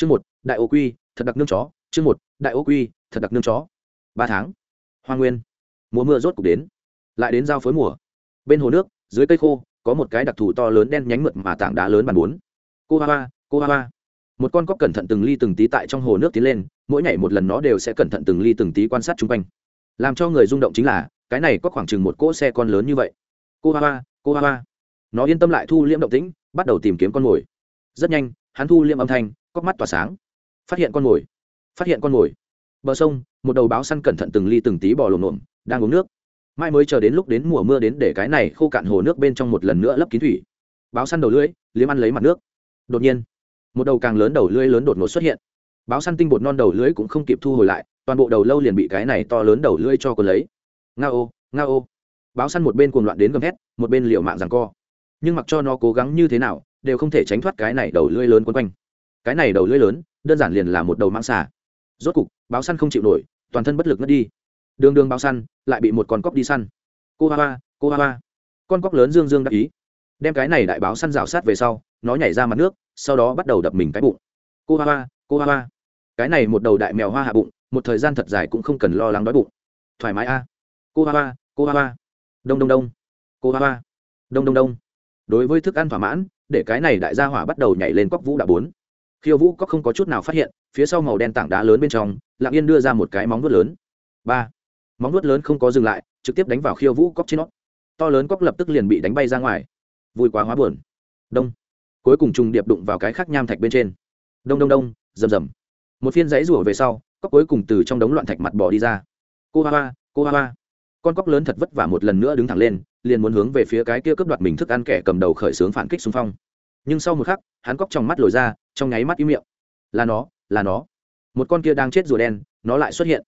chương một, đại ô quy, thật đặc nương chó. Chương một, đại ô quy, thật đặc nương chó. Ba tháng. Hoa nguyên. Mùa mưa rốt cục đến. Lại đến giao phối mùa. Bên hồ nước, dưới cây khô, có một cái đặc thù to lớn đen nhánh mượt mà tảng đá lớn bàn bốn. Cô hoa hoa, cô hoa hoa. Một con cóc cẩn thận từng ly từng tí tại trong hồ nước tiến lên, mỗi nhảy một lần nó đều sẽ cẩn thận từng ly từng tí quan sát chung quanh. Làm cho người rung động chính là, cái này có khoảng chừng một cỗ xe con lớn như vậy. Cô hoa hoa, cô hoa hoa. Nó yên tâm lại thu liễm động tĩnh, bắt đầu tìm kiếm con mồi. Rất nhanh, hắn thu liễm âm thanh cóc mắt tỏa sáng. Phát hiện con mồi. Phát hiện con mồi. Bờ sông, một đầu báo săn cẩn thận từng ly từng tí bò lồm lồm, đang uống nước. Mai mới chờ đến lúc đến mùa mưa đến để cái này khô cạn hồ nước bên trong một lần nữa lấp kín thủy. Báo săn đầu lưỡi, liếm ăn lấy mặt nước. Đột nhiên, một đầu càng lớn đầu lưỡi lớn đột ngột xuất hiện. Báo săn tinh bột non đầu lưỡi cũng không kịp thu hồi lại, toàn bộ đầu lâu liền bị cái này to lớn đầu lưỡi cho còn lấy. Nga ô nga ô. Báo săn một bên cuồng loạn đến gầm thét, một bên liều mạng rằng co. Nhưng mặc cho nó cố gắng như thế nào, đều không thể tránh thoát cái này đầu lưỡi lớn quấn quanh cái này đầu lưỡi lớn, đơn giản liền là một đầu mang xà. Rốt cục, báo săn không chịu nổi, toàn thân bất lực ngất đi. Đường đường báo săn, lại bị một con cóc đi săn. Cô hoa hoa, cô hoa hoa. Con cóc lớn dương dương đắc ý. Đem cái này đại báo săn rào sát về sau, nó nhảy ra mặt nước, sau đó bắt đầu đập mình cái bụng. Cô hoa hoa, cô hoa hoa. Cái này một đầu đại mèo hoa hạ bụng, một thời gian thật dài cũng không cần lo lắng đói bụng. Thoải mái a. Cô hoa hoa, cô hoa hoa. Đông đông đông. Cô hoa hoa. Đông đông đông. Đối với thức ăn thỏa mãn, để cái này đại gia hỏa bắt đầu nhảy lên cóc vũ đã bốn khiêu vũ cóc không có chút nào phát hiện, phía sau màu đen tảng đá lớn bên trong, lặng yên đưa ra một cái móng vuốt lớn. Ba, móng vuốt lớn không có dừng lại, trực tiếp đánh vào khiêu vũ cóc trên nó. To lớn cóc lập tức liền bị đánh bay ra ngoài. Vui quá hóa buồn. Đông. Cuối cùng trùng điệp đụng vào cái khác nham thạch bên trên. Đông đông đông, rầm rầm. Một phiên giấy rủa về sau cóc cuối cùng từ trong đống loạn thạch mặt bỏ đi ra. Cô hoa hoa, cô hoa hoa. Con cóc lớn thật vất vả một lần nữa đứng thẳng lên, liền muốn hướng về phía cái kia cướp đoạt mình thức ăn kẻ cầm đầu khởi xướng phản kích xung phong. Nhưng sau một khắc hắn cóc trong mắt lồi ra, trong nháy mắt im miệng. Là nó là nó. Một con kia đang chết rùa đen, nó lại xuất hiện.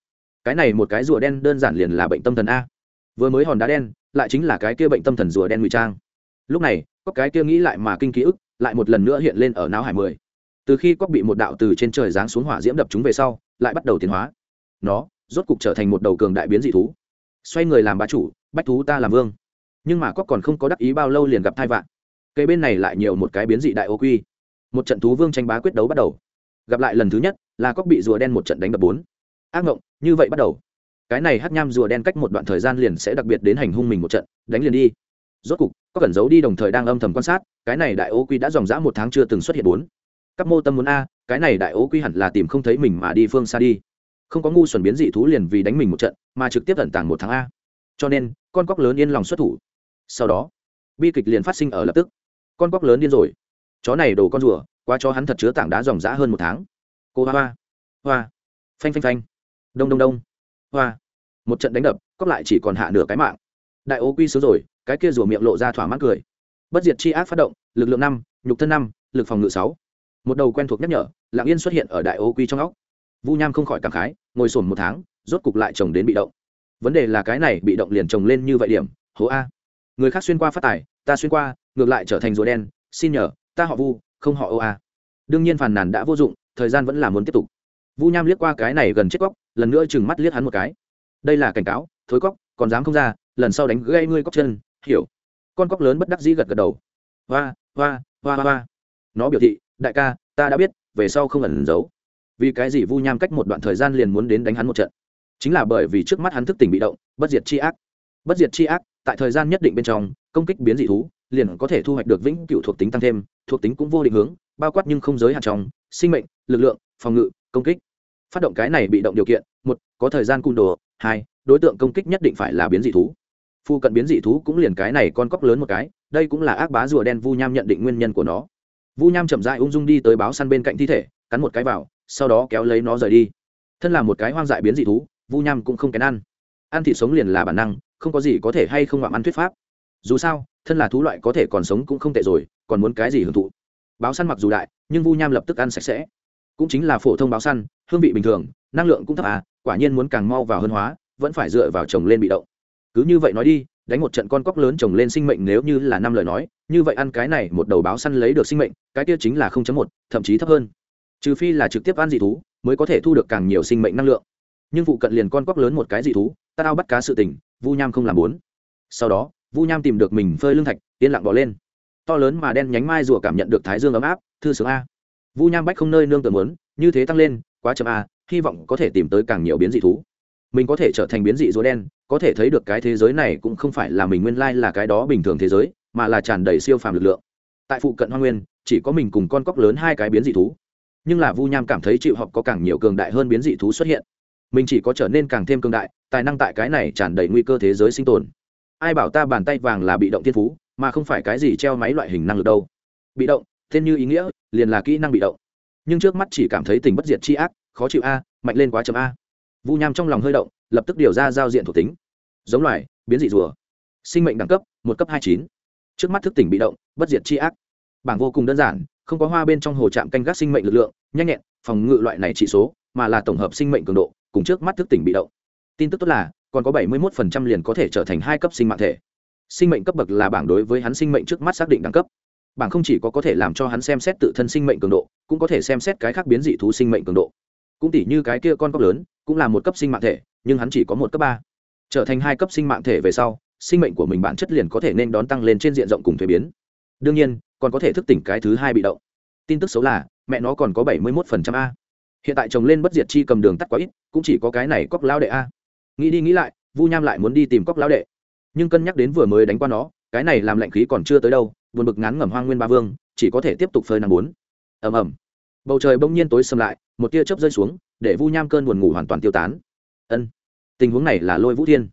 Cái này một cái rùa đen đơn giản liền là bệnh tâm thần a. Vừa mới hòn đá đen, lại chính là cái kia bệnh tâm thần rùa đen ngụy trang. Lúc này có cái kia nghĩ lại mà kinh ký ức, lại một lần nữa hiện lên ở não hải mười. Từ khi cóc bị một đạo từ trên trời giáng xuống hỏa diễm đập chúng về sau, lại bắt đầu tiến hóa. Nó, rốt cục trở thành một đầu cường đại biến dị thú. Xoay người làm bá chủ, bách thú ta làm vương. Nhưng mà cóc còn không có đắc ý bao lâu liền gặp thai vạn. Cây bên này lại nhiều một cái biến dị đại ô quy một trận thú vương tranh bá quyết đấu bắt đầu. Gặp lại lần thứ nhất là cóc bị rùa đen một trận đánh đập bốn. Ác ngộng, như vậy bắt đầu. Cái này hát nham rùa đen cách một đoạn thời gian liền sẽ đặc biệt đến hành hung mình một trận, đánh liền đi. Rốt cục, có cẩn giấu đi đồng thời đang âm thầm quan sát, cái này đại ô quy đã dòng dã một tháng chưa từng xuất hiện bốn. Các mô tâm muốn a, cái này đại ô quy hẳn là tìm không thấy mình mà đi phương xa đi. Không có ngu xuẩn biến dị thú liền vì đánh mình một trận, mà trực tiếp tận tàng một tháng a. Cho nên, con cóc lớn yên lòng xuất thủ. Sau đó, bi kịch liền phát sinh ở lập tức. Con cóc lớn điên rồi chó này đồ con rùa, qua cho hắn thật chứa tảng đá dòng dã hơn một tháng. Cô hoa hoa hoa. Phanh phanh phanh. Đông đông đông. Hoa. Một trận đánh đập cóc lại chỉ còn hạ nửa cái mạng. Đại ô quy sướng rồi, cái kia rùa miệng lộ ra thỏa mãn cười. Bất diệt chi ác phát động, lực lượng năm, nhục thân năm, lực phòng ngự sáu. Một đầu quen thuộc nhắc nhở lạng yên xuất hiện ở đại ô quy trong óc. Vu nham không khỏi cảm khái, ngồi sồn một tháng, rốt cục lại trồng đến bị động. Vấn đề là cái này bị động liền trồng lên như vậy điểm, hố a. Người khác xuyên qua phát tài, ta xuyên qua, ngược lại trở thành rùa đen, xin nhờ ta họ vu, không họ ô a đương nhiên phàn nàn đã vô dụng, thời gian vẫn là muốn tiếp tục. Vu nham liếc qua cái này gần chết cóc, lần nữa chừng mắt liếc hắn một cái. Đây là cảnh cáo, thối cóc, còn dám không ra, lần sau đánh gây ngươi cóc chân, hiểu. Con cóc lớn bất đắc dĩ gật gật đầu. Hoa hoa hoa hoa. Nó biểu thị, đại ca, ta đã biết, về sau không ẩn giấu. Vì cái gì vu nham cách một đoạn thời gian liền muốn đến đánh hắn một trận? Chính là bởi vì trước mắt hắn thức tỉnh bị động, bất diệt chi ác. Bất diệt chi ác, tại thời gian nhất định bên trong, công kích biến dị thú liền có thể thu hoạch được vĩnh cửu thuộc tính tăng thêm, thuộc tính cũng vô định hướng, bao quát nhưng không giới hạn trong, sinh mệnh, lực lượng, phòng ngự, công kích. Phát động cái này bị động điều kiện, một, có thời gian cung đồ, hai, đối tượng công kích nhất định phải là biến dị thú. Phu cận biến dị thú cũng liền cái này con cóc lớn một cái, đây cũng là ác bá rùa đen vu nham nhận định nguyên nhân của nó. Vu nham chậm dại ung dung đi tới báo săn bên cạnh thi thể, cắn một cái vào, sau đó kéo lấy nó rời đi. Thân là một cái hoang dại biến dị thú, vu nham cũng không kén ăn. Ăn thịt sống liền là bản năng, không có gì có thể hay không ngoạm ăn thuyết pháp. Dù sao thân là thú loại có thể còn sống cũng không tệ rồi còn muốn cái gì hưởng thụ? Báo săn mặc dù đại nhưng vu nham lập tức ăn sạch sẽ. Cũng chính là phổ thông báo săn hương vị bình thường năng lượng cũng thấp à quả nhiên muốn càng mau vào hơn hóa vẫn phải dựa vào trồng lên bị động. Cứ như vậy nói đi đánh một trận con cóc lớn trồng lên sinh mệnh nếu như là năm lời nói như vậy ăn cái này một đầu báo săn lấy được sinh mệnh cái kia chính là 0.1, thậm chí thấp hơn. Trừ phi là trực tiếp ăn dị thú mới có thể thu được càng nhiều sinh mệnh năng lượng. Nhưng vụ cận liền con cóc lớn một cái dị thú ta đao bắt cá sự tình vu nham không làm bốn sau đó vu nham tìm được mình phơi lưng thạch, yên lặng bỏ lên. To lớn mà đen nhánh mai rùa cảm nhận được thái dương ấm áp, thư sướng a. Vu nham bách không nơi nương tựa muốn, như thế tăng lên, quá chậm a, hy vọng có thể tìm tới càng nhiều biến dị thú. Mình có thể trở thành biến dị rùa đen, có thể thấy được cái thế giới này cũng không phải là mình nguyên lai là cái đó bình thường thế giới, mà là tràn đầy siêu phàm lực lượng. Tại phụ cận hoa nguyên, chỉ có mình cùng con cóc lớn hai cái biến dị thú. Nhưng là vu nham cảm thấy chịu học có càng nhiều cường đại hơn biến dị thú xuất hiện. Mình chỉ có trở nên càng thêm cường đại, tài năng tại cái này tràn đầy nguy cơ thế giới sinh tồn ai bảo ta bàn tay vàng là bị động thiên phú, mà không phải cái gì treo máy loại hình năng lực đâu. Bị động tên như ý nghĩa, liền là kỹ năng bị động. Nhưng trước mắt chỉ cảm thấy tình bất diệt chi ác, khó chịu a, mạnh lên quá chậm a. Vu nham trong lòng hơi động, lập tức điều ra giao diện thuộc tính. Giống loài, biến dị rùa. Sinh mệnh đẳng cấp, một cấp hai chín. Trước mắt thức tỉnh bị động, bất diệt chi ác. Bảng vô cùng đơn giản, không có hoa bên trong hồ trạm canh gác sinh mệnh lực lượng, nhanh nhẹn, phòng ngự loại này trị số, mà là tổng hợp sinh mệnh cường độ, cùng trước mắt thức tỉnh bị động. Tin tức tốt là còn có bảy mươi 71% liền có thể trở thành hai cấp sinh mạng thể. Sinh mệnh cấp bậc là bảng đối với hắn sinh mệnh trước mắt xác định đẳng cấp. Bảng không chỉ có có thể làm cho hắn xem xét tự thân sinh mệnh cường độ, cũng có thể xem xét cái khác biến dị thú sinh mệnh cường độ. Cũng tỷ như cái kia con cóc lớn, cũng là một cấp sinh mạng thể, nhưng hắn chỉ có một cấp ba. Trở thành hai cấp sinh mạng thể về sau, sinh mệnh của mình bản chất liền có thể nên đón tăng lên trên diện rộng cùng thuế biến. Đương nhiên, còn có thể thức tỉnh cái thứ hai bị động. Tin tức xấu là, mẹ nó còn có bảy mươi một phần trăm a. Hiện tại chồng lên bất diệt chi cầm đường tắt quá ít, cũng chỉ có cái này cóc lao đệ a nghĩ đi nghĩ lại, vu nham lại muốn đi tìm cóc lão đệ. Nhưng cân nhắc đến vừa mới đánh qua nó, cái này làm lạnh khí còn chưa tới đâu, buồn bực ngắn ngẩm hoang nguyên ba vương, chỉ có thể tiếp tục phơi nắng bốn. Ầm ầm. Bầu trời bỗng nhiên tối sầm lại, một tia chớp rơi xuống, để vu nham cơn buồn ngủ hoàn toàn tiêu tán. Ân, tình huống này là lôi vũ thiên.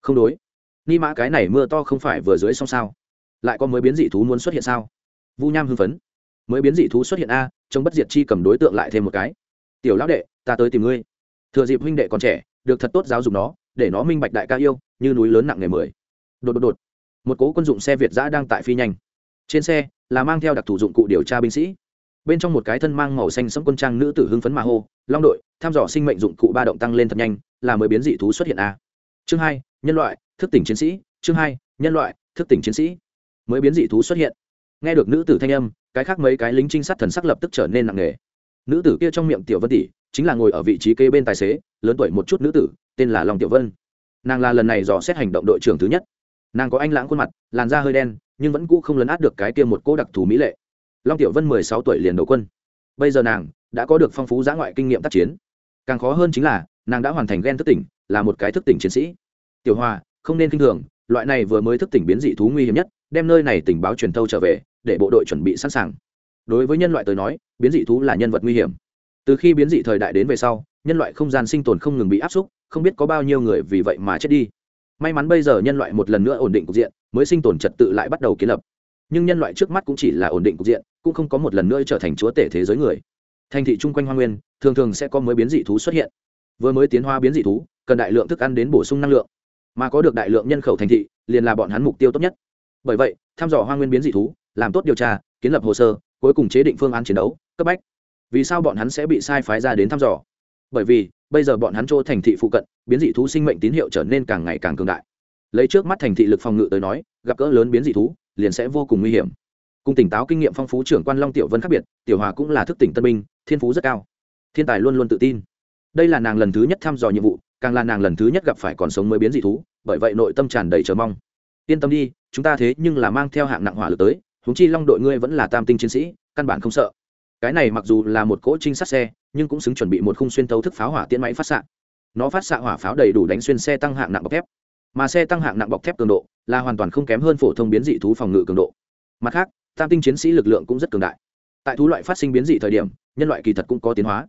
Không đối. Ni mã cái này mưa to không phải vừa dưới xong sao? Lại có mới biến dị thú muốn xuất hiện sao? Vu nham hưng phấn. Mới biến dị thú xuất hiện a trong bất diệt chi cầm đối tượng lại thêm một cái. Tiểu lão đệ, ta tới tìm ngươi. Thừa dịp huynh đệ còn trẻ được thật tốt giáo dục nó, để nó minh bạch đại ca yêu, như núi lớn nặng nghề mười. Đột đột đột, một cố quân dụng xe việt giã đang tại phi nhanh. Trên xe là mang theo đặc thủ dụng cụ điều tra binh sĩ. Bên trong một cái thân mang màu xanh sẫm quân trang nữ tử hưng phấn mà hô, long đội, tham dò sinh mệnh dụng cụ ba động tăng lên thật nhanh, là mới biến dị thú xuất hiện a. Chương hai, nhân loại, thức tỉnh chiến sĩ. Chương hai, nhân loại, thức tỉnh chiến sĩ. Mới biến dị thú xuất hiện. Nghe được nữ tử thanh âm, cái khác mấy cái lính trinh sát thần sắc lập tức trở nên nặng nề. Nữ tử kia trong miệng tiểu vân tỷ chính là ngồi ở vị trí kê bên tài xế, lớn tuổi một chút nữ tử, tên là long tiểu vân. Nàng là lần này dò xét hành động đội trưởng thứ nhất. Nàng có anh lãng khuôn mặt, làn da hơi đen, nhưng vẫn cũ không lấn át được cái kia một cô đặc thù mỹ lệ. Long tiểu vân mười sáu tuổi liền đầu quân. Bây giờ nàng đã có được phong phú giã ngoại kinh nghiệm tác chiến. Càng khó hơn chính là, nàng đã hoàn thành ghen thức tỉnh, là một cái thức tỉnh chiến sĩ. Tiểu hòa, không nên k i n h thường, loại này vừa mới thức tỉnh biến dị thú nguy hiểm nhất, đem nơi này tình báo truyền thâu trở về, để bộ đội chuẩn bị sẵn sàng. Đối với nhân loại tới nói, biến dị thú là nhân vật nguy hiểm từ khi biến dị thời đại đến về sau, nhân loại không gian sinh tồn không ngừng bị áp xúc, không biết có bao nhiêu người vì vậy mà chết đi. May mắn bây giờ nhân loại một lần nữa ổn định cục diện, mới sinh tồn trật tự lại bắt đầu kiến lập. Nhưng nhân loại trước mắt cũng chỉ là ổn định cục diện, cũng không có một lần nữa trở thành chúa tể thế giới người. Thành thị chung quanh hoa nguyên, thường thường sẽ có mới biến dị thú xuất hiện. Vừa mới tiến hoa biến dị thú, cần đại lượng thức ăn đến bổ sung năng lượng. Mà có được đại lượng nhân khẩu thành thị, liền là bọn hắn mục tiêu tốt nhất. Bởi vậy, thăm dò hoa nguyên biến dị thú, làm tốt điều tra, kiến lập hồ sơ, cuối cùng chế định phương án chiến đấu, cấp bách vì sao bọn hắn sẽ bị sai phái ra đến thăm dò? Bởi vì, bây giờ bọn hắn chỗ thành thị phụ cận, biến dị thú sinh mệnh tín hiệu trở nên càng ngày càng cường đại. Lấy trước mắt thành thị lực phòng ngự tới nói, gặp cỡ lớn biến dị thú, liền sẽ vô cùng nguy hiểm. Cùng tỉnh táo kinh nghiệm phong phú trưởng quan long tiểu vân khác biệt, tiểu hòa cũng là thức tỉnh tân binh, thiên phú rất cao. Thiên tài luôn luôn tự tin. Đây là nàng lần thứ nhất thăm dò nhiệm vụ, càng là nàng lần thứ nhất gặp phải còn sống mới biến dị thú, bởi vậy nội tâm tràn đầy chờ mong. Yên tâm đi, chúng ta thế nhưng là mang theo hạng nặng hỏa lực tới húng chi long đội ngươi vẫn là tam tinh chiến sĩ, căn bản không sợ cái này mặc dù là một cỗ trinh sát xe, nhưng cũng xứng chuẩn bị một khung xuyên thấu thức pháo hỏa tiễn máy phát xạ. Nó phát xạ hỏa pháo đầy đủ đánh xuyên xe tăng hạng nặng bọc thép. Mà xe tăng hạng nặng bọc thép cường độ là hoàn toàn không kém hơn phổ thông biến dị thú phòng ngự cường độ. Mặt khác, tam tinh chiến sĩ lực lượng cũng rất cường đại. Tại thú loại phát sinh biến dị thời điểm, nhân loại kỳ thật cũng có tiến hóa.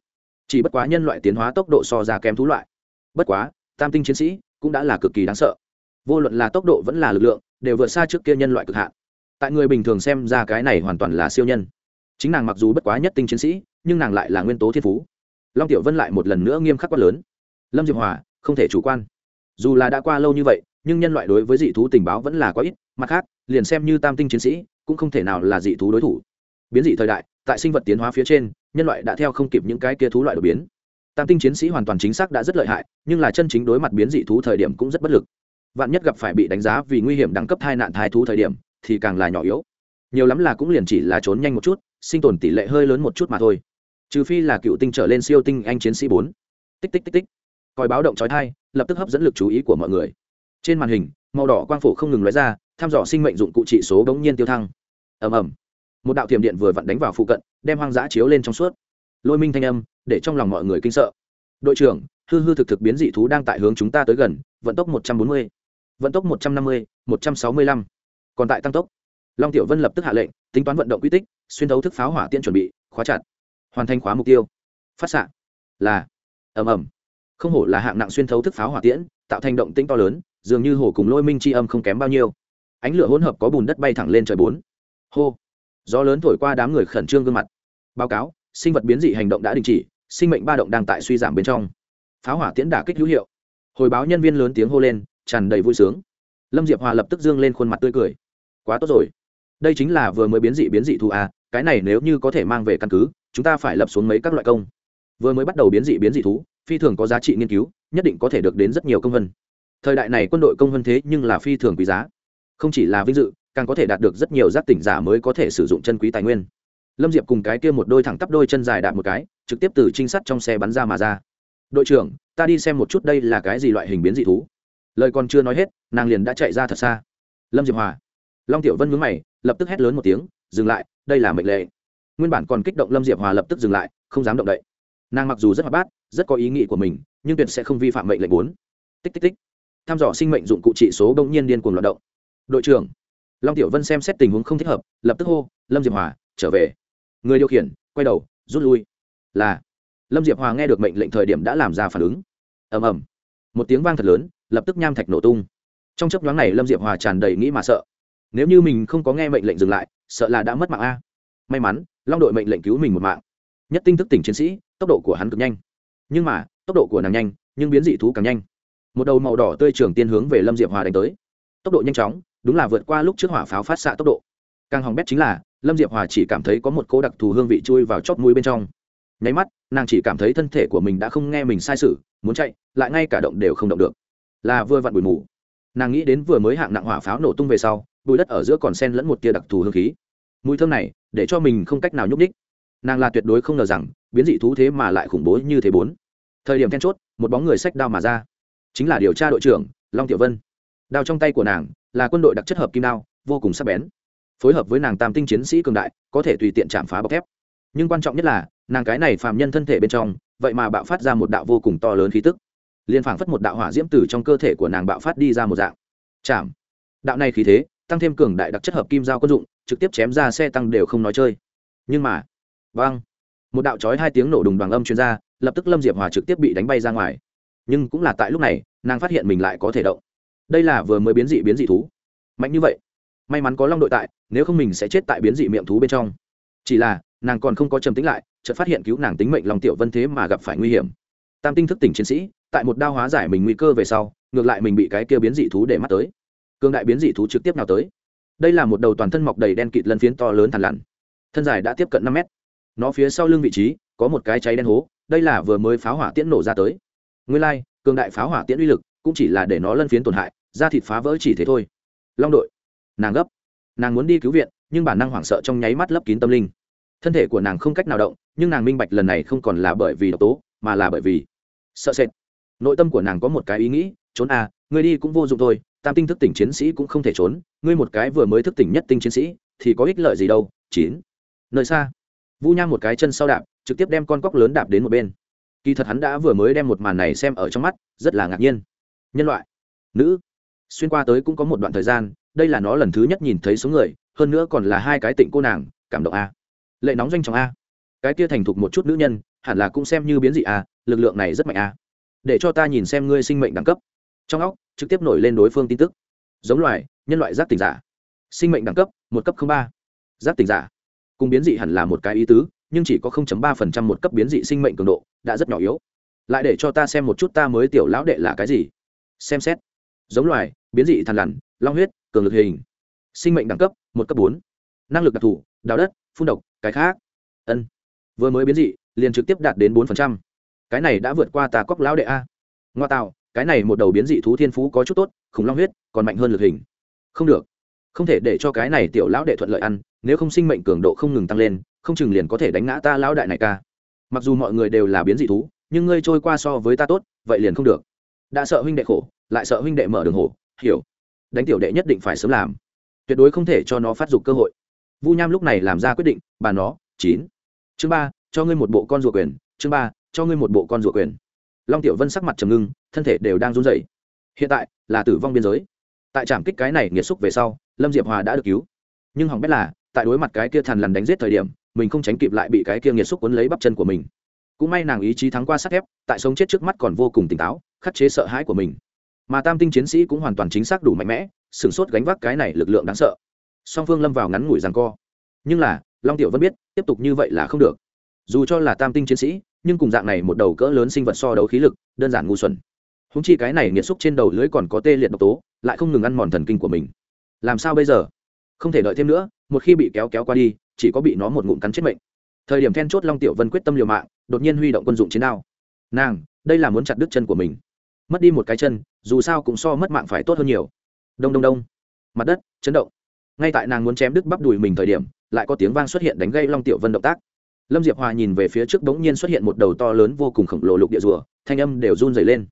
Chỉ bất quá nhân loại tiến hóa tốc độ so ra kém thú loại. Bất quá, tam tinh chiến sĩ cũng đã là cực kỳ đáng sợ. Vô luận là tốc độ vẫn là lực lượng, đều vượt xa trước kia nhân loại cực hạn. Tại người bình thường xem ra cái này hoàn toàn là siêu nhân chính nàng mặc dù bất quá nhất tinh chiến sĩ, nhưng nàng lại là nguyên tố thiên phú. Long tiểu vân lại một lần nữa nghiêm khắc quát lớn. Lâm diệp hòa, không thể chủ quan. Dù là đã qua lâu như vậy, nhưng nhân loại đối với dị thú tình báo vẫn là quá ít. Mặt khác, liền xem như tam tinh chiến sĩ, cũng không thể nào là dị thú đối thủ. Biến dị thời đại, tại sinh vật tiến hóa phía trên, nhân loại đã theo không kịp những cái kia thú loại đột biến. Tam tinh chiến sĩ hoàn toàn chính xác đã rất lợi hại, nhưng là chân chính đối mặt biến dị thú thời điểm cũng rất bất lực. Vạn nhất gặp phải bị đánh giá vì nguy hiểm đẳng cấp thai nạn thai thú thời điểm, thì càng là nhỏ yếu nhiều lắm là cũng liền chỉ là trốn nhanh một chút, sinh tồn tỷ lệ hơi lớn một chút mà thôi. Trừ phi là cựu tinh trở lên siêu tinh anh chiến sĩ bốn. Tích tích tích tích. Còi báo động trói thai lập tức hấp dẫn lực chú ý của mọi người. Trên màn hình, màu đỏ quang phổ không ngừng lóe ra thăm dò sinh mệnh dụng cụ trị số bỗng nhiên tiêu thăng. Ầm ầm. Một đạo tiềm điện vừa vặn đánh vào phụ cận, đem hoang dã chiếu lên trong suốt. Lôi minh thanh âm, để trong lòng mọi người kinh sợ. Đội trưởng, hư hư thực thực biến dị thú đang tại hướng chúng ta tới gần, vận tốc một trăm bốn mươi, vận tốc một trăm năm mươi, một trăm sáu mươi lăm. Còn tại tăng tốc long tiểu vân lập tức hạ lệnh, tính toán vận động quy tích, xuyên thấu thức pháo hỏa tiễn chuẩn bị, khóa chặt, hoàn thành khóa mục tiêu. Phát xạ, là, ầm ầm. Không hổ là hạng nặng xuyên thấu thức pháo hỏa tiễn, tạo thành động tĩnh to lớn, dường như hổ cùng lôi minh chi âm không kém bao nhiêu. Ánh lửa hỗn hợp có bùn đất bay thẳng lên trời bốn. Hô. Gió lớn thổi qua đám người khẩn trương gương mặt. Báo cáo, sinh vật biến dị hành động đã đình chỉ, sinh mệnh ba động đang tại suy giảm bên trong. Pháo hỏa tiễn đả kích hữu hiệu. Hồi báo nhân viên lớn tiếng hô lên, tràn đầy vui sướng. Lâm diệp hòa lập tức dương lên khuôn mặt tươi cười. Quá tốt rồi đây chính là vừa mới biến dị biến dị thu a, cái này nếu như có thể mang về căn cứ, chúng ta phải lập xuống mấy các loại công. Vừa mới bắt đầu biến dị biến dị thú, phi thường có giá trị nghiên cứu, nhất định có thể được đến rất nhiều công vân. Thời đại này quân đội công vân thế nhưng là phi thường quý giá. Không chỉ là vinh dự, càng có thể đạt được rất nhiều giác tỉnh giả mới có thể sử dụng chân quý tài nguyên. Lâm diệp cùng cái kia một đôi thẳng tắp đôi chân dài đạp một cái, trực tiếp từ trinh sát trong xe bắn ra mà ra. Đội trưởng, ta đi xem một chút đây là cái gì loại hình biến dị thú. Lời còn chưa nói hết, nàng liền đã chạy ra thật xa. Lâm diệp hòa, long tiểu vân mướn mày lập tức hét lớn một tiếng, dừng lại, đây là mệnh lệ. Nguyên bản còn kích động lâm diệp hòa lập tức dừng lại, không dám động đậy. Nàng mặc dù rất hoạt bát, rất có ý nghĩ của mình, nhưng tuyệt sẽ không vi phạm mệnh lệnh bốn. Tích tích tích. Tham dò sinh mệnh dụng cụ trị số bỗng nhiên điên cuồng loạt động. Đội trưởng. Long tiểu vân xem xét tình huống không thích hợp, lập tức hô, lâm diệp hòa, trở về. Người điều khiển, quay đầu, rút lui. Là, lâm diệp hòa nghe được mệnh lệnh thời điểm đã làm ra phản ứng. Ầm ầm. Một tiếng vang thật lớn, lập tức nham thạch nổ tung. Trong chấp nhoáng này lâm diệp hòa tràn đầy nghĩ mà sợ nếu như mình không có nghe mệnh lệnh dừng lại, sợ là đã mất mạng a. May mắn, long đội mệnh lệnh cứu mình một mạng. Nhất tinh thức tỉnh chiến sĩ, tốc độ của hắn cực nhanh. Nhưng mà, tốc độ của nàng nhanh, nhưng biến dị thú càng nhanh. Một đầu màu đỏ tươi trường tiên hướng về lâm diệp hòa đánh tới. Tốc độ nhanh chóng, đúng là vượt qua lúc trước hỏa pháo phát xạ tốc độ. Càng hỏng bét chính là, lâm diệp hòa chỉ cảm thấy có một cô đặc thù hương vị chui vào chót mũi bên trong. Nháy mắt, nàng chỉ cảm thấy thân thể của mình đã không nghe mình sai sự, muốn chạy, lại ngay cả động đều không động được. Là vừa vặn bụi mù. Nàng nghĩ đến vừa mới hạng nặng hỏa pháo nổ tung về sau bụi đất ở giữa còn sen lẫn một tia đặc thù hương khí. Mùi thơm này, để cho mình không cách nào nhúc ních nàng là tuyệt đối không ngờ rằng, biến dị thú thế mà lại khủng bố như thế bốn. Thời điểm then chốt, một bóng người sách đao mà ra. Chính là điều tra đội trưởng, long tiểu vân. Đao trong tay của nàng, là quân đội đặc chất hợp kim đao, vô cùng sắc bén. Phối hợp với nàng tam tinh chiến sĩ cường đại, có thể tùy tiện chạm phá bọc thép. Nhưng quan trọng nhất là, nàng cái này phàm nhân thân thể bên trong, vậy mà bạo phát ra một đạo vô cùng to lớn khí tức. Liên phảng phất một đạo hỏa diễm từ trong cơ thể của nàng bạo phát đi ra một dạng. Chạm. Đạo này khí thế tăng thêm cường đại đặc chất hợp kim giao quân dụng, trực tiếp chém ra xe tăng đều không nói chơi. Nhưng mà vang một đạo chói hai tiếng nổ đùng đoàn âm chuyên r a lập tức lâm diệp hòa trực tiếp bị đánh bay ra ngoài. Nhưng cũng là tại lúc này, nàng phát hiện mình lại có thể động. Đây là vừa mới biến dị biến dị thú. Mạnh như vậy, may mắn có long đội tại, nếu không mình sẽ chết tại biến dị miệng thú bên trong. Chỉ là, nàng còn không có trầm tính lại, chợt phát hiện cứu nàng tính mệnh lòng tiểu vân thế mà gặp phải nguy hiểm. Tam tinh thức tỉnh chiến sĩ, tại một đao hóa giải mình nguy cơ về sau, ngược lại mình bị cái kia biến dị thú để mắt tới cương đại biến dị thú trực tiếp nào tới. Đây là một đầu toàn thân mọc đầy đen kịt lân phiến to lớn thằn lằn. Thân dài đã tiếp cận năm mét. Nó phía sau lưng vị trí có một cái cháy đen hố đây là vừa mới pháo hỏa tiễn nổ ra tới. Nguyên lai、like, cường đại pháo hỏa tiễn uy lực cũng chỉ là để nó lân phiến tổn hại da thịt phá vỡ chỉ thế thôi. Long đội nàng gấp. Nàng muốn đi cứu viện nhưng bản năng hoảng sợ trong nháy mắt lấp kín tâm linh. Thân thể của nàng không cách nào động nhưng nàng minh bạch lần này không còn là bởi vì độc tố mà là bởi vì sợ sệt. Nội tâm của nàng có một cái ý nghĩ trốn à người đi cũng vô dụng thôi tam tinh thức tỉnh chiến sĩ cũng không thể trốn, ngươi một cái vừa mới thức tỉnh nhất tinh chiến sĩ, thì có ích lợi gì đâu, chín. Nơi xa, vu nham một cái chân sau đạp, trực tiếp đem con cóc lớn đạp đến một bên. Kỳ thật hắn đã vừa mới đem một màn này xem ở trong mắt, rất là ngạc nhiên. Nhân loại, nữ, xuyên qua tới cũng có một đoạn thời gian, đây là nó lần thứ nhất nhìn thấy số người, hơn nữa còn là hai cái tịnh cô nàng, cảm động a. Lệ nóng doanh trọng a. Cái kia thành thục một chút nữ nhân, hẳn là cũng xem như biến dị a, lực lượng này rất mạnh a. Để cho ta nhìn xem ngươi sinh mệnh đẳng cấp. Trong óc trực tiếp nổi lên đối phương tin tức. Giống loài, nhân loại giác tỉnh giả. Sinh mệnh đẳng cấp, một cấp ba. Giác tỉnh giả. Cùng biến dị hẳn là một cái ý tứ, nhưng chỉ có 0.3% một cấp biến dị sinh mệnh cường độ, đã rất nhỏ yếu. Lại để cho ta xem một chút ta mới tiểu lão đệ là cái gì. Xem xét. Giống loài, biến dị thằn lằn, long huyết, cường lực hình. Sinh mệnh đẳng cấp, một cấp bốn. Năng lực đặc thù đào đất, phun độc, cái khác. Ân. Vừa mới biến dị, liền trực tiếp đạt đến bốn cái này đã vượt qua tà cóc lão đệ a. Ngoa tạo cái này một đầu biến dị thú thiên phú có chút tốt, khủng long huyết, còn mạnh hơn lực hình. Không được. Không thể để cho cái này tiểu lão đệ thuận lợi ăn, nếu không sinh mệnh cường độ không ngừng tăng lên, không chừng liền có thể đánh ngã ta lão đại này ca. Mặc dù mọi người đều là biến dị thú, nhưng ngươi trôi qua so với ta tốt, vậy liền không được. Đã sợ huynh đệ khổ, lại sợ huynh đệ mở đường hổ, hiểu. Đánh tiểu đệ nhất định phải sớm làm. Tuyệt đối không thể cho nó phát dục cơ hội. Vu nham lúc này làm ra quyết định, bà nó, chín. Chương ba, cho ngươi một bộ con ruột quyền, chương ba, cho ngươi một bộ con ruột quyền. Long tiểu vân sắc mặt trầm ngưng thân thể đều đang run rẩy. Hiện tại là tử vong biên giới. Tại trạm kích cái này nghiệt xúc về sau, lâm diệp hòa đã được cứu. Nhưng hỏng bét là, tại đối mặt cái kia thằn lằn đánh giết thời điểm, mình không tránh kịp lại bị cái kia nghiệt xúc quấn lấy bắp chân của mình. Cũng may nàng ý chí thắng qua sắt thép, tại sống chết trước mắt còn vô cùng tỉnh táo, khắc chế sợ hãi của mình. Mà tam tinh chiến sĩ cũng hoàn toàn chính xác đủ mạnh mẽ, sửng sốt gánh vác cái này lực lượng đáng sợ. Song phương lâm vào ngắn ngủi rằng co. Nhưng là, long tiểu vẫn biết, tiếp tục như vậy là không được. Dù cho là tam tinh chiến sĩ, nhưng cùng dạng này một đầu cỡ lớn sinh vật so đấu khí lực, đơn giản ngu xuẩn húng chi cái này nghiệt xúc trên đầu lưới còn có tê liệt độc tố, lại không ngừng ăn mòn thần kinh của mình. Làm sao bây giờ? Không thể đợi thêm nữa, một khi bị kéo kéo qua đi, chỉ có bị nó một ngụm cắn chết mệnh. Thời điểm then chốt long tiểu vân quyết tâm liều mạng, đột nhiên huy động quân dụng chiến đao. Nàng, đây là muốn chặt đứt chân của mình. Mất đi một cái chân, dù sao cũng so mất mạng phải tốt hơn nhiều. Đông đông đông. Mặt đất, chấn động. Ngay tại nàng muốn chém đứt bắp đùi mình thời điểm, lại có tiếng vang xuất hiện đánh gây long tiểu vân động tác. Lâm diệp hòa nhìn về phía trước bỗng nhiên xuất hiện một đầu to lớn vô cùng khổng lồ lục địa rùa, thanh âm đều run dày lên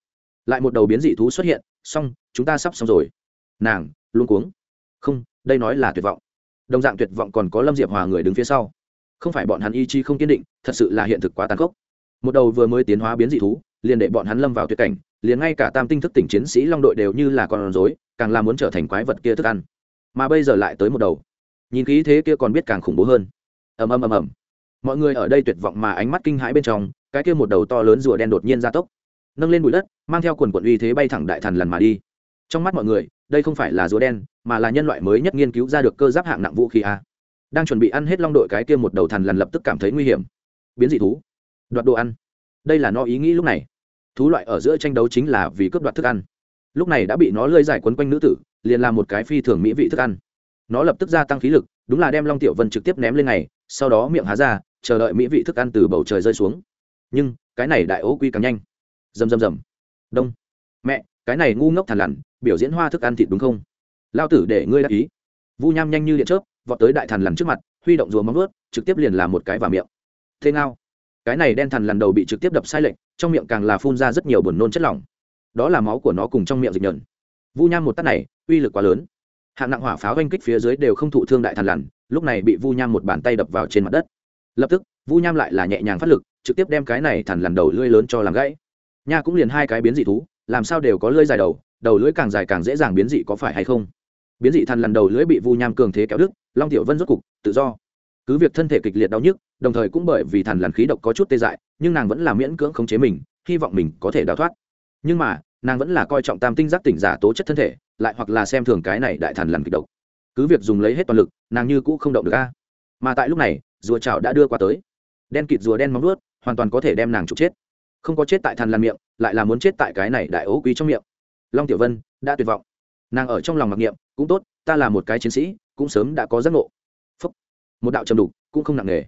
lại một đầu biến dị thú xuất hiện, xong, chúng ta sắp xong rồi. Nàng luôn cuống. Không, đây nói là tuyệt vọng. Đồng dạng tuyệt vọng còn có lâm diệp hòa người đứng phía sau. Không phải bọn hắn ý chí không kiên định, thật sự là hiện thực quá tàn khốc. Một đầu vừa mới tiến hóa biến dị thú, liền để bọn hắn lâm vào tuyệt cảnh, liền ngay cả tam tinh thức tỉnh chiến sĩ long đội đều như là con rối, càng là muốn trở thành quái vật kia thức ăn. Mà bây giờ lại tới một đầu. Nhìn khí thế kia còn biết càng khủng bố hơn. Ầm ầm ầm ầm. Mọi người ở đây tuyệt vọng mà ánh mắt kinh hãi bên trong, cái kia một đầu to lớn rùa đen đột nhiên ra tốc nâng lên bụi đất, mang theo quần quận uy thế bay thẳng đại thần lần mà đi. Trong mắt mọi người, đây không phải là rùa đen, mà là nhân loại mới nhất nghiên cứu ra được cơ giáp hạng nặng vũ khí a. Đang chuẩn bị ăn hết long đội cái kia một đầu thần lần lập tức cảm thấy nguy hiểm. Biến dị thú. Đoạt đồ ăn. Đây là nó ý nghĩ lúc này. Thú loại ở giữa tranh đấu chính là vì cướp đoạt thức ăn. Lúc này đã bị nó lơi giải quấn quanh nữ tử, liền làm một cái phi thường mỹ vị thức ăn. Nó lập tức gia tăng khí lực, đúng là đem long tiểu vân trực tiếp ném lên này, sau đó miệng há ra, chờ đợi mỹ vị thức ăn từ bầu trời rơi xuống. Nhưng, cái này đại ố quy càng nhanh rầm rầm rầm. Đông. Mẹ cái này ngu ngốc thằn lằn biểu diễn hoa thức ăn thịt đúng không? Lao tử để ngươi đáp ý. Vu nham nhanh như điện chớp vọt tới đại thằn lằn trước mặt huy động rùa móng ướt, trực tiếp liền làm một cái vào miệng. Thế nào? Cái này đen thằn lằn đầu bị trực tiếp đập sai lệch trong miệng càng là phun ra rất nhiều buồn nôn chất lỏng. Đó là máu của nó cùng trong miệng dịch nhờn. Vu nham một tắt này uy lực quá lớn. Hạng nặng hỏa pháo oanh kích phía dưới đều không thụ thương đại thằn lằn lúc này bị vu nham một bàn tay đập vào trên mặt đất. Lập tức vu nham lại là nhẹ nhàng phát lực trực tiếp đem cái này thằn lằn đầu lưỡi lớn cho làm gãy nha cũng liền hai cái biến dị thú, làm sao đều có lưỡi dài đầu đầu lưỡi càng dài càng dễ dàng biến dị có phải hay không? Biến dị thần lần đầu lưỡi bị vu nham cường thế kéo đứt, long tiểu vân rốt cục, tự do. Cứ việc thân thể kịch liệt đau nhức, đồng thời cũng bởi vì thần lần khí độc có chút tê dại, nhưng nàng vẫn là miễn cưỡng khống chế mình, hy vọng mình có thể đào thoát. Nhưng mà, nàng vẫn là coi trọng tam tinh giác tỉnh giả tố chất thân thể, lại hoặc là xem thường cái này đại thần lần kịch độc. Cứ việc dùng lấy hết toàn lực, nàng như cũ không động được a. Mà tại lúc này, rùa chảo đã đưa qua tới. Đen kịt rùa đen móng nuốt hoàn toàn có thể đem nàng trục chết không có chết tại thằn làm miệng, lại là muốn chết tại cái này đại ố quý trong miệng. Long tiểu vân, đã tuyệt vọng. Nàng ở trong lòng mặc niệm, cũng tốt, ta là một cái chiến sĩ, cũng sớm đã có giấc ngộ. Phúc. một đạo trầm đục, cũng không nặng nề.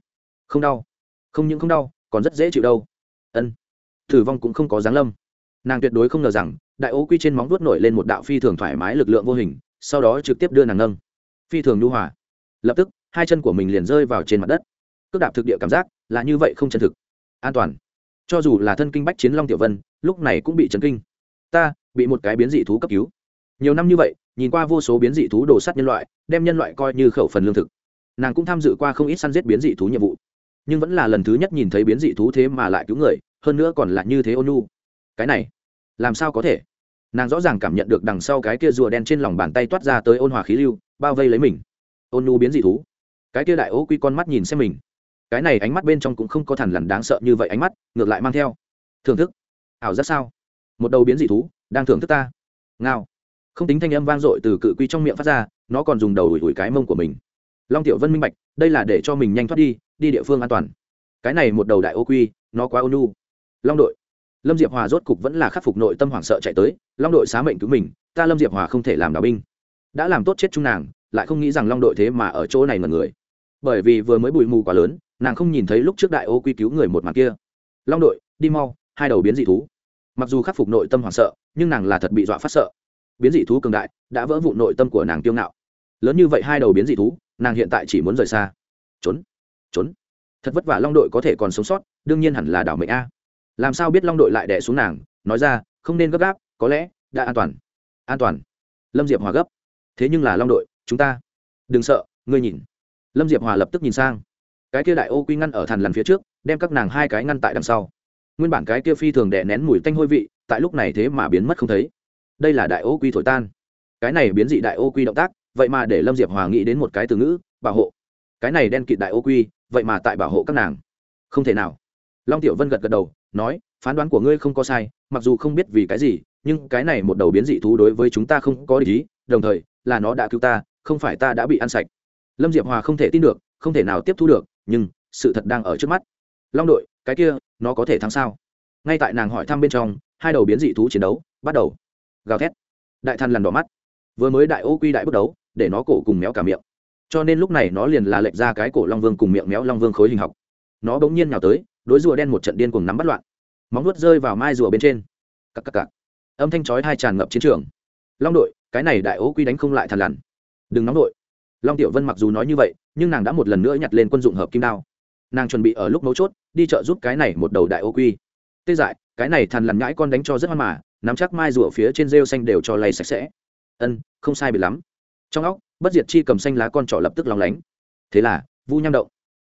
Không đau. Không những không đau, còn rất dễ chịu đâu. Ân. Thử vong cũng không có giáng lâm. Nàng tuyệt đối không ngờ rằng, đại ố quy trên móng vuốt nổi lên một đạo phi thường thoải mái lực lượng vô hình, sau đó trực tiếp đưa nàng nâng. Phi thường nhu hòa. Lập tức, hai chân của mình liền rơi vào trên mặt đất. Cước đạp thực địa cảm giác là như vậy không chân thực. An toàn cho dù là thân kinh bách chiến long tiểu vân, lúc này cũng bị chấn kinh. Ta, bị một cái biến dị thú cấp cứu. Nhiều năm như vậy, nhìn qua vô số biến dị thú đồ sắt nhân loại, đem nhân loại coi như khẩu phần lương thực. Nàng cũng tham dự qua không ít săn giết biến dị thú nhiệm vụ. Nhưng vẫn là lần thứ nhất nhìn thấy biến dị thú thế mà lại cứu người, hơn nữa còn là như thế ôn nhu. Cái này, làm sao có thể? Nàng rõ ràng cảm nhận được đằng sau cái kia rùa đen trên lòng bàn tay toát ra tới ôn hòa khí lưu, bao vây lấy mình. Ôn nhu biến dị thú. Cái kia đại ố quy con mắt nhìn xem mình cái này ánh mắt bên trong cũng không có thằn lằn đáng sợ như vậy ánh mắt, ngược lại mang theo. Thưởng thức. Ảo rất sao? Một đầu biến dị thú, đang thưởng thức ta. Ngao. Không tính thanh âm vang dội từ cự quy trong miệng phát ra, nó còn dùng đầu ủi ủi cái mông của mình. Long tiểu vân minh bạch, đây là để cho mình nhanh thoát đi đi địa phương an toàn. Cái này một đầu đại ô quy, nó quá ônu long đội. Lâm diệp hòa rốt cục vẫn là khắc phục nội tâm hoảng sợ chạy tới, long đội xá mệnh cứu mình, ta lâm diệp hòa không thể làm đạo binh. Đã làm tốt chết chung nàng, lại không nghĩ rằng long đội thế mà ở chỗ này mà người. Bởi vì vừa mới bụi mù quá lớn nàng không nhìn thấy lúc trước đại ô quy cứu người một mặt kia. Long đội, đi mau, hai đầu biến dị thú. Mặc dù khắc phục nội tâm hoảng sợ, nhưng nàng là thật bị dọa phát sợ. Biến dị thú cường đại, đã vỡ vụ nội tâm của nàng kiêu ngạo. Lớn như vậy hai đầu biến dị thú, nàng hiện tại chỉ muốn rời xa. Trốn trốn. Thật vất vả long đội có thể còn sống sót, đương nhiên hẳn là đảo mệnh a. Làm sao biết long đội lại đẻ xuống nàng, nói ra, không nên gấp gáp, có lẽ, đã an toàn. An toàn. Lâm diệp hòa gấp. Thế nhưng là long đội, chúng ta. Đừng sợ, ngươi nhìn. Lâm diệp hòa lập tức nhìn sang cái kia đại ô quy ngăn ở thằn lằn phía trước, đem các nàng hai cái ngăn tại đằng sau. Nguyên bản cái kia phi thường đè nén mùi tanh hôi vị, tại lúc này thế mà biến mất không thấy. Đây là đại ô quy thổi tan. Cái này biến dị đại ô quy động tác, vậy mà để lâm diệp hòa nghĩ đến một cái từ ngữ, bảo hộ. Cái này đen kịt đại ô quy, vậy mà tại bảo hộ các nàng. Không thể nào. Long tiểu vân gật gật đầu, nói, phán đoán của ngươi không có sai, mặc dù không biết vì cái gì, nhưng cái này một đầu biến dị thú đối với chúng ta không có lý đồng thời, là nó đã cứu ta, không phải ta đã bị ăn sạch. Lâm diệp hòa không thể tin được, không thể nào tiếp thu được nhưng sự thật đang ở trước mắt. Long đội, cái kia, nó có thể thắng sao? Ngay tại nàng hỏi thăm bên trong, hai đầu biến dị thú chiến đấu bắt đầu. Gào thét. Đại thần lằn đỏ mắt. Vừa mới đại ô quy đại bước đấu, để nó cổ cùng méo cả miệng. Cho nên lúc này nó liền là lệch ra cái cổ long vương cùng miệng méo long vương khối hình học. Nó bỗng nhiên nhào tới, đối rùa đen một trận điên cùng nắm bắt loạn. Móng nuốt rơi vào mai rùa bên trên. Cặp cặp cặp âm thanh chói hai tràn ngập chiến trường. Long đội, cái này đại ô quy đánh không lại thằn lằn đừng nóng đội long tiểu vân mặc dù nói như vậy, nhưng nàng đã một lần nữa nhặt lên quân dụng hợp kim đao. Nàng chuẩn bị ở lúc mấu chốt, đi chợ giúp cái này một đầu đại ô quy. Tê dại, cái này thằn lằn nhãi con đánh cho rất hoan mà, nắm chắc mai rùa phía trên rêu xanh đều cho lay sạch sẽ. Ân, không sai bị lắm. Trong óc, bất diệt chi cầm xanh lá con trỏ lập tức lòng lánh. Thế là, vu nham động.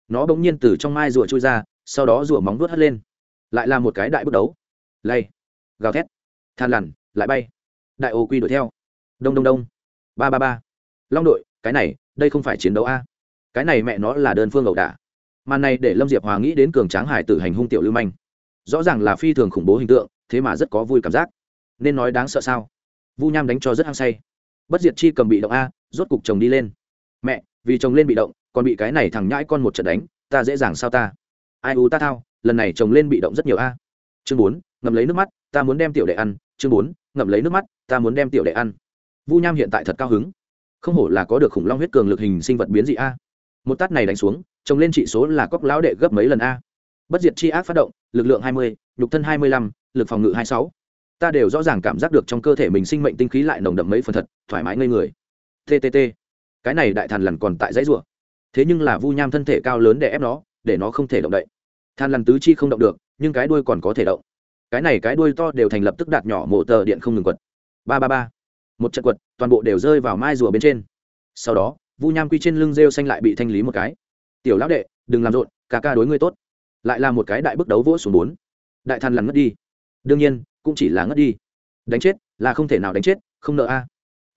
Nó bỗng nhiên từ trong mai rùa trôi ra, sau đó rùa móng vuốt hất lên. Lại là một cái đại bước đấu. Lay, gào thét. Than lằn, lại bay. Đại ô quy đuổi theo. Đông đông đông. Ba ba ba. Long đội, cái này đây không phải chiến đấu a. Cái này mẹ nó là đơn phương ẩu đả. Màn này để lâm diệp hòa nghĩ đến cường tráng hải tử hành hung tiểu lưu manh. Rõ ràng là phi thường khủng bố hình tượng, thế mà rất có vui cảm giác. Nên nói đáng sợ sao? Vu nham đánh cho rất hăng say. Bất diệt chi cầm bị động a, rốt cục chồng đi lên. Mẹ, vì chồng lên bị động, còn bị cái này thằng nhãi con một trận đánh, ta dễ dàng sao ta? Ai u ta thao, lần này chồng lên bị động rất nhiều a. Chương bốn, ngậm lấy nước mắt, ta muốn đem tiểu đệ ăn. Chương bốn, ngậm lấy nước mắt, ta muốn đem tiểu đệ ăn. Vu nham hiện tại thật cao hứng không hổ là có được khủng long huyết cường lực hình sinh vật biến dị a. Một tát này đánh xuống chồng lên trị số là cóc lão đệ gấp mấy lần a. Bất diệt chi ác phát động, lực lượng hai mươi, nhục thân hai mươi lăm, lực phòng ngự hai sáu. Ta đều rõ ràng cảm giác được trong cơ thể mình sinh mệnh tinh khí lại nồng đậm mấy phần thật, thoải mái ngây người. Ttt cái này đại thần lần còn tại dãy rủa. Thế nhưng là vu nham thân thể cao lớn để ép nó, để nó không thể động đậy. Than lằn tứ chi không động được, nhưng cái đuôi còn có thể động. Cái này cái đuôi to đều thành lập tức đạt nhỏ mộ tờ điện không ngừng quật. Ba ba ba một trận quật, toàn bộ đều rơi vào mai rùa bên trên. Sau đó, vu nham quy trên lưng rêu xanh lại bị thanh lý một cái. Tiểu lão đệ, đừng làm rộn, ca ca đối ngươi tốt. Lại là một cái đại bước đấu vỗ xuống bốn. Đại thần lằn ngất đi. Đương nhiên, cũng chỉ là ngất đi. Đánh chết, là không thể nào đánh chết, không nợ a.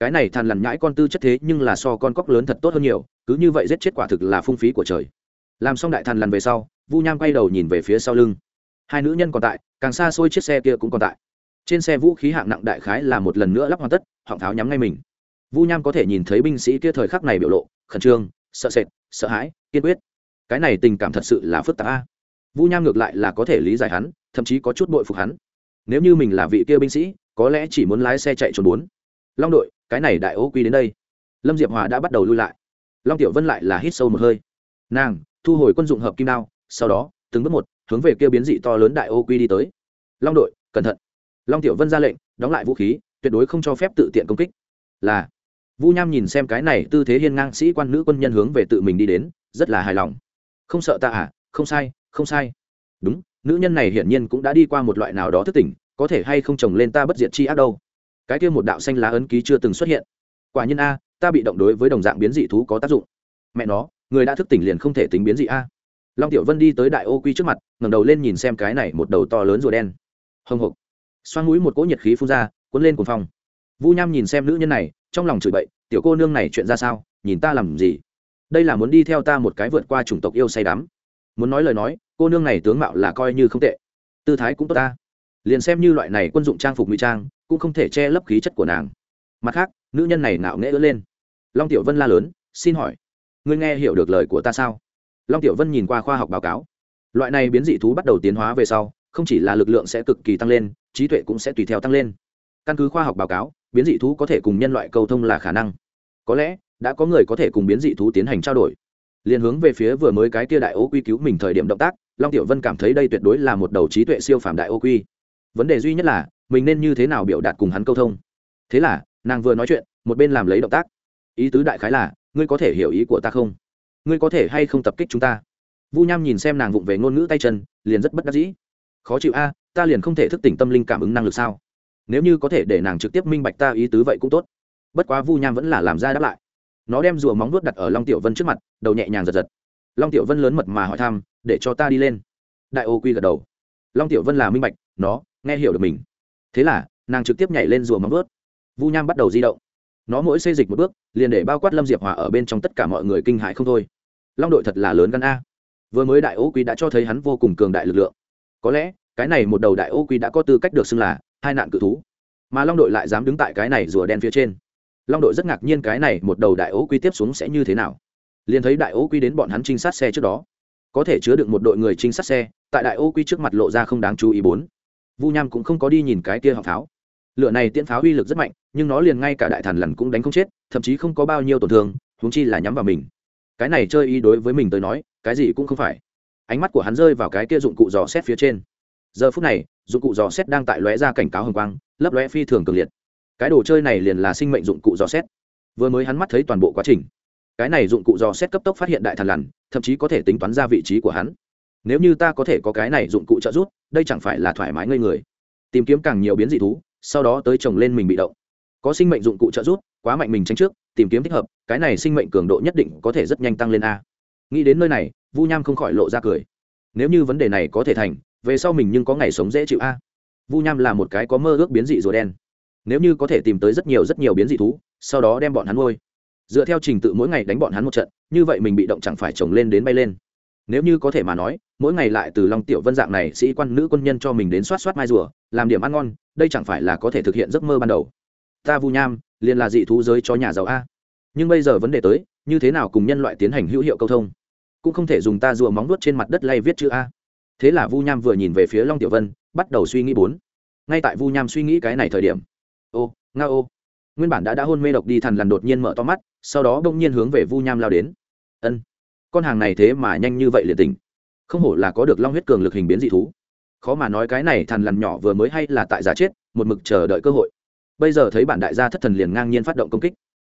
Cái này than lằn nhãi con tư chất thế nhưng là so con cóc lớn thật tốt hơn nhiều, cứ như vậy giết chết quả thực là phung phí của trời. Làm xong đại than lằn về sau, vu nham quay đầu nhìn về phía sau lưng. Hai nữ nhân còn tại, càng xa xôi chiếc xe kia cũng còn tại. Trên xe vũ khí hạng nặng đại khái là một lần nữa lắp hoàn tất họng tháo nhắm ngay mình. Vu nham có thể nhìn thấy binh sĩ kia thời khắc này biểu lộ, khẩn trương, sợ sệt, sợ hãi, kiên quyết. Cái này tình cảm thật sự là phức tạp a. Vu nham ngược lại là có thể lý giải hắn, thậm chí có chút bội phục hắn. Nếu như mình là vị kia binh sĩ, có lẽ chỉ muốn lái xe chạy trốn bốn. Long đội, cái này đại ô quy đến đây. Lâm diệp hòa đã bắt đầu lui lại. Long tiểu vân lại là hít sâu một hơi. Nàng, thu hồi quân dụng hợp kim đao, sau đó, từng bước một, hướng về kia biến dị to lớn đại ô quy đi tới. Long đội, cẩn thận. Long tiểu vân ra lệnh, đóng lại vũ khí tuyệt đối không cho phép tự tiện công kích. Là, vu nham nhìn xem cái này tư thế hiên ngang sĩ quan nữ quân nhân hướng về tự mình đi đến, rất là hài lòng. Không sợ ta à? Không sai không sai. Đúng, nữ nhân này hiển nhiên cũng đã đi qua một loại nào đó thức tỉnh, có thể hay không trồng lên ta bất diệt chi ác đâu? Cái kia một đạo xanh lá ấn ký chưa từng xuất hiện. Quả nhiên a, ta bị động đối với đồng dạng biến dị thú có tác dụng. Mẹ nó, người đã thức tỉnh liền không thể tính biến dị a. Long tiểu vân đi tới đại ô quy trước mặt, ngẩng đầu lên nhìn xem cái này một đầu to lớn rùa đen. Hồng hộc. Xoan mũi một cỗ nhiệt khí phun ra cuốn lên cuồng phong. Vu nham nhìn xem nữ nhân này, trong lòng chửi bậy, tiểu cô nương này chuyện ra sao? Nhìn ta làm gì? Đây là muốn đi theo ta một cái vượt qua chủng tộc yêu say đắm. Muốn nói lời nói, cô nương này tướng mạo là coi như không tệ. Tư thái cũng tốt ta. Liền xem như loại này quân dụng trang phục ngụy trang, cũng không thể che lấp khí chất của nàng. Mặt khác, nữ nhân này ngạo nghễ ưỡn lên. Long tiểu vân la lớn, xin hỏi, ngươi nghe hiểu được lời của ta sao? Long tiểu vân nhìn qua khoa học báo cáo. Loại này biến dị thú bắt đầu tiến hóa về sau, không chỉ là lực lượng sẽ cực kỳ tăng lên, trí tuệ cũng sẽ tùy theo tăng lên căn cứ khoa học báo cáo, biến dị thú có thể cùng nhân loại cầu thông là khả năng. Có lẽ, đã có người có thể cùng biến dị thú tiến hành trao đổi. Liền hướng về phía vừa mới cái tia đại ô quy cứu mình thời điểm động tác, long tiểu vân cảm thấy đây tuyệt đối là một đầu trí tuệ siêu phàm đại ô quy. Vấn đề duy nhất là, mình nên như thế nào biểu đạt cùng hắn câu thông. Thế là, nàng vừa nói chuyện, một bên làm lấy động tác. Ý tứ đại khái là, ngươi có thể hiểu ý của ta không? Ngươi có thể hay không tập kích chúng ta? Vu nham nhìn xem nàng vụng về ngôn ngữ tay chân, liền rất bất đắc dĩ. Khó chịu a, ta liền không thể thức tỉnh tâm linh cảm ứng năng lực sao? Nếu như có thể để nàng trực tiếp minh bạch ta ý tứ vậy cũng tốt. Bất quá vu nham vẫn là làm ra đáp lại. Nó đem rùa móng nuốt đặt ở long tiểu vân trước mặt, đầu nhẹ nhàng giật giật. Long tiểu vân lớn mật mà hỏi thăm, để cho ta đi lên. Đại ô quy gật đầu. Long tiểu vân là minh bạch, nó nghe hiểu được mình. Thế là, nàng trực tiếp nhảy lên rùa móng nuốt vu nham bắt đầu di động. Nó mỗi xây dịch một bước, liền để bao quát lâm diệp hòa ở bên trong tất cả mọi người kinh hại không thôi. Long đội thật là lớn gắn a. Vừa mới đại ô quy đã cho thấy hắn vô cùng cường đại lực lượng. Có lẽ, cái này một đầu đại ô quy đã có tư cách được xưng là hai nạn cự thú. Mà long đội lại dám đứng tại cái này rùa đen phía trên. Long đội rất ngạc nhiên cái này một đầu đại ố quy tiếp xuống sẽ như thế nào. Liền thấy đại ố quy đến bọn hắn trinh sát xe trước đó. Có thể chứa được một đội người trinh sát xe, tại đại ô quy trước mặt lộ ra không đáng chú ý bốn. Vu nham cũng không có đi nhìn cái kia họng pháo. Lửa này tiễn pháo uy lực rất mạnh, nhưng nó liền ngay cả đại thần lần cũng đánh không chết, thậm chí không có bao nhiêu tổn thương, huống chi là nhắm vào mình. Cái này chơi ý đối với mình tới nói, cái gì cũng không phải. Ánh mắt của hắn rơi vào cái kia dụng cụ dò xét phía trên giờ phút này, dụng cụ dò xét đang tại lóe ra cảnh cáo hồng quang, lấp lóe phi thường cường liệt. Cái đồ chơi này liền là sinh mệnh dụng cụ dò xét. Vừa mới hắn mắt thấy toàn bộ quá trình. Cái này dụng cụ dò xét cấp tốc phát hiện đại thần lằn, thậm chí có thể tính toán ra vị trí của hắn. Nếu như ta có thể có cái này dụng cụ trợ giúp, đây chẳng phải là thoải mái ngây người. Tìm kiếm càng nhiều biến dị thú, sau đó tới trồng lên mình bị động. Có sinh mệnh dụng cụ trợ giúp, quá mạnh mình tránh trước, tìm kiếm thích hợp, cái này sinh mệnh cường độ nhất định có thể rất nhanh tăng lên a. Nghĩ đến nơi này, vu nham không khỏi lộ ra cười. Nếu như vấn đề này có thể thành về sau mình nhưng có ngày sống dễ chịu a. Vu nham là một cái có mơ ước biến dị rùa đen. Nếu như có thể tìm tới rất nhiều rất nhiều biến dị thú, sau đó đem bọn hắn nuôi. Dựa theo trình tự mỗi ngày đánh bọn hắn một trận, như vậy mình bị động chẳng phải trồng lên đến bay lên. Nếu như có thể mà nói, mỗi ngày lại từ long tiểu vân dạng này sĩ quan nữ quân nhân cho mình đến soát soát mai rùa, làm điểm ăn ngon, đây chẳng phải là có thể thực hiện giấc mơ ban đầu. Ta vu nham, liền là dị thú giới cho nhà giàu a. Nhưng bây giờ vấn đề tới, như thế nào cùng nhân loại tiến hành hữu hiệu câu thông? Cũng không thể dùng ta rùa móng nuốt trên mặt đất lay viết chữ a thế là vu nham vừa nhìn về phía long tiểu vân, bắt đầu suy nghĩ bốn. Ngay tại vu nham suy nghĩ cái này thời điểm, ô, nga ô. Nguyên bản đã đã hôn mê độc đi thằn lằn đột nhiên mở to mắt, sau đó đông nhiên hướng về vu nham lao đến. Ân, con hàng này thế mà nhanh như vậy liền tình không hổ là có được long huyết cường lực hình biến dị thú. Khó mà nói cái này thằn lằn nhỏ vừa mới hay là tại giả chết, một mực chờ đợi cơ hội. Bây giờ thấy bản đại gia thất thần liền ngang nhiên phát động công kích.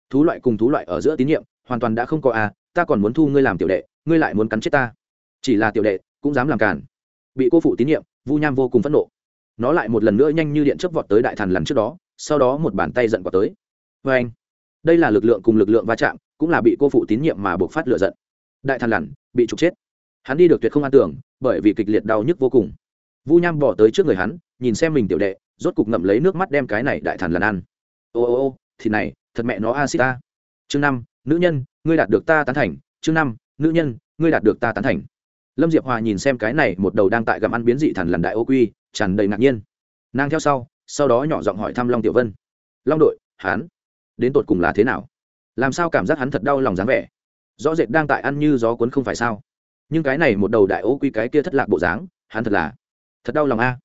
Thú loại cùng thú loại ở giữa tín nhiệm, hoàn toàn đã không có a ta còn muốn thu ngươi làm tiểu đệ, ngươi lại muốn cắn chết ta. Chỉ là tiểu đệ, cũng dám làm cản bị cô phụ tín nhiệm, vu nham vô cùng phẫn nộ. Nó lại một lần nữa nhanh như điện chớp vọt tới đại thần lần trước đó, sau đó một bàn tay giận quả tới. Vê anh. Đây là lực lượng cùng lực lượng va chạm, cũng là bị cô phụ tín nhiệm mà buộc phát lựa giận. Đại thần lằn bị trục chết. Hắn đi được tuyệt không an tưởng, bởi vì kịch liệt đau nhức vô cùng. Vu nham bỏ tới trước người hắn, nhìn xem mình tiểu đệ, rốt cục ngậm lấy nước mắt đem cái này đại thần lằn ăn. Ô ô ô, thì này, thật mẹ nó acid ta chương năm, nữ nhân, ngươi đạt được ta tán thành. Chương năm, nữ nhân, ngươi đạt được ta tán thành lâm diệp hòa nhìn xem cái này một đầu đang tại gặm ăn biến dị thần lần đại ô quy, tràn đầy ngạc nhiên. Nàng theo sau sau đó nhỏ giọng hỏi thăm long tiểu vân. Long đội hán đến tột cùng là thế nào? Làm sao cảm giác hắn thật đau lòng dáng vẻ? Rõ rệt đang tại ăn như gió cuốn không phải sao? Nhưng cái này một đầu đại ô quy cái kia thất lạc bộ dáng, hắn thật là, thật đau lòng a.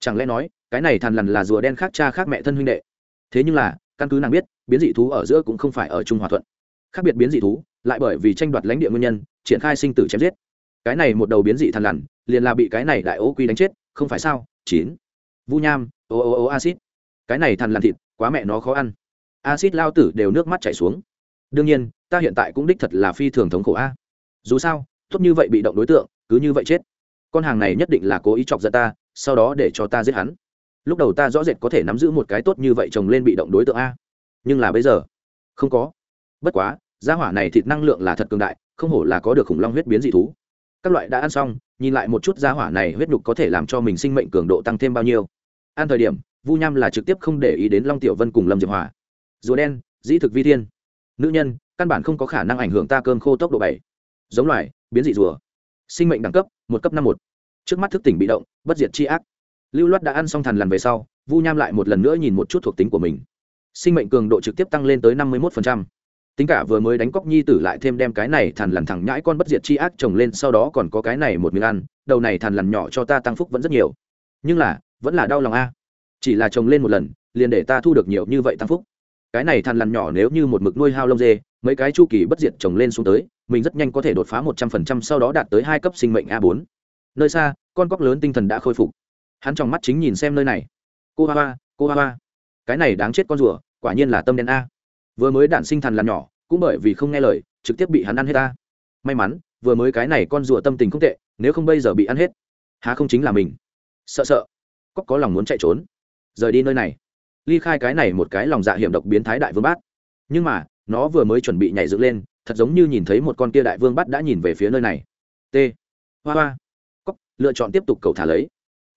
Chẳng lẽ nói, cái này thằn lằn là rùa đen khác cha khác mẹ thân huynh đệ? Thế nhưng là, căn cứ nàng biết, biến dị thú ở giữa cũng không phải ở trung hòa thuận. Khác biệt biến dị thú, lại bởi vì tranh đoạt lãnh địa nguyên nhân, triển khai sinh tử chém giết cái này một đầu biến dị thằn lằn, liền là bị cái này đại ô quy đánh chết, không phải sao? Chín. Vu nham, ô ô ô acid cái này thằn lằn thịt, quá mẹ nó khó ăn. Acid lao tử đều nước mắt chảy xuống. Đương nhiên, ta hiện tại cũng đích thật là phi thường thống khổ a. Dù sao, tốt như vậy bị động đối tượng, cứ như vậy chết. Con hàng này nhất định là cố ý chọc giận ta, sau đó để cho ta giết hắn. Lúc đầu ta rõ rệt có thể nắm giữ một cái tốt như vậy chồng lên bị động đối tượng a. Nhưng là bây giờ, không có. Bất quá, gia hỏa này thịt năng lượng là thật cường đại, không hổ là có được khủng long huyết biến dị thú các loại đã ăn xong, nhìn lại một chút gia hỏa này huyết nhục có thể làm cho mình sinh mệnh cường độ tăng thêm bao nhiêu. Ăn thời điểm, vu nham là trực tiếp không để ý đến long tiểu vân cùng lâm diệp hòa. Rùa đen, dĩ thực vi thiên. Nữ nhân, căn bản không có khả năng ảnh hưởng ta cơm khô tốc độ bảy. Giống loài, biến dị rùa. Sinh mệnh đẳng cấp, một cấp năm một. Trước mắt thức tỉnh bị động, bất diệt chi ác. Lưu loát đã ăn xong thằn lằn về sau, vu nham lại một lần nữa nhìn một chút thuộc tính của mình. Sinh mệnh cường độ trực tiếp tăng lên tới năm mươi một tính cả vừa mới đánh cóc nhi tử lại thêm đem cái này thằn lằn thẳng nhãi con bất diệt chi ác trồng lên sau đó còn có cái này một miếng ăn, đầu này thằn lằn nhỏ cho ta tăng phúc vẫn rất nhiều. Nhưng là, vẫn là đau lòng a. Chỉ là trồng lên một lần, liền để ta thu được nhiều như vậy tăng phúc. Cái này thằn lằn nhỏ nếu như một mực nuôi hao lông dê, mấy cái chu kỳ bất diệt trồng lên xuống tới, mình rất nhanh có thể đột phá một trăm phần trăm sau đó đạt tới hai cấp sinh mệnh a bốn. Nơi xa, con cóc lớn tinh thần đã khôi phục. Hắn trong mắt chính nhìn xem nơi này. Cô hoa hoa, cô hoa hoa. Cái này đáng chết con rùa, quả nhiên là tâm đen a vừa mới đạn sinh thần làm nhỏ, cũng bởi vì không nghe lời, trực tiếp bị hắn ăn hết ta. May mắn, vừa mới cái này con rùa tâm tình không tệ, nếu không bây giờ bị ăn hết, há không chính là mình. Sợ sợ. Cóc có lòng muốn chạy trốn. Rời đi nơi này. Ly khai cái này một cái lòng dạ hiểm độc biến thái đại vương bát. Nhưng mà, nó vừa mới chuẩn bị nhảy dựng lên, thật giống như nhìn thấy một con kia đại vương bắt đã nhìn về phía nơi này. T. Hoa hoa. Cóc lựa chọn tiếp tục cầu thả lấy.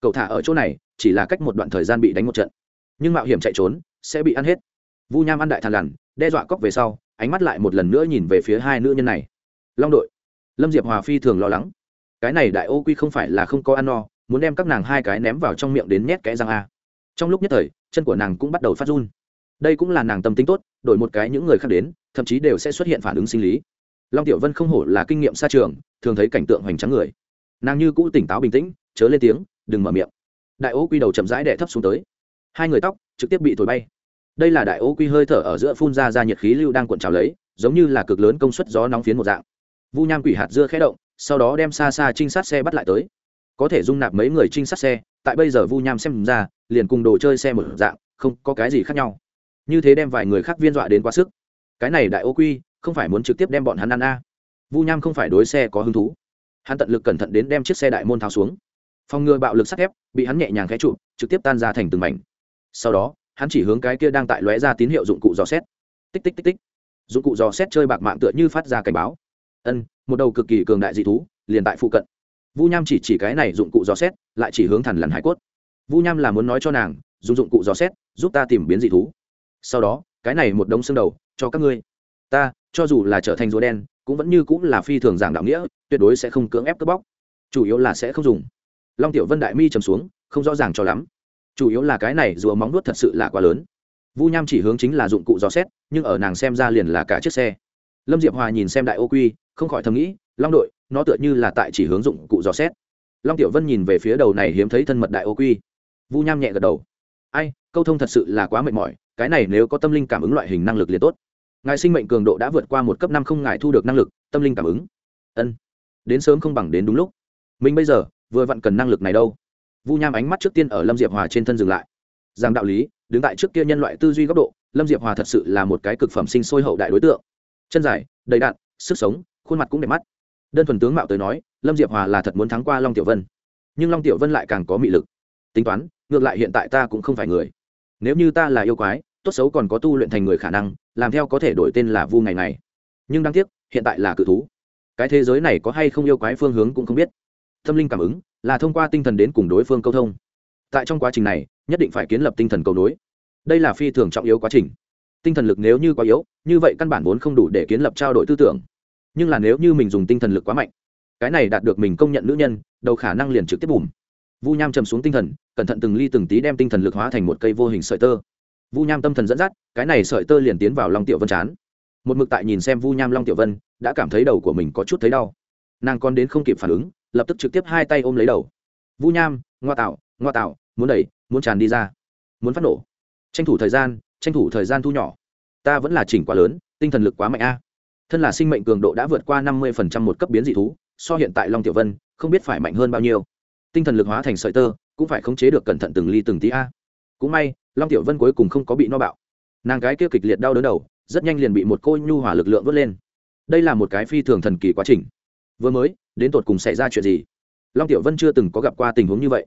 Cầu thả ở chỗ này, chỉ là cách một đoạn thời gian bị đánh một trận. Nhưng mạo hiểm chạy trốn, sẽ bị ăn hết. Vu nham ăn đại thàn lằn đe dọa cóc về sau, ánh mắt lại một lần nữa nhìn về phía hai nữ nhân này. Long đội. Lâm diệp hòa phi thường lo lắng. Cái này đại ô quy không phải là không có ăn no, muốn đem các nàng hai cái ném vào trong miệng đến nhét kẽ răng a. Trong lúc nhất thời, chân của nàng cũng bắt đầu phát run. Đây cũng là nàng tâm tính tốt, đổi một cái những người khác đến, thậm chí đều sẽ xuất hiện phản ứng sinh lý. Long tiểu vân không hổ là kinh nghiệm xa trường, thường thấy cảnh tượng hoành tráng người. Nàng như cũ tỉnh táo bình tĩnh, chớ lên tiếng, đừng mở miệng. Đại ô quy đầu chậm rãi đẻ thấp xuống tới. Hai người tóc trực tiếp bị thổi bay đây là đại ô quy hơi thở ở giữa phun ra ra nhiệt khí lưu đang cuộn trào lấy, giống như là cực lớn công suất gió nóng phiến một dạng. Vu nham quỷ hạt dưa khẽ động, sau đó đem xa xa trinh sát xe bắt lại tới. Có thể dung nạp mấy người trinh sát xe, tại bây giờ vu nham xem ra, liền cùng đồ chơi xe một dạng, không có cái gì khác nhau. Như thế đem vài người khác viên dọa đến quá sức. Cái này đại ô quy, không phải muốn trực tiếp đem bọn hắn ăn a? À. vu nham không phải đối xe có hứng thú. Hắn tận lực cẩn thận đến đem chiếc xe đại môn tháo xuống. Phòng ngừa bạo lực sắt thép, bị hắn nhẹ nhàng khẽ trụ, trực tiếp tan ra thành từng mảnh. Sau đó hắn chỉ hướng cái kia đang tại lóe ra tín hiệu dụng cụ dò xét. Tích tích tích tích. Dụng cụ dò xét chơi bạc mạng tựa như phát ra cảnh báo. Ân, một đầu cực kỳ cường đại dị thú, liền tại phụ cận. Vu nham chỉ chỉ cái này dụng cụ dò xét, lại chỉ hướng thẳn lằn hải cốt. Vu nham là muốn nói cho nàng, dùng dụng cụ dò xét, giúp ta tìm biến dị thú. Sau đó, cái này một đống xương đầu, cho các ngươi. Ta, cho dù là trở thành rùa đen, cũng vẫn như cũng là phi thường giảng đạo nghĩa, tuyệt đối sẽ không cưỡng ép cướp bóc. Chủ yếu là sẽ không dùng. Long tiểu vân đại mi trầm xuống, không rõ ràng cho lắm chủ yếu là cái này rùa móng nuốt thật sự là quá lớn. Vu nham chỉ hướng chính là dụng cụ dò xét, nhưng ở nàng xem ra liền là cả chiếc xe. Lâm diệp hòa nhìn xem đại ô quy, không khỏi thầm nghĩ, long đội, nó tựa như là tại chỉ hướng dụng cụ dò xét. Long tiểu vân nhìn về phía đầu này hiếm thấy thân mật đại ô quy. Vu nham nhẹ gật đầu. Ai, câu thông thật sự là quá mệt mỏi, cái này nếu có tâm linh cảm ứng loại hình năng lực liền tốt. Ngài sinh mệnh cường độ đã vượt qua một cấp năm không ngài thu được năng lực, tâm linh cảm ứng. Ân, đến sớm không bằng đến đúng lúc. Mình bây giờ, vừa vặn cần năng lực này đâu? Vu nham ánh mắt trước tiên ở lâm diệp hòa trên thân dừng lại. Rằng đạo lý, đứng tại trước kia nhân loại tư duy góc độ, lâm diệp hòa thật sự là một cái cực phẩm sinh sôi hậu đại đối tượng. Chân dài, đầy đạn sức sống, khuôn mặt cũng đẹp mắt. Đơn thuần tướng mạo tới nói, lâm diệp hòa là thật muốn thắng qua long tiểu vân. Nhưng long tiểu vân lại càng có mị lực. Tính toán, ngược lại hiện tại ta cũng không phải người. Nếu như ta là yêu quái, tốt xấu còn có tu luyện thành người khả năng, làm theo có thể đổi tên là vu ngày này nhưng đáng tiếc, hiện tại là cự thú. Cái thế giới này có hay không yêu quái phương hướng cũng không biết. Tâm linh cảm ứng là thông qua tinh thần đến cùng đối phương câu thông. Tại trong quá trình này, nhất định phải kiến lập tinh thần cầu nối. Đây là phi thường trọng yếu quá trình. Tinh thần lực nếu như quá yếu, như vậy căn bản vốn không đủ để kiến lập trao đổi tư tưởng. Nhưng là nếu như mình dùng tinh thần lực quá mạnh, cái này đạt được mình công nhận nữ nhân, đầu khả năng liền trực tiếp bùm. Vu nham chầm xuống tinh thần, cẩn thận từng ly từng tí đem tinh thần lực hóa thành một cây vô hình sợi tơ. Vu nham tâm thần dẫn dắt, cái này sợi tơ liền tiến vào long tiểu vân chán. Một mực tại nhìn xem vu nham long tiểu vân, đã cảm thấy đầu của mình có chút thấy đau. Nàng còn đến không kịp phản ứng lập tức trực tiếp hai tay ôm lấy đầu. Vu nham, ngoa tạo ngoa tạo muốn đẩy, muốn tràn đi ra. Muốn phát nổ. Tranh thủ thời gian, tranh thủ thời gian thu nhỏ. Ta vẫn là chỉnh quá lớn, tinh thần lực quá mạnh a. Thân là sinh mệnh cường độ đã vượt qua năm mươi một cấp biến dị thú, so hiện tại long tiểu vân, không biết phải mạnh hơn bao nhiêu. Tinh thần lực hóa thành sợi tơ, cũng phải khống chế được cẩn thận từng ly từng tí a. Cũng may, long tiểu vân cuối cùng không có bị no bạo. Nàng gái kia kịch liệt đau đớn đầu, rất nhanh liền bị một cô nhu hỏa lực lượng vớt lên. Đây là một cái phi thường thần kỳ quá trình. Vừa mới đến tột cùng xảy ra chuyện gì? Long tiểu vân chưa từng có gặp qua tình huống như vậy.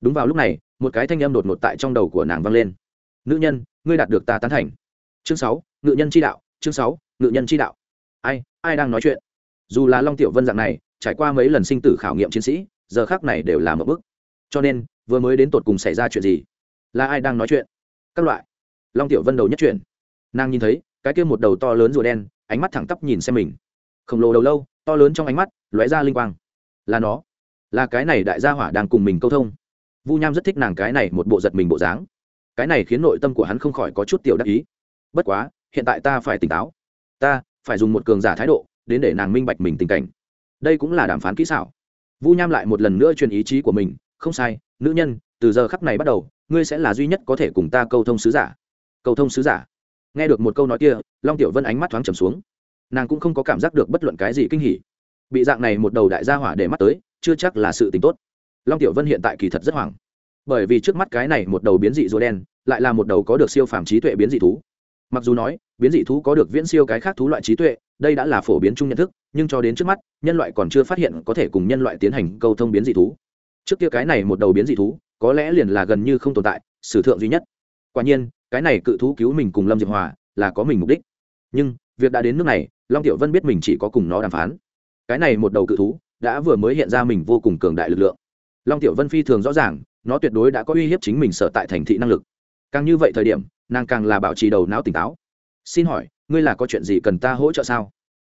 Đúng vào lúc này, một cái thanh âm đột ngột tại trong đầu của nàng vang lên. Nữ nhân, ngươi đạt được ta tán thành. Chương sáu, ngự nhân chi đạo, chương sáu, ngự nhân chi đạo. Ai ai đang nói chuyện? Dù là long tiểu vân dạng này, trải qua mấy lần sinh tử khảo nghiệm chiến sĩ, giờ khác này đều là một bức cho nên, vừa mới đến tột cùng xảy ra chuyện gì? Là ai đang nói chuyện? Các loại. Long tiểu vân đầu nhất chuyện. nàng nhìn thấy, cái kia một đầu to lớn rùa đen, ánh mắt thẳng tắp nhìn xem mình. Khổng lồ đầu lâu, to lớn trong ánh mắt lóe ra linh quang. Là nó. Là cái này đại gia hỏa đang cùng mình câu thông. Vu nham rất thích nàng cái này một bộ giật mình bộ dáng. Cái này khiến nội tâm của hắn không khỏi có chút tiểu đắc ý. Bất quá, hiện tại ta phải tỉnh táo. Ta phải dùng một cường giả thái độ đến để nàng minh bạch mình tình cảnh. Đây cũng là đàm phán kỹ xảo. Vu nham lại một lần nữa truyền ý chí của mình. Không sai, nữ nhân, từ giờ khắc này bắt đầu, ngươi sẽ là duy nhất có thể cùng ta câu thông sứ giả. Câu thông sứ giả. Nghe được một câu nói kia, long tiểu vân ánh mắt thoáng trầm xuống. Nàng cũng không có cảm giác được bất luận cái gì kinh hỉ bị dạng này một đầu đại gia hỏa để mắt tới, chưa chắc là sự tính tốt. Long tiểu vân hiện tại kỳ thật rất hoảng. Bởi vì trước mắt cái này một đầu biến dị rùa đen, lại là một đầu có được siêu phàm trí tuệ biến dị thú. Mặc dù nói, biến dị thú có được viễn siêu cái khác thú loại trí tuệ, đây đã là phổ biến chung nhận thức, nhưng cho đến trước mắt, nhân loại còn chưa phát hiện có thể cùng nhân loại tiến hành câu thông biến dị thú. Trước kia cái này một đầu biến dị thú, có lẽ liền là gần như không tồn tại, sử thượng duy nhất. Quả nhiên, cái này cự thú cứu mình cùng lâm diệp hòa là có mình mục đích. Nhưng, việc đã đến nước này, long tiểu vân biết mình chỉ có cùng nó đàm phán cái này một đầu cự thú đã vừa mới hiện ra mình vô cùng cường đại lực lượng. Long tiểu vân phi thường rõ ràng, nó tuyệt đối đã có uy hiếp chính mình sở tại thành thị năng lực. Càng như vậy thời điểm, nàng càng là bảo trì đầu não tỉnh táo. Xin hỏi, ngươi là có chuyện gì cần ta hỗ trợ sao?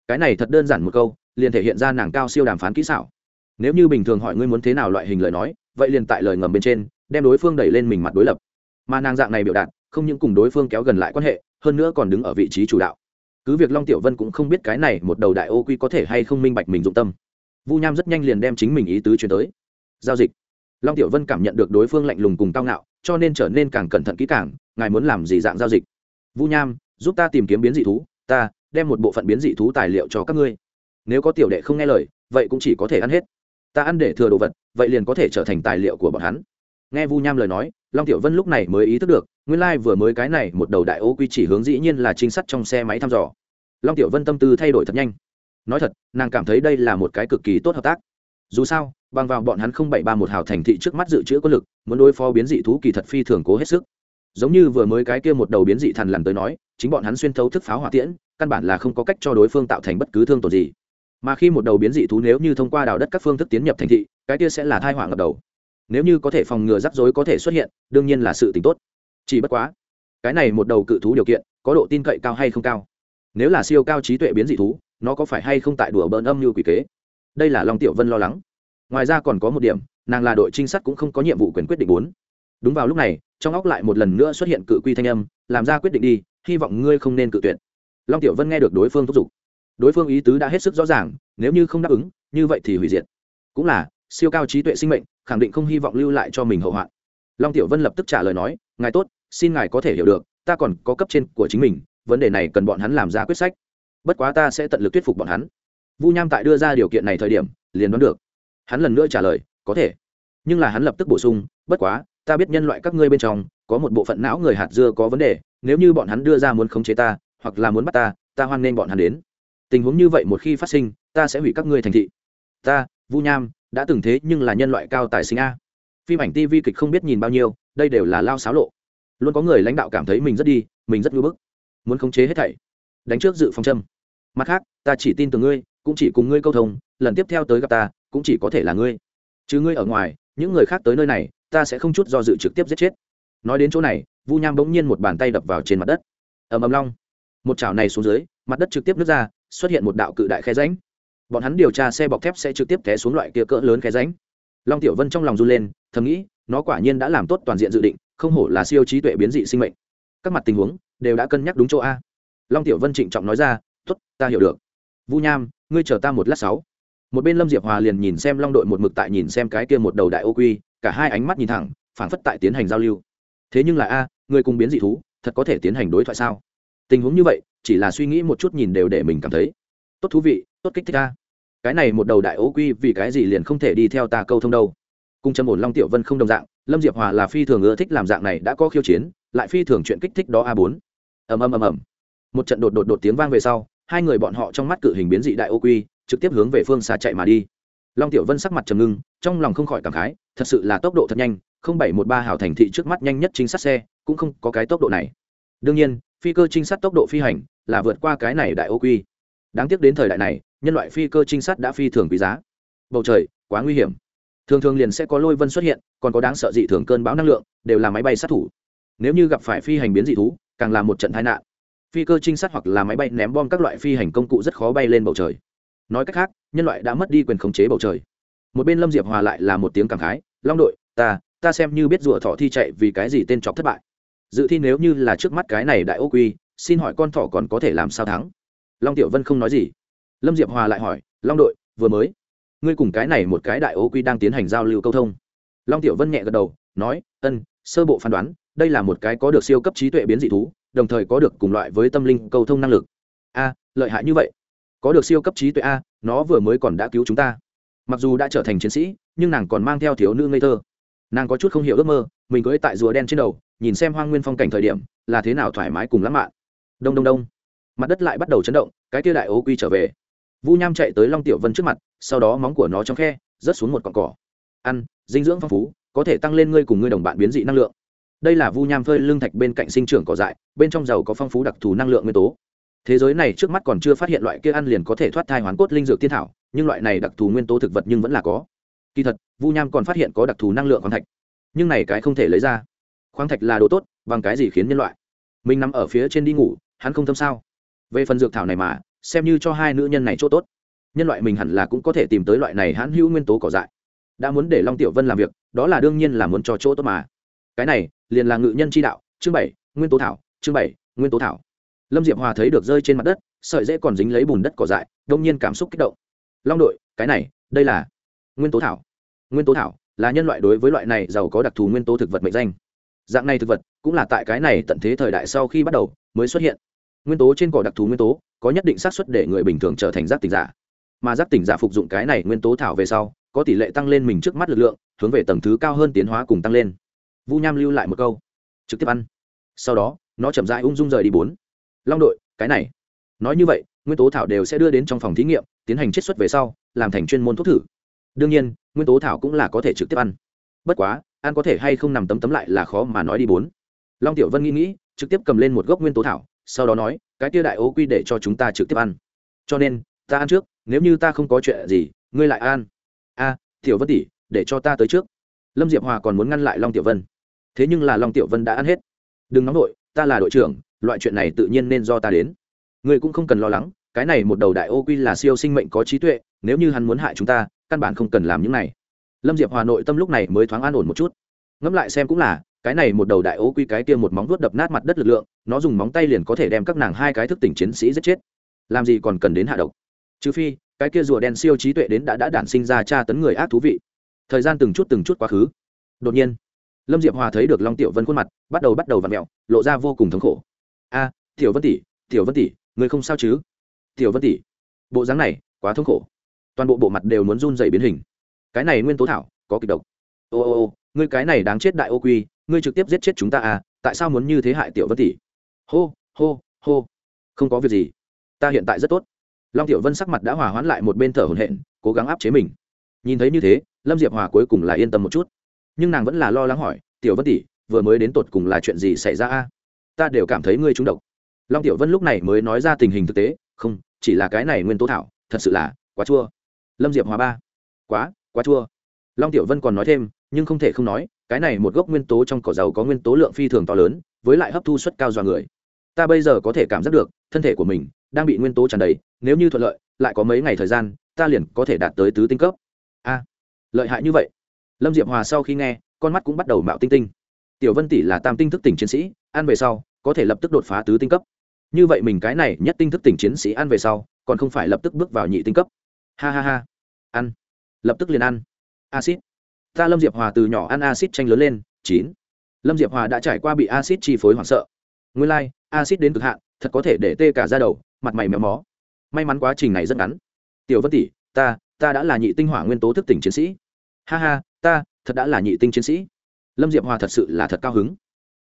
Cái này thật đơn giản một câu, liền thể hiện ra nàng cao siêu đàm phán kỹ xảo. Nếu như bình thường hỏi ngươi muốn thế nào loại hình lời nói, vậy liền tại lời ngầm bên trên, đem đối phương đẩy lên mình mặt đối lập. Mà nàng dạng này biểu đạt, không những cùng đối phương kéo gần lại quan hệ, hơn nữa còn đứng ở vị trí chủ đạo cứ việc long tiểu vân cũng không biết cái này một đầu đại ô quy có thể hay không minh bạch mình dụng tâm. Vu nham rất nhanh liền đem chính mình ý tứ chuyển tới. Giao dịch. Long tiểu vân cảm nhận được đối phương lạnh lùng cùng cao ngạo, cho nên trở nên càng cẩn thận kỹ càng, ngài muốn làm gì dạng giao dịch? Vu nham, giúp ta tìm kiếm biến dị thú, ta đem một bộ phận biến dị thú tài liệu cho các ngươi. Nếu có tiểu đệ không nghe lời, vậy cũng chỉ có thể ăn hết. Ta ăn để thừa đồ vật, vậy liền có thể trở thành tài liệu của bọn hắn. Nghe vu nham lời nói long tiểu vân lúc này mới ý thức được, nguyên lai vừa mới cái này một đầu đại ô quy chỉ hướng dĩ nhiên là trinh sát trong xe máy thăm dò. Long tiểu vân tâm tư thay đổi thật nhanh. Nói thật, nàng cảm thấy đây là một cái cực kỳ tốt hợp tác. Dù sao, bằng vào bọn hắn không bảy ba một hào thành thị trước mắt dự trữ quân lực, muốn đối phó biến dị thú kỳ thật phi thường cố hết sức. Giống như vừa mới cái kia một đầu biến dị thần lần tới nói, chính bọn hắn xuyên thấu thức pháo hỏa tiễn, căn bản là không có cách cho đối phương tạo thành bất cứ thương tổn gì. Mà khi một đầu biến dị thú nếu như thông qua đào đất các phương thức tiến nhập thành thị, cái kia sẽ là thai họa ngập đầu nếu như có thể phòng ngừa rắc rối có thể xuất hiện, đương nhiên là sự t tốt. Chỉ bất quá, cái này một đầu cự thú điều kiện, có độ tin cậy cao hay không cao? Nếu là siêu cao trí tuệ biến dị thú, nó có phải hay không tại đùa bỡn âm như quỷ kế? Đây là long tiểu vân lo lắng. Ngoài ra còn có một điểm, nàng là đội trinh sát cũng không có nhiệm vụ quyền quyết định bốn. Đúng vào lúc này, trong óc lại một lần nữa xuất hiện cự quy thanh âm, làm ra quyết định đi, hy vọng ngươi không nên cự tuyệt. Long tiểu vân nghe được đối phương thúc giục. Đối phương ý tứ đã hết sức rõ ràng, nếu như không đáp ứng, như vậy thì hủy diệt. Cũng là, siêu cao trí tuệ sinh mệnh khẳng định không hy vọng lưu lại cho mình hậu hoạn. Long tiểu vân lập tức trả lời nói, ngài tốt, xin ngài có thể hiểu được, ta còn có cấp trên của chính mình, vấn đề này cần bọn hắn làm ra quyết sách. Bất quá ta sẽ tận lực thuyết phục bọn hắn. Vu nham tại đưa ra điều kiện này thời điểm, liền đoán được. Hắn lần nữa trả lời, có thể. Nhưng là hắn lập tức bổ sung, bất quá, ta biết nhân loại các ngươi bên trong, có một bộ phận não người hạt dưa có vấn đề, nếu như bọn hắn đưa ra muốn khống chế ta, hoặc là muốn bắt ta ta hoan nghênh bọn hắn đến. Tình huống như vậy một khi phát sinh, ta sẽ hủy các ngươi thành thị. Ta, vu nham đã từng thế nhưng là nhân loại cao tài sinh a. Phim ảnh tv kịch không biết nhìn bao nhiêu, đây đều là lao xáo lộ. Luôn có người lãnh đạo cảm thấy mình rất đi, mình rất ngưỡng bức. Muốn khống chế hết thảy, đánh trước dự phòng châm. Mặt khác, ta chỉ tin tưởng ngươi, cũng chỉ cùng ngươi câu thông, lần tiếp theo tới gặp ta, cũng chỉ có thể là ngươi. Chứ ngươi ở ngoài, những người khác tới nơi này, ta sẽ không chút do dự trực tiếp giết chết. Nói đến chỗ này, vu nham bỗng nhiên một bàn tay đập vào trên mặt đất. Ầm ầm long. Một chảo này xuống dưới, mặt đất trực tiếp nứt ra, xuất hiện một đạo cự đại khe ránh bọn hắn điều tra xe bọc thép sẽ trực tiếp té xuống loại kia cỡ lớn khe ránh long tiểu vân trong lòng run lên, thầm nghĩ, nó quả nhiên đã làm tốt toàn diện dự định, không hổ là siêu trí tuệ biến dị sinh mệnh. Các mặt tình huống đều đã cân nhắc đúng chỗ a. Long tiểu vân trịnh trọng nói ra t ố t ta hiểu được. Vu nham, ngươi chờ ta một lát sáu. Một bên lâm diệp hòa liền nhìn xem long đội một mực tại nhìn xem cái kia một đầu đại ô quy, cả hai ánh mắt nhìn thẳng, phảng phất tại tiến hành giao lưu. Thế nhưng là a, người cùng biến dị thú, thật có thể tiến hành đối thoại sao? Tình huống như vậy, chỉ là suy nghĩ một chút nhìn đều để mình cảm thấy. Tốt thú vị, tốt kích thích a cái này một đầu đại ố quy vì cái gì liền không thể đi theo ta câu thông đâu. Cùng châm ổn long tiểu vân không đồng dạng, lâm diệp hòa là phi thường ưa thích làm dạng này đã có khiêu chiến, lại phi thường chuyện kích thích đó a bốn. Ầm ầm ầm ầm. Một trận đột đột đột tiếng vang về sau, hai người bọn họ trong mắt cự hình biến dị đại ô quy, trực tiếp hướng về phương xa chạy mà đi. Long tiểu vân sắc mặt trầm ngưng, trong lòng không khỏi cảm khái, thật sự là tốc độ thật nhanh, không bảy một ba hảo thành thị trước mắt nhanh nhất chính sát xe, cũng không có cái tốc độ này. Đương nhiên, phi cơ trinh sát tốc độ phi hành là vượt qua cái này đại ô quy. Đáng tiếc đến thời đại này nhân loại phi cơ trinh sát đã phi thường quý giá. Bầu trời, quá nguy hiểm. Thường thường liền sẽ có lôi vân xuất hiện, còn có đáng sợ dị thường cơn bão năng lượng, đều là máy bay sát thủ. Nếu như gặp phải phi hành biến dị thú, càng là một trận tai nạn. Phi cơ trinh sát hoặc là máy bay ném bom các loại phi hành công cụ rất khó bay lên bầu trời. Nói cách khác, nhân loại đã mất đi quyền khống chế bầu trời. Một bên lâm diệp hòa lại là một tiếng cảm khái, long đội, ta ta xem như biết rùa thọ thi chạy vì cái gì tên chọc thất bại. Dự thi nếu như là trước mắt cái này đại ô quy, xin hỏi con thỏ còn có thể làm sao thắng? Long tiểu vân không nói gì lâm diệp hòa lại hỏi, long đội, vừa mới, ngươi cùng cái này một cái đại ô quy đang tiến hành giao lưu câu thông. Long tiểu vân nhẹ gật đầu, nói, ân, sơ bộ phán đoán, đây là một cái có được siêu cấp trí tuệ biến dị thú, đồng thời có được cùng loại với tâm linh câu thông năng lực. A, lợi hại như vậy. Có được siêu cấp trí tuệ a, nó vừa mới còn đã cứu chúng ta. Mặc dù đã trở thành chiến sĩ, nhưng nàng còn mang theo thiếu nữ ngây thơ. Nàng có chút không hiểu ước mơ, mình cưỡi tại rùa đen trên đầu, nhìn xem hoang nguyên phong cảnh thời điểm, là thế nào thoải mái cùng lãng mạn. Đông đông đông. Mặt đất lại bắt đầu chấn động, cái tia đại ô quy trở về vu nham chạy tới long tiểu vân trước mặt, sau đó móng của nó trong khe, rớt xuống một cọn cỏ. Ăn, dinh dưỡng phong phú, có thể tăng lên ngươi cùng ngươi đồng bạn biến dị năng lượng. Đây là vu nham phơi lương thạch bên cạnh sinh trưởng cỏ dại, bên trong dầu có phong phú đặc thù năng lượng nguyên tố. Thế giới này trước mắt còn chưa phát hiện loại kia ăn liền có thể thoát thai hoàn cốt linh dược tiên thảo, nhưng loại này đặc thù nguyên tố thực vật nhưng vẫn là có. Kỳ thật, vu nham còn phát hiện có đặc thù năng lượng khoáng thạch. Nhưng này cái không thể lấy ra. Khoáng thạch là đồ tốt, bằng cái gì khiến nhân loại? Mình nằm ở phía trên đi ngủ, hắn không tâm sao? Về phần dược thảo này mà xem như cho hai nữ nhân này chỗ tốt. Nhân loại mình hẳn là cũng có thể tìm tới loại này hãn hữu nguyên tố cỏ dại. Đã muốn để long tiểu vân làm việc, đó là đương nhiên là muốn cho chỗ tốt mà. Cái này, liền là ngự nhân chi đạo, chương bảy, nguyên tố thảo, chương bảy, nguyên tố thảo. Lâm diệp hòa thấy được rơi trên mặt đất, sợi dễ còn dính lấy bùn đất cỏ dại, đông nhiên cảm xúc kích động. Long đội, cái này, đây là nguyên tố thảo. Nguyên tố thảo là nhân loại đối với loại này giàu có đặc thù nguyên tố thực vật mệnh danh. Dạng này thực vật cũng là tại cái này tận thế thời đại sau khi bắt đầu mới xuất hiện. Nguyên tố trên cỏ đặc thù nguyên tố có nhất định xác suất để người bình thường trở thành giác tỉnh giả. Mà giác tỉnh giả phục dụng cái này nguyên tố thảo về sau, có tỷ lệ tăng lên mình trước mắt lực lượng, hướng về tầng thứ cao hơn tiến hóa cùng tăng lên. Vu nham lưu lại một câu, trực tiếp ăn. Sau đó, nó chậm rãi ung dung rời đi bốn. Long đội, cái này. Nói như vậy, nguyên tố thảo đều sẽ đưa đến trong phòng thí nghiệm, tiến hành chiết xuất về sau, làm thành chuyên môn thuốc thử. Đương nhiên, nguyên tố thảo cũng là có thể trực tiếp ăn. Bất quá, ăn có thể hay không nằm tấm tấm lại là khó mà nói đi bốn. Long tiểu vân nghĩ nghĩ, trực tiếp cầm lên một gốc nguyên tố thảo sau đó nói, cái tia đại ố quy để cho chúng ta trực tiếp ăn. Cho nên, ta ăn trước, nếu như ta không có chuyện gì, ngươi lại ăn. A, tiểu vân tỷ, để cho ta tới trước. Lâm diệp hòa còn muốn ngăn lại long tiểu vân. Thế nhưng là long tiểu vân đã ăn hết. Đừng nóng đội ta là đội trưởng, loại chuyện này tự nhiên nên do ta đến. Ngươi cũng không cần lo lắng, cái này một đầu đại ô quy là siêu sinh mệnh có trí tuệ, nếu như hắn muốn hại chúng ta, căn bản không cần làm những này. Lâm diệp hòa nội tâm lúc này mới thoáng an ổn một chút. Ngẫm lại xem cũng là cái này một đầu đại ố quy cái kia một móng vuốt đập nát mặt đất lực lượng, nó dùng móng tay liền có thể đem các nàng hai cái thức tỉnh chiến sĩ giết chết. Làm gì còn cần đến hạ độc? Trừ phi, cái kia rùa đen siêu trí tuệ đến đã đã đản sinh ra tra tấn người ác thú vị. Thời gian từng chút từng chút quá khứ. Đột nhiên, lâm diệp hòa thấy được long tiểu vân khuôn mặt, bắt đầu bắt đầu v ặ mẹo lộ ra vô cùng thống khổ. A, tiểu vân tỷ, tiểu vân tỷ người không sao chứ? Tiểu vân tỷ. Bộ dáng này, quá thống khổ. Toàn bộ bộ mặt đều muốn run dày biến hình. Cái này nguyên tố thảo, có kịch độc. Ô ô ô, ngươi cái này đáng chết đại ô quy ngươi trực tiếp giết chết chúng ta à tại sao muốn như thế hại tiểu vân tỷ? Hô hô hô. Không có việc gì. Ta hiện tại rất tốt. Long tiểu vân sắc mặt đã hòa hoãn lại một bên thở hổn hển, cố gắng áp chế mình. Nhìn thấy như thế, lâm diệp hòa cuối cùng là yên tâm một chút. Nhưng nàng vẫn là lo lắng hỏi, tiểu vân tỷ, vừa mới đến tột cùng là chuyện gì xảy ra a? Ta đều cảm thấy ngươi trúng độc. Long tiểu vân lúc này mới nói ra tình hình thực tế, không, chỉ là cái này nguyên tố thảo, thật sự là quá chua. Lâm diệp hòa ba, quá quá chua. Long tiểu vân còn nói thêm, nhưng không thể không nói cái này một gốc nguyên tố trong cỏ dầu có nguyên tố lượng phi thường to lớn, với lại hấp thu suất cao dọa người. Ta bây giờ có thể cảm giác được, thân thể của mình đang bị nguyên tố tràn đầy, nếu như thuận lợi, lại có mấy ngày thời gian, ta liền có thể đạt tới tứ tinh cấp. A, lợi hại như vậy. Lâm diệp hòa sau khi nghe, con mắt cũng bắt đầu mạo tinh tinh. Tiểu vân tỷ là tam tinh thức tỉnh chiến sĩ, ăn về sau, có thể lập tức đột phá tứ tinh cấp. Như vậy mình cái này nhất tinh thức tỉnh chiến sĩ ăn về sau, còn không phải lập tức bước vào nhị tinh cấp. Ha ha ha. Ăn. Lập tức liền ăn. Acid ta lâm diệp hòa từ nhỏ ăn acid tranh lớn lên chín. Lâm diệp hòa đã trải qua bị acid chi phối hoảng sợ. Nguyên lai、like, acid đến cực hạn thật có thể để tê cả ra đầu mặt mày méo mó. May mắn quá trình này rất ngắn. Tiểu vân tỷ ta ta đã là nhị tinh hỏa nguyên tố thức tỉnh chiến sĩ. Ha ha ta thật đã là nhị tinh chiến sĩ. Lâm diệp hòa thật sự là thật cao hứng.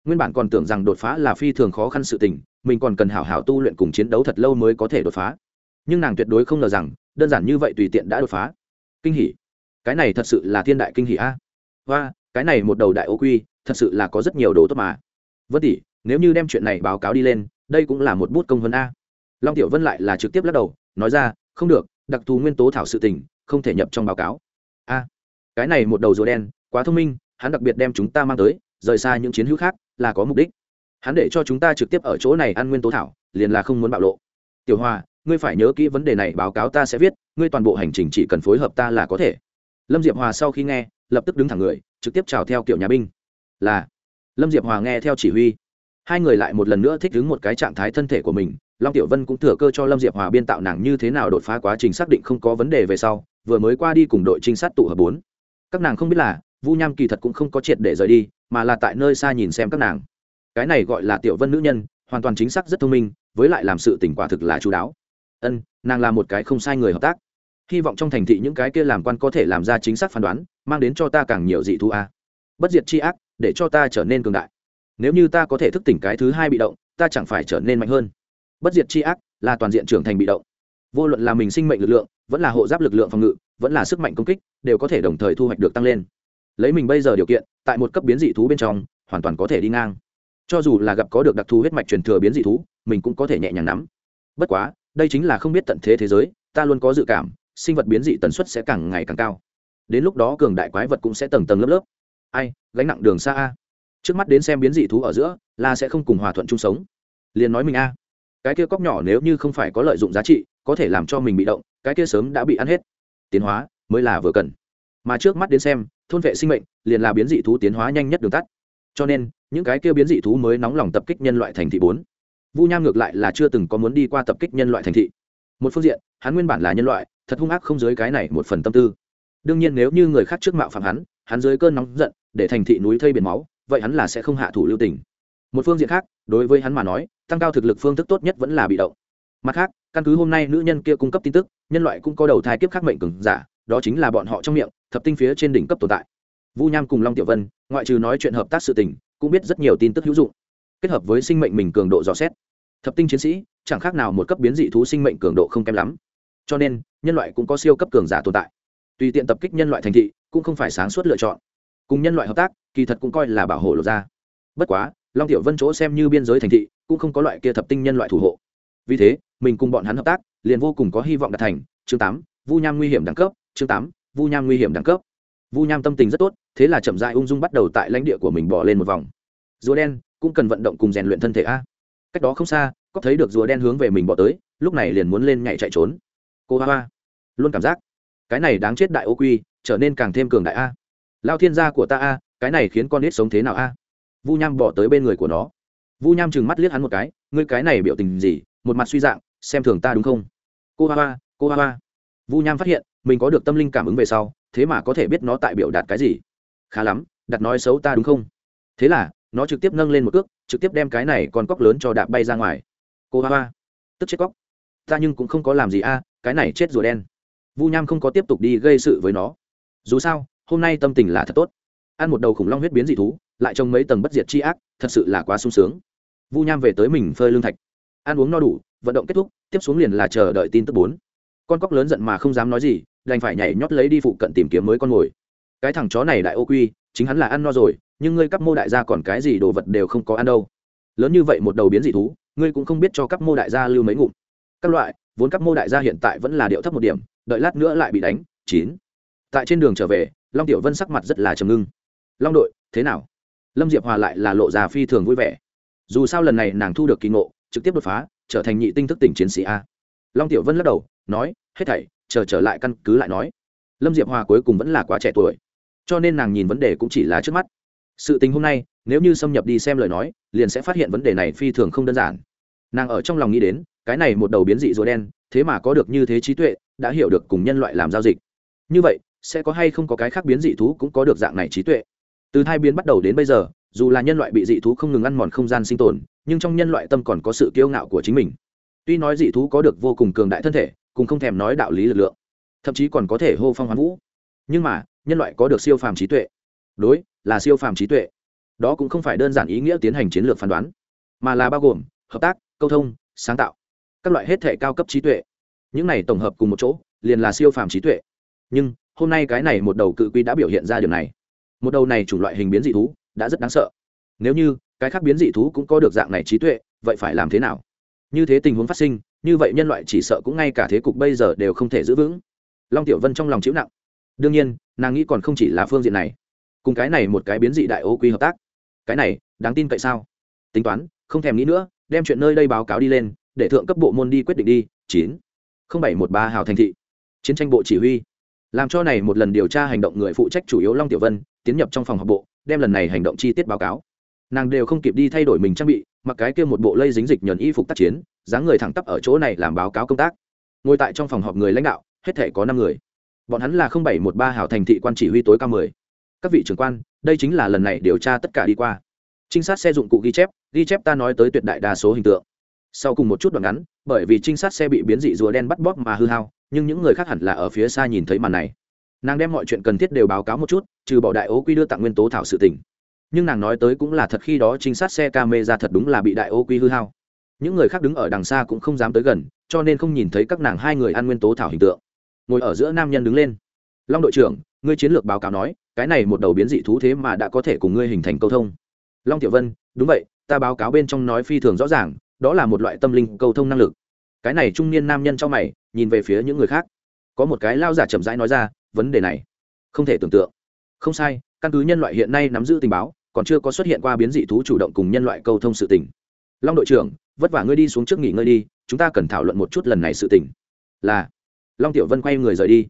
Nguyên bản còn tưởng rằng đột phá là phi thường khó khăn sự tình mình còn cần hảo hảo tu luyện cùng chiến đấu thật lâu mới có thể đột phá. Nhưng nàng tuyệt đối không ngờ rằng đơn giản như vậy tùy tiện đã đột phá. Kinh hỉ cái này thật sự là thiên đại kinh hỉ a. Và cái này một đầu đại ô quy, thật sự là có rất nhiều đồ tốt mà. Vân tỷ, nếu như đem chuyện này báo cáo đi lên, đây cũng là một bút công vân a. Long tiểu vân lại là trực tiếp lắc đầu, nói ra, không được, đặc thù nguyên tố thảo sự tình, không thể nhập trong báo cáo. A, cái này một đầu rùa đen, quá thông minh, hắn đặc biệt đem chúng ta mang tới, rời xa những chiến hữu khác, là có mục đích. Hắn để cho chúng ta trực tiếp ở chỗ này ăn nguyên tố thảo, liền là không muốn bạo lộ. Tiểu hòa ngươi phải nhớ kỹ vấn đề này, báo cáo ta sẽ viết, ngươi toàn bộ hành trình chỉ cần phối hợp ta là có thể lâm diệp hòa sau khi nghe, lập tức đứng thẳng người, trực tiếp chào theo kiểu nhà binh. Là, lâm diệp hòa nghe theo chỉ huy. Hai người lại một lần nữa thích ứng một cái trạng thái thân thể của mình. Long tiểu vân cũng thừa cơ cho lâm diệp hòa biên tạo nàng như thế nào đột phá quá trình xác định không có vấn đề về sau, vừa mới qua đi cùng đội trinh sát tụ hợp bốn. Các nàng không biết là, vu nham kỳ thật cũng không có triệt để rời đi, mà là tại nơi xa nhìn xem các nàng. Cái này gọi là tiểu vân nữ nhân, hoàn toàn chính xác rất thông minh, với lại làm sự tỉnh quả thực là chú đáo. Ân, nàng là một cái không sai người hợp tác hy vọng trong thành thị những cái kia làm quan có thể làm ra chính xác phán đoán, mang đến cho ta càng nhiều dị thu a. Bất diệt c h i ác, để cho ta trở nên cường đại. Nếu như ta có thể thức tỉnh cái thứ hai bị động, ta chẳng phải trở nên mạnh hơn. Bất diệt c h i ác là toàn diện trưởng thành bị động. Vô luận là mình sinh mệnh lực lượng, vẫn là hộ giáp lực lượng phòng ngự, vẫn là sức mạnh công kích, đều có thể đồng thời thu hoạch được tăng lên. Lấy mình bây giờ điều kiện, tại một cấp biến dị thú bên trong, hoàn toàn có thể đi ngang. Cho dù là gặp có được đặc thù huyết mạch truyền thừa biến dị thú, mình cũng có thể nhẹ nhàng nắm. Bất quá, đây chính là không biết tận thế thế giới, ta luôn có dự cảm sinh vật biến dị tần suất sẽ càng ngày càng cao. Đến lúc đó cường đại quái vật cũng sẽ tầng tầng lớp lớp. Ai, gánh nặng đường xa a. Trước mắt đến xem biến dị thú ở giữa là sẽ không cùng hòa thuận chung sống. Liền nói mình a. Cái kia cóc nhỏ nếu như không phải có lợi dụng giá trị, có thể làm cho mình bị động, cái kia sớm đã bị ăn hết. Tiến hóa, mới là vừa cần. Mà trước mắt đến xem, thôn vệ sinh mệnh, liền là biến dị thú tiến hóa nhanh nhất đường tắt. Cho nên, những cái kia biến dị thú mới nóng lòng tập kích nhân loại thành thị bốn. Vu nham ngược lại là chưa từng có muốn đi qua tập kích nhân loại thành thị. Một phương diện, hắn nguyên bản là nhân loại thật hung ác không dưới cái này một phần tâm tư. Đương nhiên nếu như người khác trước mạo phạm hắn hắn dưới cơn nóng giận, để thành thị núi thây biển máu, vậy hắn là sẽ không hạ thủ lưu tình. Một phương diện khác, đối với hắn mà nói, tăng cao thực lực phương thức tốt nhất vẫn là bị động. Mặt khác, căn cứ hôm nay nữ nhân kia cung cấp tin tức, nhân loại cũng có đầu thai kiếp khác mệnh cường giả, đó chính là bọn họ trong miệng, thập tinh phía trên đỉnh cấp tồn tại. Vu nham cùng long tiểu vân, ngoại trừ nói chuyện hợp tác sự tình, cũng biết rất nhiều tin tức hữu dụng. Kết hợp với sinh mệnh mình cường độ dò xét, thập tinh chiến sĩ, chẳng khác nào một cấp biến dị thú sinh mệnh cường độ không kém lắm cho nên nhân loại cũng có siêu cấp cường giả tồn tại. Tùy tiện tập kích nhân loại thành thị cũng không phải sáng suốt lựa chọn. Cùng nhân loại hợp tác, kỳ thật cũng coi là bảo hộ lột ra. Bất quá, long tiểu vân chỗ xem như biên giới thành thị cũng không có loại kia thập tinh nhân loại thủ hộ. Vì thế, mình cùng bọn hắn hợp tác, liền vô cùng có hy vọng đạt thành chương tám, vu nham nguy hiểm đẳng cấp, chương tám, vu nham nguy hiểm đẳng cấp. Vu nham tâm tình rất tốt, thế là chậm dại ung dung bắt đầu tại lãnh địa của mình bỏ lên một vòng. Rùa đen, cũng cần vận động cùng rèn luyện thân thể a. Cách đó không xa, có thấy được rùa đen hướng về mình bỏ tới, lúc này liền muốn lên nhảy chạy trốn cô hoa hoa, luôn cảm giác cái này đáng chết đại ô quy, trở nên càng thêm cường đại a. Lao thiên gia của ta a, cái này khiến con nít sống thế nào a? Vu nham bỏ tới bên người của nó. Vu nham chừng mắt liếc hắn một cái, ngươi cái này biểu tình gì, một mặt suy dạng, xem thường ta đúng không? Cô hoa hoa, cô hoa hoa. Vu nham phát hiện, mình có được tâm linh cảm ứng về sau, thế mà có thể biết nó tại biểu đạt cái gì. Khá lắm, đặt nói xấu ta đúng không? Thế là, nó trực tiếp nâng lên một cước, trực tiếp đem cái này còn cóc lớn cho đạp bay ra ngoài. Cô hoa hoa, tức chết cóc. Ta nhưng cũng không có làm gì a cái này chết rùa đen. Vu nham không có tiếp tục đi gây sự với nó. Dù sao, hôm nay tâm tình là thật tốt. Ăn một đầu khủng long huyết biến dị thú, lại trông mấy tầng bất diệt chi ác, thật sự là quá sung sướng. Vu nham về tới mình phơi lương thạch. Ăn uống no đủ, vận động kết thúc, tiếp xuống liền là chờ đợi tin tức bốn. Con cóc lớn giận mà không dám nói gì, đành phải nhảy nhót lấy đi phụ cận tìm kiếm mới con mồi cái thằng chó này đại ô quy, chính hắn là ăn no rồi, nhưng ngươi cấp mô đại gia còn cái gì đồ vật đều không có ăn đâu. Lớn như vậy một đầu biến dị thú, ngươi cũng không biết cho cấp mô đại gia lưu mấy ngụm. Các loại vốn các mô đại gia hiện tại vẫn là điệu thấp một điểm, đợi lát nữa lại bị đánh, chín. Tại trên đường trở về, long tiểu vân sắc mặt rất là trầm ngưng. Long đội, thế nào? Lâm diệp hòa lại là lộ già phi thường vui vẻ. Dù sao lần này nàng thu được kỳ ngộ, trực tiếp đột phá, trở thành nhị tinh thức tỉnh chiến sĩ a. Long tiểu vân lắc đầu, nói, hết thảy, chờ trở lại căn cứ lại nói. Lâm diệp hòa cuối cùng vẫn là quá trẻ tuổi, cho nên nàng nhìn vấn đề cũng chỉ là trước mắt. Sự tình hôm nay, nếu như xâm nhập đi xem lời nói, liền sẽ phát hiện vấn đề này phi thường không đơn giản. Nàng ở trong lòng nghĩ đến cái này một đầu biến dị rùa đen, thế mà có được như thế trí tuệ, đã hiểu được cùng nhân loại làm giao dịch. Như vậy, sẽ có hay không có cái khác biến dị thú cũng có được dạng này trí tuệ? Từ hai biến bắt đầu đến bây giờ, dù là nhân loại bị dị thú không ngừng ăn mòn không gian sinh tồn, nhưng trong nhân loại tâm còn có sự kiêu ngạo của chính mình. Tuy nói dị thú có được vô cùng cường đại thân thể cùng không thèm nói đạo lý lực lượng, thậm chí còn có thể hô phong hoán vũ. Nhưng mà, nhân loại có được siêu phàm trí tuệ. Đối, là siêu phàm trí tuệ. Đó cũng không phải đơn giản ý nghĩa tiến hành chiến lược phán đoán, mà là bao gồm hợp tác, câu thông, sáng tạo các loại hết thể cao cấp trí tuệ. Những này tổng hợp cùng một chỗ, liền là siêu phàm trí tuệ. Nhưng, hôm nay cái này một đầu cự quy đã biểu hiện ra điều này. Một đầu này chủng loại hình biến dị thú, đã rất đáng sợ. Nếu như, cái khác biến dị thú cũng có được dạng này trí tuệ, vậy phải làm thế nào? Như thế tình huống phát sinh, như vậy nhân loại chỉ sợ cũng ngay cả thế cục bây giờ đều không thể giữ vững. Long tiểu vân trong lòng chịu nặng. Đương nhiên, nàng nghĩ còn không chỉ là phương diện này. Cùng cái này một cái biến dị đại ô quy hợp tác. Cái này, đáng tin cậy sao? Tính toán, không thèm nghĩ nữa, đem chuyện nơi đây báo cáo đi lên để thượng cấp bộ môn đi quyết định đi, chín, không bảy một ba hào thành thị. Chiến tranh bộ chỉ huy. Làm cho này một lần điều tra hành động người phụ trách chủ yếu long tiểu vân, tiến nhập trong phòng họp bộ, đem lần này hành động chi tiết báo cáo. Nàng đều không kịp đi thay đổi mình trang bị, mặc cái kia một bộ lây dính dịch nhờn y phục tác chiến, dáng người thẳng tắp ở chỗ này làm báo cáo công tác. Ngồi tại trong phòng họp người lãnh đạo, hết thể có năm người. Bọn hắn là bảy một ba hảo thành thị quan chỉ huy tối cao mười. Các vị trưởng quan, đây chính là lần này điều tra tất cả đi qua. Trinh sát xe dụng cụ ghi chép ghi chép ta nói tới tuyệt đại đa số hình tượng sau cùng một chút đoạn ngắn, bởi vì trinh sát xe bị biến dị rùa đen bắt bóp mà hư hao, nhưng những người khác hẳn là ở phía xa nhìn thấy màn này. Nàng đem mọi chuyện cần thiết đều báo cáo một chút, trừ bỏ đại ố quy đưa tặng nguyên tố thảo sự tỉnh nhưng nàng nói tới cũng là thật khi đó trinh sát xe ca mê ra thật đúng là bị đại ố quy hư hao. Những người khác đứng ở đằng xa cũng không dám tới gần, cho nên không nhìn thấy các nàng hai người ăn nguyên tố thảo hình tượng. Ngồi ở giữa nam nhân đứng lên. Long đội trưởng, ngươi chiến lược báo cáo nói, cái này một đầu biến dị thú thế mà đã có thể cùng ngươi hình thành câu thông. Long tiểu vân, đúng vậy, ta báo cáo bên trong nói phi thường rõ ràng đó là một loại tâm linh cầu thông năng lực. Cái này trung niên nam nhân trong mày, nhìn về phía những người khác. Có một cái lao giả chậm rãi nói ra, vấn đề này, không thể tưởng tượng. Không sai, căn cứ nhân loại hiện nay nắm giữ tình báo, còn chưa có xuất hiện qua biến dị thú chủ động cùng nhân loại cầu thông sự tình. Long đội trưởng, vất vả ngươi đi xuống trước nghỉ ngơi đi, chúng ta cần thảo luận một chút lần này sự tình. Là. Long tiểu vân quay người rời đi.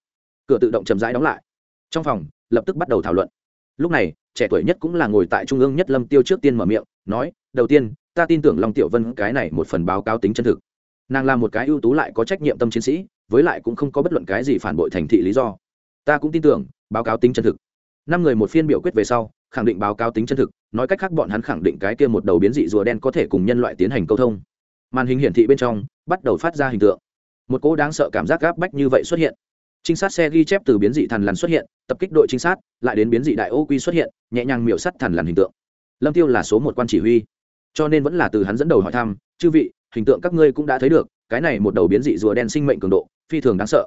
Cửa tự động chậm rãi đóng lại. Trong phòng, lập tức bắt đầu thảo luận. Lúc này, trẻ tuổi nhất cũng là ngồi tại trung ương nhất lâm tiêu trước tiên mở miệng, nói, đầu tiên ta tin tưởng long tiểu vân cái này một phần báo cáo tính chân thực. Nàng là một cái ưu tú lại có trách nhiệm tâm chiến sĩ, với lại cũng không có bất luận cái gì phản bội thành thị lý do. Ta cũng tin tưởng, báo cáo tính chân thực. Năm người một phiên biểu quyết về sau, khẳng định báo cáo tính chân thực, nói cách khác bọn hắn khẳng định cái kia một đầu biến dị rùa đen có thể cùng nhân loại tiến hành câu thông. Màn hình hiển thị bên trong, bắt đầu phát ra hình tượng. Một cỗ đáng sợ cảm giác gáp bách như vậy xuất hiện. Trinh sát xe ghi chép từ biến dị thần lằn xuất hiện, tập kích đội trinh sát, lại đến biến dị đại ô quy xuất hiện, nhẹ nhàng miểu sắt thần lằn hình tượng. Lâm tiêu là số một quan chỉ huy cho nên vẫn là từ hắn dẫn đầu hỏi thăm, chư vị, hình tượng các ngươi cũng đã thấy được, cái này một đầu biến dị rùa đen sinh mệnh cường độ, phi thường đáng sợ.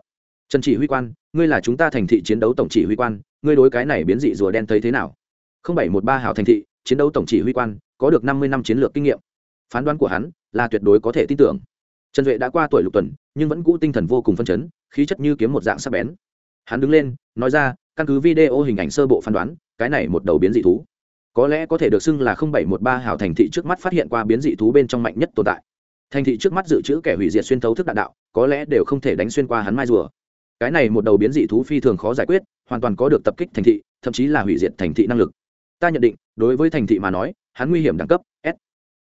Trần chỉ huy quan, ngươi là chúng ta thành thị chiến đấu tổng chỉ huy quan, ngươi đối cái này biến dị rùa đen thấy thế nào? Không bảy một ba hào thành thị, chiến đấu tổng chỉ huy quan, có được năm mươi năm chiến lược kinh nghiệm. Phán đoán của hắn là tuyệt đối có thể tin tưởng. Trần duệ đã qua tuổi lục tuần, nhưng vẫn cũ tinh thần vô cùng phân chấn, khí chất như kiếm một dạng sắc bén. Hắn đứng lên, nói ra, căn cứ video hình ảnh sơ bộ phán đoán, cái này một đầu biến dị thú có lẽ có thể được xưng là bảy một ba hảo thành thị trước mắt phát hiện qua biến dị thú bên trong mạnh nhất tồn tại. Thành thị trước mắt dự trữ kẻ hủy diệt xuyên thấu thức đạn đạo, có lẽ đều không thể đánh xuyên qua hắn mai rùa. Cái này một đầu biến dị thú phi thường khó giải quyết, hoàn toàn có được tập kích thành thị, thậm chí là hủy diệt thành thị năng lực. Ta nhận định, đối với thành thị mà nói, hắn nguy hiểm đẳng cấp, s.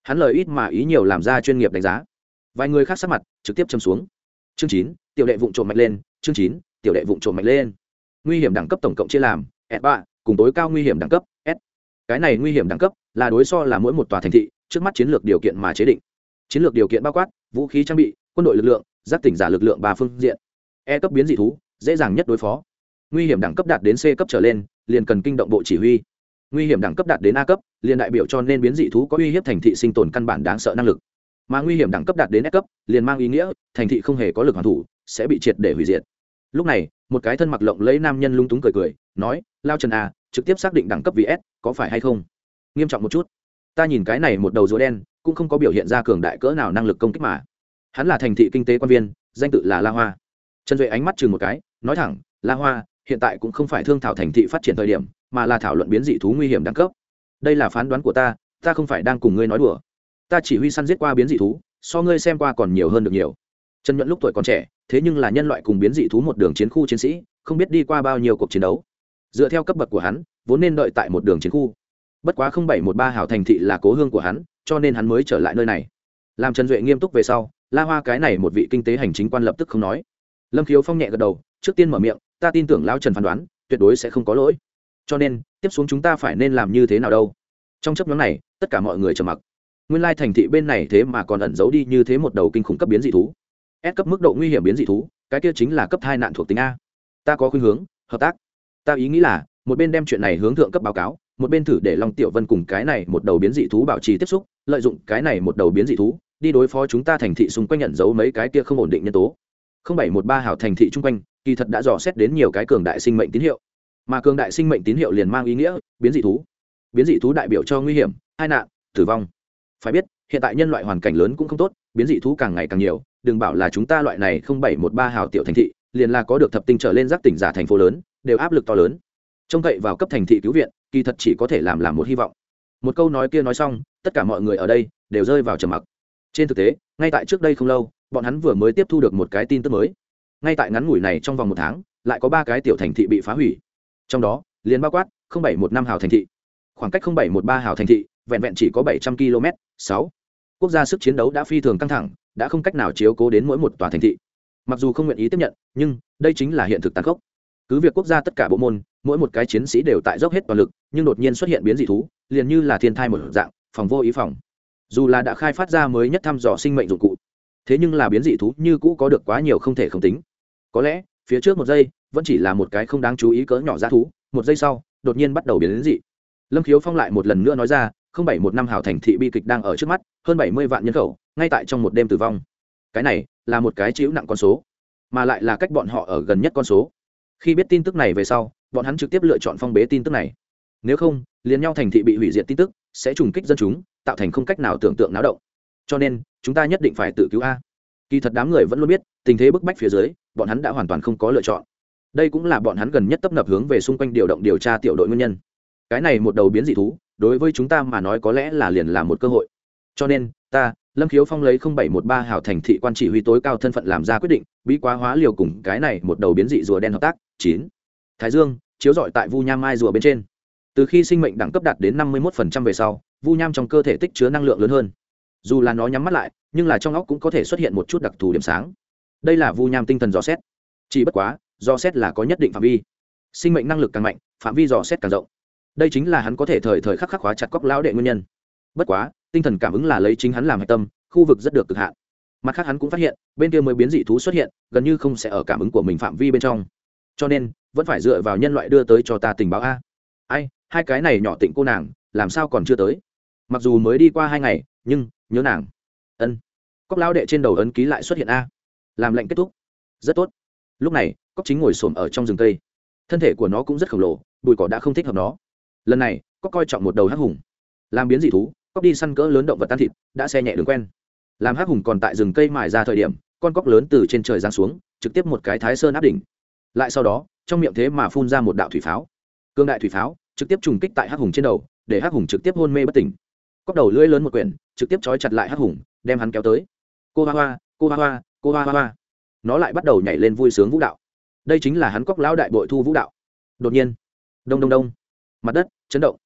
Hắn lời ít mà ý nhiều làm ra chuyên nghiệp đánh giá. Vài người khác sắc mặt, trực tiếp châm xuống. Chương chín, tiểu đệ vụng trộm mạnh lên, chương chín, tiểu đệ vụng trộm mạnh lên. Nguy hiểm đẳng cấp tổng cộng chia làm, s ba, cùng tối cao nguy hiểm đẳng cấp cái này nguy hiểm đẳng cấp là đối so là mỗi một tòa thành thị trước mắt chiến lược điều kiện mà chế định. Chiến lược điều kiện bao quát, vũ khí trang bị, quân đội lực lượng, giáp tỉnh giả lực lượng ba phương diện. E cấp biến dị thú, dễ dàng nhất đối phó. Nguy hiểm đẳng cấp đạt đến c cấp trở lên, liền cần kinh động bộ chỉ huy. Nguy hiểm đẳng cấp đạt đến a cấp, liền đại biểu cho nên biến dị thú có uy hiếp thành thị sinh tồn căn bản đáng sợ năng lực. Mà nguy hiểm đẳng cấp đạt đến S cấp, liền mang ý nghĩa thành thị không hề có lực hoàn thủ, sẽ bị triệt để hủy diệt. Lúc này, một cái thân mặc lộng lấy nam nhân lung túng cười cười, nói, lao trần a trực tiếp xác định đẳng cấp VS, có phải hay không? Nghiêm trọng một chút. Ta nhìn cái này một đầu rùa đen, cũng không có biểu hiện ra cường đại cỡ nào năng lực công kích mà. Hắn là thành thị kinh tế quan viên, danh tự là la hoa. Trần duệ ánh mắt chừng một cái, nói thẳng, la hoa, hiện tại cũng không phải thương thảo thành thị phát triển thời điểm, mà là thảo luận biến dị thú nguy hiểm đẳng cấp. Đây là phán đoán của ta ta không phải đang cùng ngươi nói đùa. Ta chỉ huy săn giết qua biến dị thú, so ngươi xem qua còn nhiều hơn được nhiều. Trần nhuận lúc tuổi còn trẻ, thế nhưng là nhân loại cùng biến dị thú một đường chiến khu chiến sĩ, không biết đi qua bao nhiêu cuộc chiến đấu dựa theo cấp bậc của hắn, vốn nên đợi tại một đường chiến khu. Bất quá không bảy một ba hảo thành thị là cố hương của hắn, cho nên hắn mới trở lại nơi này. Làm trần duệ nghiêm túc về sau, la hoa cái này một vị kinh tế hành chính quan lập tức không nói. Lâm khiếu phong nhẹ gật đầu, trước tiên mở miệng, ta tin tưởng lão trần phán đoán, tuyệt đối sẽ không có lỗi. Cho nên, tiếp xuống chúng ta phải nên làm như thế nào đâu? Trong chấp nhóm này, tất cả mọi người trầm mặc. Nguyên lai thành thị bên này thế mà còn ẩn giấu đi như thế một đầu kinh khủng cấp biến dị thú. S cấp mức độ nguy hiểm biến dị thú, cái kia chính là cấp hai nạn thuộc tính a. Ta có khuynh hướng, hợp tác ta ý nghĩ là, một bên đem chuyện này hướng thượng cấp báo cáo, một bên thử để long tiểu vân cùng cái này một đầu biến dị thú bảo trì tiếp xúc, lợi dụng cái này một đầu biến dị thú, đi đối phó chúng ta thành thị xung quanh nhận dấu mấy cái kia không ổn định nhân tố. Không bảy một ba hảo thành thị chung quanh, kỳ thật đã dò xét đến nhiều cái cường đại sinh mệnh tín hiệu. Mà cường đại sinh mệnh tín hiệu liền mang ý nghĩa, biến dị thú. Biến dị thú đại biểu cho nguy hiểm hai nạn, tử vong. Phải biết, hiện tại nhân loại hoàn cảnh lớn cũng không tốt, biến dị thú càng ngày càng nhiều, đừng bảo là chúng ta loại này không bảy một ba hào tiểu thành thị, liền là có được thập tinh trở lên giác tỉnh giả thành phố lớn đều áp lực to lớn. Trông cậy vào cấp thành thị cứu viện, kỳ thật chỉ có thể làm làm một hy vọng. Một câu nói kia nói xong, tất cả mọi người ở đây đều rơi vào trầm mặc. Trên thực tế, ngay tại trước đây không lâu, bọn hắn vừa mới tiếp thu được một cái tin tức mới. Ngay tại ngắn ngủi này trong vòng một tháng, lại có ba cái tiểu thành thị bị phá hủy. Trong đó liền bao quát bảy một năm hào thành thị. Khoảng cách bảy một ba hào thành thị, vẹn vẹn chỉ có bảy trăm km sáu. Quốc gia sức chiến đấu đã phi thường căng thẳng, đã không cách nào chiếu cố đến mỗi một tòa thành thị. Mặc dù không nguyện ý tiếp nhận, nhưng đây chính là hiện thực tàn khốc cứ việc quốc gia tất cả bộ môn, mỗi một cái chiến sĩ đều tại dốc hết toàn lực, nhưng đột nhiên xuất hiện biến dị thú, liền như là thiên thai một dạng, phòng vô ý phòng. Dù là đã khai phát ra mới nhất thăm dò sinh mệnh dụng cụ, thế nhưng là biến dị thú như cũ có được quá nhiều không thể không tính. Có lẽ, phía trước một giây, vẫn chỉ là một cái không đáng chú ý cỡ nhỏ g thú, một giây sau, đột nhiên bắt đầu biến đến dị. Lâm khiếu phong lại một lần nữa nói ra, không bảy một năm hào thành thị bi kịch đang ở trước mắt, hơn bảy mươi vạn nhân khẩu, ngay tại trong một đêm tử vong. Cái này, là một cái chịu nặng con số, mà lại là cách bọn họ ở gần nhất con số khi biết tin tức này về sau, bọn hắn trực tiếp lựa chọn phong bế tin tức này. Nếu không, liền nhau thành thị bị hủy diệt tin tức, sẽ trùng kích dân chúng, tạo thành không cách nào tưởng tượng náo động. Cho nên, chúng ta nhất định phải tự cứu a. Kỳ thật đám người vẫn luôn biết, tình thế bức bách phía dưới, bọn hắn đã hoàn toàn không có lựa chọn. Đây cũng là bọn hắn gần nhất tấp nập hướng về xung quanh điều động điều tra tiểu đội nguyên nhân. Cái này một đầu biến dị thú, đối với chúng ta mà nói có lẽ là liền là một cơ hội. Cho nên, ta, lâm khiếu phong lấy bảy một ba hào thành thị quan chỉ huy tối cao thân phận làm ra quyết định, bí quá hóa liều cùng cái này một đầu biến dị rùa đen hợp tác chín. Thái dương, chiếu rọi tại vu nham mai rùa bên trên. Từ khi sinh mệnh đẳng cấp đạt đến năm mươi một về sau, vu nham trong cơ thể tích chứa năng lượng lớn hơn. Dù là nó nhắm mắt lại, nhưng là trong óc cũng có thể xuất hiện một chút đặc thù điểm sáng. Đây là vu nham tinh thần dò xét. Chỉ bất quá, dò xét là có nhất định phạm vi. Sinh mệnh năng lực càng mạnh, phạm vi dò xét càng rộng. Đây chính là hắn có thể thời thời khắc khắc khóa chặt cóc lão đệ nguyên nhân. Bất quá, tinh thần cảm ứng là lấy chính hắn làm hạch tâm, khu vực rất được cực hạn. Mặt khác hắn cũng phát hiện, bên kia mới biến dị thú xuất hiện, gần như không sẽ ở cảm ứng của mình phạm vi bên trong cho nên, vẫn phải dựa vào nhân loại đưa tới cho ta tình báo a. Ai, hai cái này nhỏ tịnh cô nàng, làm sao còn chưa tới? Mặc dù mới đi qua hai ngày, nhưng, nhớ nàng. Ân. Cóc lao đệ trên đầu ấn ký lại xuất hiện a. Làm lệnh kết thúc. Rất tốt. Lúc này cóc chính ngồi xổm ở trong rừng cây. Thân thể của nó cũng rất khổng lồ, bụi cỏ đã không thích hợp nó. Lần này cóc coi trọng một đầu hắc hùng. Làm biến dị thú cóc đi săn cỡ lớn động vật tan thịt, đã xe nhẹ đường quen. Làm hắc hùng còn tại rừng cây mài ra thời điểm, con cóc lớn từ trên trời giáng xuống, trực tiếp một cái thái sơn áp đỉnh lại sau đó, trong miệng thế mà phun ra một đạo thủy pháo. Cương đại thủy pháo, trực tiếp trùng kích tại hắc hùng trên đầu, để hắc hùng trực tiếp hôn mê bất tỉnh. Cóc đầu lưỡi lớn một quyển, trực tiếp trói chặt lại hắc hùng, đem hắn kéo tới. Cô hoa hoa, cô hoa hoa, cô hoa hoa nó lại bắt đầu nhảy lên vui sướng vũ đạo. Đây chính là hắn cóc lão đại bội thu vũ đạo. Đột nhiên, đông đông đông, mặt đất chấn động.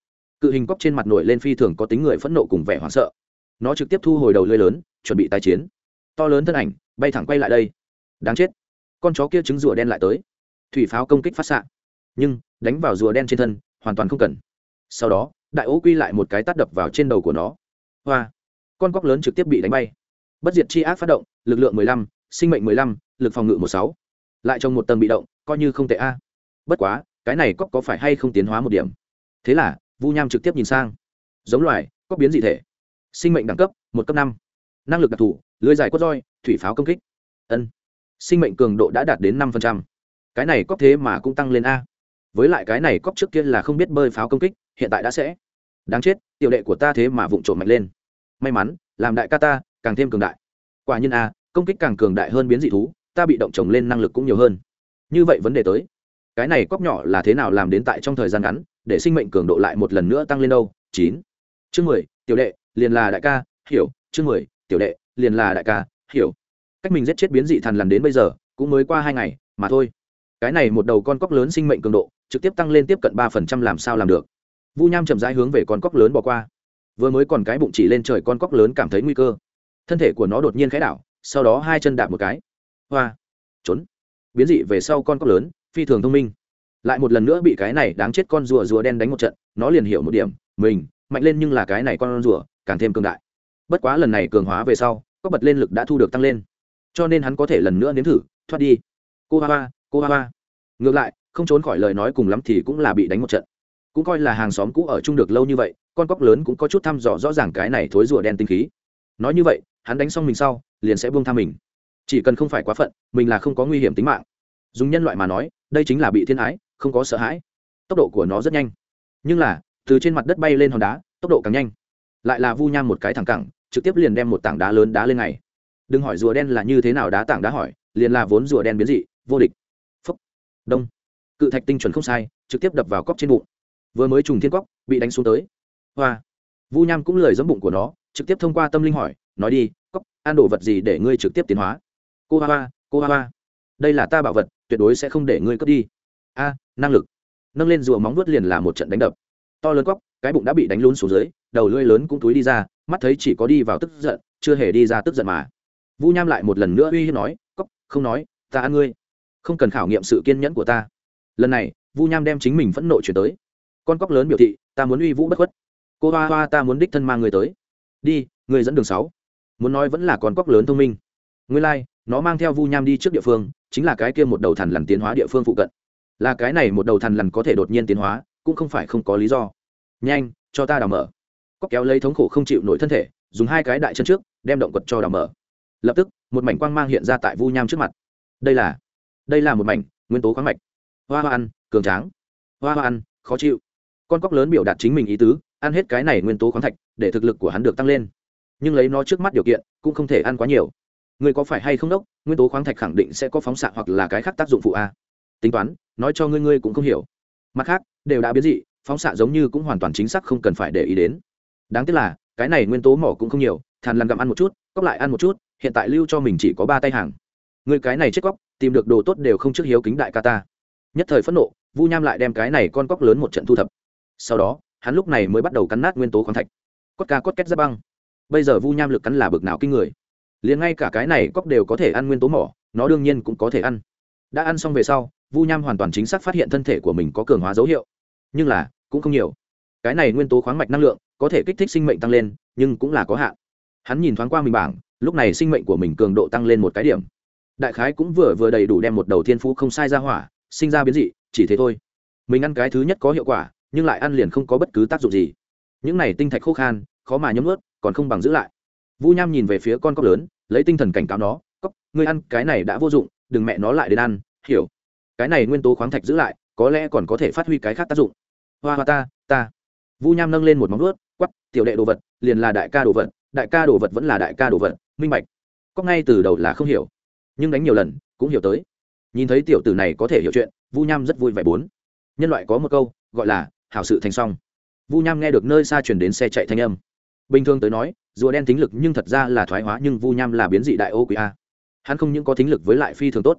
Cự hình cóc trên mặt nổi lên phi thường có tính người phẫn nộ cùng vẻ hoảng sợ. Nó trực tiếp thu hồi đầu lưỡi lớn, chuẩn bị tái chiến. To lớn thân ảnh, bay thẳng quay lại đây. Đáng chết. Con chó kia trứng rùa đen lại tới thủy pháo công kích phát xạ. Nhưng, đánh vào rùa đen trên thân, hoàn toàn không cần. Sau đó, đại ố quy lại một cái tắt đập vào trên đầu của nó. Hoa! Con cóc lớn trực tiếp bị đánh bay. Bất diệt chi ác phát động, lực lượng mười lăm, sinh mệnh mười lăm, lực phòng ngự một sáu. Lại trong một tầng bị động, coi như không tệ a. Bất quá, cái này cóc có phải hay không tiến hóa một điểm? Thế là, vu nham trực tiếp nhìn sang. Giống loài, cóc biến dị thể. Sinh mệnh đẳng cấp, một cấp năm. Năng lực đặc thù, lưới dài quất roi, thủy pháo công kích. Ân. Sinh mệnh cường độ đã đạt đến năm cái này cóp thế mà cũng tăng lên a. Với lại cái này cóp trước kia là không biết bơi pháo công kích, hiện tại đã sẽ. Đáng chết, tiểu đệ của ta thế mà vụng trộm mạnh lên. May mắn, làm đại ca ta, càng thêm cường đại. Quả nhiên a, công kích càng cường đại hơn biến dị thú, ta bị động trồng lên năng lực cũng nhiều hơn. Như vậy vấn đề tới. Cái này cóp nhỏ là thế nào làm đến tại trong thời gian ngắn, để sinh mệnh cường độ lại một lần nữa tăng lên đâu? Chín. Chương mười, tiểu đệ, liền là đại ca, hiểu. Chương mười, tiểu đệ, liền là đại ca, hiểu. Cách mình giết chết biến dị thần lần đến bây giờ, cũng mới qua hai ngày mà thôi cái này một đầu con cóc lớn sinh mệnh cường độ, trực tiếp tăng lên tiếp cận ba phần trăm làm sao làm được. Vu nham chậm rãi hướng về con cóc lớn bỏ qua. Vừa mới còn cái bụng chỉ lên trời, con cóc lớn cảm thấy nguy cơ. Thân thể của nó đột nhiên khẽ đảo, sau đó hai chân đạp một cái. Hoa! Trốn! Biến dị về sau con cóc lớn, phi thường thông minh. Lại một lần nữa bị cái này đáng chết con rùa rùa đen đánh một trận, nó liền hiểu một điểm, mình, mạnh lên nhưng là cái này con rùa, càng thêm cường đại. Bất quá lần này cường hóa về sau có bật lên lực đã thu được tăng lên. Cho nên hắn có thể lần nữa nếm thử, thoát đi. Cô hoa hoa cô hoa hoa. Ngược lại, không trốn khỏi lời nói cùng lắm thì cũng là bị đánh một trận. Cũng coi là hàng xóm cũ ở chung được lâu như vậy, con cóc lớn cũng có chút thăm dò rõ ràng cái này thối rùa đen tinh khí. Nói như vậy, hắn đánh xong mình sau, liền sẽ buông tha mình. Chỉ cần không phải quá phận, mình là không có nguy hiểm tính mạng. Dùng nhân loại mà nói, đây chính là bị thiên ái, không có sợ hãi. Tốc độ của nó rất nhanh. Nhưng là, từ trên mặt đất bay lên hòn đá, tốc độ càng nhanh. Lại là vu nham một cái thẳng cẳng, trực tiếp liền đem một tảng đá lớn đá lên này. đừng hỏi rùa đen là như thế nào đá tảng đá hỏi, liền là vốn rùa đen biến dị, vô địch đông. Cự thạch tinh chuẩn không sai, trực tiếp đập vào cóc trên bụng. Vừa mới trùng thiên cóc bị đánh xuống tới. Hoa. Vu nham cũng lời dẫm bụng của nó, trực tiếp thông qua tâm linh hỏi, nói đi cóc ăn đồ vật gì để ngươi trực tiếp tiến hóa? Cô hoa hoa, cô hoa hoa. Đây là ta bảo vật, tuyệt đối sẽ không để ngươi cướp đi. A, năng lực. Nâng lên rùa móng vuốt liền là một trận đánh đập. To lớn cóc cái bụng đã bị đánh lún xuống dưới, đầu lưỡi lớn cũng túi đi ra, mắt thấy chỉ có đi vào tức giận, chưa hề đi ra tức giận mà. Vu nham lại một lần nữa uy hiếp nói cóc không nói, ta ăn ngươi không cần khảo nghiệm sự kiên nhẫn của ta. Lần này vu nham đem chính mình phẫn nộ chuyển tới. Con cóc lớn biểu thị ta muốn uy vũ bất khuất. Cô hoa hoa ta muốn đích thân mang người tới. Đi người dẫn đường sáu. Muốn nói vẫn là con cóc lớn thông minh. Ngươi lai、like, nó mang theo vu nham đi trước địa phương chính là cái kia một đầu thần lần tiến hóa địa phương phụ cận. Là cái này một đầu thần lần có thể đột nhiên tiến hóa cũng không phải không có lý do. Nhanh cho ta đào mở. Cóc kéo lấy thống khổ không chịu nổi thân thể dùng hai cái đại chân trước đem động quật cho đào mở. Lập tức một mảnh quang mang hiện ra tại vu nham trước mặt. Đây là đây là một mảnh, nguyên tố khoáng mạch. Hoa hoa ăn, cường tráng. Hoa hoa ăn, khó chịu. Con cóc lớn biểu đạt chính mình ý tứ, ăn hết cái này nguyên tố khoáng thạch, để thực lực của hắn được tăng lên. Nhưng lấy nó trước mắt điều kiện, cũng không thể ăn quá nhiều. Người có phải hay không đốc, nguyên tố khoáng thạch khẳng định sẽ có phóng xạ hoặc là cái khác tác dụng phụ a? Tính toán, nói cho ngươi ngươi cũng không hiểu. Mặt khác, đều đã biến dị, phóng xạ giống như cũng hoàn toàn chính xác không cần phải để ý đến. Đáng tiếc là, cái này nguyên tố mỏ cũng không nhiều, thàn lằn gặm ăn một chút, cóc lại ăn một chút, hiện tại lưu cho mình chỉ có ba tay hàng. Người cái này chết cóc tìm được đồ tốt đều không trước hiếu kính đại ca ta. Nhất thời phẫn nộ, vu nham lại đem cái này con cóc lớn một trận thu thập. Sau đó, hắn lúc này mới bắt đầu cắn nát nguyên tố khoáng thạch. Cốt ca cốt két ra băng. Bây giờ vu nham lực cắn là bực nào kinh người. Liền ngay cả cái này cóc đều có thể ăn nguyên tố mỏ, nó đương nhiên cũng có thể ăn. Đã ăn xong về sau, vu nham hoàn toàn chính xác phát hiện thân thể của mình có cường hóa dấu hiệu. Nhưng là, cũng không nhiều. Cái này nguyên tố khoáng mạch năng lượng có thể kích thích sinh mệnh tăng lên, nhưng cũng là có hạn. Hắn nhìn thoáng qua mình bảng, lúc này sinh mệnh của mình cường độ tăng lên một cái điểm đại khái cũng vừa vừa đầy đủ đem một đầu thiên phú không sai ra hỏa, sinh ra biến dị, chỉ thế thôi. Mình ăn cái thứ nhất có hiệu quả, nhưng lại ăn liền không có bất cứ tác dụng gì. Những này tinh thạch khô khan, khó mà nhấm ướt còn không bằng giữ lại. Vu nham nhìn về phía con cóc lớn, lấy tinh thần cảnh cáo nó, cóc, ngươi ăn cái này đã vô dụng, đừng mẹ nó lại đến ăn, hiểu? Cái này nguyên tố khoáng thạch giữ lại, có lẽ còn có thể phát huy cái khác tác dụng. Hoa hoa ta ta. Vu nham nâng lên một móng ướt quắp tiểu đệ đồ vật, liền là đại ca đồ vật, đại ca đồ vật vẫn là đại ca đồ vật, minh bạch. Có ngay từ đầu là không hiểu nhưng đánh nhiều lần, cũng hiểu tới. Nhìn thấy tiểu tử này có thể hiểu chuyện, vu nham rất vui vẻ bốn. Nhân loại có một câu, gọi là, hảo sự thành xong vu nham nghe được nơi xa chuyển đến xe chạy thanh âm. Bình thường tới nói, rùa đen tính lực nhưng thật ra là thoái hóa, nhưng vu nham là biến dị đại ô quý a. Hắn không những có tính lực với lại phi thường tốt.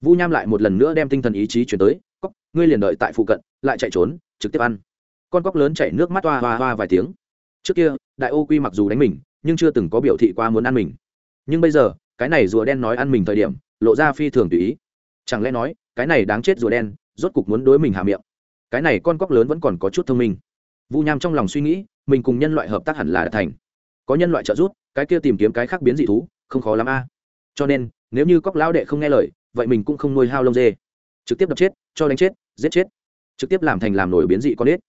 Vu nham lại một lần nữa đem tinh thần ý chí chuyển tới cóc ngươi liền đợi tại phụ cận, lại chạy trốn, trực tiếp ăn. Con cóc lớn chạy nước mắt hoa hoa hoa vài tiếng. Trước kia, đại ô quy mặc dù đánh mình, nhưng chưa từng có biểu thị qua muốn ăn mình. Nhưng bây giờ cái này rùa đen nói ăn mình thời điểm, lộ ra phi thường tùy ý. Chẳng lẽ nói, cái này đáng chết rùa đen, rốt cục muốn đối mình hạ miệng? Cái này con cóc lớn vẫn còn có chút thông minh. Vu nham trong lòng suy nghĩ, mình cùng nhân loại hợp tác hẳn là đã thành. Có nhân loại trợ giúp, cái kia tìm kiếm cái khác biến dị thú, không khó lắm a. Cho nên, nếu như cóc lão đệ không nghe lời, vậy mình cũng không nuôi hao lông dê. Trực tiếp đập chết, cho đánh chết, giết chết. Trực tiếp làm thành làm nổi biến dị con ếch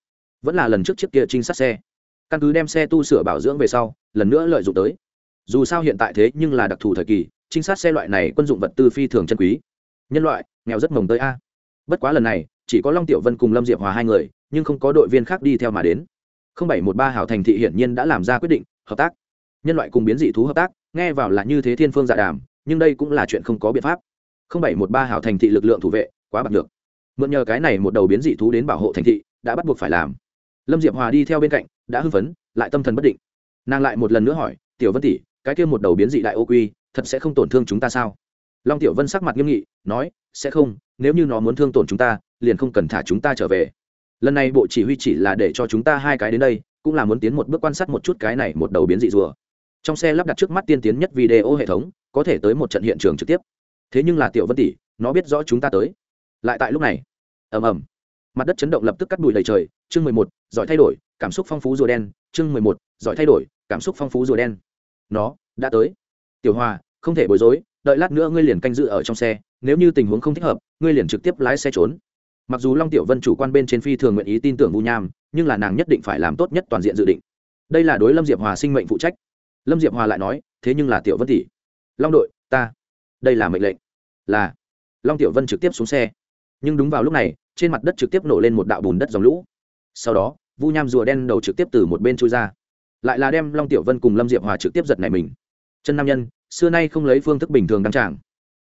vẫn là lần trước chiếc kia trinh sát xe. Căn cứ đem xe tu sửa bảo dưỡng về sau, lần nữa lợi dụng tới dù sao hiện tại thế nhưng là đặc thù thời kỳ, trinh sát xe loại này quân dụng vật tư phi thường chân quý. Nhân loại, nghèo rất mồng tới a. Bất quá lần này, chỉ có long tiểu vân cùng lâm diệp hòa hai người, nhưng không có đội viên khác đi theo mà đến. Không bảy một ba hảo thành thị hiển nhiên đã làm ra quyết định, hợp tác. Nhân loại cùng biến dị thú hợp tác, nghe vào là như thế thiên phương dạ đàm, nhưng đây cũng là chuyện không có biện pháp. Không bảy một ba hảo thành thị lực lượng thủ vệ, quá bạc được mượn nhờ cái này một đầu biến dị thú đến bảo hộ thành thị, đã bắt buộc phải làm. Lâm diệp hòa đi theo bên cạnh, đã hưng phấn, lại tâm thần bất định. Nàng lại một lần nữa hỏi, tiểu vân tỷ cái kia một đầu biến dị đại ô quy, thật sẽ không tổn thương chúng ta sao? Long tiểu vân sắc mặt nghiêm nghị, nói, sẽ không, nếu như nó muốn thương tổn chúng ta, liền không cần thả chúng ta trở về. Lần này bộ chỉ huy chỉ là để cho chúng ta hai cái đến đây, cũng là muốn tiến một bước quan sát một chút cái này một đầu biến dị rùa. Trong xe lắp đặt trước mắt tiên tiến nhất video hệ thống, có thể tới một trận hiện trường trực tiếp. Thế nhưng là tiểu vân tỷ, nó biết rõ chúng ta tới. Lại tại lúc này, ầm ầm, mặt đất chấn động lập tức cắt bụi đầy trời, chương mười một, giỏi thay đổi, cảm xúc phong phú rùa đen, chương mười một, giỏi thay đổi, cảm xúc phong phú rùa đen nó, đã tới. Tiểu hòa, không thể bối rối, đợi lát nữa ngươi liền canh giữ ở trong xe, nếu như tình huống không thích hợp, ngươi liền trực tiếp lái xe trốn. Mặc dù long tiểu vân chủ quan bên trên phi thường nguyện ý tin tưởng vu nham, nhưng là nàng nhất định phải làm tốt nhất toàn diện dự định. Đây là đối lâm diệp hòa sinh mệnh phụ trách. Lâm diệp hòa lại nói, thế nhưng là tiểu vân tỷ, long đội, ta, đây là mệnh lệnh, là. Long tiểu vân trực tiếp xuống xe. Nhưng đúng vào lúc này, trên mặt đất trực tiếp nổ lên một đạo bùn đất dòng lũ. Sau đó, vu nham rùa đen đầu trực tiếp từ một bên chui ra lại là đem long tiểu vân cùng lâm diệp hòa trực tiếp giật này mình. Chân nam nhân, xưa nay không lấy phương thức bình thường đăng tràng.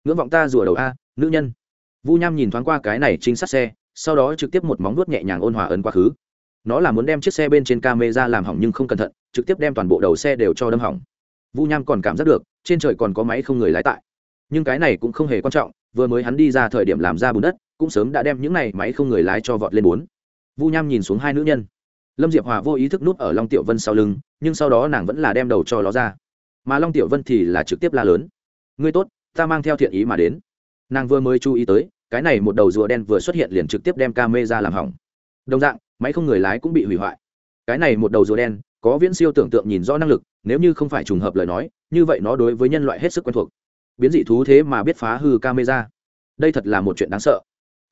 Ngưỡng vọng ta rùa đầu a, nữ nhân. Vu nham nhìn thoáng qua cái này chính sát xe, sau đó trực tiếp một móng nuốt nhẹ nhàng ôn hòa ấn quá khứ. Nó là muốn đem chiếc xe bên trên camera làm hỏng nhưng không cẩn thận, trực tiếp đem toàn bộ đầu xe đều cho đâm hỏng. Vu nham còn cảm giác được, trên trời còn có máy không người lái tại. Nhưng cái này cũng không hề quan trọng, vừa mới hắn đi ra thời điểm làm ra bùn đất, cũng sớm đã đem những này máy không người lái cho vọt lên bốn. Vu nham nhìn xuống hai nữ nhân lâm diệp hòa vô ý thức nút ở long tiểu vân sau lưng, nhưng sau đó nàng vẫn là đem đầu cho nó ra. Mà long tiểu vân thì là trực tiếp la lớn. Ngươi tốt, ta mang theo thiện ý mà đến. Nàng vừa mới chú ý tới, cái này một đầu rùa đen vừa xuất hiện liền trực tiếp đem ca mê ra làm hỏng. Đồng dạng, máy không người lái cũng bị hủy hoại. Cái này một đầu rùa đen, có viễn siêu tưởng tượng nhìn rõ năng lực, nếu như không phải trùng hợp lời nói, như vậy nó đối với nhân loại hết sức quen thuộc. Biến dị thú thế mà biết phá hư camera đây thật là một chuyện đáng sợ.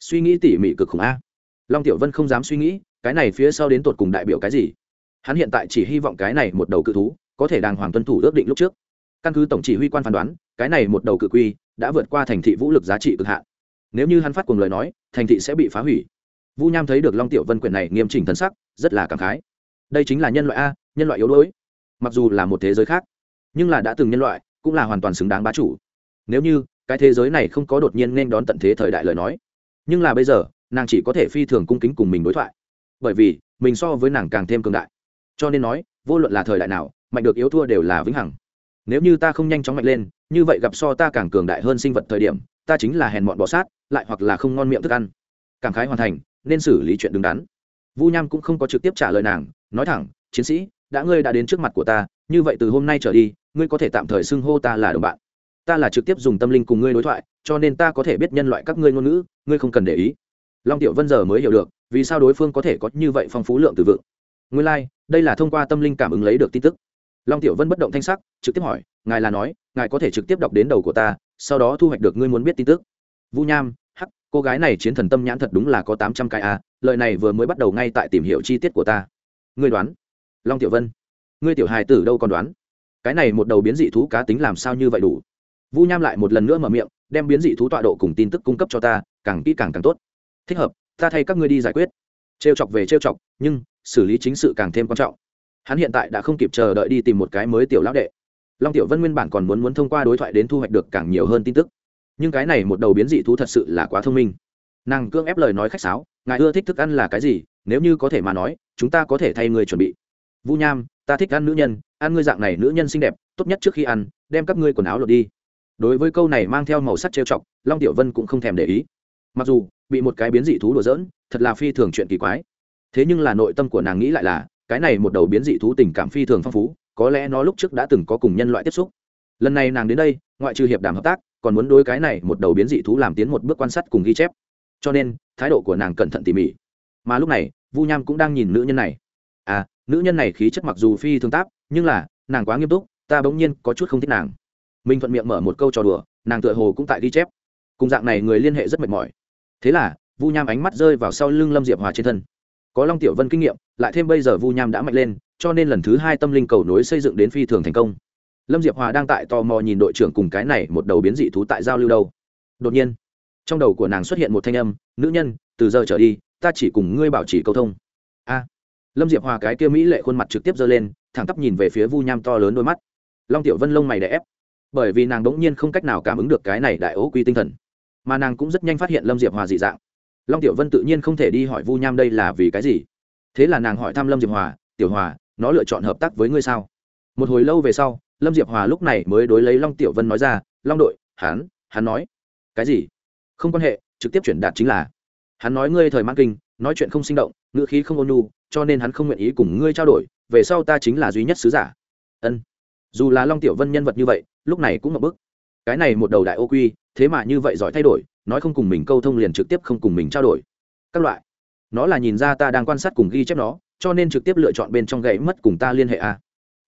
Suy nghĩ tỉ mỉ cực khủng a. Long tiểu vân không dám suy nghĩ cái này phía sau đến tột cùng đại biểu cái gì? Hắn hiện tại chỉ hy vọng cái này một đầu cự thú có thể đàng hoàng tuân thủ ước định lúc trước. Căn cứ tổng chỉ huy quan phán đoán, cái này một đầu cự quy đã vượt qua thành thị vũ lực giá trị cực hạn. Nếu như hắn phát cùng lời nói, thành thị sẽ bị phá hủy. Vu nham thấy được long tiểu vân quyền này nghiêm chỉnh thân sắc, rất là cảm khái. Đây chính là nhân loại a, nhân loại yếu đuối. Mặc dù là một thế giới khác, nhưng là đã từng nhân loại, cũng là hoàn toàn xứng đáng bá chủ. Nếu như cái thế giới này không có đột nhiên nên đón tận thế thời đại lời nói, nhưng là bây giờ, nàng chỉ có thể phi thường cung kính cùng mình đối thoại bởi vì mình so với nàng càng thêm cường đại. Cho nên nói, vô luận là thời đại nào, mạnh được yếu thua đều là vĩnh hằng. Nếu như ta không nhanh chóng mạnh lên, như vậy gặp so ta càng cường đại hơn sinh vật thời điểm, ta chính là hèn mọn bọ sát, lại hoặc là không ngon miệng thức ăn. Cảm khái hoàn thành, nên xử lý chuyện đứng đắn. Vu nham cũng không có trực tiếp trả lời nàng, nói thẳng, chiến sĩ, đã ngươi đã đến trước mặt của ta, như vậy từ hôm nay trở đi, ngươi có thể tạm thời xưng hô ta là đồng bạn. Ta là trực tiếp dùng tâm linh cùng ngươi đối thoại, cho nên ta có thể biết nhân loại các ngươi ngôn ngữ, ngươi không cần để ý. Long tiểu vân giờ mới hiểu được vì sao đối phương có thể có như vậy phong phú lượng từ vựng? Nguyên lai、like, đây là thông qua tâm linh cảm ứng lấy được tin tức. Long tiểu vân bất động thanh sắc trực tiếp hỏi ngài là nói ngài có thể trực tiếp đọc đến đầu của ta sau đó thu hoạch được ngươi muốn biết tin tức. Vu nham hắc cô gái này chiến thần tâm nhãn thật đúng là có tám trăm cái a à, lời này vừa mới bắt đầu ngay tại tìm hiểu chi tiết của ta. Ngươi đoán? Long tiểu vân ngươi tiểu hài tử đâu còn đoán? Cái này một đầu biến dị thú cá tính làm sao như vậy đủ? Vu nham lại một lần nữa mở miệng đem biến dị thú tọa độ cùng tin tức cung cấp cho ta càng kỹ càng càng tốt. Thích hợp ta thay các ngươi đi giải quyết. Trêu chọc về trêu chọc, nhưng xử lý chính sự càng thêm quan trọng. Hắn hiện tại đã không kịp chờ đợi đi tìm một cái mới tiểu lão đệ. Long tiểu vân nguyên bản còn muốn muốn thông qua đối thoại đến thu hoạch được càng nhiều hơn tin tức. Nhưng cái này một đầu biến dị thú thật sự là quá thông minh. Nàng cương ép lời nói khách sáo, ngài ưa thích thức ăn là cái gì? Nếu như có thể mà nói, chúng ta có thể thay người chuẩn bị. Vu nham, ta thích ăn nữ nhân, ăn ngươi dạng này nữ nhân xinh đẹp, tốt nhất trước khi ăn, đem các ngươi quần áo lột đi. Đối với câu này mang theo màu sắc trêu chọc, long tiểu vân cũng không thèm để ý mặc dù, bị một cái biến dị thú đùa dỡn thật là phi thường chuyện kỳ quái. Thế nhưng là nội tâm của nàng nghĩ lại là, cái này một đầu biến dị thú tình cảm phi thường phong phú, có lẽ nó lúc trước đã từng có cùng nhân loại tiếp xúc. Lần này nàng đến đây, ngoại trừ hiệp đàm hợp tác, còn muốn đối cái này một đầu biến dị thú làm tiến một bước quan sát cùng ghi chép. Cho nên, thái độ của nàng cẩn thận tỉ mỉ. Mà lúc này, vu nham cũng đang nhìn nữ nhân này. À nữ nhân này khí chất mặc dù phi thường táp, nhưng là, nàng quá nghiêm túc, ta bỗng nhiên có chút không thích nàng. Mình thuận miệng mở một câu trò đùa, nàng tựa hồ cũng tại ghi chép. Cùng dạng này người liên hệ rất mệt mỏi thế là, vu nham ánh mắt rơi vào sau lưng lâm diệp hòa trên thân. Có long tiểu vân kinh nghiệm, lại thêm bây giờ vu nham đã mạnh lên, cho nên lần thứ hai tâm linh cầu nối xây dựng đến phi thường thành công. Lâm diệp hòa đang tại tò mò nhìn đội trưởng cùng cái này một đầu biến dị thú tại giao lưu đâu. Đột nhiên, trong đầu của nàng xuất hiện một thanh âm, nữ nhân, từ giờ trở đi, ta chỉ cùng ngươi bảo trì câu thông. A. Lâm diệp hòa cái kia mỹ lệ khuôn mặt trực tiếp giơ lên, thẳng tắp nhìn về phía vu nham to lớn đôi mắt. Long tiểu vân lông mày đè ép. Bởi vì nàng đ ỗ n g nhiên không cách nào cảm ứng được cái này đại ố quy tinh thần mà nàng cũng rất nhanh phát hiện lâm diệp hòa dị dạng long tiểu vân tự nhiên không thể đi hỏi vu nham đây là vì cái gì thế là nàng hỏi thăm lâm diệp hòa tiểu hòa nó lựa chọn hợp tác với ngươi sao một hồi lâu về sau lâm diệp hòa lúc này mới đối lấy long tiểu vân nói ra long đội hắn hắn nói cái gì không quan hệ trực tiếp chuyển đạt chính là hắn nói ngươi thời mãn kinh nói chuyện không sinh động ngữ khí không ôn nhu, cho nên hắn không nguyện ý cùng ngươi trao đổi về sau ta chính là duy nhất sứ giả ân dù là long tiểu vân nhân vật như vậy lúc này cũng một bức cái này một đầu đại ô quy thế mà như vậy giỏi thay đổi, nói không cùng mình câu thông liền trực tiếp không cùng mình trao đổi. Các loại. Nó là nhìn ra ta đang quan sát cùng ghi chép nó, cho nên trực tiếp lựa chọn bên trong gãy mất cùng ta liên hệ a.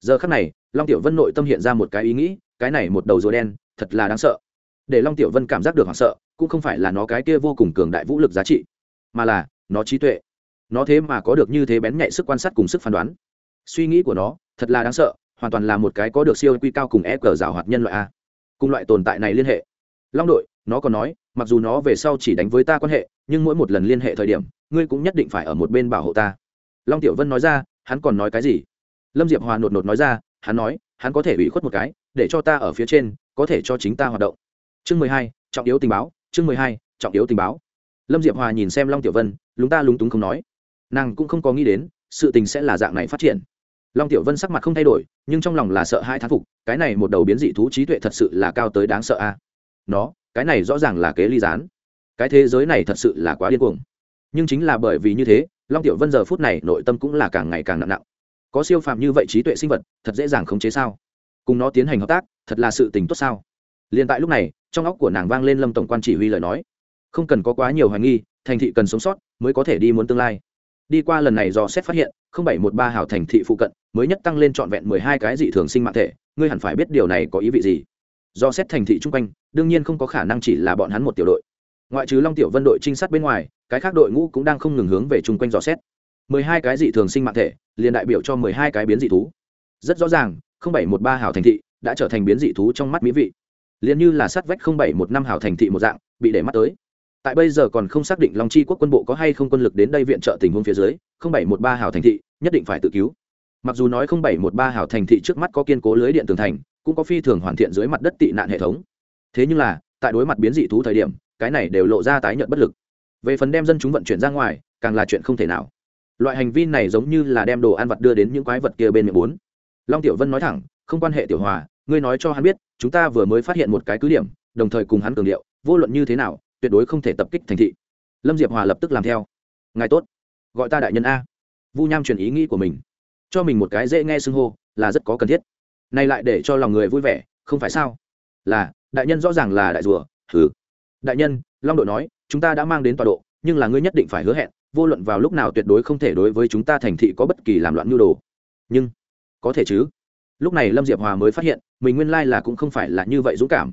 Giờ khắc này, long tiểu vân nội tâm hiện ra một cái ý nghĩ, cái này một đầu rùa đen, thật là đáng sợ. Để long tiểu vân cảm giác được hoảng sợ, cũng không phải là nó cái kia vô cùng cường đại vũ lực giá trị, mà là nó trí tuệ. Nó thế mà có được như thế bén nhạy sức quan sát cùng sức phán đoán. Suy nghĩ của nó, thật là đáng sợ, hoàn toàn là một cái có được siêu quy cao cùng e cờ rào hoạt nhân loại a. Cùng loại tồn tại này liên hệ long đội, nó còn nói, mặc dù nó về sau chỉ đánh với ta quan hệ, nhưng mỗi một lần liên hệ thời điểm, ngươi cũng nhất định phải ở một bên bảo hộ ta. Long tiểu vân nói ra, hắn còn nói cái gì? Lâm diệp hòa nột nột nói ra, hắn nói, hắn có thể ủy khuất một cái, để cho ta ở phía trên, có thể cho chính ta hoạt động. Chương mười hai, trọng yếu tình báo, chương mười hai, trọng yếu tình báo. Lâm diệp hòa nhìn xem long tiểu vân, lúng ta lúng túng không nói. Nàng cũng không có nghĩ đến, sự tình sẽ là dạng này phát triển. Long tiểu vân sắc mặt không thay đổi, nhưng trong lòng là sợ hai thán phục, cái này một đầu biến dị thú trí tuệ thật sự là cao tới đáng sợ a nó, cái này rõ ràng là kế ly gián. Cái thế giới này thật sự là quá điên cuồng. Nhưng chính là bởi vì như thế, long tiểu vân giờ phút này nội tâm cũng là càng ngày càng nặng nặng. Có siêu phàm như vậy trí tuệ sinh vật, thật dễ dàng khống chế sao? Cùng nó tiến hành hợp tác, thật là sự tình tốt sao? Liền tại lúc này, trong óc của nàng vang lên lâm tổng quan chỉ huy lời nói. Không cần có quá nhiều hoài nghi, thành thị cần sống sót, mới có thể đi muốn tương lai. Đi qua lần này do xét phát hiện, không bảy một ba hảo thành thị phụ cận, mới nhất tăng lên trọn vẹn mười hai cái dị thường sinh mạng thể. Ngươi hẳn phải biết điều này có ý vị gì do xét thành thị chung quanh, đương nhiên không có khả năng chỉ là bọn hắn một tiểu đội. Ngoại trừ long tiểu vân đội trinh sát bên ngoài, cái khác đội ngũ cũng đang không ngừng hướng về chung quanh dò xét. mười hai cái dị thường sinh mạng thể, liền đại biểu cho mười hai cái biến dị thú. Rất rõ ràng, không bảy một ba hảo thành thị đã trở thành biến dị thú trong mắt mỹ vị. Liền như là sát vách không bảy một năm hảo thành thị một dạng, bị để mắt tới. Tại bây giờ còn không xác định long chi quốc quân bộ có hay không quân lực đến đây viện trợ tình huống phía dưới, không bảy một ba hảo thành thị nhất định phải tự cứu. Mặc dù nói không bảy một ba hảo thành thị trước mắt có kiên cố lưới điện tường thành cũng có phi thường hoàn thiện dưới mặt đất tị nạn hệ thống. Thế nhưng là, tại đối mặt biến dị thú thời điểm, cái này đều lộ ra tái nhận bất lực. Về phần đem dân chúng vận chuyển ra ngoài, càng là chuyện không thể nào. Loại hành vi này giống như là đem đồ ăn vật đưa đến những quái vật kia bên miệng bốn. Long tiểu vân nói thẳng, không quan hệ tiểu hòa, ngươi nói cho hắn biết, chúng ta vừa mới phát hiện một cái cứ điểm, đồng thời cùng hắn cường điệu, vô luận như thế nào, tuyệt đối không thể tập kích thành thị. Lâm diệp hòa lập tức làm theo. Ngài tốt, gọi ta đại nhân a. Vu nham truyền ý nghĩ của mình. Cho mình một cái dễ nghe xưng hô là rất có cần thiết nay lại để cho lòng người vui vẻ, không phải sao? Là, đại nhân rõ ràng là đại rùa. Thứ đại nhân, long đội nói, chúng ta đã mang đến tọa độ, nhưng là ngươi nhất định phải hứa hẹn, vô luận vào lúc nào tuyệt đối không thể đối với chúng ta thành thị có bất kỳ làm loạn nhu đồ. Nhưng, có thể chứ? Lúc này lâm diệp hòa mới phát hiện, mình nguyên lai là cũng không phải là như vậy dũng cảm.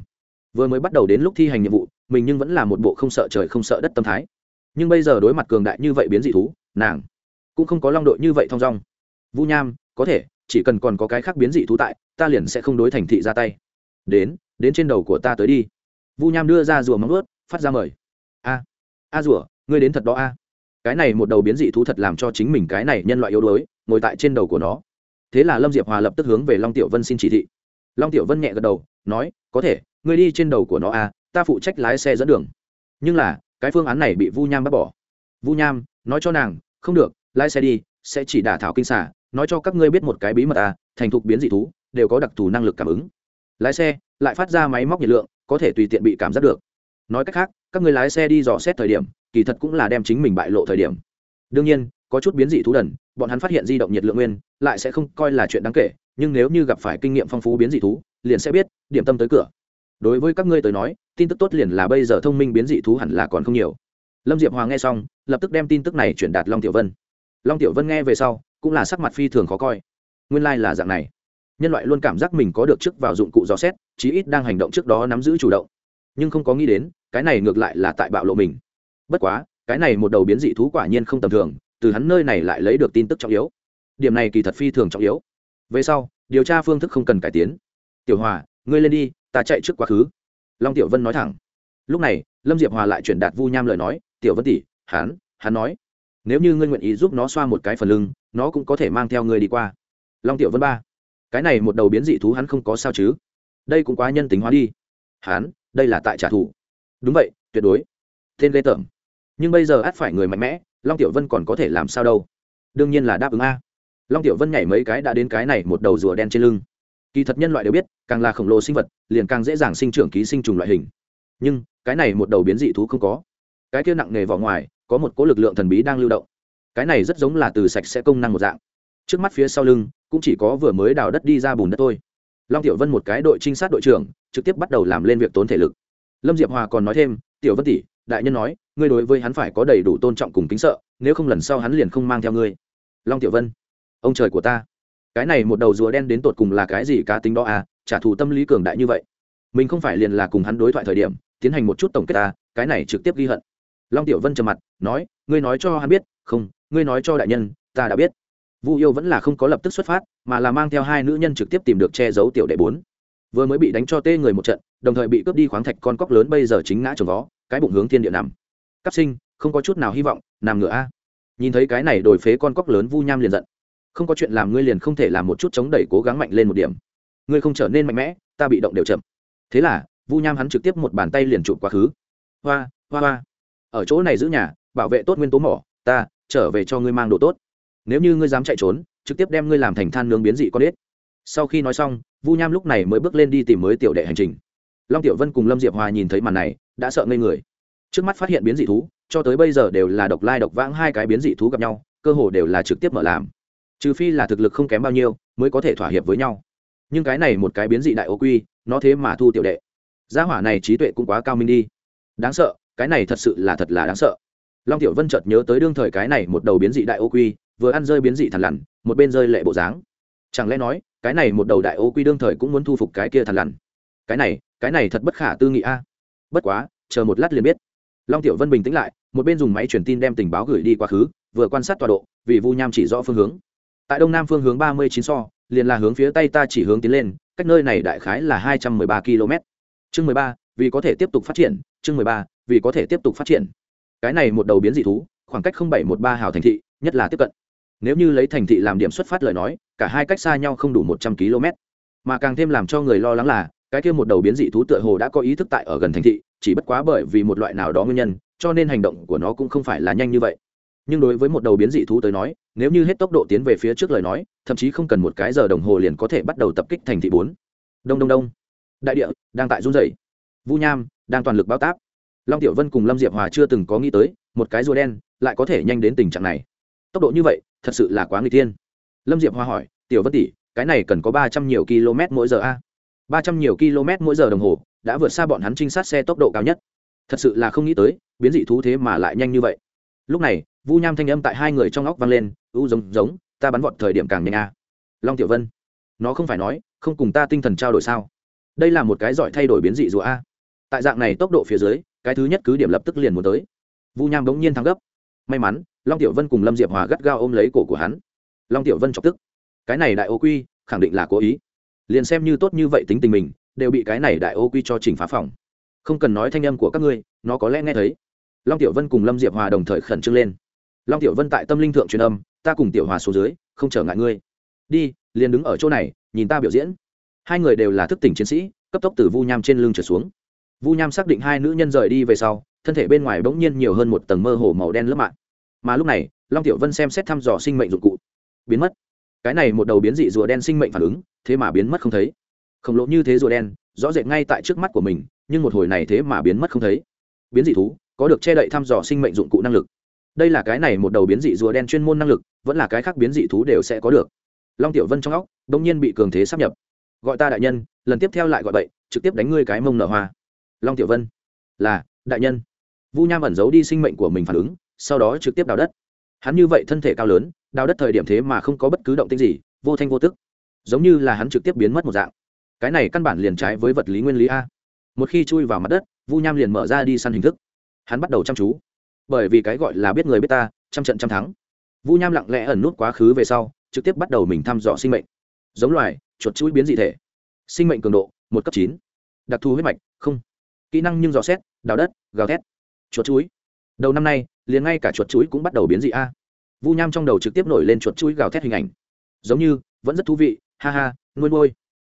Vừa mới bắt đầu đến lúc thi hành nhiệm vụ, mình nhưng vẫn là một bộ không sợ trời không sợ đất tâm thái. Nhưng bây giờ đối mặt cường đại như vậy biến dị thú, nàng cũng không có long đội như vậy thong dong. Vu nham, có thể chỉ cần còn có cái khác biến dị thú tại, ta liền sẽ không đối thành thị ra tay. Đến đến trên đầu của ta tới đi. Vu nham đưa ra rùa móng ướt phát ra mời. A a rùa, ngươi đến thật đó a. Cái này một đầu biến dị thú thật làm cho chính mình cái này nhân loại yếu đuối, ngồi tại trên đầu của nó. Thế là lâm diệp hòa lập tức hướng về long tiểu vân xin chỉ thị. Long tiểu vân nhẹ gật đầu, nói, có thể, ngươi đi trên đầu của nó a, ta phụ trách lái xe dẫn đường. Nhưng là, cái phương án này bị vu nham bác bỏ. Vu nham, nói cho nàng, không được, lái xe đi, sẽ chỉ đả thảo kinh xả nói cho các ngươi biết một cái bí mật à thành thục biến dị thú, đều có đặc thù năng lực cảm ứng. Lái xe, lại phát ra máy móc nhiệt lượng, có thể tùy tiện bị cảm giác được. Nói cách khác, các người lái xe đi dò xét thời điểm, kỳ thật cũng là đem chính mình bại lộ thời điểm. Đương nhiên, có chút biến dị thú đần, bọn hắn phát hiện di động nhiệt lượng nguyên, lại sẽ không coi là chuyện đáng kể, nhưng nếu như gặp phải kinh nghiệm phong phú biến dị thú, liền sẽ biết, điểm tâm tới cửa. Đối với các ngươi tới nói, tin tức tốt liền là bây giờ thông minh biến dị thú hẳn là còn không nhiều. Lâm diệp hoàng nghe xong, lập tức đem tin tức này chuyển đạt long tiểu vân. Long tiểu vân nghe về sau cũng là sắc mặt phi thường khó coi. Nguyên lai、like、là dạng này. Nhân loại luôn cảm giác mình có được chức vào dụng cụ dò xét, chí ít đang hành động trước đó nắm giữ chủ động. Nhưng không có nghĩ đến, cái này ngược lại là tại bạo lộ mình. Bất quá, cái này một đầu biến dị thú quả nhiên không tầm thường, từ hắn nơi này lại lấy được tin tức trọng yếu. Điểm này kỳ thật phi thường trọng yếu. Về sau, điều tra phương thức không cần cải tiến. Tiểu hòa, ngươi lên đi, ta chạy trước quá khứ. Long tiểu vân nói thẳng. Lúc này, lâm diệp hòa lại chuyển đạt vu nham lời nói. Tiểu vân tỷ, hắn hắn nói, nếu như ngươi nguyện ý giúp nó xoa một cái phần lưng nó cũng có thể mang theo ngươi đi qua. Long tiểu vân ba, cái này một đầu biến dị thú hắn không có sao chứ? Đây cũng quá nhân tính hóa đi. Hắn, đây là tại trả thù. Đúng vậy, tuyệt đối. Tên ghê tởm. Nhưng bây giờ ắt phải người mạnh mẽ, long tiểu vân còn có thể làm sao đâu? Đương nhiên là đáp ứng a. Long tiểu vân nhảy mấy cái đã đến cái này một đầu rùa đen trên lưng. Kỳ thật nhân loại đều biết, càng là khổng lồ sinh vật, liền càng dễ dàng sinh trưởng ký sinh trùng loại hình. Nhưng, cái này một đầu biến dị thú không có. Cái kia nặng nề vào ngoài, có một cỗ lực lượng thần bí đang lưu động cái này rất giống là từ sạch sẽ công năng một dạng. Trước mắt phía sau lưng, cũng chỉ có vừa mới đào đất đi ra bùn đất thôi. Long tiểu vân một cái đội trinh sát đội trưởng, trực tiếp bắt đầu làm lên việc tốn thể lực. Lâm diệp hòa còn nói thêm, tiểu vân tỷ, đại nhân nói, ngươi đối với hắn phải có đầy đủ tôn trọng cùng kính sợ, nếu không lần sau hắn liền không mang theo ngươi. Long tiểu vân, ông trời của ta, cái này một đầu rùa đen đến tột cùng là cái gì cá tính đó à trả thù tâm lý cường đại như vậy. Mình không phải liền là cùng hắn đối thoại thời điểm, tiến hành một chút tổng kết ta cái này trực tiếp ghi hận. Long tiểu vân trầm mặt, nói, ngươi nói cho hắn biết, không ngươi nói cho đại nhân, ta đã biết. Vu yêu vẫn là không có lập tức xuất phát, mà là mang theo hai nữ nhân trực tiếp tìm được che giấu tiểu đệ bốn. Vừa mới bị đánh cho tê người một trận, đồng thời bị cướp đi khoáng thạch con cóc lớn bây giờ chính ngã trồng vó, cái bụng hướng thiên địa nằm. Cắp sinh, không có chút nào hy vọng, nằm ngựa a. Nhìn thấy cái này đổi phế con cóc lớn vu nham liền giận. Không có chuyện làm ngươi liền không thể làm một chút chống đẩy cố gắng mạnh lên một điểm. Ngươi không trở nên mạnh mẽ, ta bị động đều chậm. Thế là, vu nham hắn trực tiếp một bàn tay liền chụp quá khứ. Hoa hoa hoa. Ở chỗ này giữ nhà, bảo vệ tốt nguyên tố mỏ, ta trở về cho ngươi mang đồ tốt. Nếu như ngươi dám chạy trốn, trực tiếp đem ngươi làm thành than nướng biến dị con ếch. Sau khi nói xong, vu nham lúc này mới bước lên đi tìm mới tiểu đệ hành trình. Long tiểu vân cùng lâm diệp hòa nhìn thấy màn này, đã sợ ngây người. Trước mắt phát hiện biến dị thú, cho tới bây giờ đều là độc lai độc vãng hai cái biến dị thú gặp nhau, cơ hồ đều là trực tiếp mở làm. Trừ phi là thực lực không kém bao nhiêu, mới có thể thỏa hiệp với nhau. Nhưng cái này một cái biến dị đại ô quy, nó thế mà thu tiểu đệ. Gia hỏa này trí tuệ cũng quá cao minh đi. Đáng sợ, cái này thật sự là thật là đáng sợ long tiểu vân chợt nhớ tới đương thời cái này một đầu biến dị đại ô quy, vừa ăn rơi biến dị thằn lằn, một bên rơi lệ bộ dáng. Chẳng lẽ nói, cái này một đầu đại ô quy đương thời cũng muốn thu phục cái kia thằn lằn? Cái này cái này thật bất khả tư nghị a. Bất quá, chờ một lát liền biết. Long tiểu vân bình tĩnh lại, một bên dùng máy truyền tin đem tình báo gửi đi quá khứ, vừa quan sát tọa độ, vì vu nham chỉ rõ phương hướng. Tại đông nam phương hướng ba mươi chín so, liền là hướng phía tây ta chỉ hướng tiến lên, cách nơi này đại khái là hai trăm mười ba km chương mười ba, vì có thể tiếp tục phát triển, chương mười ba, vì có thể tiếp tục phát triển cái này một đầu biến dị thú, khoảng cách bảy một ba hào thành thị, nhất là tiếp cận. Nếu như lấy thành thị làm điểm xuất phát lời nói, cả hai cách xa nhau không đủ một trăm km. Mà càng thêm làm cho người lo lắng là, cái kia một đầu biến dị thú tựa hồ đã có ý thức tại ở gần thành thị, chỉ bất quá bởi vì một loại nào đó nguyên nhân, cho nên hành động của nó cũng không phải là nhanh như vậy. Nhưng đối với một đầu biến dị thú tới nói, nếu như hết tốc độ tiến về phía trước lời nói, thậm chí không cần một cái giờ đồng hồ liền có thể bắt đầu tập kích thành thị bốn. Đông đông đông. Đại địa đang tại run rẩy. Vu nham đang toàn lực bao táp long tiểu vân cùng lâm diệp hòa chưa từng có nghĩ tới, một cái rùa đen lại có thể nhanh đến tình trạng này. Tốc độ như vậy, thật sự là quá người tiên lâm diệp hòa hỏi, tiểu vân tỷ, cái này cần có ba trăm nhiều km mỗi giờ a? Ba trăm nhiều km mỗi giờ đồng hồ, đã vượt xa bọn hắn trinh sát xe tốc độ cao nhất. Thật sự là không nghĩ tới, biến dị thú thế mà lại nhanh như vậy. Lúc này, vu nham thanh âm tại hai người trong óc vang lên u giống giống, ta bắn vọt thời điểm càng nhanh a. Long tiểu vân, nó không phải nói, không cùng ta tinh thần trao đổi sao? Đây là một cái giỏi thay đổi biến dị rùa a. Tại dạng này tốc độ phía dưới cái thứ nhất cứ điểm lập tức liền muốn tới. Vu nham bỗng nhiên thắng gấp. May mắn, long tiểu vân cùng lâm diệp hòa gắt gao ôm lấy cổ của hắn. Long tiểu vân chọc tức. Cái này đại ô quy, khẳng định là cố ý. Liền xem như tốt như vậy tính tình mình, đều bị cái này đại ô quy cho chỉnh phá phòng. Không cần nói thanh âm của các ngươi, nó có lẽ nghe thấy. Long tiểu vân cùng lâm diệp hòa đồng thời khẩn trương lên. Long tiểu vân tại tâm linh thượng truyền âm, ta cùng tiểu hòa xuống dưới, không trở ngại ngươi. Đi, liền đứng ở chỗ này, nhìn ta biểu diễn. Hai người đều là thức tỉnh chiến sĩ, cấp tốc từ vu nham trên lưng trở xuống vu nham xác định hai nữ nhân rời đi về sau, thân thể bên ngoài bỗng nhiên nhiều hơn một tầng mơ hồ màu đen lớp mạng mà lúc này, long tiểu vân xem xét thăm dò sinh mệnh dụng cụ. Biến mất. Cái này một đầu biến dị rùa đen sinh mệnh phản ứng, thế mà biến mất không thấy. Khổng lồ như thế rùa đen, rõ rệt ngay tại trước mắt của mình, nhưng một hồi này thế mà biến mất không thấy. Biến dị thú, có được che đậy thăm dò sinh mệnh dụng cụ năng lực. Đây là cái này một đầu biến dị rùa đen chuyên môn năng lực, vẫn là cái khác biến dị thú đều sẽ có được. Long tiểu vân trong óc đ nhiên bị cường thế sắp nhập. Gọi ta đại nhân, lần tiếp theo lại gọi bậy, trực tiếp đánh ngươi cái mông nở hoa long tiểu vân. Là, đại nhân. Vu nham ẩn giấu đi sinh mệnh của mình phản ứng, sau đó trực tiếp đào đất. Hắn như vậy thân thể cao lớn, đào đất thời điểm thế mà không có bất cứ động tinh gì, vô thanh vô tức. Giống như là hắn trực tiếp biến mất một dạng. Cái này căn bản liền trái với vật lý nguyên lý a. Một khi chui vào mặt đất, vu nham liền mở ra đi săn hình thức. Hắn bắt đầu chăm chú. Bởi vì cái gọi là biết người biết ta, trăm trận trăm thắng. Vu nham lặng lẽ ẩn nút quá khứ về sau, trực tiếp bắt đầu mình thăm dò sinh mệnh. Giống loài, chuột chuỗi biến dị thể. Sinh mệnh cường độ, một cấp chín. Đặc thù huyết mạch, không kỹ năng nhưng dò xét đào đất gào thét chuột chuối. Đầu năm nay liền ngay cả chuột chuối cũng bắt đầu biến dị a. Vu nham trong đầu trực tiếp nổi lên chuột chuối gào thét hình ảnh. Giống như vẫn rất thú vị ha ha nuôi nuôi.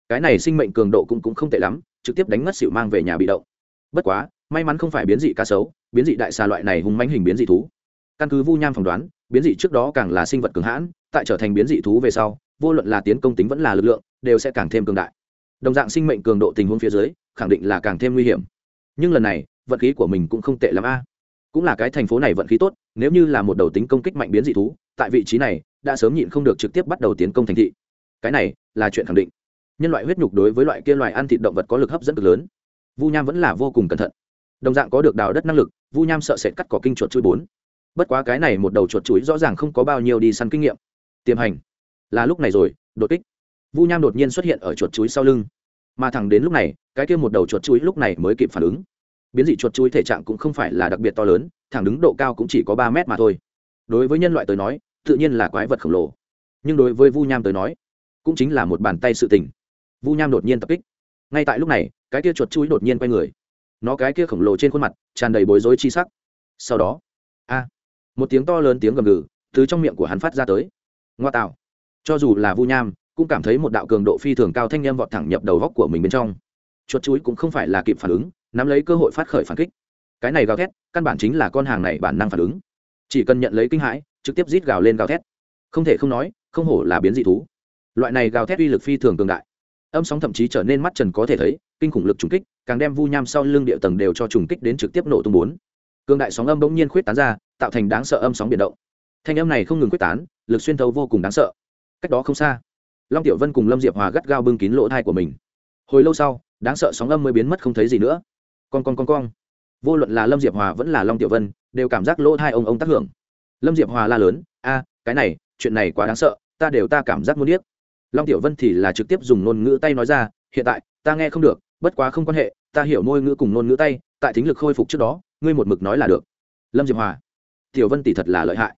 Cái này sinh mệnh cường độ cũng, cũng không tệ lắm trực tiếp đánh mất xịu mang về nhà bị động. Bất quá may mắn không phải biến dị cá sấu biến dị đại xà loại này hung manh hình biến dị thú. Căn cứ vu nham phỏng đoán biến dị trước đó càng là sinh vật cường hãn tại trở thành biến dị thú về sau vô luận là tiến công tính vẫn là lực lượng đều sẽ càng thêm cường đại. Đồng dạng sinh mệnh cường độ tình huống phía dưới khẳng định là càng thêm nguy hiểm nhưng lần này, vận khí của mình cũng không tệ l a. Cũng là cái thành phố này vận khí tốt, nếu như là một đầu tính công kích mạnh biến dị thú, tại vị trí này, đã sớm nhịn không được trực tiếp bắt đầu tiến công thành thị. Cái này là chuyện khẳng định. Nhân loại huyết nhục đối với loại kia loài ăn thịt động vật có lực hấp dẫn cực lớn. Vu nham vẫn là vô cùng cẩn thận. Đồng dạng có được đào đất năng lực, vu nham sợ sệt cắt cỏ kinh chuột chuối bốn. Bất quá cái này một đầu chuột chuối rõ ràng không có bao nhiêu đi săn kinh nghiệm. Tiềm hành. Là lúc này rồi, đột kích. Vu nham đột nhiên xuất hiện ở chuột chuối sau lưng mà thẳng đến lúc này, cái kia một đầu chuột chuối lúc này mới kịp phản ứng. Biến dị chuột chuối thể trạng cũng không phải là đặc biệt to lớn, thẳng đứng độ cao cũng chỉ có ba mét mà thôi. Đối với nhân loại tới nói, tự nhiên là quái vật khổng lồ. Nhưng đối với vu nham tới nói, cũng chính là một bàn tay sự tình. Vu nham đột nhiên tập kích. Ngay tại lúc này, cái kia chuột chuối đột nhiên quay người. Nó cái kia khổng lồ trên khuôn mặt, tràn đầy bối rối chi sắc. Sau đó, a, một tiếng to lớn tiếng gầm gừ từ trong miệng của hắn phát ra tới. Ngoa tạo. Cho dù là vu nham cũng cảm thấy một đạo cường độ phi thường cao thanh em vọt thẳng nhập đầu góc của mình bên trong. Chuột chuối cũng không phải là kịp phản ứng, nắm lấy cơ hội phát khởi phản kích. Cái này gào thét, căn bản chính là con hàng này bản năng phản ứng. Chỉ cần nhận lấy kinh hãi, trực tiếp rít gào lên gào thét. Không thể không nói, không hổ là biến dị thú. Loại này gào thét uy lực phi thường cường đại. Âm sóng thậm chí trở nên mắt trần có thể thấy, kinh khủng lực trùng kích, càng đem vu nham sau lưng địa tầng đều cho trùng kích đến trực tiếp nổ tung bốn. Cường đại sóng âm bỗng nhiên khuyết tán ra, tạo thành đáng sợ âm sóng biển động. Thanh âm này không ngừng quyết tán, lực xuyên thấu vô cùng đáng sợ. Cách đó không xa long tiểu vân cùng lâm diệp hòa gắt gao bưng kín lỗ thai của mình. Hồi lâu sau, đáng sợ sóng âm mới biến mất không thấy gì nữa. Con con con con vô luận là lâm diệp hòa vẫn là long tiểu vân, đều cảm giác lỗ thai ông ông tác hưởng. Lâm diệp hòa la lớn, a, cái này, chuyện này quá đáng sợ, ta đều ta cảm giác muốn điếc. Long tiểu vân thì là trực tiếp dùng ngôn ngữ tay nói ra, hiện tại, ta nghe không được, bất quá không quan hệ, ta hiểu ngôn ngữ cùng ngôn ngữ tay, tại thính lực khôi phục trước đó, ngươi một mực nói là được. Lâm diệp hòa, tiểu vân tỷ thật là lợi hại.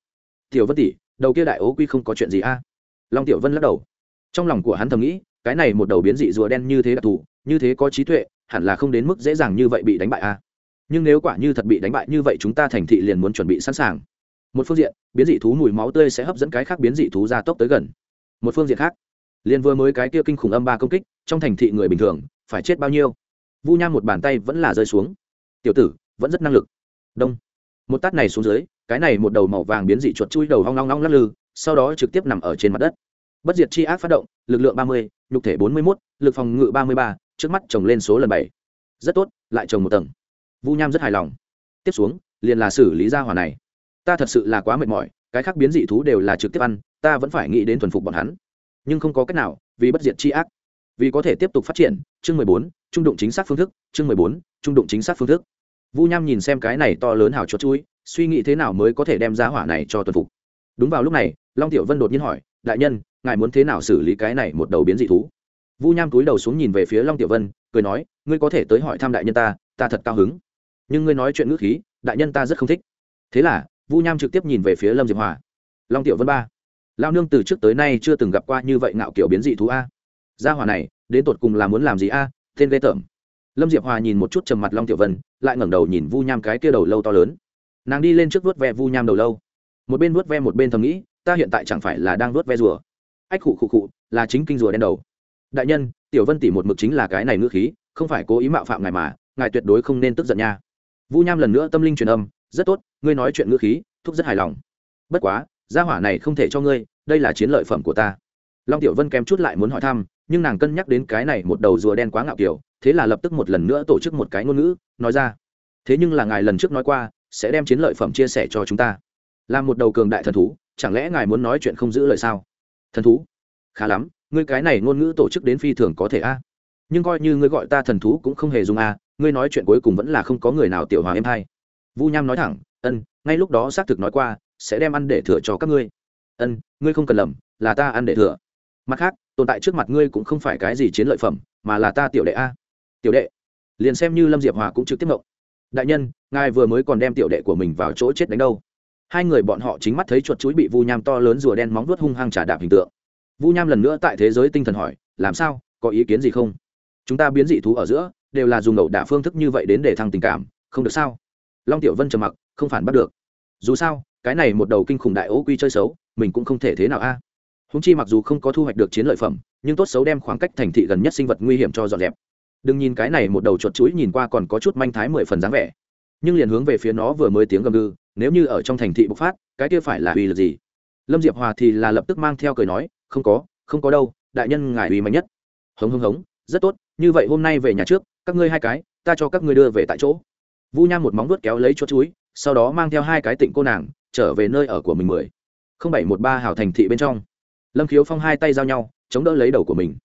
Tiểu vân tỷ, đầu kia đại ố quy không có chuyện gì a? Long tiểu vân lắc đầu trong lòng của hắn thầm nghĩ, cái này một đầu biến dị rùa đen như thế đặc thù, như thế có trí tuệ, hẳn là không đến mức dễ dàng như vậy bị đánh bại a nhưng nếu quả như thật bị đánh bại như vậy chúng ta thành thị liền muốn chuẩn bị sẵn sàng. Một phương diện, biến dị thú mùi máu tươi sẽ hấp dẫn cái khác biến dị thú ra tốc tới gần. Một phương diện khác, liền vừa mới cái kia kinh khủng âm ba công kích, trong thành thị người bình thường, phải chết bao nhiêu? Vu nham một bàn tay vẫn là rơi xuống. Tiểu tử, vẫn rất năng lực. Đông. Một tát này xuống dưới, cái này một đầu màu vàng biến dị chuột chui đầu hoang long long lắc lư, sau đó trực tiếp nằm ở trên mặt đất bất diệt chi ác phát động, lực lượng ba mươi, nhục thể bốn mươi mốt, lực phòng ngự ba mươi ba, trước mắt trồng lên số lần bảy. Rất tốt, lại trồng một tầng. Vu nham rất hài lòng. Tiếp xuống, liền là xử lý ra hỏa này. Ta thật sự là quá mệt mỏi, cái khác biến dị thú đều là trực tiếp ăn, ta vẫn phải nghĩ đến thuần phục bọn hắn. Nhưng không có cách nào, vì bất diệt chi ác. Vì có thể tiếp tục phát triển, chương mười bốn, trung đụng chính xác phương thức, chương mười bốn, trung đụng chính xác phương thức. Vu nham nhìn xem cái này to lớn hào chót chui, suy nghĩ thế nào mới có thể đem gia hỏa này cho tuần phục. Đúng vào lúc này, long tiểu vân đột nhiên hỏi, đại nhân ngài muốn thế nào xử lý cái này một đầu biến dị thú? Vu nham túi đầu xuống nhìn về phía long tiểu vân, cười nói, ngươi có thể tới hỏi thăm đại nhân ta ta thật cao hứng. Nhưng ngươi nói chuyện ngữ khí, đại nhân ta rất không thích. Thế là, vu nham trực tiếp nhìn về phía lâm diệp hòa. Long tiểu vân ba lao nương từ trước tới nay chưa từng gặp qua như vậy ngạo kiểu biến dị thú a. Gia hỏa này, đến tột cùng là muốn làm gì a? Tên ghê tởm. Lâm diệp hòa nhìn một chút trầm mặt long tiểu vân, lại ngẩng đầu nhìn vu nham cái kia đầu lâu to lớn. Nàng đi lên trước vuốt ve vu nham đầu lâu. Một bên vuốt ve một bên thầm nghĩ, ta hiện tại chẳng phải là đang vuốt ve rùa ách khụ khụ khụ, là chính kinh rùa đen đầu. Đại nhân, tiểu vân tỷ một mực chính là cái này ngữ khí, không phải cố ý mạo phạm ngài mà, ngài tuyệt đối không nên tức giận nha. Vu nham lần nữa tâm linh truyền âm, rất tốt, ngươi nói chuyện ngữ khí, thúc rất hài lòng. Bất quá, gia hỏa này không thể cho ngươi, đây là chiến lợi phẩm của ta. Long tiểu vân kém chút lại muốn hỏi thăm, nhưng nàng cân nhắc đến cái này một đầu rùa đen quá ngạo kiểu, thế là lập tức một lần nữa tổ chức một cái ngôn ngữ, nói ra. Thế nhưng là ngài lần trước nói qua, sẽ đem chiến lợi phẩm chia sẻ cho chúng ta. Là một đầu cường đại thần thú, chẳng lẽ ngài muốn nói chuyện không giữ lời sao? Thần thú? Khá lắm, ngươi cái này ngôn ngữ tổ chức đến phi thường có thể a. Nhưng coi như ngươi gọi ta thần thú cũng không hề dùng a, ngươi nói chuyện cuối cùng vẫn là không có người nào tiểu hòa em hay vu nham nói thẳng, ân, ngay lúc đó xác thực nói qua, sẽ đem ăn để thừa cho các ngươi. Ân, ngươi không cần lầm, là ta ăn để thừa. Mặt khác, tồn tại trước mặt ngươi cũng không phải cái gì chiến lợi phẩm, mà là ta tiểu đệ a. Tiểu đệ? Liền xem như lâm diệp hòa cũng trực tiếp mộng đại nhân, ngài vừa mới còn đem tiểu đệ của mình vào chỗ chết đánh đâu? Hai người bọn họ chính mắt thấy chuột chuối bị vu nham to lớn rùa đen móng vuốt hung hăng trả đạp hình tượng. Vu nham lần nữa tại thế giới tinh thần hỏi, làm sao? Có ý kiến gì không? Chúng ta biến dị thú ở giữa, đều là dùng ẩu đả phương thức như vậy đến để thăng tình cảm, không được sao? Long tiểu vân trầm mặc, không phản bắt được. Dù sao, cái này một đầu kinh khủng đại ố quy chơi xấu, mình cũng không thể thế nào a. À. húng chi mặc dù không có thu hoạch được chiến lợi phẩm, nhưng tốt xấu đem khoảng cách thành thị gần nhất sinh vật nguy hiểm cho dọn dẹp. Đừng nhìn cái này một đầu chuột chuối nhìn qua còn có chút manh thái mười phần dáng vẻ nhưng liền hướng về phía nó vừa mới tiếng gầm gừ, nếu như ở trong thành thị bộc phát, cái kia phải là uy lực gì? Lâm diệp hòa thì là lập tức mang theo cười nói, không có không có đâu, đại nhân ngài uy mạnh nhất. Hống hống hống, rất tốt, như vậy hôm nay về nhà trước, các ngươi hai cái, ta cho các ngươi đưa về tại chỗ. Vu nham một móng vuốt kéo lấy chuột chuối, sau đó mang theo hai cái tịnh cô nàng, trở về nơi ở của mình mười. Không bảy một ba hào thành thị bên trong. Lâm khiếu phong hai tay giao nhau, chống đỡ lấy đầu của mình.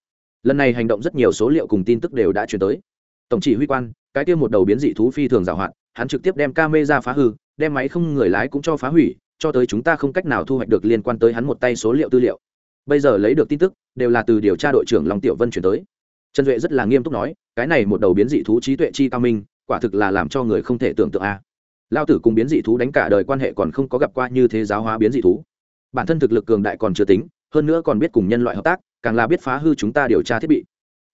Lần này hành động rất nhiều số liệu cùng tin tức đều đã chuyển tới. Tổng chỉ huy quan, cái kia một đầu biến dị thú phi thường giảo hoạt hắn trực tiếp đem camera phá hư, đem máy không người lái cũng cho phá hủy, cho tới chúng ta không cách nào thu hoạch được liên quan tới hắn một tay số liệu tư liệu. Bây giờ lấy được tin tức, đều là từ điều tra đội trưởng long tiểu vân chuyển tới. Trần duệ rất là nghiêm túc nói, cái này một đầu biến dị thú trí tuệ chi cao minh, quả thực là làm cho người không thể tưởng tượng a. Lao tử cùng biến dị thú đánh cả đời quan hệ còn không có gặp qua như thế giáo hóa biến dị thú. Bản thân thực lực cường đại còn chưa tính, hơn nữa còn biết cùng nhân loại hợp tác, càng là biết phá hư chúng ta điều tra thiết bị.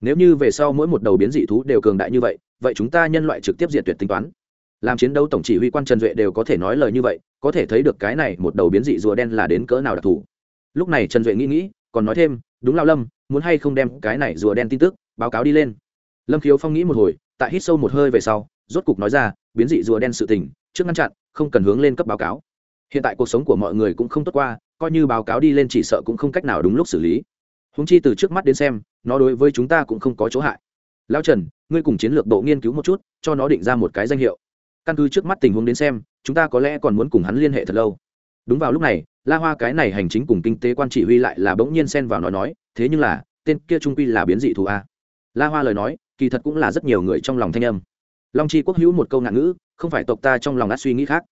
Nếu như về sau mỗi một đầu biến dị thú đều cường đại như vậy vậy chúng ta nhân loại trực tiếp diệt tuyệt tính toán làm chiến đấu tổng chỉ huy quan trần duệ đều có thể nói lời như vậy, có thể thấy được cái này một đầu biến dị rùa đen là đến cỡ nào đặc thù. Lúc này trần duệ nghĩ nghĩ, còn nói thêm, đúng lao lâm, muốn hay không đem cái này rùa đen tin tức báo cáo đi lên? Lâm khiếu phong nghĩ một hồi, tại hít sâu một hơi về sau, rốt cục nói ra, biến dị rùa đen sự tình, trước ngăn chặn, không cần hướng lên cấp báo cáo. Hiện tại cuộc sống của mọi người cũng không tốt qua, coi như báo cáo đi lên chỉ sợ cũng không cách nào đúng lúc xử lý. Húng chi từ trước mắt đến xem, nó đối với chúng ta cũng không có chỗ hại. Lão trần, ngươi cùng chiến lược độ nghiên cứu một chút, cho nó định ra một cái danh hiệu căn cứ trước mắt tình huống đến xem, chúng ta có lẽ còn muốn cùng hắn liên hệ thật lâu. Đúng vào lúc này, la hoa cái này hành chính cùng kinh tế quan chỉ huy lại là bỗng nhiên xen vào nói nói, thế nhưng là, tên kia trung quy là biến dị thù a. La hoa lời nói, kỳ thật cũng là rất nhiều người trong lòng thanh âm. Long chi quốc hữu một câu ngạn ngữ, không phải tộc ta trong lòng đã suy nghĩ khác.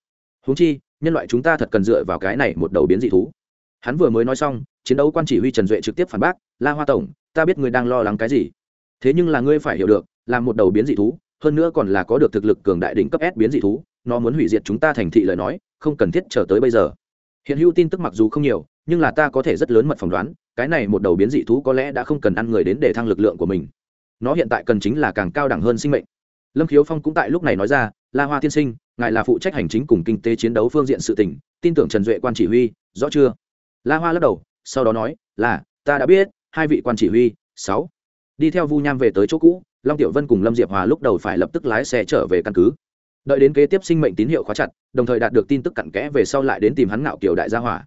Huống chi, nhân loại chúng ta thật cần dựa vào cái này một đầu biến dị thú. Hắn vừa mới nói xong, chiến đấu quan chỉ huy trần duệ trực tiếp phản bác, la hoa tổng, ta biết ngươi đang lo lắng cái gì. Thế nhưng là ngươi phải hiểu được, là một đầu biến dị thú hơn nữa còn là có được thực lực cường đại đỉnh cấp S biến dị thú, nó muốn hủy diệt chúng ta thành thị lời nói, không cần thiết chờ tới bây giờ. Hiện hữu tin tức mặc dù không nhiều, nhưng là ta có thể rất lớn mật phỏng đoán, cái này một đầu biến dị thú có lẽ đã không cần ăn người đến để thăng lực lượng của mình. Nó hiện tại cần chính là càng cao đẳng hơn sinh mệnh. Lâm Khiếu Phong cũng tại lúc này nói ra, La Hoa tiên sinh, ngài là phụ trách hành chính cùng kinh tế chiến đấu phương diện sự tình, tin tưởng Trần Duệ quan chỉ huy, rõ chưa? La Hoa lắc đầu, sau đó nói, là, ta đã biết, hai vị quan chỉ huy, sáu đi theo vu nham về tới chỗ cũ long tiểu vân cùng lâm diệp hòa lúc đầu phải lập tức lái xe trở về căn cứ. Đợi đến kế tiếp sinh mệnh tín hiệu khóa chặt, đồng thời đạt được tin tức cặn kẽ về sau lại đến tìm hắn ngạo kiều đại gia hỏa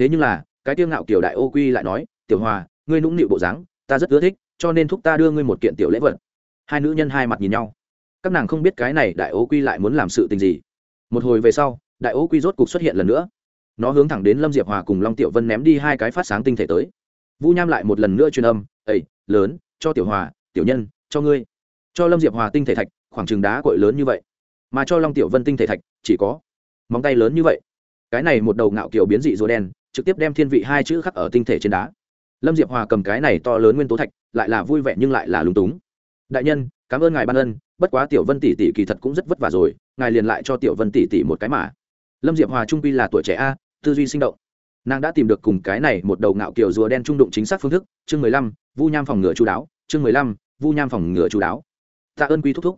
thế nhưng là, cái tiêu ngạo kiều đại ô quy lại nói, tiểu hòa, ngươi nũng nịu bộ dáng, ta rất ưa thích, cho nên thúc ta đưa ngươi một kiện tiểu lễ vật. Hai nữ nhân hai mặt nhìn nhau. Các nàng không biết cái này đại ô quy lại muốn làm sự tình gì. Một hồi về sau, đại ô quy rốt cục xuất hiện lần nữa. Nó hướng thẳng đến lâm diệp hòa cùng long tiểu vân ném đi hai cái phát sáng tinh thể tới. Vu nham lại một lần nữa truyền âm ây lớn, cho tiểu hòa, tiểu nhân cho ngươi. Cho lâm diệp hòa tinh thể thạch, khoảng chừng đá cội lớn như vậy. Mà cho long tiểu vân tinh thể thạch, chỉ có móng tay lớn như vậy. Cái này một đầu ngạo kiểu biến dị rùa đen, trực tiếp đem thiên vị hai chữ khắc ở tinh thể trên đá. Lâm diệp hòa cầm cái này to lớn nguyên tố thạch, lại là vui vẻ nhưng lại là lúng túng. Đại nhân, cảm ơn ngài ban ân, bất quá tiểu vân tỷ tỷ kỳ thật cũng rất vất vả rồi, ngài liền lại cho tiểu vân tỷ tỷ một cái mà. Lâm diệp hòa trung pi là tuổi trẻ a, tư duy sinh động. Nàng đã tìm được cùng cái này một đầu ngạo kiểu rùa đen trung đụng chính xác phương thức, chương mười lăm, vu nham phòng ngựa chú đáo, chương mười lăm vu nham phòng ngựa chú đáo. Tạ ơn quy thúc thúc.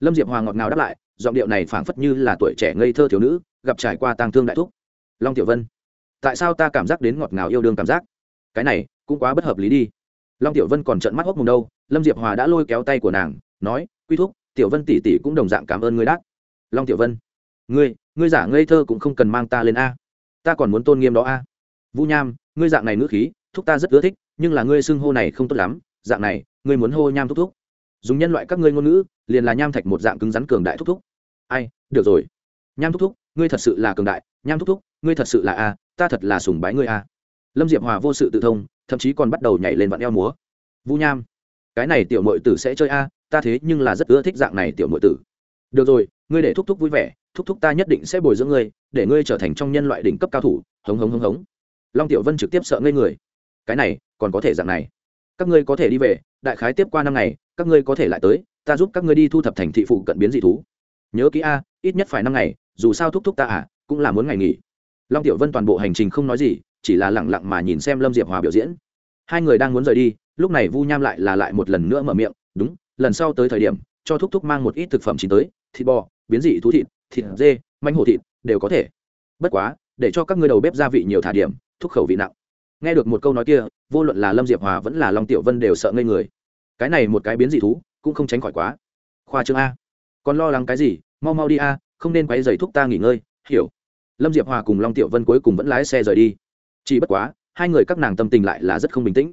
Lâm diệp hòa ngọt ngào đáp lại, giọng điệu này phảng phất như là tuổi trẻ ngây thơ thiếu nữ, gặp trải qua tàng thương đại thúc. Long tiểu vân, tại sao ta cảm giác đến ngọt ngào yêu đương cảm giác? Cái này cũng quá bất hợp lý đi. Long tiểu vân còn trận mắt hốc mùng đâu, lâm diệp hòa đã lôi kéo tay của nàng, nói quy thúc, tiểu vân tỷ tỷ cũng đồng dạng cảm ơn ngươi đắc long tiểu vân, ngươi ngươi giả ngây thơ cũng không cần mang ta lên a. Ta còn muốn tôn nghiêm đó a. Vũ nham, ngươi dạng này ngữ khí, thúc ta rất ưa thích, nhưng là ngươi xưng hô này không tốt lắm dạng này, ngươi muốn hô nham thúc thúc. Dùng nhân loại các ngươi ngôn ngữ, liền là nham thạch một dạng cứng rắn cường đại thúc thúc. Ai, được rồi. Nham thúc thúc, ngươi thật sự là cường đại. Nham thúc thúc, ngươi thật sự là a, ta thật là sùng bái ngươi a. Lâm diệp hòa vô sự tự thông, thậm chí còn bắt đầu nhảy lên vặn eo múa. Vũ nham, cái này tiểu mội tử sẽ chơi a, ta thế nhưng là rất ưa thích dạng này tiểu mội tử. Được rồi, ngươi để thúc thúc vui vẻ, thúc thúc ta nhất định sẽ bồi dưỡng ngươi, để ngươi trở thành trong nhân loại đỉnh cấp cao thủ. Hống hống hống hống. Long tiểu vân trực tiếp sợ ngây người. Cái này, còn có thể dạng này các ngươi có thể đi về, đại khái tiếp qua năm ngày, các ngươi có thể lại tới, ta giúp các ngươi đi thu thập thành thị phụ cận biến dị thú. Nhớ kỹ a, ít nhất phải năm ngày, dù sao thúc thúc ta à cũng là muốn ngày nghỉ. Long tiểu vân toàn bộ hành trình không nói gì, chỉ là lẳng lặng mà nhìn xem lâm diệp hòa biểu diễn. Hai người đang muốn rời đi, lúc này vu nham lại là lại một lần nữa mở miệng, đúng, lần sau tới thời điểm, cho thúc thúc mang một ít thực phẩm chín tới, thịt bò, biến dị thú thịt thịt dê, manh hồ thịt, đều có thể. Bất quá, để cho các ngươi đầu bếp gia vị nhiều thả điểm, thúc khẩu vị nặng nghe được một câu nói kia, vô luận là lâm diệp hòa vẫn là long tiểu vân đều sợ ngây người. Cái này một cái biến dị thú, cũng không tránh khỏi quá. Khoa trương a. Còn lo lắng cái gì? Mau mau đi a, không nên quấy giày thúc ta nghỉ ngơi, hiểu. Lâm diệp hòa cùng long tiểu vân cuối cùng vẫn lái xe rời đi. Chỉ bất quá, hai người các nàng tâm tình lại là rất không bình tĩnh.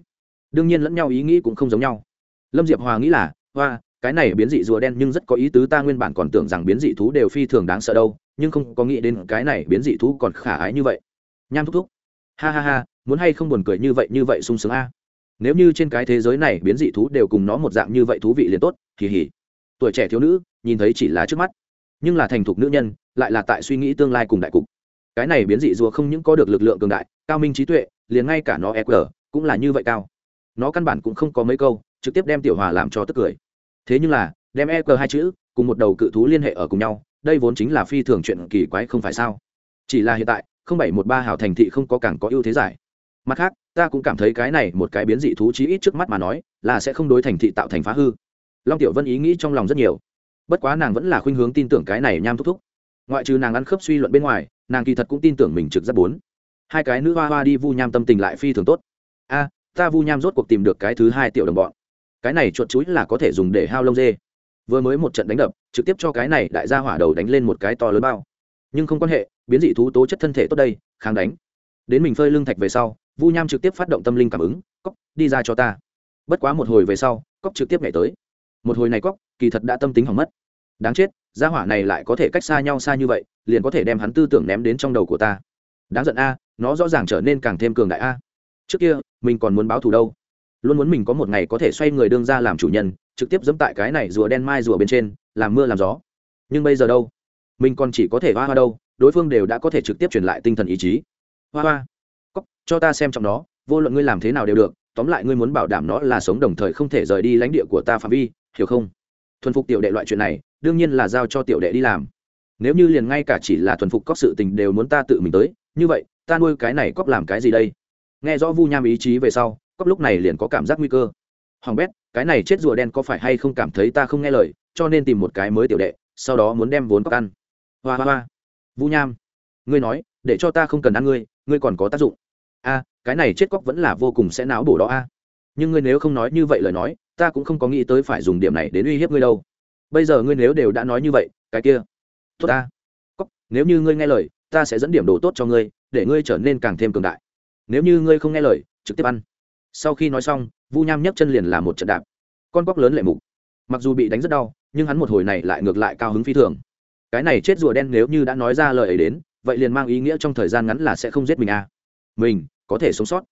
Đương nhiên lẫn nhau ý nghĩ cũng không giống nhau. Lâm diệp hòa nghĩ là hoa cái này biến dị rùa đen nhưng rất có ý tứ, ta nguyên bản còn tưởng rằng biến dị thú đều phi thường đáng sợ đâu, nhưng không có nghĩ đến cái này biến dị thú còn khả ái như vậy. Nham thúc thúc. Ha ha ha muốn hay không buồn cười như vậy như vậy sung sướng a. Nếu như trên cái thế giới này biến dị thú đều cùng nó một dạng như vậy thú vị liền tốt kỳ hỉ tuổi trẻ thiếu nữ, nhìn thấy chỉ là trước mắt. Nhưng là thành thục nữ nhân, lại là tại suy nghĩ tương lai cùng đại cục. Cái này biến dị rùa không những có được lực lượng cường đại, cao minh trí tuệ, liền ngay cả nó eq cũng là như vậy cao. Nó căn bản cũng không có mấy câu, trực tiếp đem tiểu hòa làm cho tức cười. Thế nhưng là, đem eq hai chữ, cùng một đầu cự thú liên hệ ở cùng nhau, đây vốn chính là phi thường chuyện kỳ quái không phải sao? Chỉ là hiện tại, không bảy một ba hảo thành thị không có càng có ưu thế giải mặt khác, ta cũng cảm thấy cái này một cái biến dị thú chí ít trước mắt mà nói, là sẽ không đối thành thị tạo thành phá hư. Long tiểu vân ý nghĩ trong lòng rất nhiều. Bất quá nàng vẫn là khuynh hướng tin tưởng cái này nham thúc thúc. Ngoại trừ nàng ăn khớp suy luận bên ngoài, nàng kỳ thật cũng tin tưởng mình trực rất bốn. Hai cái nữ hoa hoa đi vu nham tâm tình lại phi thường tốt. A, ta vu nham rốt cuộc tìm được cái thứ hai tiểu đồng bọn. Cái này chuột chuối là có thể dùng để hao lông dê. Vừa mới một trận đánh đập, trực tiếp cho cái này đại gia hỏa đầu đánh lên một cái to lớn bao. Nhưng không quan hệ, biến dị thú tố chất thân thể tốt đây, kháng đánh đến mình phơi lưng thạch về sau, vu nham trực tiếp phát động tâm linh cảm ứng cóc đi ra cho ta. Bất quá một hồi về sau cóc trực tiếp nhảy tới. Một hồi này cóc kỳ thật đã tâm tính hỏng mất. Đáng chết, gia hỏa này lại có thể cách xa nhau xa như vậy, liền có thể đem hắn tư tưởng ném đến trong đầu của ta. Đáng giận a, nó rõ ràng trở nên càng thêm cường đại a. Trước kia, mình còn muốn báo thù đâu. Luôn muốn mình có một ngày có thể xoay người đương ra làm chủ nhân, trực tiếp dẫm tại cái này rùa đen mai rùa bên trên, làm mưa làm gió. Nhưng bây giờ đâu? Mình còn chỉ có thể hoa hoa đâu, đối phương đều đã có thể trực tiếp truyền lại tinh thần ý chí hoa hoa. Cóc cho ta xem trong đó vô luận ngươi làm thế nào đều được, tóm lại ngươi muốn bảo đảm nó là sống đồng thời không thể rời đi lãnh địa của ta phạm vi, hiểu không? Thuần phục tiểu đệ loại chuyện này, đương nhiên là giao cho tiểu đệ đi làm. Nếu như liền ngay cả chỉ là thuần phục cóc sự tình đều muốn ta tự mình tới, như vậy, ta nuôi cái này cóc làm cái gì đây? Nghe rõ vu nham ý chí về sau cóc lúc này liền có cảm giác nguy cơ. Hoàng bét, cái này chết rùa đen có phải hay không cảm thấy ta không nghe lời, cho nên tìm một cái mới tiểu đệ, sau đó muốn đem vốn cóc ăn. Hoa hoa hoa. Vu nham, ngươi nói, để cho ta không cần ăn ngươi ngươi còn có tác dụng. A, cái này chết cóc vẫn là vô cùng sẽ náo bổ đó a. Nhưng ngươi nếu không nói như vậy lời nói, ta cũng không có nghĩ tới phải dùng điểm này đến uy hiếp ngươi đâu. Bây giờ ngươi nếu đều đã nói như vậy, cái kia. Tốt ta. Cóc, nếu như ngươi nghe lời, ta sẽ dẫn điểm đồ tốt cho ngươi, để ngươi trở nên càng thêm cường đại. Nếu như ngươi không nghe lời, trực tiếp ăn. Sau khi nói xong, vu nham nhấc chân liền là một trận đạp. Con cóc lớn lệ mục. Mặc dù bị đánh rất đau, nhưng hắn một hồi này lại ngược lại cao hứng phi thường. Cái này chết rùa đen nếu như đã nói ra lời ấy đến vậy liền mang ý nghĩa trong thời gian ngắn là sẽ không giết mình à. Mình, có thể sống sót.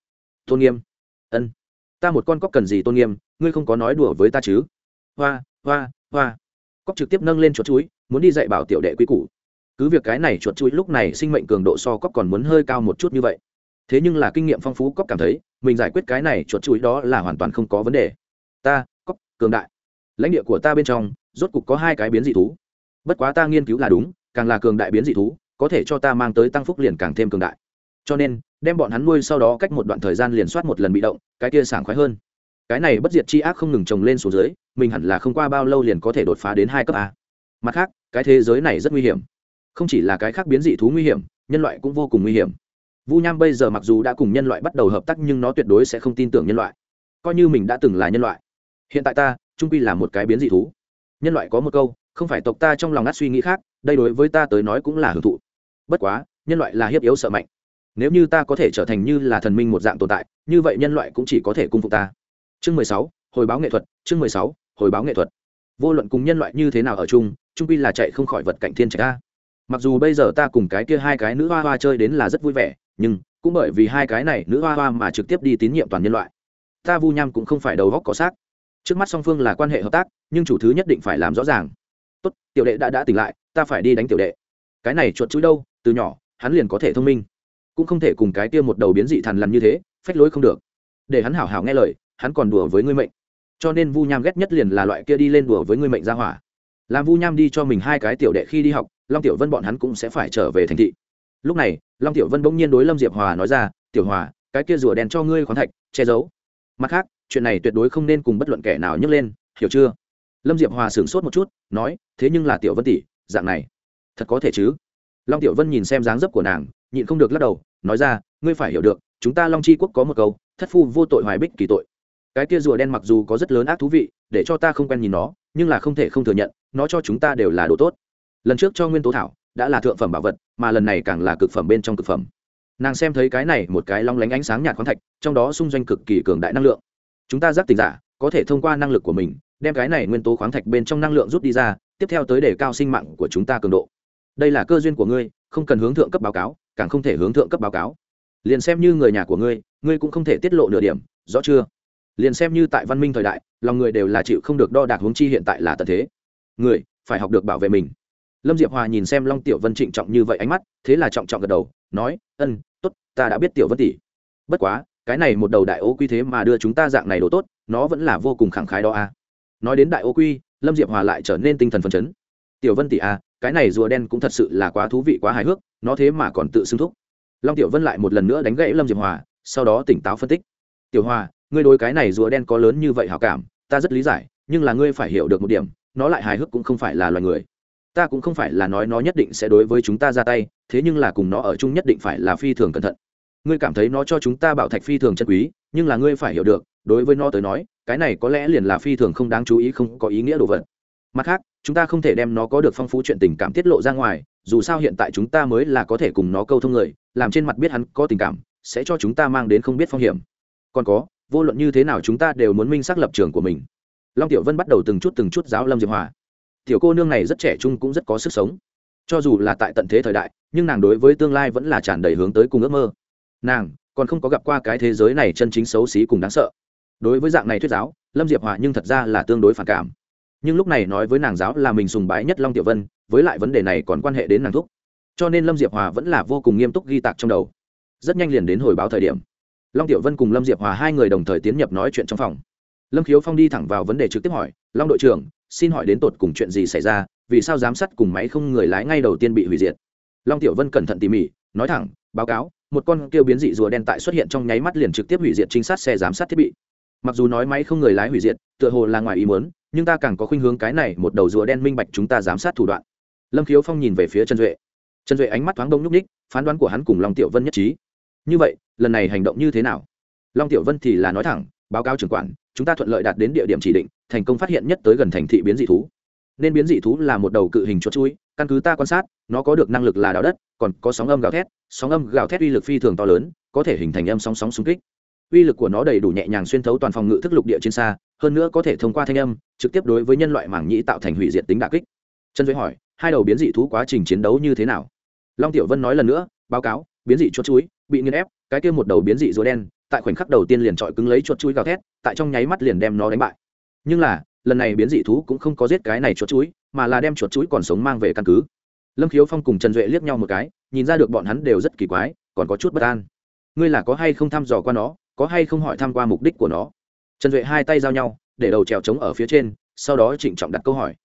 Tôn nghiêm. Ân. Ta một con cóc cần gì tôn nghiêm, ngươi không có nói đùa với ta chứ? Hoa hoa hoa. Cóc trực tiếp nâng lên chuột chuối, muốn đi dạy bảo tiểu đệ quý củ. Cứ việc cái này chuột chuối lúc này sinh mệnh cường độ so cóc còn muốn hơi cao một chút như vậy. Thế nhưng là kinh nghiệm phong phú cóc cảm thấy, mình giải quyết cái này chuột chuối đó là hoàn toàn không có vấn đề. Ta, cóc, cường đại. Lãnh địa của ta bên trong, rốt cục có hai cái biến dị thú. Bất quá ta nghiên cứu là đúng, càng là cường đại biến dị thú có thể cho ta mang tới tăng phúc liền càng thêm cường đại. Cho nên, đem bọn hắn nuôi sau đó cách một đoạn thời gian liền soát một lần bị động, cái kia sảng khoái hơn. Cái này bất diệt chi ác không ngừng trồng lên xuống dưới, mình hẳn là không qua bao lâu liền có thể đột phá đến hai cấp a. Mặt khác, cái thế giới này rất nguy hiểm. Không chỉ là cái khác biến dị thú nguy hiểm, nhân loại cũng vô cùng nguy hiểm. Vu nham bây giờ mặc dù đã cùng nhân loại bắt đầu hợp tác nhưng nó tuyệt đối sẽ không tin tưởng nhân loại. Coi như mình đã từng là nhân loại. Hiện tại ta, trung quy là một cái biến dị thú. Nhân loại có một câu, không phải tộc ta trong lòng ngắt suy nghĩ khác, đây đối với ta tới nói cũng là hưởng thụ bất quá, nhân loại là hiếp yếu sợ mạnh. Nếu như ta có thể trở thành như là thần minh một dạng tồn tại, như vậy nhân loại cũng chỉ có thể cung phục ta. Chương mười sáu, hồi báo nghệ thuật, chương mười sáu, hồi báo nghệ thuật. Vô luận cùng nhân loại như thế nào ở chung, trung pi là chạy không khỏi vật cạnh thiên trạch ta. Mặc dù bây giờ ta cùng cái kia hai cái nữ hoa hoa chơi đến là rất vui vẻ, nhưng cũng bởi vì hai cái này nữ hoa hoa mà trực tiếp đi tín nhiệm toàn nhân loại. Ta vu nham cũng không phải đầu góc có xác trước mắt song phương là quan hệ hợp tác, nhưng chủ thứ nhất định phải làm rõ ràng. Tốt, tiểu đệ đã đã tỉnh lại, ta phải đi đánh tiểu đệ. Cái này chuột chữ đâu từ nhỏ, hắn liền có thể thông minh. Cũng không thể cùng cái kia một đầu biến dị thằn lằn như thế, phách lối không được. Để hắn hảo hảo nghe lời, hắn còn đùa với ngươi mệnh. Cho nên vu nham ghét nhất liền là loại kia đi lên đùa với ngươi mệnh ra hỏa. Làm vu nham đi cho mình hai cái tiểu đệ khi đi học, long tiểu vân bọn hắn cũng sẽ phải trở về thành thị. Lúc này, long tiểu vân bỗng nhiên đối lâm diệp hòa nói ra, tiểu hòa, cái kia rùa đen cho ngươi khoáng thạch, che giấu. Mặt khác, chuyện này tuyệt đối không nên cùng bất luận kẻ nào nhấc lên, hiểu chưa? Lâm diệp hòa sửng sốt một chút, nói, thế nhưng là tiểu vân tỷ, dạng này, thật có thể chứ? Long tiểu vân nhìn xem dáng dấp của nàng, nhịn không được lắc đầu, nói ra, ngươi phải hiểu được, chúng ta long c h i quốc có một câu, thất phu vô tội hoài bích kỳ tội. Cái kia rùa đen mặc dù có rất lớn ác thú vị, để cho ta không quen nhìn nó, nhưng là không thể không thừa nhận, nó cho chúng ta đều là đồ tốt. Lần trước cho nguyên tố thảo, đã là thượng phẩm bảo vật, mà lần này càng là cực phẩm bên trong cực phẩm. Nàng xem thấy cái này một cái long lánh ánh sáng nhạt khoáng thạch, trong đó xung doanh cực kỳ cường đại năng lượng. Chúng ta giác tình giả, có thể thông qua năng lực của mình, đem cái này nguyên tố khoáng thạch bên trong năng lượng rút đi ra, tiếp theo tới để cao sinh mạng của chúng ta cường độ đây là cơ duyên của ngươi không cần hướng thượng cấp báo cáo càng không thể hướng thượng cấp báo cáo. Liền xem như người nhà của ngươi ngươi cũng không thể tiết lộ nửa điểm rõ chưa? Liền xem như tại văn minh thời đại lòng người đều là chịu không được đo đạc hướng chi hiện tại là tận thế. Người phải học được bảo vệ mình. Lâm diệp hòa nhìn xem long tiểu vân trịnh trọng như vậy ánh mắt thế là trọng trọng gật đầu nói ân t ố t ta đã biết tiểu vân tỷ. Bất quá cái này một đầu đại ô quy thế mà đưa chúng ta dạng này đồ tốt nó vẫn là vô cùng khẳng khái đó a. À. nói đến đại ô quy lâm diệp hòa lại trở nên tinh thần phấn chấn. Tiểu vân tỷ a à, cái này rùa đen cũng thật sự là quá thú vị, quá hài hước, nó thế mà còn tự xưng thúc. Long tiểu vân lại một lần nữa đánh gãy lâm diệp hòa, sau đó tỉnh táo phân tích. Tiểu hòa, ngươi đối cái này rùa đen có lớn như vậy hảo cảm, ta rất lý giải, nhưng là ngươi phải hiểu được một điểm, nó lại hài hước cũng không phải là loài người. Ta cũng không phải là nói nó nhất định sẽ đối với chúng ta ra tay, thế nhưng là cùng nó ở chung nhất định phải là phi thường cẩn thận. Ngươi cảm thấy nó cho chúng ta bảo thạch phi thường chân quý, nhưng là ngươi phải hiểu được, đối với nó tới nói, cái này có lẽ liền là phi thường không đáng chú ý, không có ý nghĩa đồ vật mặt khác, chúng ta không thể đem nó có được phong phú chuyện tình cảm tiết lộ ra ngoài, dù sao hiện tại chúng ta mới là có thể cùng nó câu thông người, làm trên mặt biết hắn có tình cảm, sẽ cho chúng ta mang đến không biết phong hiểm. Còn có, vô luận như thế nào chúng ta đều muốn minh xác lập trường của mình. Long tiểu vân bắt đầu từng chút từng chút giáo lâm diệp hòa. Tiểu cô nương này rất trẻ trung cũng rất có sức sống. Cho dù là tại tận thế thời đại, nhưng nàng đối với tương lai vẫn là tràn đầy hướng tới cùng ước mơ. Nàng còn không có gặp qua cái thế giới này chân chính xấu xí cùng đáng sợ. Đối với dạng này thuyết giáo, lâm diệp hòa nhưng thật ra là tương đối phản cảm nhưng lúc này nói với nàng giáo là mình sùng bái nhất long tiểu vân, với lại vấn đề này còn quan hệ đến nàng thúc. Cho nên lâm diệp hòa vẫn là vô cùng nghiêm túc ghi tạc trong đầu. Rất nhanh liền đến hồi báo thời điểm, long tiểu vân cùng lâm diệp hòa hai người đồng thời tiến nhập nói chuyện trong phòng. Lâm khiếu phong đi thẳng vào vấn đề trực tiếp hỏi, long đội trưởng, xin hỏi đến tột cùng chuyện gì xảy ra? Vì sao giám sát cùng máy không người lái ngay đầu tiên bị hủy diệt? Long tiểu vân cẩn thận tỉ mỉ, nói thẳng, báo cáo, một con kêu biến dị rùa đen tại xuất hiện trong nháy mắt liền trực tiếp hủy diệt trinh sát xe giám sát thiết bị. Mặc dù nói máy không người lái hủy diệt, tựa hồ là ngoài ý muốn nhưng ta càng có khuynh hướng cái này một đầu rùa đen minh bạch chúng ta giám sát thủ đoạn. Lâm khiếu phong nhìn về phía trần duệ. Trần duệ ánh mắt thoáng đông nhúc ních phán đoán của hắn cùng long tiểu vân nhất trí. Như vậy, lần này hành động như thế nào? Long tiểu vân thì là nói thẳng, báo cáo trưởng quản, chúng ta thuận lợi đạt đến địa điểm chỉ định, thành công phát hiện nhất tới gần thành thị biến dị thú. Nên biến dị thú là một đầu cự hình chuột chui, căn cứ ta quan sát, nó có được năng lực là đào đất, còn có sóng âm gào thét, sóng âm gào thét uy lực phi thường to lớn, có thể hình thành âm sóng sóng xung kích uy lực của nó đầy đủ nhẹ nhàng xuyên thấu toàn phòng ngự thức lục địa trên xa, hơn nữa có thể thông qua thanh âm, trực tiếp đối với nhân loại mảng nhĩ tạo thành hủy diệt tính đà kích. Trần duy hỏi, hai đầu biến dị thú quá trình chiến đấu như thế nào? Long tiểu vân nói lần nữa, báo cáo, biến dị chuột chuối, bị nghiền ép, cái kia một đầu biến dị rùa đen, tại khoảnh khắc đầu tiên liền trọi cứng lấy chuột chuối gào thét, tại trong nháy mắt liền đem nó đánh bại. Nhưng là, lần này biến dị thú cũng không có giết cái này chuột chuối, mà là đem chuột chuối còn sống mang về căn cứ. Lâm khiếu phong cùng trần duệ liếc nhau một cái, nhìn ra được bọn hắn đều rất kỳ quái, còn có chút bất an. Ngươi là có hay không thăm dò qua nó? Có hay không hỏi thăm qua mục đích của nó? Trần duệ hai tay giao nhau, để đầu trèo trống ở phía trên, sau đó trịnh trọng đặt câu hỏi.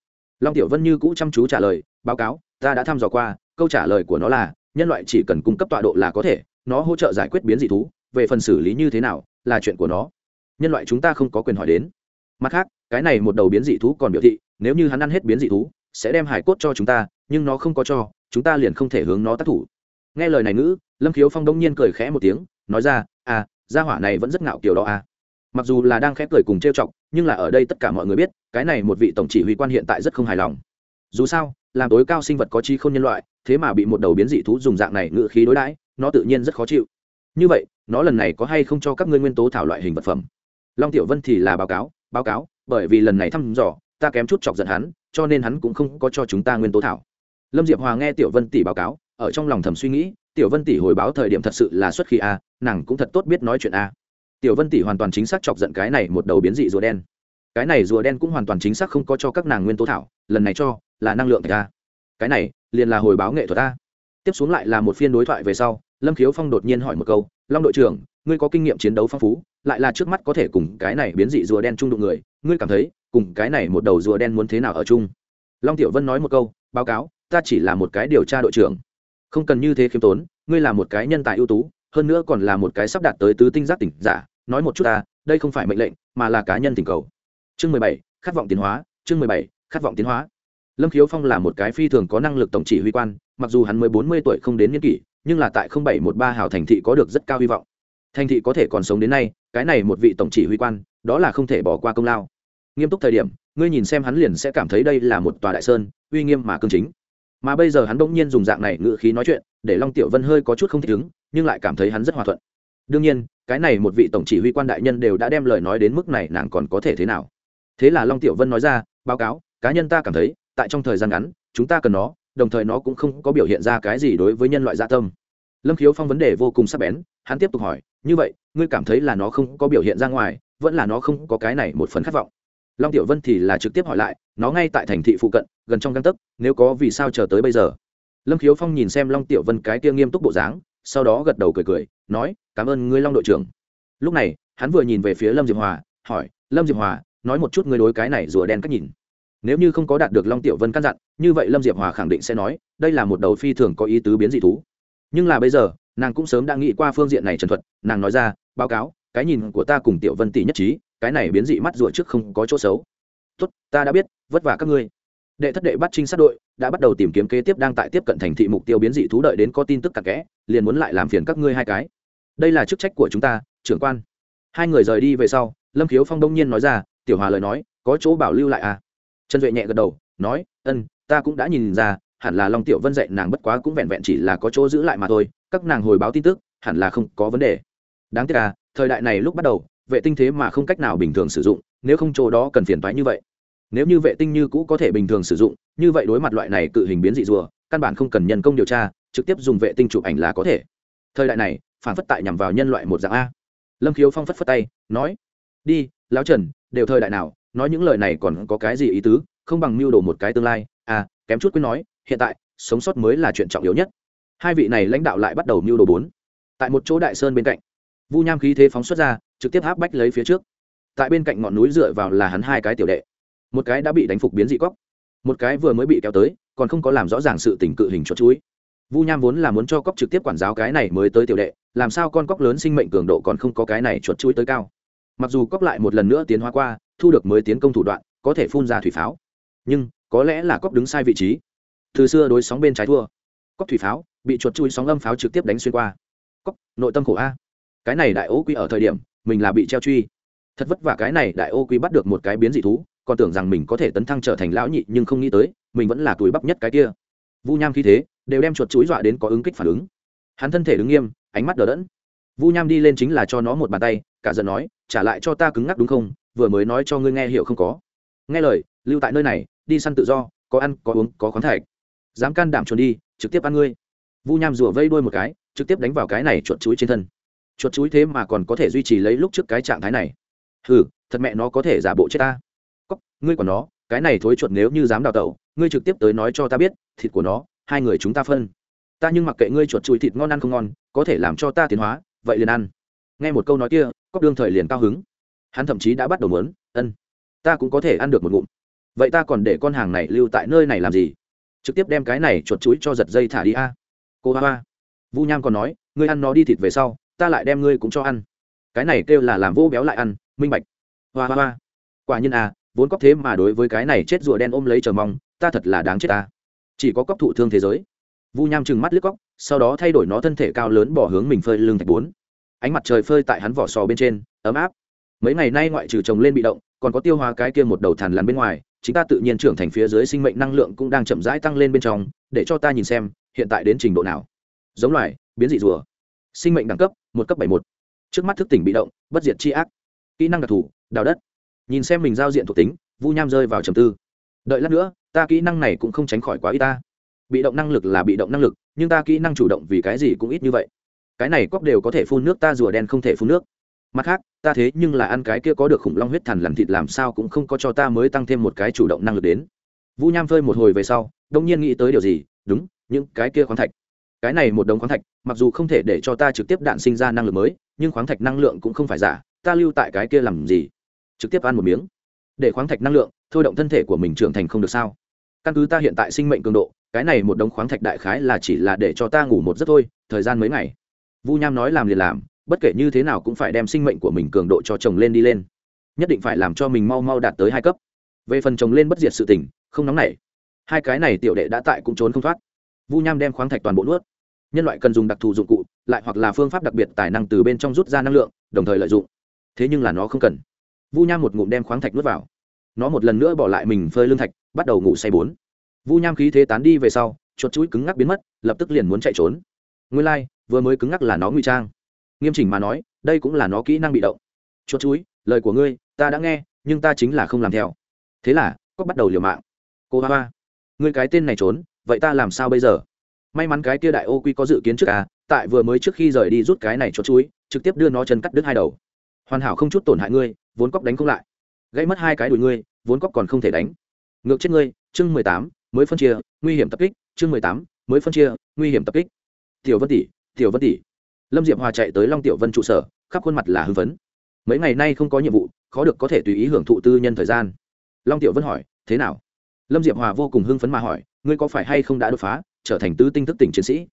Long tiểu vân như cũ chăm chú trả lời, báo cáo, ta đã thăm dò qua, câu trả lời của nó là, nhân loại chỉ cần cung cấp tọa độ là có thể, nó hỗ trợ giải quyết biến dị thú, về phần xử lý như thế nào, là chuyện của nó. Nhân loại chúng ta không có quyền hỏi đến. Mặt khác, cái này một đầu biến dị thú còn biểu thị, nếu như hắn ăn hết biến dị thú, sẽ đem hải cốt cho chúng ta, nhưng nó không có cho, chúng ta liền không thể hướng nó tác thủ. Nghe lời này ngữ, lâm khiếu phong đông nhiên cười khẽ một tiếng, nói ra à gia hỏa này vẫn rất ngạo kiểu đó à. Mặc dù là đang khép cười cùng trêu chọc, nhưng là ở đây tất cả mọi người biết, cái này một vị tổng chỉ huy quan hiện tại rất không hài lòng. Dù sao, làm tối cao sinh vật có trí không nhân loại, thế mà bị một đầu biến dị thú dùng dạng này ngự khí đối đãi, nó tự nhiên rất khó chịu. Như vậy, nó lần này có hay không cho các ngươi nguyên tố thảo loại hình vật phẩm? Long tiểu vân thì là báo cáo báo cáo, bởi vì lần này thăm dò, ta kém chút chọc giận hắn, cho nên hắn cũng không có cho chúng ta nguyên tố thảo. Lâm diệp hòa nghe tiểu vân tỷ báo cáo, ở trong lòng thầm suy nghĩ tiểu vân tỷ hồi báo thời điểm thật sự là xuất khi a, nàng cũng thật tốt biết nói chuyện a. Tiểu vân tỷ hoàn toàn chính xác chọc giận cái này một đầu biến dị rùa đen. Cái này rùa đen cũng hoàn toàn chính xác không có cho các nàng nguyên tố thảo, lần này cho là năng lượng thạch a. Cái này, liền là hồi báo nghệ thuật a. Tiếp xuống lại là một phiên đối thoại về sau, lâm khiếu phong đột nhiên hỏi một câu, long đội trưởng, ngươi có kinh nghiệm chiến đấu phong phú, lại là trước mắt có thể cùng cái này biến dị rùa đen chung đụng người, ngươi cảm thấy cùng cái này một đầu rùa đen muốn thế nào ở chung? Long tiểu vân nói một câu, báo cáo, ta chỉ là một cái điều tra đội trưởng không cần như thế khiêm tốn, ngươi là một cái nhân tài ưu tú, hơn nữa còn là một cái sắp đạt tới tứ tinh giác tỉnh giả, nói một chút ta, đây không phải mệnh lệnh, mà là cá nhân tình cầu. Chương mười bảy, khát vọng tiến hóa, chương mười bảy, khát vọng tiến hóa. Lâm khiếu phong là một cái phi thường có năng lực tổng chỉ huy quan, mặc dù hắn mới bốn mươi tuổi không đến niên kỷ, nhưng là tại bảy một ba hào thành thị có được rất cao hy vọng. Thành thị có thể còn sống đến nay, cái này một vị tổng chỉ huy quan, đó là không thể bỏ qua công lao. Nghiêm túc thời điểm, ngươi nhìn xem hắn liền sẽ cảm thấy đây là một tòa đại sơn, uy nghiêm mà cương chính mà bây giờ hắn bỗng nhiên dùng dạng này ngự khí nói chuyện, để long tiểu vân hơi có chút không thích ứng, nhưng lại cảm thấy hắn rất hòa thuận. Đương nhiên, cái này một vị tổng chỉ huy quan đại nhân đều đã đem lời nói đến mức này, nàng còn có thể thế nào? Thế là long tiểu vân nói ra, báo cáo, cá nhân ta cảm thấy, tại trong thời gian ngắn, chúng ta cần nó, đồng thời nó cũng không có biểu hiện ra cái gì đối với nhân loại gia tâm. Lâm khiếu phong vấn đề vô cùng sắc bén, hắn tiếp tục hỏi, như vậy, ngươi cảm thấy là nó không có biểu hiện ra ngoài, vẫn là nó không có cái này một phần khát vọng? Long tiểu vân thì là trực tiếp hỏi lại, nó ngay tại thành thị phụ cận, gần trong găng tấc, nếu có vì sao chờ tới bây giờ? Lâm khiếu phong nhìn xem long tiểu vân cái kia nghiêm túc bộ dáng, sau đó gật đầu cười cười, nói, cảm ơn ngươi, long đội trưởng. Lúc này, hắn vừa nhìn về phía lâm diệp hòa, hỏi, lâm diệp hòa, nói một chút ngươi đối cái này rùa đen cách nhìn. Nếu như không có đạt được long tiểu vân căn dặn, như vậy lâm diệp hòa khẳng định sẽ nói, đây là một đầu phi thường có ý tứ biến dị thú. Nhưng là bây giờ, nàng cũng sớm đã nghĩ qua phương diện này trần thuật, nàng nói ra, báo cáo, cái nhìn của ta cùng tiểu vân tỷ nhất trí cái này biến dị mắt rùa trước không có chỗ xấu. Tốt, ta đã biết, vất vả các ngươi. Đệ thất đệ bắt trinh sát đội đã bắt đầu tìm kiếm kế tiếp đang tại tiếp cận thành thị mục tiêu biến dị thú đợi đến có tin tức cặn kẽ, liền muốn lại làm phiền các ngươi hai cái. Đây là chức trách của chúng ta, trưởng quan. Hai người rời đi về sau, lâm khiếu phong đông nhiên nói ra, tiểu hòa lời nói, có chỗ bảo lưu lại à? Trần duệ nhẹ gật đầu, nói, ân, ta cũng đã nhìn ra, hẳn là long tiểu vân dạy nàng bất quá cũng vẹn vẹn chỉ là có chỗ giữ lại mà thôi, các nàng hồi báo tin tức, hẳn là không có vấn đề. Đáng tiếc à thời đại này lúc bắt đầu vệ tinh thế mà không cách nào bình thường sử dụng, nếu không chỗ đó cần phiền toái như vậy. Nếu như vệ tinh như cũ có thể bình thường sử dụng, như vậy đối mặt loại này cự hình biến dị rùa, căn bản không cần nhân công điều tra, trực tiếp dùng vệ tinh chụp ảnh là có thể. Thời đại này, phản phất tại nhằm vào nhân loại một dạng a. Lâm khiếu phong phất phất tay, nói, đi, lão trần, đều thời đại nào, nói những lời này còn có cái gì ý tứ, không bằng mưu đồ một cái tương lai. À kém chút quên nói, hiện tại, sống sót mới là chuyện trọng yếu nhất. Hai vị này lãnh đạo lại bắt đầu mưu đồ bốn. Tại một chỗ đại sơn bên cạnh, vu nham khí thế phóng xuất ra trực tiếp áp bách lấy phía trước. Tại bên cạnh ngọn núi dựa vào là hắn hai cái tiểu đệ. Một cái đã bị đánh phục biến dị cóc, một cái vừa mới bị kéo tới, còn không có làm rõ ràng sự tình cự hình chuột chuối. Vu nham vốn là muốn cho cóc trực tiếp quản giáo cái này mới tới tiểu đệ, làm sao con cóc lớn sinh mệnh cường độ còn không có cái này chuột chuối tới cao. Mặc dù cóc lại một lần nữa tiến hóa qua, thu được mới tiến công thủ đoạn, có thể phun ra thủy pháo. Nhưng, có lẽ là cóc đứng sai vị trí. Từ xưa đối sóng bên trái thua. Cóc thủy pháo, bị chuột chui sóng âm pháo trực tiếp đánh xuyên qua. Cóc, nội tâm khổ a cái này đại ô quy ở thời điểm, mình là bị treo truy. Thật vất vả cái này đại ô quy bắt được một cái biến dị thú, còn tưởng rằng mình có thể tấn thăng trở thành lão nhị, nhưng không nghĩ tới, mình vẫn là túi bắp nhất cái kia. Vu nham khi thế, đều đem chuột chuối dọa đến có ứng kích phản ứng. Hắn thân thể đứng nghiêm, ánh mắt đờ đẫn. Vu nham đi lên chính là cho nó một bàn tay, cả giận nói, trả lại cho ta cứng ngắc đúng không? Vừa mới nói cho ngươi nghe hiểu không có? Nghe lời, lưu tại nơi này, đi săn tự do, có ăn, có uống, có khoáng thạch. Dám can đảm chuồn đi, trực tiếp ăn ngươi. Vu nham rủa vây đuôi một cái, trực tiếp đánh vào cái này chuột chuối trên thân chuột chuối thế mà còn có thể duy trì lấy lúc trước cái trạng thái này. Hừ, thật mẹ nó có thể giả bộ chết ta. Cóc ngươi của nó, cái này thối chuột nếu như dám đào tẩu, ngươi trực tiếp tới nói cho ta biết, thịt của nó, hai người chúng ta phân. Ta nhưng mặc kệ ngươi chuột chuối thịt ngon ăn không ngon, có thể làm cho ta tiến hóa, vậy liền ăn. Nghe một câu nói kia cóc đương thời liền cao hứng. Hắn thậm chí đã bắt đầu muốn, ân, ta cũng có thể ăn được một ngụm. Vậy ta còn để con hàng này lưu tại nơi này làm gì? Trực tiếp đem cái này chuột chuối cho giật dây thả đi a. Cô hoa hoa, vu nham còn nói, ngươi ăn nó đi thịt về sau ta lại đem ngươi cũng cho ăn. Cái này kêu là làm vô béo lại ăn, minh bạch. Hoa hoa hoa. Quả nhiên à vốn cóc thế mà đối với cái này chết rùa đen ôm lấy chờ mong, ta thật là đáng chết ta. Chỉ có cóc thụ thương thế giới. Vu nham trừng mắt liếc cóc sau đó thay đổi nó thân thể cao lớn bỏ hướng mình phơi lưng thạch bốn. Ánh mặt trời phơi tại hắn vỏ sò bên trên, ấm áp. Mấy ngày nay ngoại trừ trồng lên bị động, còn có tiêu hóa cái kia một đầu thằn lằn bên ngoài chúng ta tự nhiên trưởng thành phía dưới sinh mệnh năng lượng cũng đang chậm rãi tăng lên bên trong, để cho ta nhìn xem, hiện tại đến trình độ nào. Giống loài, biến dị rùa. Sinh mệnh đẳng cấp một cấp bảy một. Trước mắt thức tỉnh bị động, bất diệt c ác. Kỹ năng đặc thù, đào đất. Nhìn xem mình giao diện thuộc tính, vu nham rơi vào trầm tư. Đợi lát nữa, ta kỹ năng này cũng không tránh khỏi quá ít ta. Bị động năng lực là bị động năng lực, nhưng ta kỹ năng chủ động vì cái gì cũng ít như vậy. Cái này cóc đều có thể phun nước, ta rùa đen không thể phun nước. Mặt khác, ta thế nhưng là ăn cái kia có được khủng long huyết thần làm thịt làm sao cũng không có cho ta mới tăng thêm một cái chủ động năng lực đến. Vũ nham phơi một hồi về sau, đông nhiên nghĩ tới điều gì? Đúng, những cái kia khoáng thạch cái này một đống khoáng thạch, mặc dù không thể để cho ta trực tiếp đạn sinh ra năng lượng mới, nhưng khoáng thạch năng lượng cũng không phải giả, ta lưu tại cái kia làm gì? Trực tiếp ăn một miếng. Để khoáng thạch năng lượng thôi động thân thể của mình trưởng thành không được sao? Căn cứ ta hiện tại sinh mệnh cường độ, cái này một đống khoáng thạch đại khái là chỉ là để cho ta ngủ một giấc thôi, thời gian mấy ngày. Vu nham nói làm liền làm, bất kể như thế nào cũng phải đem sinh mệnh của mình cường độ cho chồng lên đi lên. Nhất định phải làm cho mình mau mau đạt tới hai cấp. Về phần chồng lên bất diệt sự tỉnh không nóng nảy. Hai cái này tiểu đệ đã tại cũng trốn không thoát. Vu nham đem khoáng thạch toàn bộ nuốt nhân loại cần dùng đặc thù dụng cụ lại hoặc là phương pháp đặc biệt tài năng từ bên trong rút ra năng lượng đồng thời lợi dụng. Thế nhưng là nó không cần. Vu nham một ngụm đem khoáng thạch nuốt vào. Nó một lần nữa bỏ lại mình phơi lương thạch bắt đầu ngủ say bốn. Vu nham khí thế tán đi về sau chuột chuỗi cứng ngắc biến mất lập tức liền muốn chạy trốn. Nguyên lai、like, vừa mới cứng ngắc là nó nguy trang. Nghiêm chỉnh mà nói đây cũng là nó kỹ năng bị động. Chuột chuối lời của ngươi ta đã nghe nhưng ta chính là không làm theo. Thế là cóc bắt đầu liều mạng. Cô ba ba ngươi cái tên này trốn vậy ta làm sao bây giờ? May mắn cái kia đại ô quy có dự kiến trước à tại vừa mới trước khi rời đi rút cái này cho chuối, trực tiếp đưa nó chân cắt đứt hai đầu. Hoàn hảo không chút tổn hại ngươi, vốn cóc đánh không lại. Gãy mất hai cái đùi ngươi, vốn cóc còn không thể đánh. Ngược chết ngươi, chương mười tám, mới phân chia, nguy hiểm tập kích, chương mười tám, mới phân chia, nguy hiểm tập kích. Tiểu vân tỷ, tiểu vân tỷ. Lâm diệp hòa chạy tới long tiểu vân trụ sở, khắp khuôn mặt là hưng phấn. Mấy ngày nay không có nhiệm vụ, khó được có thể tùy ý hưởng thụ tư nhân thời gian. Long tiểu vân hỏi, thế nào? Lâm diệp hòa vô cùng hưng phấn mà hỏi, ngươi có phải hay không đã đột phá? Trở thành tứ tinh thức tỉnh chiến sĩ.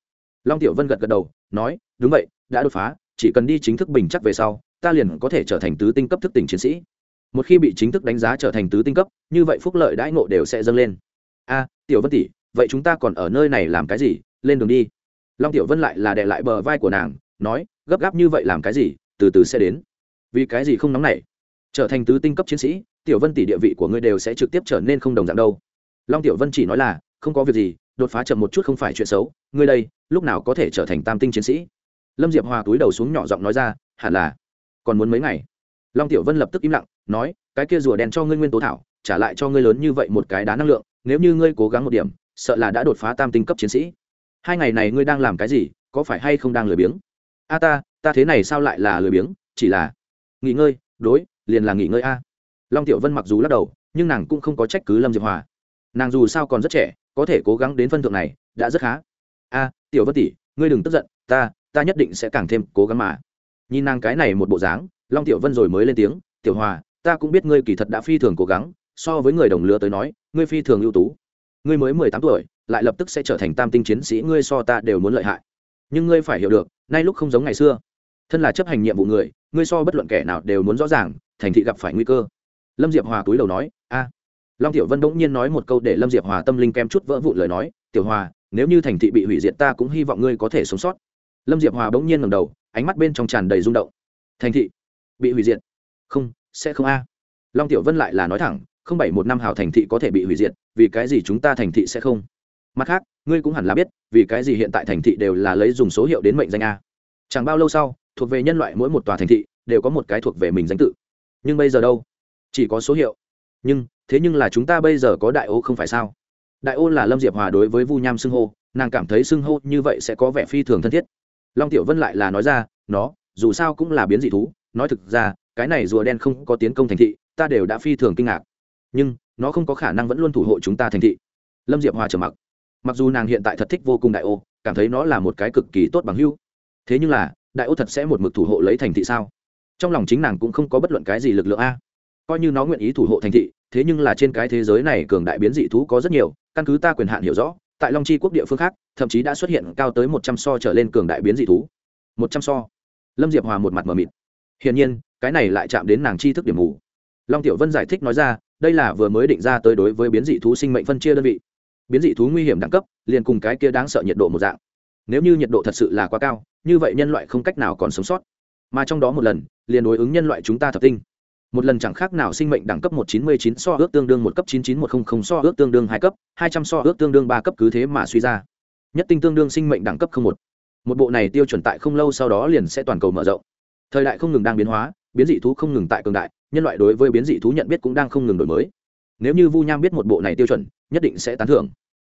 Long tiểu vân gật gật đầu, nói, đúng vậy, đã đột phá, chỉ cần đi chính thức bình chắc về sau, ta liền có thể trở thành tứ tinh cấp thức tỉnh chiến sĩ. Một khi bị chính thức đánh giá trở thành tứ tinh cấp, như vậy phúc lợi đãi ngộ đều sẽ dâng lên. A, tiểu vân tỷ, vậy chúng ta còn ở nơi này làm cái gì? Lên đường đi. Long tiểu vân lại là đệ lại bờ vai của nàng, nói, gấp gáp như vậy làm cái gì? Từ từ sẽ đến. Vì cái gì không nóng nảy? Trở thành tứ tinh cấp chiến sĩ, tiểu vân tỷ địa vị của ngươi đều sẽ trực tiếp trở nên không đồng dạng đâu. Long tiểu vân chỉ nói là, không có việc gì đột phá chậm một chút không phải chuyện xấu, ngươi đây, lúc nào có thể trở thành tam tinh chiến sĩ? Lâm diệp hòa túi đầu xuống nhỏ giọng nói ra, hẳn là. Còn muốn mấy ngày? Long tiểu vân lập tức im lặng, nói, cái kia rùa đen cho ngươi nguyên tố thảo, trả lại cho ngươi lớn như vậy một cái đá năng lượng, nếu như ngươi cố gắng một điểm, sợ là đã đột phá tam tinh cấp chiến sĩ. Hai ngày này ngươi đang làm cái gì, có phải hay không đang lười biếng? A ta ta thế này sao lại là lười biếng, chỉ là nghỉ ngơi, đối, liền là nghỉ ngơi a. Long tiểu vân mặc dù lắc đầu, nhưng nàng cũng không có trách cứ lâm diệp hòa. Nàng dù sao còn rất trẻ có thể cố gắng đến phân thượng này, đã rất khá. A, tiểu vân tỷ, ngươi đừng tức giận, ta ta nhất định sẽ càng thêm cố gắng mà. Nhìn nàng cái này một bộ dáng, long tiểu vân rồi mới lên tiếng, tiểu hòa, ta cũng biết ngươi kỳ thật đã phi thường cố gắng, so với người đồng lứa tới nói, ngươi phi thường ưu tú. Ngươi mới mười tám tuổi, lại lập tức sẽ trở thành tam tinh chiến sĩ, ngươi so ta đều muốn lợi hại. Nhưng ngươi phải hiểu được, nay lúc không giống ngày xưa. Thân là chấp hành nhiệm vụ người, ngươi so bất luận kẻ nào đều muốn rõ ràng, thành thị gặp phải nguy cơ. Lâm diệp hòa túi đầu nói, a long tiểu vân bỗng nhiên nói một câu để lâm diệp hòa tâm linh kem chút vỡ vụn lời nói, tiểu hòa, nếu như thành thị bị hủy diệt ta cũng hy vọng ngươi có thể sống sót. Lâm diệp hòa bỗng nhiên ngầm đầu, ánh mắt bên trong tràn đầy rung động. Thành thị bị hủy diệt? Không, sẽ không a. Long tiểu vân lại là nói thẳng, không bảy một năm hào thành thị có thể bị hủy diệt, vì cái gì chúng ta thành thị sẽ không? Mặt khác, ngươi cũng hẳn là biết, vì cái gì hiện tại thành thị đều là lấy dùng số hiệu đến mệnh danh a. Chẳng bao lâu sau, thuộc về nhân loại mỗi một tòa thành thị đều có một cái thuộc về mình danh tự. Nhưng bây giờ đâu? Chỉ có số hiệu. Nhưng thế nhưng là chúng ta bây giờ có đại ô không phải sao? Đại ô là lâm diệp hòa đối với vu nham xưng hô, nàng cảm thấy xưng hô như vậy sẽ có vẻ phi thường thân thiết. Long tiểu vân lại là nói ra, nó, dù sao cũng là biến dị thú, nói thực ra, cái này rùa đen không có tiến công thành thị, ta đều đã phi thường kinh ngạc. Nhưng, nó không có khả năng vẫn luôn thủ hộ chúng ta thành thị. Lâm diệp hòa trở mặc. Mặc dù nàng hiện tại thật thích vô cùng đại ô, cảm thấy nó là một cái cực kỳ tốt bằng hưu thế nhưng là, đại ô thật sẽ một mực thủ hộ lấy thành thị sao? Trong lòng chính nàng cũng không có bất luận cái gì lực lượng a. Coi như nó nguyện ý thủ hộ thành thị thế nhưng là trên cái thế giới này cường đại biến dị thú có rất nhiều, căn cứ ta quyền hạn hiểu rõ, tại long chi quốc địa phương khác, thậm chí đã xuất hiện cao tới một trăm so trở lên cường đại biến dị thú. Một trăm so. Lâm diệp hòa một mặt mờ mịt. Hiển nhiên, cái này lại chạm đến nàng chi thức điểm mù. Long tiểu vân giải thích nói ra, đây là vừa mới định ra tới đối với biến dị thú sinh mệnh phân chia đơn vị. Biến dị thú nguy hiểm đẳng cấp, liền cùng cái kia đáng sợ nhiệt độ một dạng. Nếu như nhiệt độ thật sự là quá cao, như vậy nhân loại không cách nào còn sống sót. Mà trong đó một lần, liền đối ứng nhân loại chúng ta thập tinh một lần chẳng khác nào sinh mệnh đẳng cấp một chín mươi chín so ước tương đương một cấp chín chín một trăm linh so ước tương đương hai cấp, hai trăm so ước tương đương ba cấp cứ thế mà suy ra. Nhất tinh tương đương sinh mệnh đẳng cấp không một. Một bộ này tiêu chuẩn tại không lâu sau đó liền sẽ toàn cầu mở rộng. Thời đại không ngừng đang biến hóa, biến dị thú không ngừng tại cường đại, nhân loại đối với biến dị thú nhận biết cũng đang không ngừng đổi mới. Nếu như vu nham biết một bộ này tiêu chuẩn, nhất định sẽ tán thưởng.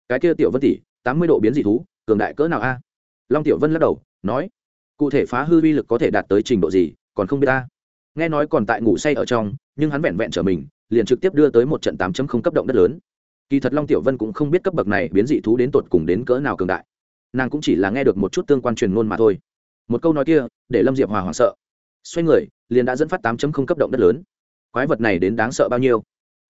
Cái kia tiểu vân tỷ, tám mươi độ biến dị thú, cường đại cỡ nào a? Long tiểu vân lắc đầu, nói, cụ thể phá hư vi lực có thể đạt tới trình độ gì, còn không biết a? Nghe nói còn tại ngủ say ở trong, nhưng hắn vẹn vẹn trở mình, liền trực tiếp đưa tới một trận tám cấp động đất lớn. Kỳ thật long tiểu vân cũng không biết cấp bậc này biến dị thú đến tột cùng đến cỡ nào cường đại. Nàng cũng chỉ là nghe được một chút tương quan truyền ngôn mà thôi. Một câu nói kia, để lâm diệp hòa hoảng sợ. Xoay người, liền đã dẫn phát tám cấp động đất lớn. Quái vật này đến đáng sợ bao nhiêu?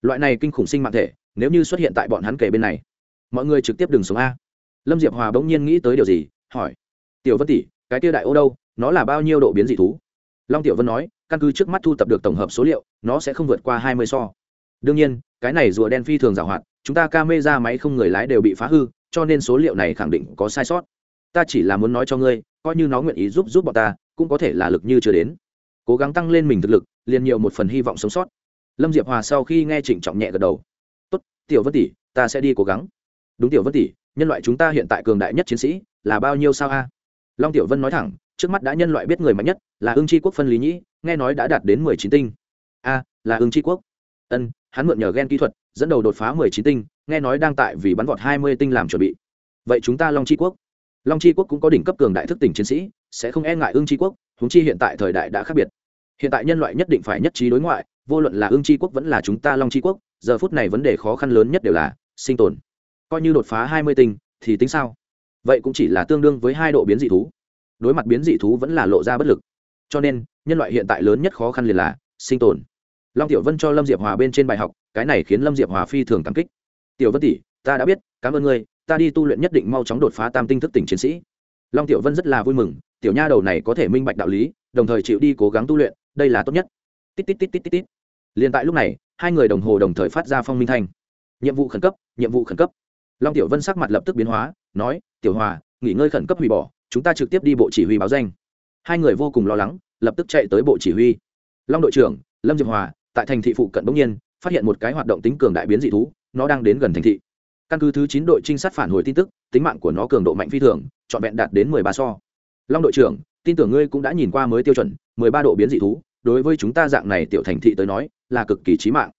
Loại này kinh khủng sinh mạng thể, nếu như xuất hiện tại bọn hắn kể bên này, mọi người trực tiếp đừng xuống a. Lâm diệp hòa bỗng nhiên nghĩ tới điều gì, hỏi. Tiểu vân tỷ, cái tia đại ô đâu? Nó là bao nhiêu độ biến dị thú? Long tiểu vân nói căn cứ trước mắt thu tập được tổng hợp số liệu, nó sẽ không vượt qua hai mươi so. Đương nhiên, cái này rùa đen phi thường giảo hoạt, chúng ta ca mê ra máy không người lái đều bị phá hư, cho nên số liệu này khẳng định có sai sót. Ta chỉ là muốn nói cho ngươi, coi như nó nguyện ý giúp giúp bọn ta, cũng có thể là lực như chưa đến. Cố gắng tăng lên mình thực lực, liền nhiều một phần hy vọng sống sót. Lâm diệp hòa sau khi nghe trịnh trọng nhẹ gật đầu. Tốt, tiểu vân tỷ, ta sẽ đi cố gắng. Đúng tiểu vân tỷ, nhân loại chúng ta hiện tại cường đại nhất chiến sĩ, là bao nhiêu sao a? Long tiểu vân nói thẳng, trước mắt đã nhân loại biết người mạnh nhất, là ưng tri quốc phân lý nhĩ nghe nói đã đạt đến mười chín tinh. A, là ưng tri quốc. Ân, hắn mượn nhờ g e n kỹ thuật, dẫn đầu đột phá mười chín tinh, nghe nói đang tại vì bắn vọt hai mươi tinh làm chuẩn bị. Vậy chúng ta long tri quốc? Long tri quốc cũng có đỉnh cấp cường đại thức tỉnh chiến sĩ, sẽ không e ngại ưng tri quốc húng chi hiện tại thời đại đã khác biệt. Hiện tại nhân loại nhất định phải nhất trí đối ngoại, vô luận là ưng tri quốc vẫn là chúng ta long tri quốc, giờ phút này vấn đề khó khăn lớn nhất đều là sinh tồn. Coi như đột phá hai mươi tinh, thì tính sao? Vậy cũng chỉ là tương đương với hai độ biến dị thú. Đối mặt biến dị thú vẫn là lộ ra bất lực cho nên, nhân loại hiện tại lớn nhất khó khăn liền là sinh tồn. Long tiểu vân cho lâm diệp hòa bên trên bài học, cái này khiến lâm diệp hòa phi thường cảm kích. Tiểu vân tỷ, ta đã biết, cảm ơn ngươi, ta đi tu luyện nhất định mau chóng đột phá tam tinh thức tỉnh chiến sĩ. Long tiểu vân rất là vui mừng, tiểu nha đầu này có thể minh bạch đạo lý, đồng thời chịu đi cố gắng tu luyện, đây là tốt nhất. Tít tít tít tít tít tít. Liền tại lúc này, hai người đồng hồ đồng thời phát ra phong minh thanh. Nhiệm vụ khẩn cấp, nhiệm vụ khẩn cấp. Long tiểu vân sắc mặt lập tức biến hóa, nói, tiểu hòa, nghỉ ngơi khẩn cấp hủy bỏ, chúng ta trực tiếp đi bộ chỉ huy báo danh hai người vô cùng lo lắng, lập tức chạy tới bộ chỉ huy. Long đội trưởng, lâm diệp hòa, tại thành thị phụ cận bỗng nhiên, phát hiện một cái hoạt động tính cường đại biến dị thú, nó đang đến gần thành thị. Căn cứ thứ chín đội trinh sát phản hồi tin tức, tính mạng của nó cường độ mạnh phi thường, trọn vẹn đạt đến mười ba so. Long đội trưởng, tin tưởng ngươi cũng đã nhìn qua mới tiêu chuẩn, mười ba độ biến dị thú, đối với chúng ta dạng này tiểu thành thị tới nói, là cực kỳ trí mạng.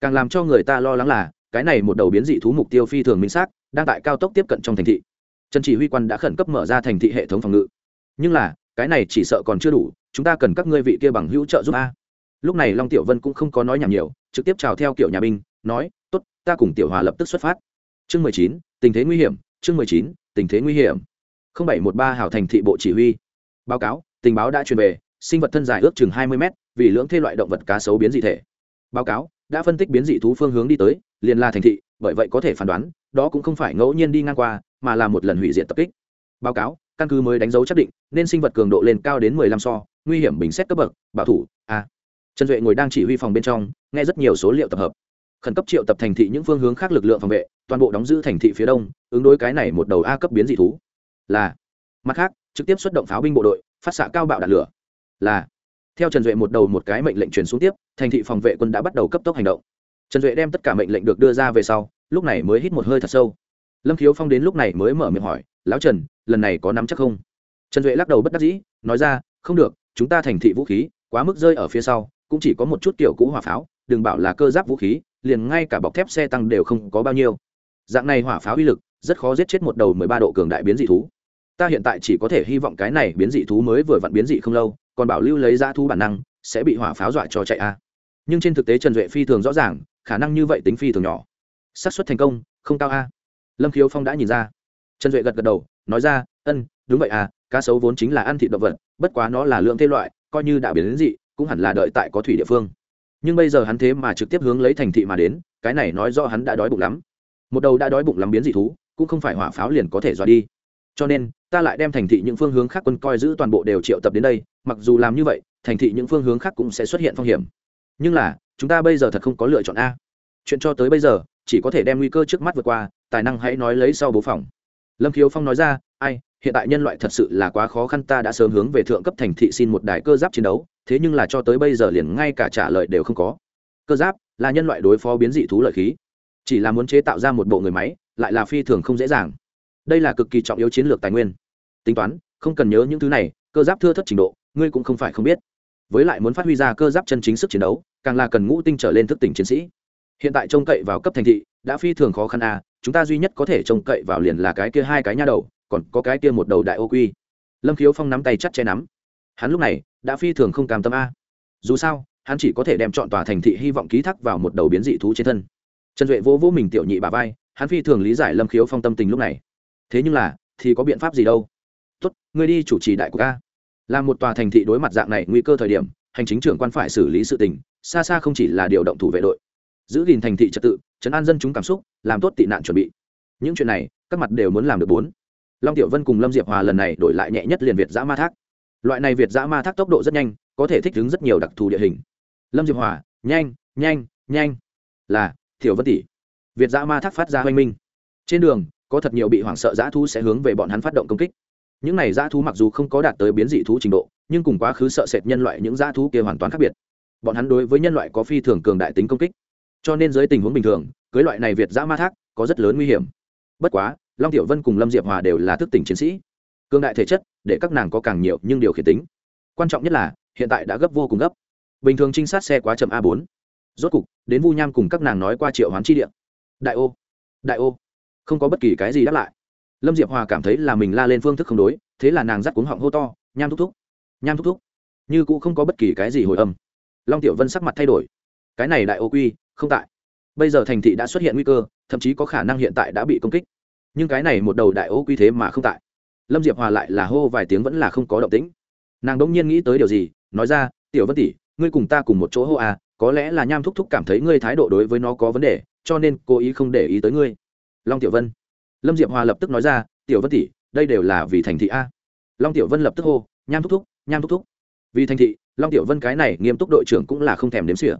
Càng làm cho người ta lo lắng là, cái này một đầu biến dị thú mục tiêu phi thường minh xác, đang tại cao tốc tiếp cận trong thành thị. Trần chỉ huy quan đã khẩn cấp mở ra thành thị hệ thống phòng ngự. Nhưng là cái này chỉ sợ còn chưa đủ, chúng ta cần các ngươi vị kia bằng hữu trợ giúp a. Lúc này long tiểu vân cũng không có nói nhảm nhiều, trực tiếp chào theo kiểu nhà binh, nói, tốt, ta cùng tiểu hòa lập tức xuất phát. Chương mười chín, tình thế nguy hiểm, chương mười chín, tình thế nguy hiểm. Không bảy một ba hảo thành thị bộ chỉ huy. Báo cáo, tình báo đã truyền về, sinh vật thân dài ước chừng hai mươi mét, vì lưỡng thê loại động vật cá sấu biến dị thể. Báo cáo, đã phân tích biến dị thú phương hướng đi tới, liền là thành thị, bởi vậy có thể phán đoán, đó cũng không phải ngẫu nhiên đi ngang qua, mà là một lần hủy diệt tập kích. Báo cáo căn cứ mới đánh dấu chắc định, nên sinh vật cường độ lên cao đến mười lăm so, nguy hiểm bình xét cấp bậc, bảo thủ, a. Trần duệ ngồi đang chỉ huy phòng bên trong, nghe rất nhiều số liệu tập hợp. Khẩn cấp triệu tập thành thị những phương hướng khác lực lượng phòng vệ, toàn bộ đóng giữ thành thị phía đông, ứng đối cái này một đầu a cấp biến dị thú. Là. Mặt khác, trực tiếp xuất động pháo binh bộ đội, phát xạ cao bạo đạn lửa. Là. Theo trần duệ một đầu một cái mệnh lệnh truyền xuống tiếp, thành thị phòng vệ quân đã bắt đầu cấp tốc hành động. Trần duệ đem tất cả mệnh lệnh được đưa ra về sau, lúc này mới hít một hơi thật sâu. Lâm khiếu phong đến lúc này mới mở miệng hỏi lão trần, lần này có nắm chắc không? Trần duệ lắc đầu bất đắc dĩ, nói ra, không được, chúng ta thành thị vũ khí, quá mức rơi ở phía sau, cũng chỉ có một chút kiểu cũ hỏa pháo, đừng bảo là cơ giáp vũ khí, liền ngay cả bọc thép xe tăng đều không có bao nhiêu. Dạng này hỏa pháo uy lực, rất khó giết chết một đầu mười ba độ cường đại biến dị thú. Ta hiện tại chỉ có thể hy vọng cái này biến dị thú mới vừa vặn biến dị không lâu, còn bảo lưu lấy ra thú bản năng, sẽ bị hỏa pháo dọa cho chạy a. Nhưng trên thực tế trần duệ phi thường rõ ràng, khả năng như vậy tính phi thường nhỏ. Xác suất thành công, không cao a. Lâm khiếu phong đã nhìn ra trần duệ gật gật đầu, nói ra, ân, đúng vậy à cá sấu vốn chính là ăn thịt động vật, bất quá nó là lượng thế loại, coi như đã biến đến dị, cũng hẳn là đợi tại có thủy địa phương. Nhưng bây giờ hắn thế mà trực tiếp hướng lấy thành thị mà đến, cái này nói do hắn đã đói bụng lắm. Một đầu đã đói bụng lắm biến dị thú, cũng không phải hỏa pháo liền có thể dọa đi. Cho nên, ta lại đem thành thị những phương hướng khác quân coi giữ toàn bộ đều triệu tập đến đây, mặc dù làm như vậy, thành thị những phương hướng khác cũng sẽ xuất hiện phong hiểm. Nhưng là, chúng ta bây giờ thật không có lựa chọn a. Chuyện cho tới bây giờ, chỉ có thể đem nguy cơ trước mắt vượt qua, tài năng hãy nói lấy sau bố phòng lâm khiếu phong nói ra, ai, hiện tại nhân loại thật sự là quá khó khăn, ta đã sớm hướng về thượng cấp thành thị xin một đài cơ giáp chiến đấu, thế nhưng là cho tới bây giờ liền ngay cả trả lời đều không có. Cơ giáp là nhân loại đối phó biến dị thú lợi khí, chỉ là muốn chế tạo ra một bộ người máy, lại là phi thường không dễ dàng. Đây là cực kỳ trọng yếu chiến lược tài nguyên. Tính toán, không cần nhớ những thứ này, cơ giáp thưa thất trình độ, ngươi cũng không phải không biết. Với lại muốn phát huy ra cơ giáp chân chính sức chiến đấu, càng là cần ngũ tinh trở lên thức tỉnh chiến sĩ. Hiện tại trông cậy vào cấp thành thị, đã phi thường khó khăn à chúng ta duy nhất có thể trông cậy vào liền là cái kia hai cái nha đầu, còn có cái kia một đầu đại ô quy. Lâm khiếu phong nắm tay chắt che nắm. Hắn lúc này đã phi thường không cam tâm a. Dù sao, hắn chỉ có thể đem chọn tòa thành thị hy vọng ký thác vào một đầu biến dị thú trên thân. Trần duệ vô vô mình tiểu nhị bà vai, hắn phi thường lý giải lâm khiếu phong tâm tình lúc này. Thế nhưng là, thì có biện pháp gì đâu? Tốt, ngươi đi chủ trì đại của ca là một tòa thành thị đối mặt dạng này nguy cơ thời điểm, hành chính trưởng quan phải xử lý sự tình, xa xa không chỉ là điều động thủ vệ đội. Giữ gìn thành thị trật tự chấn an dân chúng cảm xúc, làm tốt tị nạn chuẩn bị. Những chuyện này, các mặt đều muốn làm được bốn. Long tiểu vân cùng lâm diệp hòa lần này đổi lại nhẹ nhất liền việt giã ma thác. Loại này việt giã ma thác tốc độ rất nhanh, có thể thích ứng rất nhiều đặc thù địa hình. Lâm diệp hòa, nhanh nhanh nhanh. Là thiểu vân tỷ. Việt giã ma thác phát ra hoanh minh. Trên đường, có thật nhiều bị hoảng sợ dã thú sẽ hướng về bọn hắn phát động công kích. Những này dã thú mặc dù không có đạt tới biến dị thú trình độ, nhưng cùng quá khứ sợ sệt nhân loại những dã thú kia hoàn toàn khác biệt. Bọn hắn đối với nhân loại có phi thường cường đại tính công kích cho nên dưới tình huống bình thường, cưới loại này việt giã ma thác có rất lớn nguy hiểm. Bất quá, long tiểu vân cùng lâm diệp hòa đều là thức tỉnh chiến sĩ. Cường đại thể chất để các nàng có càng nhiều nhưng điều khiển tính. Quan trọng nhất là, hiện tại đã gấp vô cùng gấp. Bình thường trinh sát xe quá chậm a bốn. Rốt cục, đến vu nham cùng các nàng nói qua triệu hoán chi điện đại ô đại ô. Không có bất kỳ cái gì đáp lại. Lâm diệp hòa cảm thấy là mình la lên phương thức không đối, thế là nàng dắt cuống họng hô to, nham thúc thúc, nham thúc thúc. Như cũng không có bất kỳ cái gì hồi âm. Long tiểu vân sắc mặt thay đổi. Cái này đại ô quy không tại. Bây giờ thành thị đã xuất hiện nguy cơ, thậm chí có khả năng hiện tại đã bị công kích. Nhưng cái này một đầu đại ô quy thế mà không tại. Lâm diệp hòa lại là hô vài tiếng vẫn là không có động tĩnh. Nàng đỗng nhiên nghĩ tới điều gì, nói ra, tiểu vân tỷ, ngươi cùng ta cùng một chỗ hô à có lẽ là nham thúc thúc cảm thấy ngươi thái độ đối với nó có vấn đề, cho nên cố ý không để ý tới ngươi. Long tiểu vân. Lâm diệp hòa lập tức nói ra, tiểu vân tỷ, đây đều là vì thành thị a. Long tiểu vân lập tức hô, nham thúc thúc, nham thúc thúc. Vì thành thị, long tiểu vân cái này nghiêm túc đội trưởng cũng là không thèm đếm xỉa.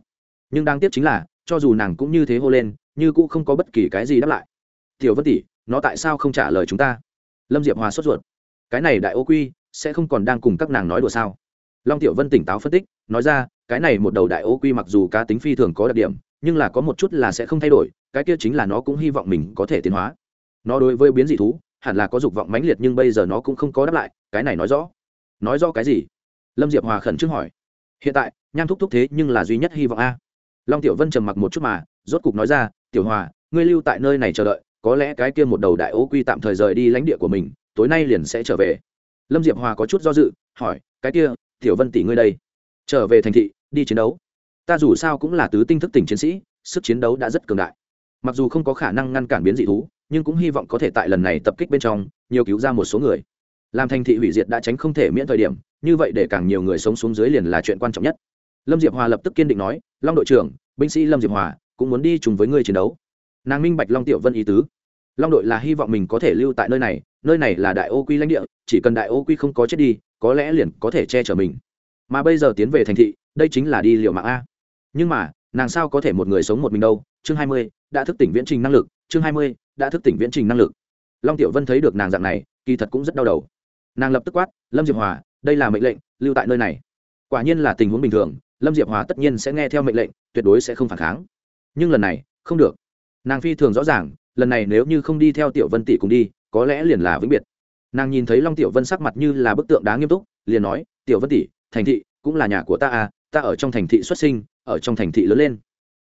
Nhưng đáng tiếc chính là cho dù nàng cũng như thế hô lên, như cũng không có bất kỳ cái gì đáp lại. Tiểu vân tỷ, nó tại sao không trả lời chúng ta? Lâm diệp hòa sốt ruột. Cái này đại ô quy, sẽ không còn đang cùng các nàng nói đùa sao? Long tiểu vân tỉnh táo phân tích, nói ra, cái này một đầu đại ô quy mặc dù cá tính phi thường có đặc điểm, nhưng là có một chút là sẽ không thay đổi, cái kia chính là nó cũng hy vọng mình có thể tiến hóa. Nó đối với biến dị thú, hẳn là có dục vọng mãnh liệt nhưng bây giờ nó cũng không có đáp lại, cái này nói rõ. Nói rõ cái gì? Lâm diệp hòa khẩn trương hỏi. Hiện tại, nham thúc thúc thế nhưng là duy nhất hy vọng a long tiểu vân trầm mặc một chút mà, rốt cục nói ra, tiểu hòa, ngươi lưu tại nơi này chờ đợi, có lẽ cái kia một đầu đại ô quy tạm thời rời đi lãnh địa của mình, tối nay liền sẽ trở về. Lâm diệp hòa có chút do dự, hỏi, cái kia, tiểu vân tỷ ngươi đây, trở về thành thị, đi chiến đấu? Ta dù sao cũng là tứ tinh thức tỉnh chiến sĩ, sức chiến đấu đã rất cường đại. Mặc dù không có khả năng ngăn cản biến dị thú, nhưng cũng hy vọng có thể tại lần này tập kích bên trong, nhiều cứu ra một số người. Làm thành thị hủy diệt đã tránh không thể miễn thời điểm, như vậy để càng nhiều người sống xuống dưới liền là chuyện quan trọng nhất lâm diệp hòa lập tức kiên định nói, long đội trưởng, binh sĩ lâm diệp hòa cũng muốn đi chung với ngươi chiến đấu. Nàng minh bạch long tiểu vân ý tứ. Long đội là hy vọng mình có thể lưu tại nơi này nơi này là đại ô quy lãnh địa, chỉ cần đại ô quy không có chết đi, có lẽ liền có thể che chở mình. Mà bây giờ tiến về thành thị, đây chính là đi liệu mạng a. Nhưng mà, nàng sao có thể một người sống một mình đâu? Chương hai mươi, đã thức tỉnh viễn trình năng lực. Chương hai mươi, đã thức tỉnh viễn trình năng lực. Long tiểu vân thấy được nàng dạng này, kỳ thật cũng rất đau đầu. Nàng lập tức quát, lâm diệp hòa, đây là mệnh lệnh, lưu tại nơi này. Quả nhiên là tình huống bình thường lâm diệp hòa tất nhiên sẽ nghe theo mệnh lệnh, tuyệt đối sẽ không phản kháng. Nhưng lần này, không được. Nàng phi thường rõ ràng, lần này nếu như không đi theo tiểu vân tỷ cùng đi, có lẽ liền là vĩnh biệt. Nàng nhìn thấy long tiểu vân sắc mặt như là bức tượng đá nghiêm túc, liền nói, tiểu vân tỷ, thành thị, cũng là nhà của ta à ta ở trong thành thị xuất sinh, ở trong thành thị lớn lên.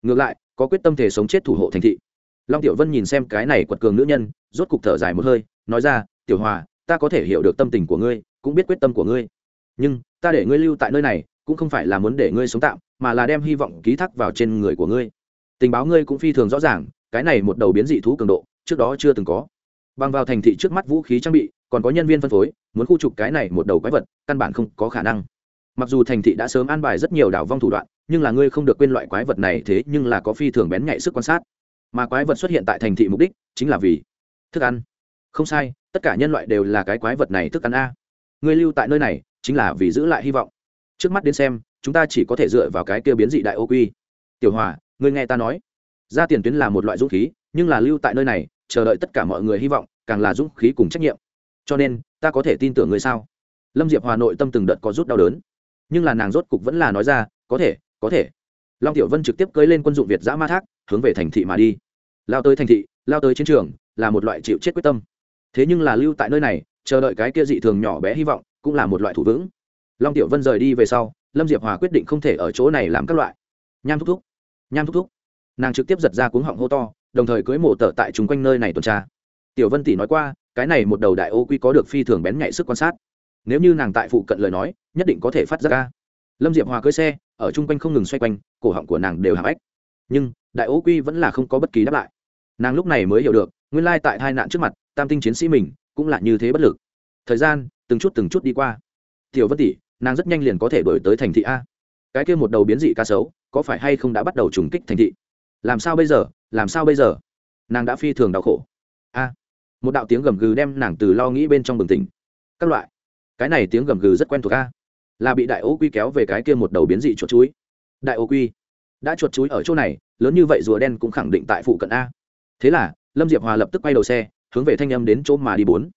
Ngược lại, có quyết tâm thể sống chết thủ hộ thành thị. Long tiểu vân nhìn xem cái này quật cường nữ nhân, rốt cục thở dài một hơi, nói ra, tiểu hòa, ta có thể hiểu được tâm tình của ngươi, cũng biết quyết tâm của ngươi. Nhưng, ta để ngươi lưu tại nơi này cũng không phải là muốn để ngươi sống tạm, mà là đem hy vọng ký thác vào trên người của ngươi. Tình báo ngươi cũng phi thường rõ ràng, cái này một đầu biến dị thú cường độ, trước đó chưa từng có. Bằng vào thành thị trước mắt vũ khí trang bị, còn có nhân viên phân phối, muốn khu trục cái này một đầu quái vật, căn bản không có khả năng. Mặc dù thành thị đã sớm an bài rất nhiều đảo vong thủ đoạn, nhưng là ngươi không được quên loại quái vật này thế nhưng là có phi thường bén nhạy sức quan sát. Mà quái vật xuất hiện tại thành thị mục đích, chính là vì thức ăn. Không sai, tất cả nhân loại đều là cái quái vật này thức ăn a. Ngươi lưu tại nơi này, chính là vì giữ lại hy vọng trước mắt đến xem, chúng ta chỉ có thể dựa vào cái kia biến dị đại ô quy. Tiểu hòa, ngươi nghe ta nói. Ra tiền tuyến là một loại dũng khí, nhưng là lưu tại nơi này, chờ đợi tất cả mọi người hy vọng, càng là dũng khí cùng trách nhiệm. Cho nên, ta có thể tin tưởng ngươi sao? Lâm diệp hòa nội tâm từng đợt có rút đau đớn. Nhưng là nàng rốt cục vẫn là nói ra, có thể có thể. Long tiểu vân trực tiếp cưới lên quân dụng việt giã ma thác, hướng về thành thị mà đi. Lao tới thành thị, lao tới chiến trường, là một loại chịu chết quyết tâm. Thế nhưng là lưu tại nơi này, chờ đợi cái kia dị thường nhỏ bé hy vọng, cũng là một loại thủ vững long tiểu vân rời đi về sau, lâm diệp hòa quyết định không thể ở chỗ này làm các loại. Nham thúc thúc, nham thúc thúc. Nàng trực tiếp giật ra cuống họng hô to, đồng thời cưới mổ tở tại chung quanh nơi này tuần tra. Tiểu vân tỷ nói qua, cái này một đầu đại ô quy có được phi thường bén nhạy sức quan sát. Nếu như nàng tại phụ cận lời nói, nhất định có thể phát ra. Ca lâm diệp hòa cưới xe, ở chung quanh không ngừng xoay quanh, cổ họng của nàng đều hạng ách nhưng, đại ô quy vẫn là không có bất kỳ đáp lại. Nàng lúc này mới hiểu được, nguyên lai tại hai nạn trước mặt, tam tinh chiến sĩ mình cũng là như thế bất lực. Thời gian, từng chút từng chút đi qua. Tiểu vân tỷ nàng rất nhanh liền có thể đổi tới thành thị a. Cái kia một đầu biến dị ca sấu, có phải hay không đã bắt đầu trùng kích thành thị? Làm sao bây giờ? Làm sao bây giờ? Nàng đã phi thường đau khổ. A. Một đạo tiếng gầm gừ đem nàng từ lo nghĩ bên trong bừng tỉnh. Các loại. Cái này tiếng gầm gừ rất quen thuộc a. Là bị đại ô quy kéo về cái kia một đầu biến dị chuột chuối. Đại ô quy. Đã chuột chuối ở chỗ này, lớn như vậy rùa đen cũng khẳng định tại phụ cận a. Thế là, lâm diệp hòa lập tức quay đầu xe, hướng về thanh âm đến chỗ mà đi bốn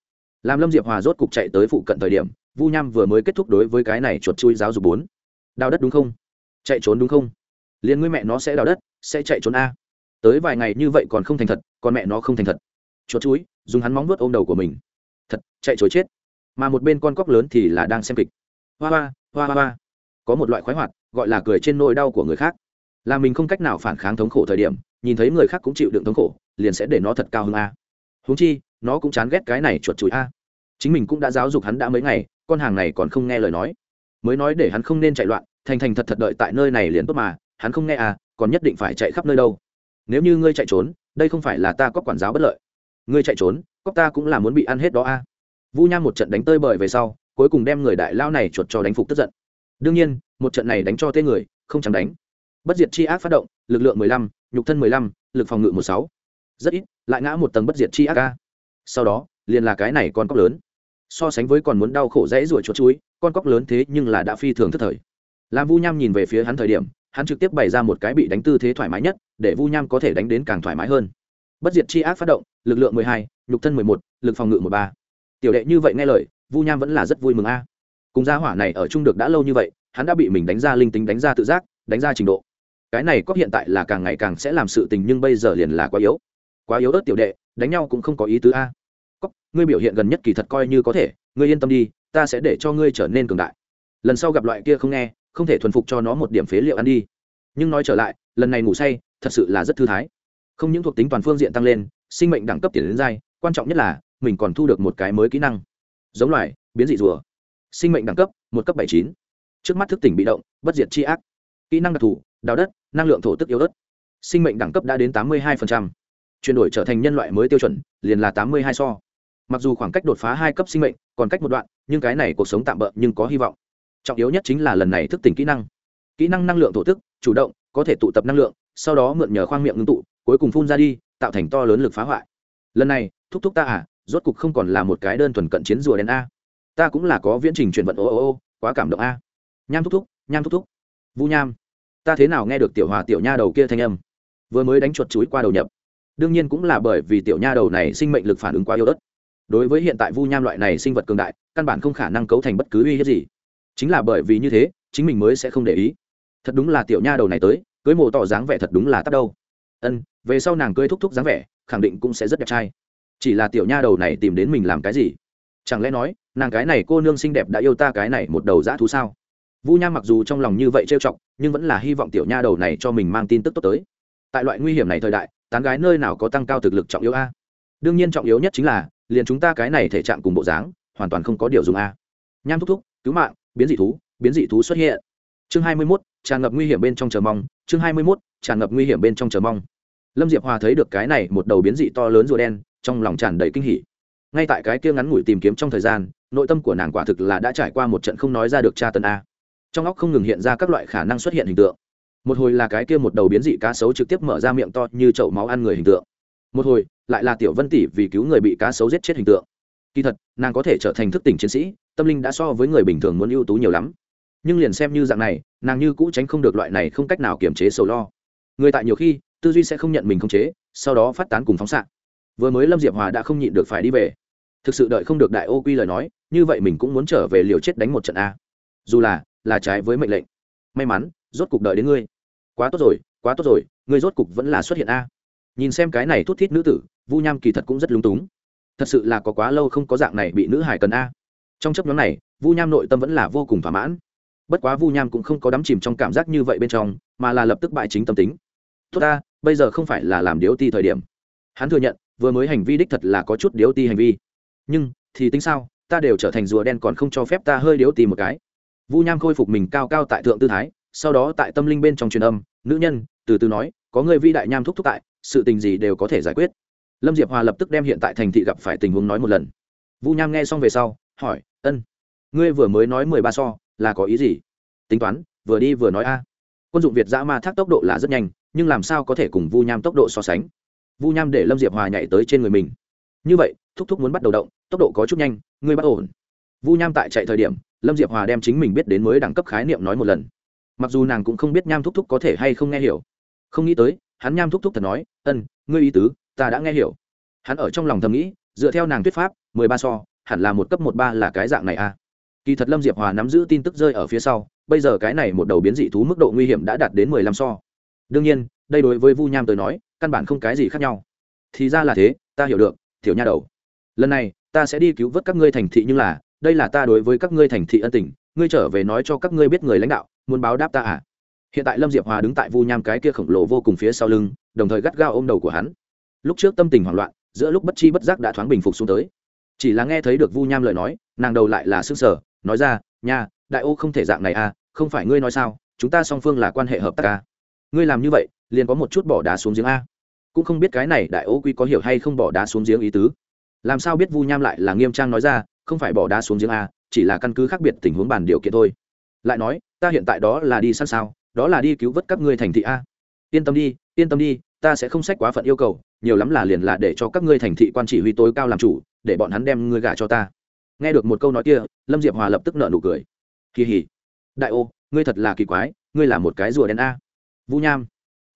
làm lâm diệp hòa rốt cục chạy tới phụ cận thời điểm, vu nham vừa mới kết thúc đối với cái này chuột chui giáo dục bốn. Đào đất đúng không? Chạy trốn đúng không? Liền ngươi mẹ nó sẽ đào đất, sẽ chạy trốn a. Tới vài ngày như vậy còn không thành thật, còn mẹ nó không thành thật. Chuột chuối dùng hắn móng vuốt ôm đầu của mình. Thật, chạy chối chết. Mà một bên con cóc lớn thì là đang xem kịch. Hoa hoa hoa hoa hoa. Có một loại khoái hoạt, gọi là cười trên nỗi đau của người khác. Là mình không cách nào phản kháng thống khổ thời điểm, nhìn thấy người khác cũng chịu đựng thống khổ, liền sẽ để nó thật cao hơn a. Húng chi nó cũng chán ghét cái này chuột chùi a. Chính mình cũng đã giáo dục hắn đã mấy ngày, con hàng này còn không nghe lời nói. Mới nói để hắn không nên chạy loạn, thành thành thật thật đợi tại nơi này liền tốt mà, hắn không nghe à còn nhất định phải chạy khắp nơi đâu. Nếu như ngươi chạy trốn, đây không phải là ta có quản giáo bất lợi. Ngươi chạy trốn, cóc ta cũng là muốn bị ăn hết đó a. À. vu nham một trận đánh tơi bời về sau, cuối cùng đem người đại lao này chuột cho đánh phục tức giận. Đương nhiên, một trận này đánh cho tên người, không chẳng đánh. Bất diệt chi ác phát động, lực lượng mười lăm, nhục thân mười lăm, lực phòng ngự một sáu. Rất ít, lại ngã một tầng bất diệt chi ác ca sau đó, liền là cái này con cóc lớn. So sánh với còn muốn đau khổ dãy ruổi chuột chuối, con cóc lớn thế nhưng là đã phi thường thất thời. Làm vu nham nhìn về phía hắn thời điểm, hắn trực tiếp bày ra một cái bị đánh tư thế thoải mái nhất, để vu nham có thể đánh đến càng thoải mái hơn. Bất diệt chi ác phát động, lực lượng mười hai, nhục thân mười một, lực phòng ngự một ba. Tiểu đệ như vậy nghe lời, vu nham vẫn là rất vui mừng a. Cùng gia hỏa này ở chung được đã lâu như vậy, hắn đã bị mình đánh ra linh tính, đánh ra tự giác, đánh ra trình độ. Cái này có hiện tại là càng ngày càng sẽ làm sự tình nhưng bây giờ liền là quá yếu. Quá yếu ớt tiểu đệ đánh nhau cũng không có ý tứ a. Cóc ngươi biểu hiện gần nhất kỳ thật coi như có thể, ngươi yên tâm đi, ta sẽ để cho ngươi trở nên cường đại. Lần sau gặp loại kia không nghe, không thể thuần phục cho nó một điểm phế liệu ăn đi. Nhưng nói trở lại, lần này ngủ say, thật sự là rất thư thái. Không những thuộc tính toàn phương diện tăng lên, sinh mệnh đẳng cấp tiền đến dai, quan trọng nhất là, mình còn thu được một cái mới kỹ năng. Giống loài, biến dị rùa. Sinh mệnh đẳng cấp, một cấp bảy chín. Trước mắt thức tỉnh bị động, bất diệt c ác. Kỹ năng đặc thù, đào đất, năng lượng thổ tức yếu đất sinh mệnh đẳng cấp đã đến tám mươi hai chuyển đổi trở thành nhân loại mới tiêu chuẩn, liền là tám mươi hai so. Mặc dù khoảng cách đột phá hai cấp sinh mệnh còn cách một đoạn, nhưng cái này cuộc sống tạm bỡ nhưng có hy vọng. Trọng yếu nhất chính là lần này thức tỉnh kỹ năng. Kỹ năng năng lượng thổ tức, chủ động, có thể tụ tập năng lượng, sau đó mượn nhờ khoang miệng ngưng tụ, cuối cùng phun ra đi, tạo thành to lớn lực phá hoại. Lần này, thúc thúc ta à rốt cục không còn là một cái đơn thuần cận chiến rùa đen a. Ta cũng là có viễn trình chuyển vận ô ô ô, quá cảm động a. Nham thúc thúc, nham thúc thúc. Vu nham, ta thế nào nghe được tiểu hòa tiểu nha đầu kia thanh âm? Vừa mới đánh chuột chuối qua đầu nhập đương nhiên cũng là bởi vì tiểu nha đầu này sinh mệnh lực phản ứng quá yếu ớt. Đối với hiện tại vu nham loại này sinh vật cường đại, căn bản không khả năng cấu thành bất cứ uy hiếp gì. Chính là bởi vì như thế, chính mình mới sẽ không để ý. Thật đúng là tiểu nha đầu này tới, cưới mồ tỏ dáng vẻ thật đúng là tắt đâu. Ân, về sau nàng cưới thúc thúc dáng vẻ, khẳng định cũng sẽ rất đẹp trai. Chỉ là tiểu nha đầu này tìm đến mình làm cái gì? Chẳng lẽ nói, nàng cái này cô nương xinh đẹp đã yêu ta cái này một đầu dã thú sao? Vu nham mặc dù trong lòng như vậy trêu chọc, nhưng vẫn là hy vọng tiểu nha đầu này cho mình mang tin tức tốt tới. Tại loại nguy hiểm này thời đại tán gái nơi nào có tăng cao thực lực trọng yếu a? Đương nhiên trọng yếu nhất chính là, liền chúng ta cái này thể trạng cùng bộ dáng, hoàn toàn không có điều dùng a. Nham thúc thúc, cứu mạng, biến dị thú, biến dị thú xuất hiện. Chương hai mươi mốt, tràn ngập nguy hiểm bên trong chờ mong. Chương hai mươi mốt, tràn ngập nguy hiểm bên trong chờ mong. Lâm diệp hòa thấy được cái này một đầu biến dị to lớn rùa đen, trong lòng tràn đầy kinh hỉ. Ngay tại cái kia ngắn ngủi tìm kiếm trong thời gian, nội tâm của nàng quả thực là đã trải qua một trận không nói ra được tra tân a. Trong óc không ngừng hiện ra các loại khả năng xuất hiện hình tượng một hồi là cái kia một đầu biến dị cá sấu trực tiếp mở ra miệng to như chậu máu ăn người hình tượng. Một hồi, lại là tiểu vân tỷ vì cứu người bị cá sấu giết chết hình tượng. Kỳ thật, nàng có thể trở thành thức tỉnh chiến sĩ, tâm linh đã so với người bình thường muốn ưu tú nhiều lắm. Nhưng liền xem như dạng này, nàng như cũ tránh không được loại này không cách nào kiềm chế sầu lo. Người tại nhiều khi, tư duy sẽ không nhận mình không chế, sau đó phát tán cùng phóng xạ. Vừa mới lâm diệp hòa đã không nhịn được phải đi về. Thực sự đợi không được đại ô quy lời nói, như vậy mình cũng muốn trở về liều chết đánh một trận a. Dù là là trái với mệnh lệnh. May mắn, rốt cục đợi đến ngươi quá tốt rồi, quá tốt rồi, ngươi rốt cục vẫn là xuất hiện a. Nhìn xem cái này thút thít nữ tử, vu nham kỳ thật cũng rất lúng túng. Thật sự là có quá lâu không có dạng này bị nữ hải cần a. Trong chấp nhóm này, vu nham nội tâm vẫn là vô cùng thỏa mãn. Bất quá vu nham cũng không có đắm chìm trong cảm giác như vậy bên trong, mà là lập tức bại chính tâm tính. Tốt ta, bây giờ không phải là làm điếu ti thời điểm. Hắn thừa nhận, vừa mới hành vi đích thật là có chút điếu ti hành vi. Nhưng, thì tính sao, ta đều trở thành rùa đen còn không cho phép ta hơi điếu ti một cái. Vu nham khôi phục mình cao cao tại thượng tư thái sau đó tại tâm linh bên trong truyền âm, nữ nhân, từ từ nói, có người vi đại nham thúc thúc tại, sự tình gì đều có thể giải quyết. Lâm diệp hòa lập tức đem hiện tại thành thị gặp phải tình huống nói một lần. Vu nham nghe xong về sau, hỏi, ân, ngươi vừa mới nói mười ba so, là có ý gì? Tính toán, vừa đi vừa nói a. Quân dụng việt dã ma thác tốc độ là rất nhanh, nhưng làm sao có thể cùng vu nham tốc độ so sánh? Vu nham để lâm diệp hòa nhảy tới trên người mình. Như vậy, thúc thúc muốn bắt đầu động, tốc độ có chút nhanh, ngươi bắt ổn. Vu nham tại chạy thời điểm, lâm diệp hòa đem chính mình biết đến mới đẳng cấp khái niệm nói một lần mặc dù nàng cũng không biết nham thúc thúc có thể hay không nghe hiểu. Không nghĩ tới, hắn nham thúc thúc thật nói, ân, ngươi ý tứ, ta đã nghe hiểu. Hắn ở trong lòng thầm nghĩ, dựa theo nàng thuyết pháp, mười ba so, hẳn là một cấp một ba là cái dạng này à. Kỳ thật lâm diệp hòa nắm giữ tin tức rơi ở phía sau, bây giờ cái này một đầu biến dị thú mức độ nguy hiểm đã đạt đến mười lăm so. Đương nhiên, đây đối với vu nham tới nói, căn bản không cái gì khác nhau. Thì ra là thế, ta hiểu được thiểu nha đầu. Lần này, ta sẽ đi cứu vớt các ngươi thành thị nhưng là, đây là ta đối với các ngươi thành thị ân tình, ngươi trở về nói cho các ngươi biết người lãnh đạo muốn báo đáp ta à? Hiện tại lâm diệp hòa đứng tại vu nham cái kia khổng lồ vô cùng phía sau lưng, đồng thời gắt gao ôm đầu của hắn. Lúc trước tâm tình hoảng loạn, giữa lúc bất chi bất giác đã thoáng bình phục xuống tới. Chỉ là nghe thấy được vu nham lời nói, nàng đầu lại là s ư ơ n g sở nói ra, nha, đại ô không thể dạng này à không phải ngươi nói sao, chúng ta song phương là quan hệ hợp tác à. Ngươi làm như vậy, liền có một chút bỏ đá xuống giếng a cũng không biết cái này đại ô quy có hiểu hay không bỏ đá xuống giếng ý tứ. Làm sao biết vu nham lại là nghiêm trang nói ra, không phải bỏ đá xuống giếng a chỉ là căn cứ khác biệt tình huống bàn điều kiện thôi lại nói, ta hiện tại đó là đi săn sao, đó là đi cứu vớt các ngươi thành thị a. Yên tâm đi, yên tâm đi, ta sẽ không sách quá phận yêu cầu, nhiều lắm là liền là để cho các ngươi thành thị quan chỉ huy tối cao làm chủ, để bọn hắn đem ngươi gả cho ta. Nghe được một câu nói kia, lâm diệp hòa lập tức nợ nụ cười. Kỳ hỉ. Đại ô, ngươi thật là kỳ quái, ngươi là một cái rùa đen a. Vũ nham.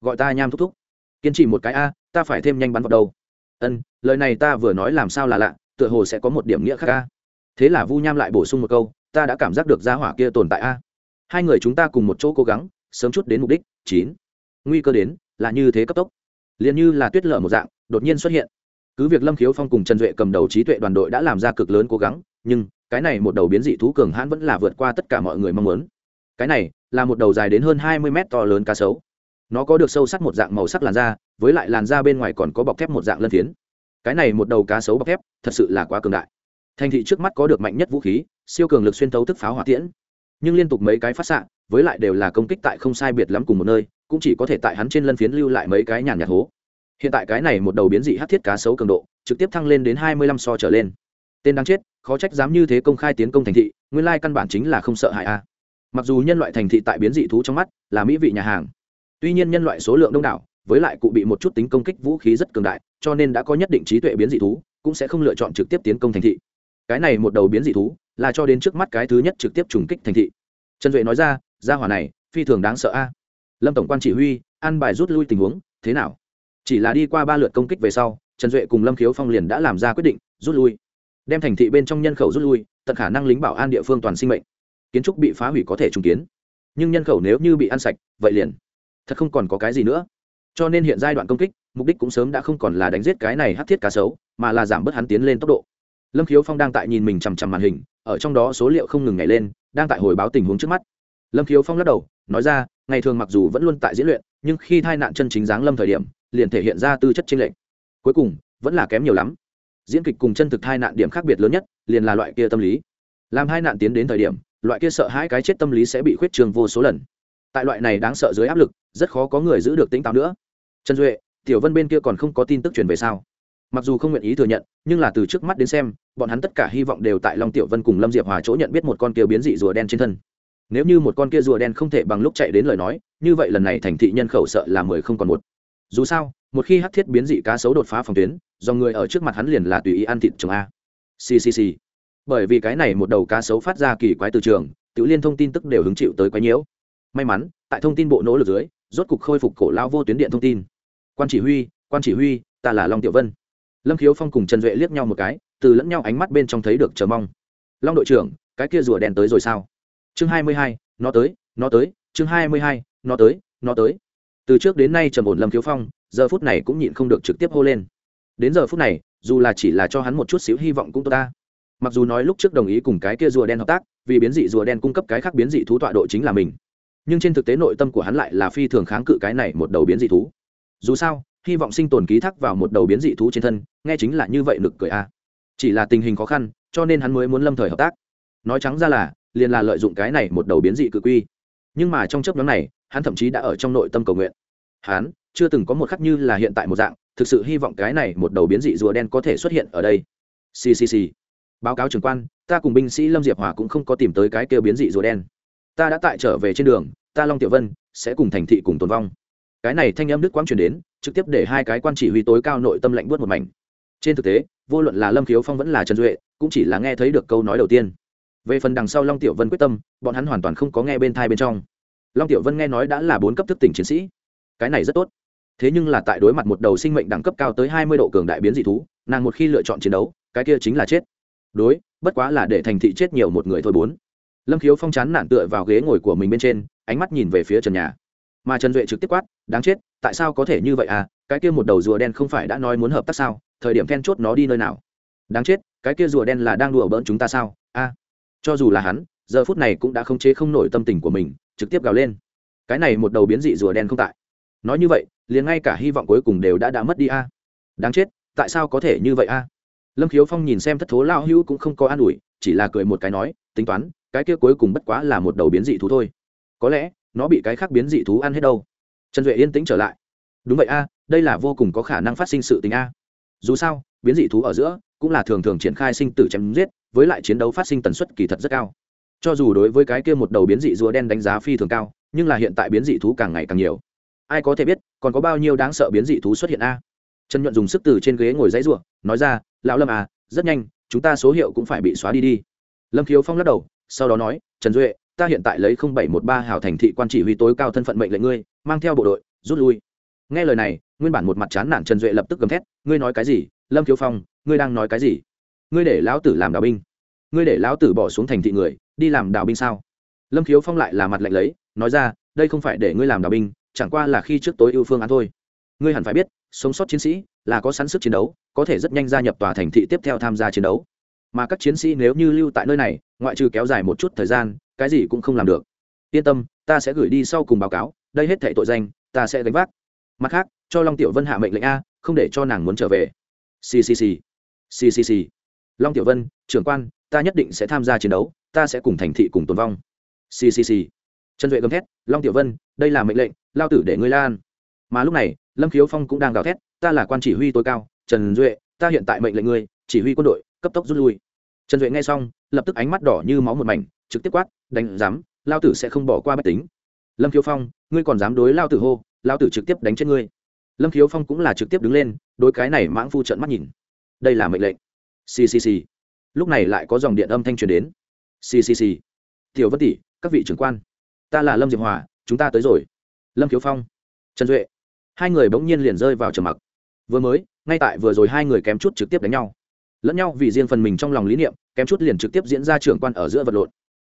Gọi ta nham thúc thúc. Kiên trì một cái a, ta phải thêm nhanh bắn vào đầu. ân, lời này ta vừa nói làm sao là lạ, tựa hồ sẽ có một điểm nghĩa khác a. Thế là vu nham lại bổ sung một câu ta đã cảm giác được gia hỏa kia tồn tại a. Hai người chúng ta cùng một chỗ cố gắng, sớm chút đến mục đích, chín. Nguy cơ đến, là như thế cấp tốc. Liền như là tuyết lở một dạng, đột nhiên xuất hiện. Cứ việc lâm khiếu phong cùng trần duệ cầm đầu trí tuệ đoàn đội đã làm ra cực lớn cố gắng, nhưng cái này một đầu biến dị thú cường hãn vẫn là vượt qua tất cả mọi người mong muốn. Cái này là một đầu dài đến hơn hai mươi mét to lớn cá sấu. Nó có được sâu sắc một dạng màu sắc làn da, với lại làn da bên ngoài còn có bọc thép một dạng lân phiến. Cái này một đầu cá sấu bọc thép, thật sự là quá cường đại. Thành thị trước mắt có được mạnh nhất vũ khí siêu cường lực xuyên thấu tức pháo hỏa tiễn. Nhưng liên tục mấy cái phát xạ, với lại đều là công kích tại không sai biệt lắm cùng một nơi, cũng chỉ có thể tại hắn trên lân phiến lưu lại mấy cái nhàn nhạt hố. Hiện tại cái này một đầu biến dị hát thiết cá sấu cường độ, trực tiếp thăng lên đến hai mươi lăm so trở lên. Tên đáng chết, khó trách dám như thế công khai tiến công thành thị, nguyên lai căn bản chính là không sợ hại a. Mặc dù nhân loại thành thị tại biến dị thú trong mắt là mỹ vị nhà hàng, tuy nhiên nhân loại số lượng đông đảo, với lại cụ bị một chút tính công kích vũ khí rất cường đại, cho nên đã có nhất định trí tuệ biến dị thú, cũng sẽ không lựa chọn trực tiếp tiến công thành thị. Cái này một đầu biến dị thú là cho đến trước mắt cái thứ nhất trực tiếp trùng kích thành thị. Trần duệ nói ra, gia hỏa này, phi thường đáng sợ a. Lâm tổng quan chỉ huy ăn bài rút lui tình huống, thế nào? Chỉ là đi qua ba lượt công kích về sau, trần duệ cùng lâm khiếu phong liền đã làm ra quyết định, rút lui. Đem thành thị bên trong nhân khẩu rút lui, tận khả năng lính bảo an địa phương toàn sinh mệnh. Kiến trúc bị phá hủy có thể trùng kiến. Nhưng nhân khẩu nếu như bị ăn sạch, vậy liền. Thật không còn có cái gì nữa. Cho nên hiện giai đoạn công kích, mục đích cũng sớm đã không còn là đánh giết cái này hắt thiết cá sấu, mà là giảm bớt hắn tiến lên tốc độ. Lâm khiếu phong đang tại nhìn mình chằm chằm màn hình ở trong đó số liệu không ngừng nhảy lên, đang tại hồi báo tình huống trước mắt. Lâm khiếu phong lắc đầu, nói ra, ngày thường mặc dù vẫn luôn tại diễn luyện, nhưng khi thai nạn chân chính giáng lâm thời điểm, liền thể hiện ra tư chất tranh lệch. Cuối cùng, vẫn là kém nhiều lắm. Diễn kịch cùng chân thực thai nạn điểm khác biệt lớn nhất, liền là loại kia tâm lý. Làm hai nạn tiến đến thời điểm, loại kia sợ hãi cái chết tâm lý sẽ bị khuyết trường vô số lần. Tại loại này đáng sợ dưới áp lực, rất khó có người giữ được tính táo nữa. Trần duệ, tiểu vân bên kia còn không có tin tức truyền về sao? Mặc dù không nguyện ý thừa nhận, nhưng là từ trước mắt đến xem, bọn hắn tất cả hy vọng đều tại long tiểu vân cùng lâm diệp hòa chỗ nhận biết một con kia biến dị rùa đen trên thân. Nếu như một con kia rùa đen không thể bằng lúc chạy đến lời nói, như vậy lần này thành thị nhân khẩu sợ là mười không còn một. Dù sao, một khi hắc thiết biến dị cá sấu đột phá phòng tuyến, do người ở trước mặt hắn liền là tùy ý ăn thịt chồng a. Ccc bởi vì cái này một đầu cá sấu phát ra kỳ quái từ trường tự liên thông tin tức đều hứng chịu tới quái nhiễu. May mắn, tại thông tin bộ nỗ lực dưới, rốt cục khôi phục cổ lao vô tuyến điện thông tin. Quan chỉ huy, quan chỉ huy, ta là long tiểu vân lâm khiếu phong cùng trần duệ liếc nhau một cái, từ lẫn nhau ánh mắt bên trong thấy được chờ mong. Long đội trưởng, cái kia rùa đen tới rồi sao? Chương hai mươi hai, nó tới nó tới, chương hai mươi hai, nó tới nó tới. Từ trước đến nay trầm ổn lâm khiếu phong, giờ phút này cũng nhịn không được trực tiếp hô lên. Đến giờ phút này, dù là chỉ là cho hắn một chút xíu hy vọng cũng tốt ta. Mặc dù nói lúc trước đồng ý cùng cái kia rùa đen hợp tác, vì biến dị rùa đen cung cấp cái khác biến dị thú tọa độ chính là mình. Nhưng trên thực tế nội tâm của hắn lại là phi thường kháng cự cái này một đầu biến dị thú. Dù sao hy vọng sinh tồn ký thác vào một đầu biến dị thú trên thân, nghe chính là như vậy nực cười a. Chỉ là tình hình khó khăn, cho nên hắn mới muốn lâm thời hợp tác. Nói trắng ra là, liền là lợi dụng cái này một đầu biến dị cự quy. Nhưng mà trong chấp nhóm này, hắn thậm chí đã ở trong nội tâm cầu nguyện. Hắn chưa từng có một khắc như là hiện tại một dạng, thực sự hy vọng cái này một đầu biến dị rùa đen có thể xuất hiện ở đây. Ccc báo cáo trưởng quan, ta cùng binh sĩ lâm diệp hòa cũng không có tìm tới cái kêu biến dị rùa đen. Ta đã tại trở về trên đường, ta long tiểu vân sẽ cùng thành thị cùng tồn vong cái này thanh âm đức quang truyền đến, trực tiếp để hai cái quan chỉ huy tối cao nội tâm lạnh buốt một mảnh. Trên thực tế, vô luận là lâm khiếu phong vẫn là trần duệ, cũng chỉ là nghe thấy được câu nói đầu tiên. Về phần đằng sau long tiểu vân quyết tâm, bọn hắn hoàn toàn không có nghe bên thai bên trong. Long tiểu vân nghe nói đã là bốn cấp thức tỉnh chiến sĩ. Cái này rất tốt. Thế nhưng là tại đối mặt một đầu sinh mệnh đẳng cấp cao tới hai mươi độ cường đại biến dị thú, nàng một khi lựa chọn chiến đấu, cái kia chính là chết. Đối, bất quá là để thành thị chết nhiều một người thôi bốn. Lâm khiếu phong chán nản tựa vào ghế ngồi của mình bên trên, ánh mắt nhìn về phía trần nhà mà trần duệ trực tiếp quát, đáng chết, tại sao có thể như vậy à? Cái kia một đầu rùa đen không phải đã nói muốn hợp tác sao? Thời điểm then chốt nó đi nơi nào? Đáng chết, cái kia rùa đen là đang đùa bỡn chúng ta sao? A, cho dù là hắn, giờ phút này cũng đã không chế không nổi tâm tình của mình, trực tiếp gào lên. Cái này một đầu biến dị rùa đen không tại. Nói như vậy, liền ngay cả hy vọng cuối cùng đều đã đã mất đi a. Đáng chết, tại sao có thể như vậy a? Lâm khiếu phong nhìn xem thất thố lao hữu cũng không có an ủi, chỉ là cười một cái nói, tính toán, cái kia cuối cùng bất quá là một đầu biến dị thú thôi. Có lẽ nó bị cái khác biến dị thú ăn hết đâu. Trần duệ yên tĩnh trở lại. Đúng vậy a, đây là vô cùng có khả năng phát sinh sự tình a. Dù sao, biến dị thú ở giữa cũng là thường thường triển khai sinh tử chém giết, với lại chiến đấu phát sinh tần suất kỳ thật rất cao. Cho dù đối với cái kia một đầu biến dị rùa đen đánh giá phi thường cao, nhưng là hiện tại biến dị thú càng ngày càng nhiều. Ai có thể biết, còn có bao nhiêu đáng sợ biến dị thú xuất hiện a? Trần nhuận dùng sức từ trên ghế ngồi dãy ruộng nói ra, lão lâm à rất nhanh, chúng ta số hiệu cũng phải bị xóa đi đi. Lâm khiếu phong lắc đầu, sau đó nói, trần duệ ta hiện tại lấy bảy một ba hảo thành thị quan chỉ huy tối cao thân phận mệnh lệnh ngươi, mang theo bộ đội, rút lui. Nghe lời này, nguyên bản một mặt chán nản trần duệ lập tức gầm thét, ngươi nói cái gì? Lâm thiếu phong, ngươi đang nói cái gì? Ngươi để lão tử làm đào binh. Ngươi để lão tử bỏ xuống thành thị người, đi làm đào binh sao? Lâm khiếu phong lại là mặt lạnh lấy, nói ra, đây không phải để ngươi làm đào binh, chẳng qua là khi trước tối ưu phương án thôi. Ngươi hẳn phải biết, sống sót chiến sĩ là có sẵn sức chiến đấu, có thể rất nhanh gia nhập tòa thành thị tiếp theo tham gia chiến đấu. Mà các chiến sĩ nếu như lưu tại nơi này, ngoại trừ kéo dài một chút thời gian cái gì cũng không làm được. Yên tâm, ta sẽ gửi đi sau cùng báo cáo, đây hết thệ tội danh, ta sẽ gánh vác. Mặt khác, cho long tiểu vân hạ mệnh lệnh a, không để cho nàng muốn trở về. Ccc ccc long tiểu vân, trưởng quan, ta nhất định sẽ tham gia chiến đấu, ta sẽ cùng thành thị cùng tồn vong. Ccc trần duệ gầm thét, long tiểu vân, đây là mệnh lệnh, lao tử để ngươi lan mà lúc này, lâm khiếu phong cũng đang gào thét, ta là quan chỉ huy tối cao, trần duệ, ta hiện tại mệnh lệnh ngươi, chỉ huy quân đội, cấp tốc rút lui trần duệ nghe xong, lập tức ánh mắt đỏ như máu một mảnh, trực tiếp quát, đánh dám lao tử sẽ không bỏ qua bách tính. Lâm khiếu phong, ngươi còn dám đối lao tử hô, lao tử trực tiếp đánh chết ngươi. Lâm khiếu phong cũng là trực tiếp đứng lên, đối cái này mãng phu trận mắt nhìn. Đây là mệnh lệnh. Ccc lúc này lại có dòng điện âm thanh truyền đến. Ccc tiểu vân tỷ, các vị trưởng quan, ta là lâm diệp hòa, chúng ta tới rồi. Lâm khiếu phong. Trần duệ. Hai người bỗng nhiên liền rơi vào trầm mặc. Vừa mới, ngay tại vừa rồi hai người kém chút trực tiếp đánh nhau lẫn nhau vì riêng phần mình trong lòng lý niệm, kém chút liền trực tiếp diễn ra trưởng quan ở giữa vật lộn.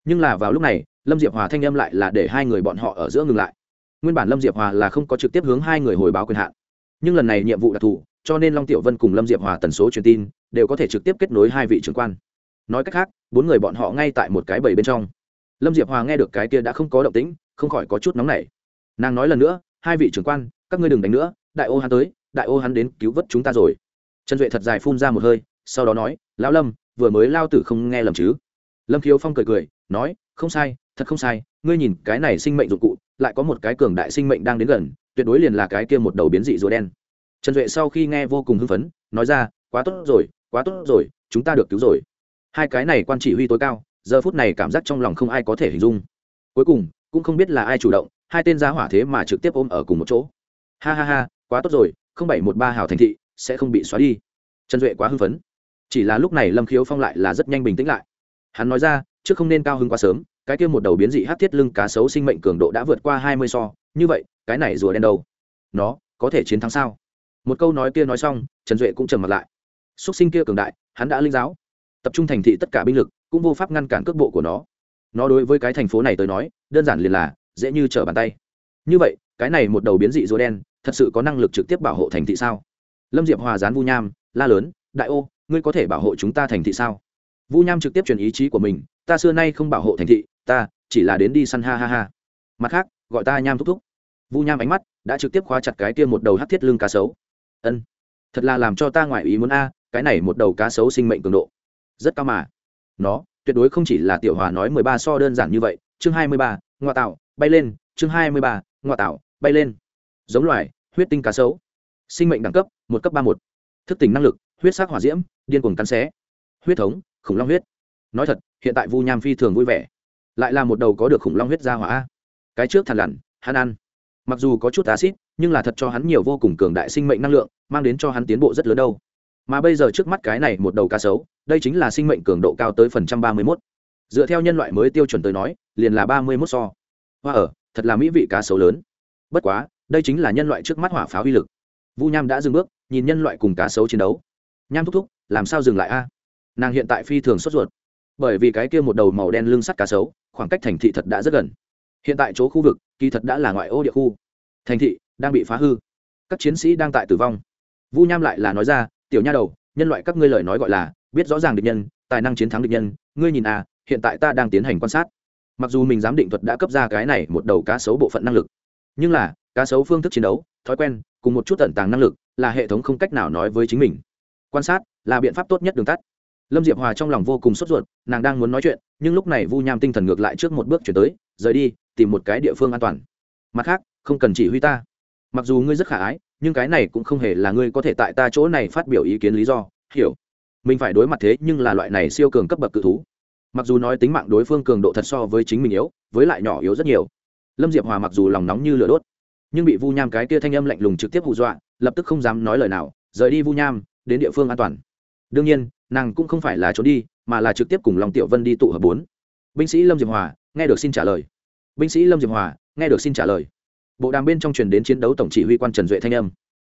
Nhưng là vào lúc này, lâm diệp hòa thanh âm lại là để hai người bọn họ ở giữa ngừng lại. Nguyên bản lâm diệp hòa là không có trực tiếp hướng hai người hồi báo quyền hạn. Nhưng lần này nhiệm vụ đặc thù, cho nên long tiểu vân cùng lâm diệp hòa tần số truyền tin, đều có thể trực tiếp kết nối hai vị trưởng quan. Nói cách khác, bốn người bọn họ ngay tại một cái bầy bên trong. Lâm diệp hòa nghe được cái kia đã không có động tĩnh, không khỏi có chút nóng nảy. Nàng nói lần nữa, hai vị trưởng quan, các ngươi đừng đánh nữa, đại ô hắn tới, đại ô hắn đến cứu vớt chúng ta rồi. Trần duệ thật dài phun ra một hơi sau đó nói, lão lâm, vừa mới lao tử không nghe lầm chứ? Lâm khiếu phong cười cười, nói, không sai, thật không sai, ngươi nhìn cái này sinh mệnh dụng cụ, lại có một cái cường đại sinh mệnh đang đến gần, tuyệt đối liền là cái kia một đầu biến dị rùa đen. Trần duệ sau khi nghe vô cùng hưng phấn, nói ra, quá tốt rồi, quá tốt rồi, chúng ta được cứu rồi. Hai cái này quan chỉ huy tối cao, giờ phút này cảm giác trong lòng không ai có thể hình dung. Cuối cùng, cũng không biết là ai chủ động, hai tên giá hỏa thế mà trực tiếp ôm ở cùng một chỗ. Ha ha ha, quá tốt rồi, không bảy một ba hào thành thị sẽ không bị xóa đi. Trần duệ quá hưng phấn chỉ là lúc này lâm khiếu phong lại là rất nhanh bình tĩnh lại. Hắn nói ra, trước không nên cao hứng quá sớm, cái kia một đầu biến dị hát thiết lưng cá sấu sinh mệnh cường độ đã vượt qua hai mươi so, như vậy, cái này rùa đen đâu? Nó, có thể chiến thắng sao? Một câu nói kia nói xong, trần duệ cũng trầm mặt lại. X sinh kia cường đại, hắn đã linh giáo. Tập trung thành thị tất cả binh lực, cũng vô pháp ngăn cản cước bộ của nó. Nó đối với cái thành phố này tới nói, đơn giản liền là, dễ như trở bàn tay. Như vậy, cái này một đầu biến dị rùa đen, thật sự có năng lực trực tiếp bảo hộ thành thị sao? Lâm diệp hòa dán vu nham, la lớn, đại ô ngươi có thể bảo hộ chúng ta thành thị sao? Vu nham trực tiếp truyền ý chí của mình, ta xưa nay không bảo hộ thành thị, ta chỉ là đến đi săn ha ha ha. Mặt khác, gọi ta nham thúc thúc. Vu nham ánh mắt đã trực tiếp khóa chặt cái kia một đầu hát thiết lưng cá sấu. Ân, thật là làm cho ta ngoại ý muốn a, cái này một đầu cá sấu sinh mệnh cường độ. Rất cao mà. Nó, tuyệt đối không chỉ là tiểu hòa nói mười ba so đơn giản như vậy. Chương hai mươi ba, ngoại tạo, bay lên. Chương hai mươi ba, ngoại tạo, bay lên. Giống loài, huyết tinh cá sấu. Sinh mệnh đẳng cấp, một cấp ba một. Thức tỉnh năng lực, huyết sắc hỏa diễm điên cuồng cắn xé. Huyết thống, khủng long huyết. Nói thật, hiện tại vu nham phi thường vui vẻ. Lại là một đầu có được khủng long huyết ra hỏa. Cái trước thằn lằn, hắn ăn. Mặc dù có chút acid nhưng là thật cho hắn nhiều vô cùng cường đại sinh mệnh năng lượng, mang đến cho hắn tiến bộ rất lớn đâu. Mà bây giờ trước mắt cái này một đầu cá sấu, đây chính là sinh mệnh cường độ cao tới phần trăm ba mươi mốt. Dựa theo nhân loại mới tiêu chuẩn tới nói, liền là ba mươi mốt so. Hoa ở, thật là mỹ vị cá sấu lớn. Bất quá, đây chính là nhân loại trước mắt hỏa pháo uy lực. Vu nham đã dừng bước, nhìn nhân loại cùng cá sấu chiến đấu nham thúc thúc, làm sao dừng lại a? Nàng hiện tại phi thường sốt ruột. Bởi vì cái kia một đầu màu đen lưng sắt cá sấu, khoảng cách thành thị thật đã rất gần. Hiện tại chỗ khu vực, kỳ thật đã là ngoại ô địa khu. Thành thị đang bị phá hư. Các chiến sĩ đang tại tử vong. Vu nham lại là nói ra, tiểu nha đầu, nhân loại các ngươi lời nói gọi là, biết rõ ràng địch nhân, tài năng chiến thắng địch nhân, ngươi nhìn à hiện tại ta đang tiến hành quan sát. Mặc dù mình giám định thuật đã cấp ra cái này một đầu cá sấu bộ phận năng lực, nhưng là, cá sấu phương thức chiến đấu, thói quen, cùng một chút tận tàng năng lực, là hệ thống không cách nào nói với chính mình quan sát, là biện pháp tốt nhất đường tắt. Lâm diệp hòa trong lòng vô cùng sốt ruột, nàng đang muốn nói chuyện, nhưng lúc này vu nham tinh thần ngược lại trước một bước chuyển tới, rời đi, tìm một cái địa phương an toàn. Mặt khác, không cần chỉ huy ta. Mặc dù ngươi rất khả ái, nhưng cái này cũng không hề là ngươi có thể tại ta chỗ này phát biểu ý kiến lý do, hiểu? Mình phải đối mặt thế nhưng là loại này siêu cường cấp bậc cự thú. Mặc dù nói tính mạng đối phương cường độ thật so với chính mình yếu, với lại nhỏ yếu rất nhiều. Lâm diệp hòa mặc dù lòng nóng như lửa đốt, nhưng bị vu nham cái kia thanh âm lạnh lùng trực tiếp hù dọa, lập tức không dám nói lời nào, rời đi vu nham đến địa phương an toàn. Đương nhiên, nàng cũng không phải là trốn đi, mà là trực tiếp cùng Long tiểu vân đi tụ hợp bốn. Binh sĩ lâm diệp hòa, nghe được xin trả lời. Binh sĩ lâm diệp hòa, nghe được xin trả lời. Bộ đàm bên trong truyền đến chiến đấu tổng chỉ huy quan trần duệ thanh âm.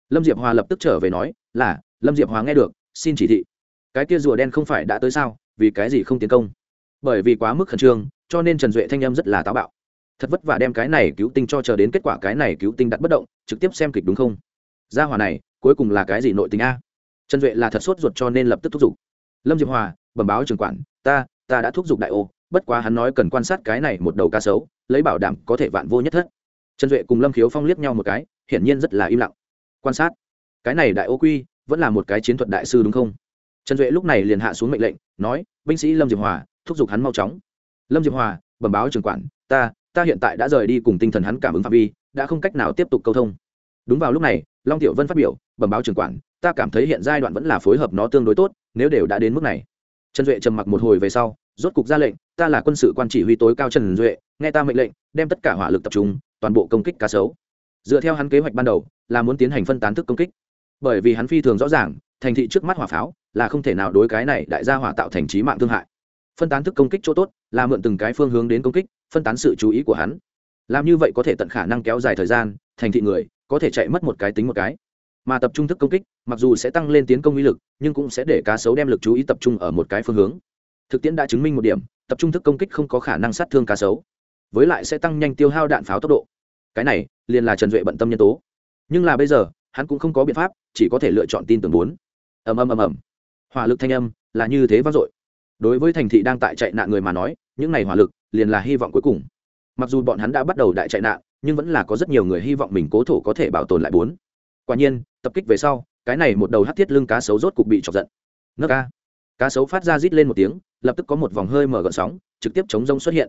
Lâm diệp hòa lập tức trở về nói, là, lâm diệp hòa nghe được, xin chỉ thị. Cái kia rùa đen không phải đã tới sao, vì cái gì không tiến công? Bởi vì quá mức khẩn trương, cho nên trần duệ thanh âm rất là táo bạo. Thật vất vả đem cái này cứu tinh cho chờ đến kết quả cái này cứu tinh đặt bất động, trực tiếp xem kịch đúng không? Gia hòa này, cuối cùng là cái gì nội tình a? Trần duệ là thật sốt ruột cho nên lập tức thúc giục. Lâm diệp hòa, bẩm báo trường quản, ta ta đã thúc giục đại ô, bất quá hắn nói cần quan sát cái này một đầu ca sấu, lấy bảo đảm có thể vạn vô nhất thất. Trần duệ cùng lâm khiếu phong liếc nhau một cái, hiển nhiên rất là im lặng. Quan sát? Cái này đại ô quy, vẫn là một cái chiến thuật đại sư đúng không? Trần duệ lúc này liền hạ xuống mệnh lệnh, nói, binh sĩ lâm diệp hòa, thúc giục hắn mau chóng. Lâm diệp hòa, bẩm báo trường quản, ta ta hiện tại đã rời đi cùng tinh thần hắn cảm ứng phạm vi, đã không cách nào tiếp tục câu thông. Đúng vào lúc này, long tiểu vân phát biểu, bẩm báo trường quản ta cảm thấy hiện giai đoạn vẫn là phối hợp nó tương đối tốt, nếu đều đã đến mức này. Trần duệ trầm mặc một hồi về sau, rốt cục ra lệnh, ta là quân sự quan chỉ huy tối cao trần duệ, nghe ta mệnh lệnh, đem tất cả hỏa lực tập trung, toàn bộ công kích cá sấu. Dựa theo hắn kế hoạch ban đầu, là muốn tiến hành phân tán thức công kích. Bởi vì hắn phi thường rõ ràng, thành thị trước mắt hỏa pháo là không thể nào đối cái này đại gia hỏa tạo thành trí mạng thương hại. Phân tán thức công kích chỗ tốt là mượn từng cái phương hướng đến công kích, phân tán sự chú ý của hắn. Làm như vậy có thể tận khả năng kéo dài thời gian, thành thị người có thể chạy mất một cái tính một cái mà tập trung thức công kích, mặc dù sẽ tăng lên tiến công uy lực, nhưng cũng sẽ để cá sấu đem lực chú ý tập trung ở một cái phương hướng. Thực tiễn đã chứng minh một điểm, tập trung thức công kích không có khả năng sát thương cá sấu, với lại sẽ tăng nhanh tiêu hao đạn pháo tốc độ. Cái này, liền là trần duệ bận tâm nhân tố. Nhưng là bây giờ, hắn cũng không có biện pháp, chỉ có thể lựa chọn tin tưởng bốn. Ầm ầm ầm ầm. Hỏa lực thanh âm là như thế vang dội. Đối với thành thị đang tại chạy nạn người mà nói, những này hỏa lực liền là hy vọng cuối cùng. Mặc dù bọn hắn đã bắt đầu đại chạy nạn, nhưng vẫn là có rất nhiều người hy vọng mình cố thủ có thể bảo tồn lại bốn quả nhiên, tập kích về sau, cái này một đầu hát thiết lưng cá sấu rốt cục bị chọc giận. Nước ca. Cá sấu phát ra rít lên một tiếng, lập tức có một vòng hơi mở gợn sóng, trực tiếp chống rông xuất hiện.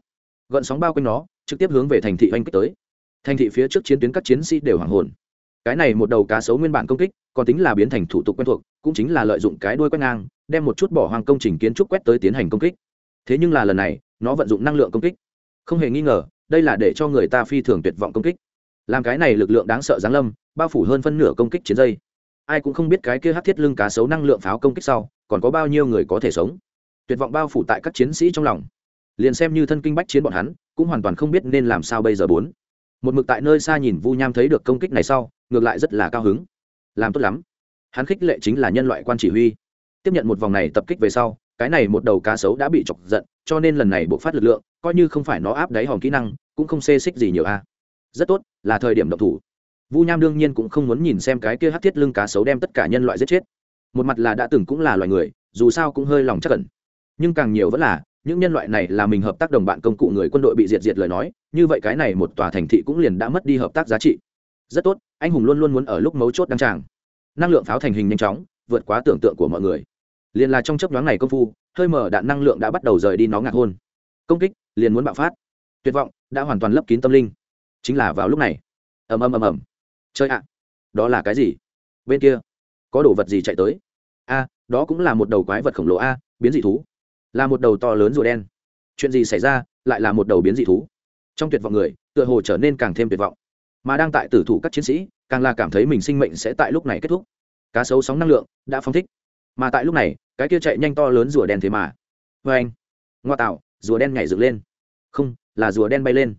Gợn sóng bao quanh nó, trực tiếp hướng về thành thị oanh kích tới. Thành thị phía trước chiến tuyến các chiến sĩ đều hoảng hồn. Cái này một đầu cá sấu nguyên bản công kích, còn tính là biến thành thủ tục quen thuộc, cũng chính là lợi dụng cái đuôi quét ngang, đem một chút bỏ hoang công trình kiến trúc quét tới tiến hành công kích. Thế nhưng là lần này, nó vận dụng năng lượng công kích. Không hề nghi ngờ, đây là để cho người ta phi thường tuyệt vọng công kích làm cái này lực lượng đáng sợ giáng lâm, bao phủ hơn phân nửa công kích chiến dây ai cũng không biết cái kia hát thiết lưng cá sấu năng lượng pháo công kích sau, còn có bao nhiêu người có thể sống. Tuyệt vọng bao phủ tại các chiến sĩ trong lòng. Liền xem như thân kinh bách chiến bọn hắn, cũng hoàn toàn không biết nên làm sao bây giờ bốn. Một mực tại nơi xa nhìn vu nham thấy được công kích này sau, ngược lại rất là cao hứng. Làm tốt lắm. Hắn khích lệ chính là nhân loại quan chỉ huy. Tiếp nhận một vòng này tập kích về sau, cái này một đầu cá sấu đã bị chọc giận, cho nên lần này buộc phát lực lượng, coi như không phải nó áp đáy hòm kỹ năng, cũng không xê xích gì nhiều a rất tốt, là thời điểm động thủ. Vu nham đương nhiên cũng không muốn nhìn xem cái kia hát thiết lưng cá sấu đem tất cả nhân loại giết chết. Một mặt là đã từng cũng là loài người, dù sao cũng hơi lòng chắc cẩn nhưng càng nhiều vẫn là, những nhân loại này là mình hợp tác đồng bạn công cụ người quân đội bị diệt diệt lời nói, như vậy cái này một tòa thành thị cũng liền đã mất đi hợp tác giá trị. Rất tốt, anh hùng luôn luôn muốn ở lúc mấu chốt đăng tràng. Năng lượng pháo thành hình nhanh chóng, vượt quá tưởng tượng của mọi người. Liền là trong chấp nhoáng này công phu, hơi mở đạn năng lượng đã bắt đầu rời đi nó ngạc hôn. Công kích, liền muốn bạo phát. Tuyệt vọng, đã hoàn toàn lấp kín tâm linh chính là vào lúc này. Ầm ầm ầm ầm. Chơi ạ, đó là cái gì? Bên kia, có đồ vật gì chạy tới? A, đó cũng là một đầu quái vật khổng lồ a, biến dị thú. Là một đầu to lớn rùa đen. Chuyện gì xảy ra, lại là một đầu biến dị thú. Trong tuyệt vọng người, tựa hồ trở nên càng thêm tuyệt vọng. Mà đang tại tử thủ các chiến sĩ, càng là cảm thấy mình sinh mệnh sẽ tại lúc này kết thúc. Cá sấu sóng năng lượng đã phong thích. Mà tại lúc này, cái kia chạy nhanh to lớn rùa đen thế mà. Vê anh ngoa tạo, rùa đen nhảy dựng lên. Không, là rùa đen bay lên.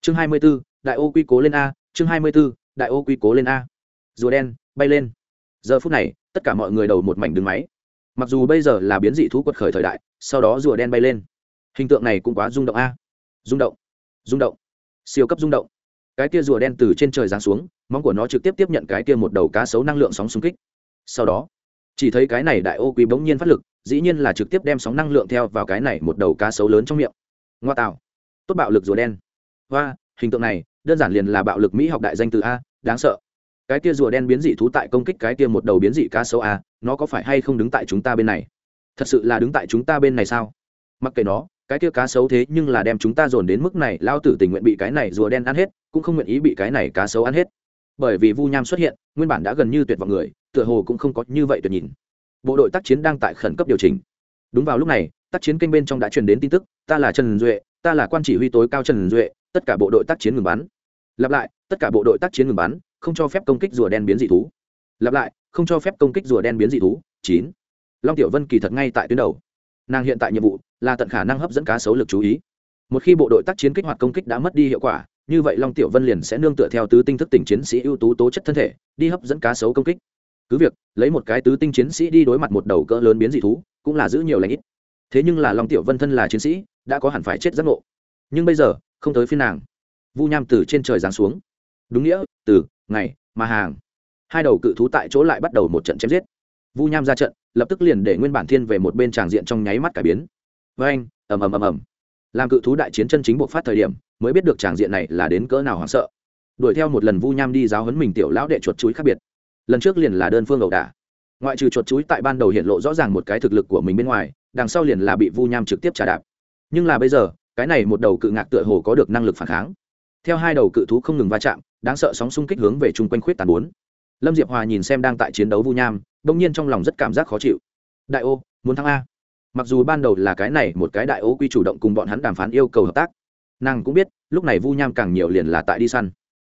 Chương hai mươi b ố đại ô quy cố lên a, chương hai mươi b ố đại ô quy cố lên a. Rùa đen, bay lên. Giờ phút này, tất cả mọi người đầu một mảnh đứng máy. Mặc dù bây giờ là biến dị thú quật khởi thời đại, sau đó rùa đen bay lên. Hình tượng này cũng quá rung động a. Rung động. Rung động. Siêu cấp rung động. Cái kia rùa đen từ trên trời giáng xuống, móng của nó trực tiếp tiếp nhận cái kia một đầu cá sấu năng lượng sóng xung kích. Sau đó, chỉ thấy cái này đại ô quý bỗng nhiên phát lực, dĩ nhiên là trực tiếp đem sóng năng lượng theo vào cái này một đầu cá sấu lớn trong miệng. Ngoa tạo. Tốt bạo lực rùa đen. Hoa hình tượng này, đơn giản liền là bạo lực mỹ học đại danh từ a, đáng sợ. Cái tia rùa đen biến dị thú tại công kích cái tia một đầu biến dị cá sấu a, nó có phải hay không đứng tại chúng ta bên này? Thật sự là đứng tại chúng ta bên này sao? Mặc kệ nó, cái tia cá sấu thế nhưng là đem chúng ta dồn đến mức này, lao tử tình nguyện bị cái này rùa đen ăn hết, cũng không nguyện ý bị cái này cá sấu ăn hết. Bởi vì vu nham xuất hiện, nguyên bản đã gần như tuyệt vọng người, tựa hồ cũng không có như vậy tuyệt nhìn. Bộ đội tác chiến đang tại khẩn cấp điều chỉnh. Đúng vào lúc này, tác chiến kênh bên trong đã truyền đến tin tức, ta là trần duệ, ta là quan chỉ huy tối cao trần duệ tất cả bộ đội tác chiến ngừng bắn. Lặp lại, tất cả bộ đội tác chiến ngừng bắn, không cho phép công kích rùa đen biến dị thú. Lặp lại, không cho phép công kích rùa đen biến dị thú. Chín. Long tiểu vân kỳ thật ngay tại tuyến đầu. Nàng hiện tại nhiệm vụ là tận khả năng hấp dẫn cá sấu lực chú ý. Một khi bộ đội tác chiến kích hoạt công kích đã mất đi hiệu quả, như vậy long tiểu vân liền sẽ nương tựa theo tứ tinh thức tỉnh chiến sĩ ưu tú tố chất thân thể, đi hấp dẫn cá sấu công kích. Cứ việc, lấy một cái tứ tinh chiến sĩ đi đối mặt một đầu cỡ lớn biến dị thú, cũng là giữ nhiều lãnh ít. Thế nhưng là long tiểu vân thân là chiến sĩ, đã có hẳn phải chết giác ngộ. Nhưng bây giờ không tới phiên nàng. Vu nham từ trên trời giáng xuống. Đúng nghĩa, từ, ngày, mà hàng. Hai đầu cự thú tại chỗ lại bắt đầu một trận chém giết. Vu nham ra trận, lập tức liền để nguyên bản thiên về một bên tràng diện trong nháy mắt cải biến. Với anh ầm ầm ầm ầm. Làm cự thú đại chiến chân chính buộc phát thời điểm, mới biết được tràng diện này là đến cỡ nào hoảng sợ. Đuổi theo một lần vu nham đi giáo huấn mình tiểu lão đệ chuột chuối khác biệt. Lần trước liền là đơn phương ẩu đả. Ngoại trừ chuột chuối tại ban đầu hiện lộ rõ ràng một cái thực lực của mình bên ngoài, đằng sau liền là bị vu nham trực tiếp trả đạp. Nhưng là bây giờ cái này một đầu cự ngạc tựa hồ có được năng lực phản kháng. Theo hai đầu cự thú không ngừng va chạm, đáng sợ sóng xung kích hướng về chung quanh khuyết tàn bốn. Lâm diệp hòa nhìn xem đang tại chiến đấu vu nham, đông nhiên trong lòng rất cảm giác khó chịu. Đại ô, muốn thắng a. Mặc dù ban đầu là cái này một cái đại ô quy chủ động cùng bọn hắn đàm phán yêu cầu hợp tác, nàng cũng biết, lúc này vu nham càng nhiều liền là tại đi săn.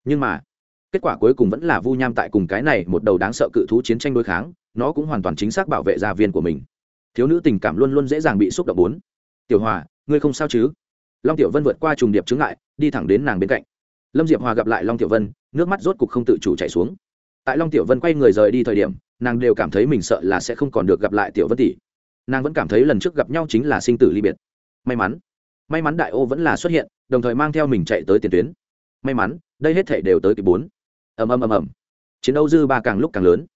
Nhưng mà, kết quả cuối cùng vẫn là vu nham tại cùng cái này một đầu đáng sợ cự thú chiến tranh đối kháng, nó cũng hoàn toàn chính xác bảo vệ gia viên của mình. Thiếu nữ tình cảm luôn luôn dễ dàng bị xúc động bốn. Tiểu hòa, ngươi không sao chứ? Long tiểu vân vượt qua trùng điệp chứng lại đi thẳng đến nàng bên cạnh. Lâm diệp hòa gặp lại long tiểu vân, nước mắt rốt cục không tự chủ chảy xuống. Tại long tiểu vân quay người rời đi thời điểm, nàng đều cảm thấy mình sợ là sẽ không còn được gặp lại tiểu vân tỷ. Nàng vẫn cảm thấy lần trước gặp nhau chính là sinh tử ly biệt. May mắn may mắn đại ô vẫn là xuất hiện, đồng thời mang theo mình chạy tới tiền tuyến. May mắn, đây hết thể đều tới kịp bốn. Ầm ầm ầm ầm. Chiến đấu dư ba càng lúc càng lớn.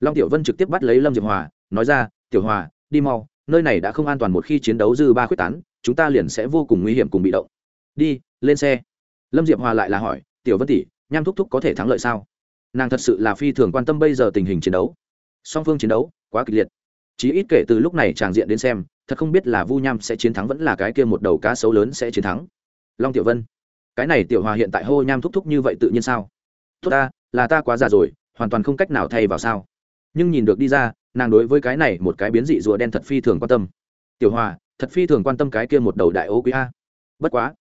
Long tiểu vân trực tiếp bắt lấy lâm diệp hòa, nói ra, tiểu hòa, đi mau, nơi này đã không an toàn một khi chiến đấu dư ba quyết tán chúng ta liền sẽ vô cùng nguy hiểm cùng bị động. Đi, lên xe. Lâm diệp hòa lại là hỏi, tiểu vân tỷ, nham thúc thúc có thể thắng lợi sao? Nàng thật sự là phi thường quan tâm bây giờ tình hình chiến đấu. Song phương chiến đấu, quá kịch liệt. Chí ít kể từ lúc này tràng diện đến xem, thật không biết là vu nham sẽ chiến thắng vẫn là cái kia một đầu cá sấu lớn sẽ chiến thắng. Long tiểu vân, cái này tiểu hòa hiện tại hô nham thúc thúc như vậy tự nhiên sao? Thúc ta, là ta quá già rồi, hoàn toàn không cách nào thay vào sao. Nhưng nhìn được đi ra, nàng đối với cái này một cái biến dị rùa đen thật phi thường quan tâm. Tiểu hòa thật phi thường quan tâm cái kia một đầu đại ô quý a. Bất quá,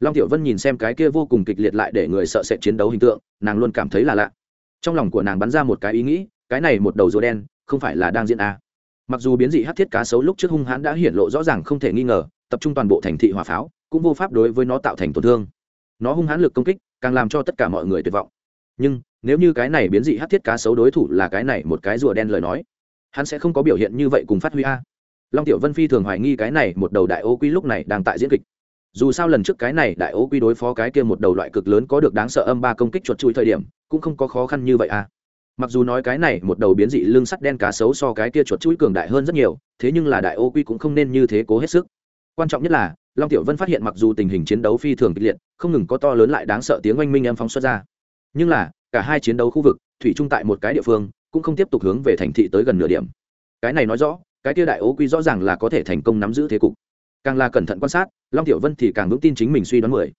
long tiểu vân nhìn xem cái kia vô cùng kịch liệt lại để người sợ sệt chiến đấu hình tượng, nàng luôn cảm thấy là lạ. Trong lòng của nàng bắn ra một cái ý nghĩ, cái này một đầu rùa đen, không phải là đang diễn a. Mặc dù biến dị hát thiết cá sấu lúc trước hung hãn đã hiển lộ rõ ràng không thể nghi ngờ, tập trung toàn bộ thành thị hỏa pháo, cũng vô pháp đối với nó tạo thành tổn thương. Nó hung hãn lực công kích, càng làm cho tất cả mọi người tuyệt vọng. Nhưng, nếu như cái này biến dị hát thiết cá sấu đối thủ là cái này một cái rùa đen lời nói, hắn sẽ không có biểu hiện như vậy cùng phát huy a long tiểu vân phi thường hoài nghi cái này một đầu đại ô quy lúc này đang tại diễn kịch. Dù sao lần trước cái này đại ô quy đối phó cái kia một đầu loại cực lớn có được đáng sợ âm ba công kích chuột chui thời điểm, cũng không có khó khăn như vậy à? mặc dù nói cái này một đầu biến dị lưng sắt đen cá sấu so cái kia chuột chuỗi cường đại hơn rất nhiều, thế nhưng là đại ô quy cũng không nên như thế cố hết sức. Quan trọng nhất là, long tiểu vân phát hiện mặc dù tình hình chiến đấu phi thường kịch liệt, không ngừng có to lớn lại đáng sợ tiếng oanh minh em phóng xuất ra. Nhưng là, cả hai chiến đấu khu vực, thủy chung tại một cái địa phương, cũng không tiếp tục hướng về thành thị tới gần nửa điểm. Cái này nói rõ cái tia đại ố quy rõ ràng là có thể thành công nắm giữ thế cục. Càng là cẩn thận quan sát, long tiểu vân thì càng vững tin chính mình suy đoán mười.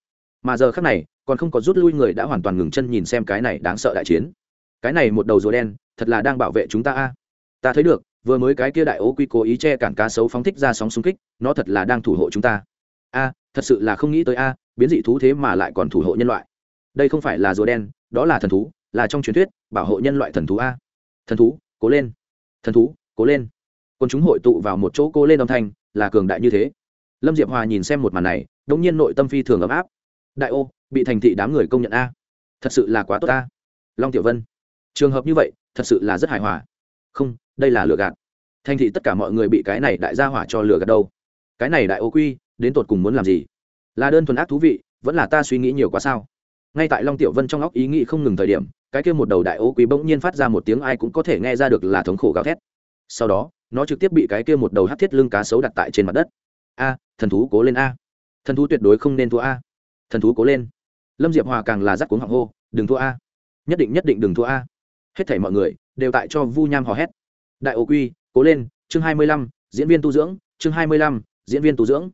Mà giờ khác này, còn không có rút lui người đã hoàn toàn ngừng chân nhìn xem cái này đáng sợ đại chiến. Cái này một đầu rùa đen, thật là đang bảo vệ chúng ta a. Ta thấy được, vừa mới cái kia đại ố quy cố ý che cản cá sấu phóng thích ra sóng xung kích, nó thật là đang thủ hộ chúng ta. A, thật sự là không nghĩ tới a, biến dị thú thế mà lại còn thủ hộ nhân loại. Đây không phải là rùa đen, đó là thần thú, là trong truyền thuyết, bảo hộ nhân loại thần thú a. Thần thú, cố lên. Thần thú, cố lên quân chúng hội tụ vào một chỗ cố lên âm thanh, là cường đại như thế. Lâm diệp hòa nhìn xem một màn này đông nhiên nội tâm phi thường ấm áp. Đại ô, bị thành thị đám người công nhận a. Thật sự là quá tốt a long tiểu vân. Trường hợp như vậy, thật sự là rất hài hòa. Không, đây là lừa gạt. Thành thị tất cả mọi người bị cái này đại gia hỏa cho lừa gạt đâu. Cái này đại ô quy, đến tột cùng muốn làm gì? Là đơn thuần ác thú vị, vẫn là ta suy nghĩ nhiều quá sao? Ngay tại long tiểu vân trong óc ý nghĩ không ngừng thời điểm, cái kia một đầu đại ô quý bỗng nhiên phát ra một tiếng ai cũng có thể nghe ra được là thống khổ gào thét. Sau đó nó trực tiếp bị cái kia một đầu hát thiết lưng cá sấu đặt tại trên mặt đất. A, thần thú cố lên a. Thần thú tuyệt đối không nên thua a. Thần thú cố lên. Lâm diệp hòa càng là rắc cuống họng hô, đừng thua a. Nhất định nhất định đừng thua a. Hết thảy mọi người đều tại cho vu nham hò hét. Đại ô quy, cố lên, chương hai mươi lăm, diễn viên tu dưỡng, chương hai mươi lăm, diễn viên tu dưỡng.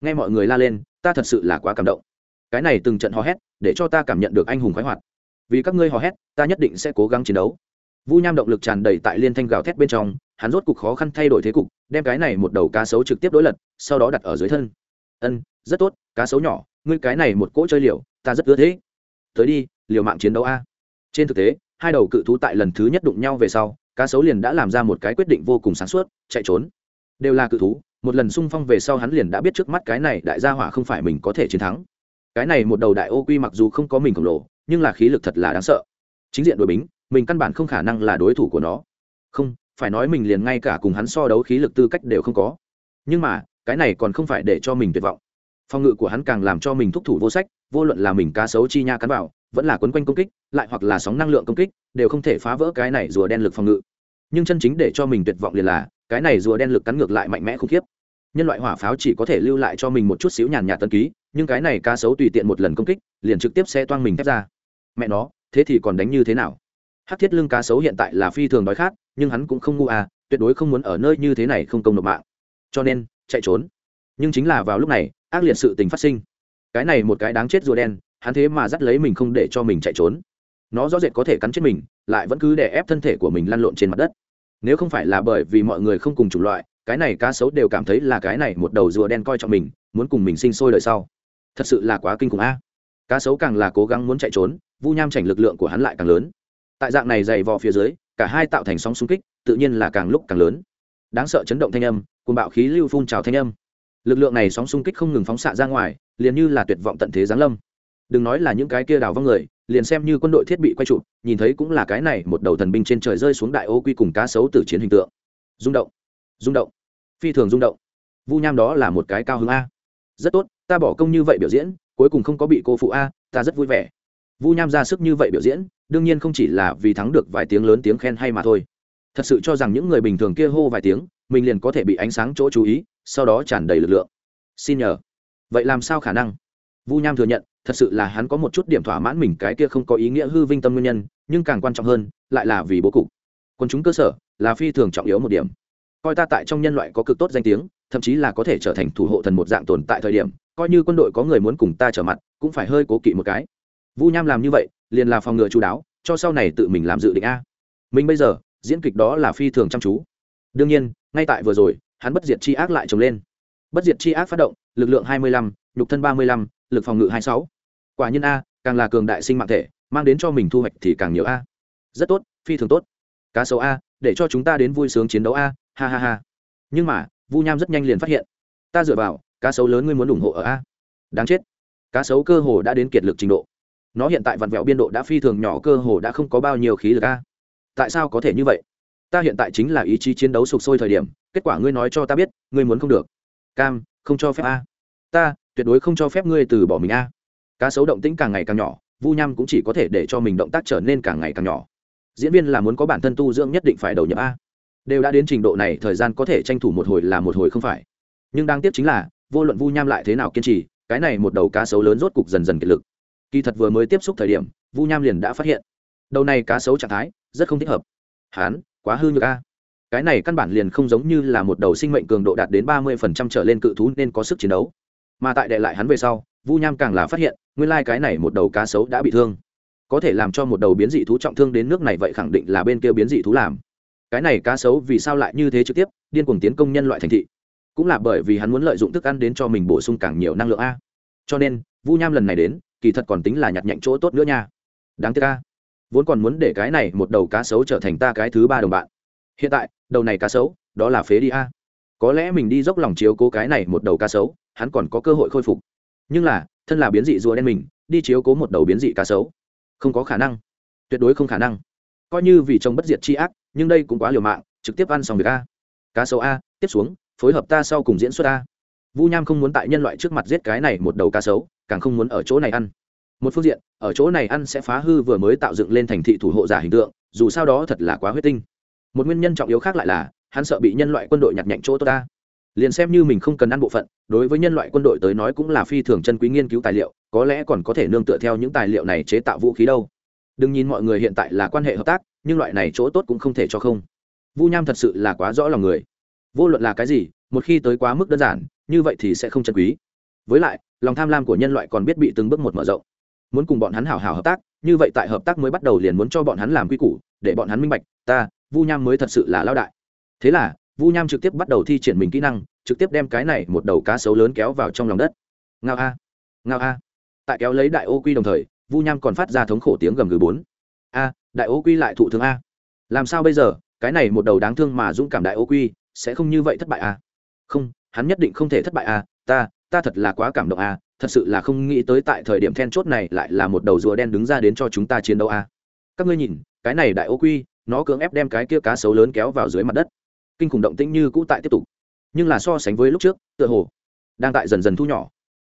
Nghe mọi người la lên, ta thật sự là quá cảm động. Cái này từng trận hò hét, để cho ta cảm nhận được anh hùng khoái hoạt. Vì các ngươi hò hét, ta nhất định sẽ cố gắng chiến đấu. Vu nham động lực tràn đầy tại liên thanh gào thét bên trong hắn rốt cục khó khăn thay đổi thế cục, đem cái này một đầu cá sấu trực tiếp đối lật, sau đó đặt ở dưới thân. Ân, rất tốt, cá sấu nhỏ, ngươi cái này một cỗ chơi liều, ta rất ưa thế. Tới đi, liều mạng chiến đấu a. Trên thực tế, hai đầu cự thú tại lần thứ nhất đụng nhau về sau, cá sấu liền đã làm ra một cái quyết định vô cùng sáng suốt, chạy trốn. Đều là cự thú, một lần xung phong về sau hắn liền đã biết trước mắt cái này đại gia hỏa không phải mình có thể chiến thắng. Cái này một đầu đại ô quy mặc dù không có mình khổng lồ, nhưng là khí lực thật là đáng sợ. Chính diện đội bính, mình căn bản không khả năng là đối thủ của nó. Không phải nói mình liền ngay cả cùng hắn so đấu khí lực tư cách đều không có. Nhưng mà, cái này còn không phải để cho mình tuyệt vọng. Phòng ngự của hắn càng làm cho mình thúc thủ vô sách, vô luận là mình cá sấu chi nha cắn vào, vẫn là quấn quanh công kích, lại hoặc là sóng năng lượng công kích, đều không thể phá vỡ cái này rùa đen lực phòng ngự. Nhưng chân chính để cho mình tuyệt vọng liền là, cái này rùa đen lực cắn ngược lại mạnh mẽ khủng khiếp. Nhân loại hỏa pháo chỉ có thể lưu lại cho mình một chút xíu nhàn nhạt tân ký, nhưng cái này cá sấu tùy tiện một lần công kích, liền trực tiếp sẽ toang mình thép ra. Mẹ nó, thế thì còn đánh như thế nào? Hát thiết lưng cá sấu hiện tại là phi thường đói khát, nhưng hắn cũng không ngu à tuyệt đối không muốn ở nơi như thế này không công nộp mạng. Cho nên, chạy trốn. Nhưng chính là vào lúc này, ác liệt sự tình phát sinh. Cái này một cái đáng chết rùa đen, hắn thế mà dắt lấy mình không để cho mình chạy trốn. Nó rõ rệt có thể cắn chết mình, lại vẫn cứ để ép thân thể của mình lăn lộn trên mặt đất. Nếu không phải là bởi vì mọi người không cùng chủng loại, cái này cá sấu đều cảm thấy là cái này một đầu rùa đen coi trọng mình, muốn cùng mình sinh sôi đời sau. Thật sự là quá kinh khủng a. Cá sấu càng là cố gắng muốn chạy trốn, vu nham chảnh lực lượng của hắn lại càng lớn tại dạng này dày vò phía dưới, cả hai tạo thành sóng xung kích, tự nhiên là càng lúc càng lớn. Đáng sợ chấn động thanh âm cùng bạo khí lưu phun trào thanh âm. Lực lượng này sóng xung kích không ngừng phóng xạ ra ngoài, liền như là tuyệt vọng tận thế giáng lâm. Đừng nói là những cái kia đào vong người, liền xem như quân đội thiết bị quay trụ, nhìn thấy cũng là cái này một đầu thần binh trên trời rơi xuống đại ô quy cùng cá sấu tử chiến hình tượng. Rung động rung động, phi thường rung động. Vu nham đó là một cái cao hứng a. Rất tốt, ta bỏ công như vậy biểu diễn, cuối cùng không có bị cô phụ a, ta rất vui vẻ vu nham ra sức như vậy biểu diễn, đương nhiên không chỉ là vì thắng được vài tiếng lớn tiếng khen hay mà thôi. Thật sự cho rằng những người bình thường kia hô vài tiếng, mình liền có thể bị ánh sáng chỗ chú ý, sau đó tràn đầy lực lượng. Xin nhờ. Vậy làm sao khả năng? Vu nham thừa nhận, thật sự là hắn có một chút điểm thỏa mãn mình cái kia không có ý nghĩa hư vinh tâm nguyên nhân, nhưng càng quan trọng hơn, lại là vì bố cục. Quân chúng cơ sở, là phi thường trọng yếu một điểm. Coi ta tại trong nhân loại có cực tốt danh tiếng, thậm chí là có thể trở thành thủ hộ thần một dạng tồn tại thời điểm, coi như quân đội có người muốn cùng ta trở mặt, cũng phải hơi cố kỵ một cái vu nham làm như vậy, liền là phòng ngừa chú đáo, cho sau này tự mình làm dự định a. Mình bây giờ, diễn kịch đó là phi thường chăm chú. Đương nhiên, ngay tại vừa rồi, hắn bất diệt chi ác lại trồng lên. Bất diệt chi ác phát động, lực lượng hai mươi lăm, nhục thân ba mươi lăm, lực phòng ngự hai sáu. Quả nhiên a, càng là cường đại sinh mạng thể, mang đến cho mình thu hoạch thì càng nhiều a. Rất tốt, phi thường tốt. Cá sấu a, để cho chúng ta đến vui sướng chiến đấu a, ha ha ha. Nhưng mà, vu nham rất nhanh liền phát hiện. Ta dựa vào, cá sấu lớn ngươi muốn ủng hộ ở a. Đáng chết. Cá sấu cơ hồ đã đến kiệt lực trình độ nó hiện tại vặn vẹo biên độ đã phi thường nhỏ, cơ hồ đã không có bao nhiêu khí lực a. Tại sao có thể như vậy? Ta hiện tại chính là ý chí chiến đấu sục sôi thời điểm, kết quả ngươi nói cho ta biết, ngươi muốn không được. Cam, không cho phép a. Ta, tuyệt đối không cho phép ngươi từ bỏ mình a. Cá sấu động tĩnh càng ngày càng nhỏ, vu nham cũng chỉ có thể để cho mình động tác trở nên càng ngày càng nhỏ. Diễn viên là muốn có bản thân tu dưỡng nhất định phải đầu nhập a. Đều đã đến trình độ này, thời gian có thể tranh thủ một hồi là một hồi không phải. Nhưng đáng tiếc chính là, vô luận vu nham lại thế nào kiên trì, cái này một đầu cá sấu lớn rốt cục dần dần kiệt lực kỳ thật vừa mới tiếp xúc thời điểm, vu nham liền đã phát hiện. Đầu này cá sấu trạng thái, rất không thích hợp. Hán, quá hư nhược a. Cái này căn bản liền không giống như là một đầu sinh mệnh cường độ đạt đến ba mươi phần trăm trở lên cự thú nên có sức chiến đấu. Mà tại đệ lại hắn về sau, vu nham càng là phát hiện, nguyên lai cái này một đầu cá sấu đã bị thương. Có thể làm cho một đầu biến dị thú trọng thương đến nước này vậy khẳng định là bên kia biến dị thú làm. Cái này cá sấu vì sao lại như thế trực tiếp, điên cuồng tiến công nhân loại thành thị? Cũng là bởi vì hắn muốn lợi dụng thức ăn đến cho mình bổ sung càng nhiều năng lượng a. Cho nên, vu nham lần này đến kỳ thật còn tính là nhặt nhạnh chỗ tốt nữa nha. Đáng tiếc a. Vốn còn muốn để cái này một đầu cá sấu trở thành ta cái thứ ba đồng bạn. Hiện tại, đầu này cá sấu, đó là phế đi a. Có lẽ mình đi dốc lòng chiếu cố cái này một đầu cá sấu, hắn còn có cơ hội khôi phục. Nhưng là, thân là biến dị rùa đen mình, đi chiếu cố một đầu biến dị cá sấu, không có khả năng. Tuyệt đối không khả năng. Coi như vì chồng bất diệt c h i ác, nhưng đây cũng quá liều mạng, trực tiếp ăn xong việc a. Cá sấu a, tiếp xuống, phối hợp ta sau cùng diễn xuất a. Vu nham không muốn tại nhân loại trước mặt giết cái này một đầu cá sấu càng không muốn ở chỗ này ăn. Một phương diện, ở chỗ này ăn sẽ phá hư vừa mới tạo dựng lên thành thị thủ hộ giả hình tượng, dù sao đó thật là quá huyết tinh. Một nguyên nhân trọng yếu khác lại là, hắn sợ bị nhân loại quân đội nhặt nhạnh chỗ tốt ta. Liền xem như mình không cần ăn bộ phận, đối với nhân loại quân đội tới nói cũng là phi thường chân quý nghiên cứu tài liệu, có lẽ còn có thể nương tựa theo những tài liệu này chế tạo vũ khí đâu. Đừng nhìn mọi người hiện tại là quan hệ hợp tác, nhưng loại này chỗ tốt cũng không thể cho không. Vu nham thật sự là quá rõ lòng người. Vô luận là cái gì, một khi tới quá mức đơn giản, như vậy thì sẽ không chân quý với lại, lòng tham lam của nhân loại còn biết bị từng bước một mở rộng. Muốn cùng bọn hắn hào hào hợp tác, như vậy tại hợp tác mới bắt đầu liền muốn cho bọn hắn làm quy củ, để bọn hắn minh bạch, ta, vu nham mới thật sự là lao đại. Thế là, vu nham trực tiếp bắt đầu thi triển mình kỹ năng, trực tiếp đem cái này một đầu cá sấu lớn kéo vào trong lòng đất. Ngao a ngao a. Tại kéo lấy đại ô quy đồng thời, vu nham còn phát ra thống khổ tiếng gầm gừ bốn. A, đại ô quy lại thụ thương a. Làm sao bây giờ, cái này một đầu đáng thương mà dũng cảm đại ô quy, sẽ không như vậy thất bại a? Không, hắn nhất định không thể thất bại a, ta ta thật là quá cảm động a, thật sự là không nghĩ tới tại thời điểm then chốt này lại là một đầu rùa đen đứng ra đến cho chúng ta chiến đấu a. Các ngươi nhìn, cái này đại ô quy, nó cưỡng ép đem cái kia cá sấu lớn kéo vào dưới mặt đất. Kinh khủng động tĩnh như cũ tại tiếp tục. Nhưng là so sánh với lúc trước, tựa hồ, đang tại dần dần thu nhỏ.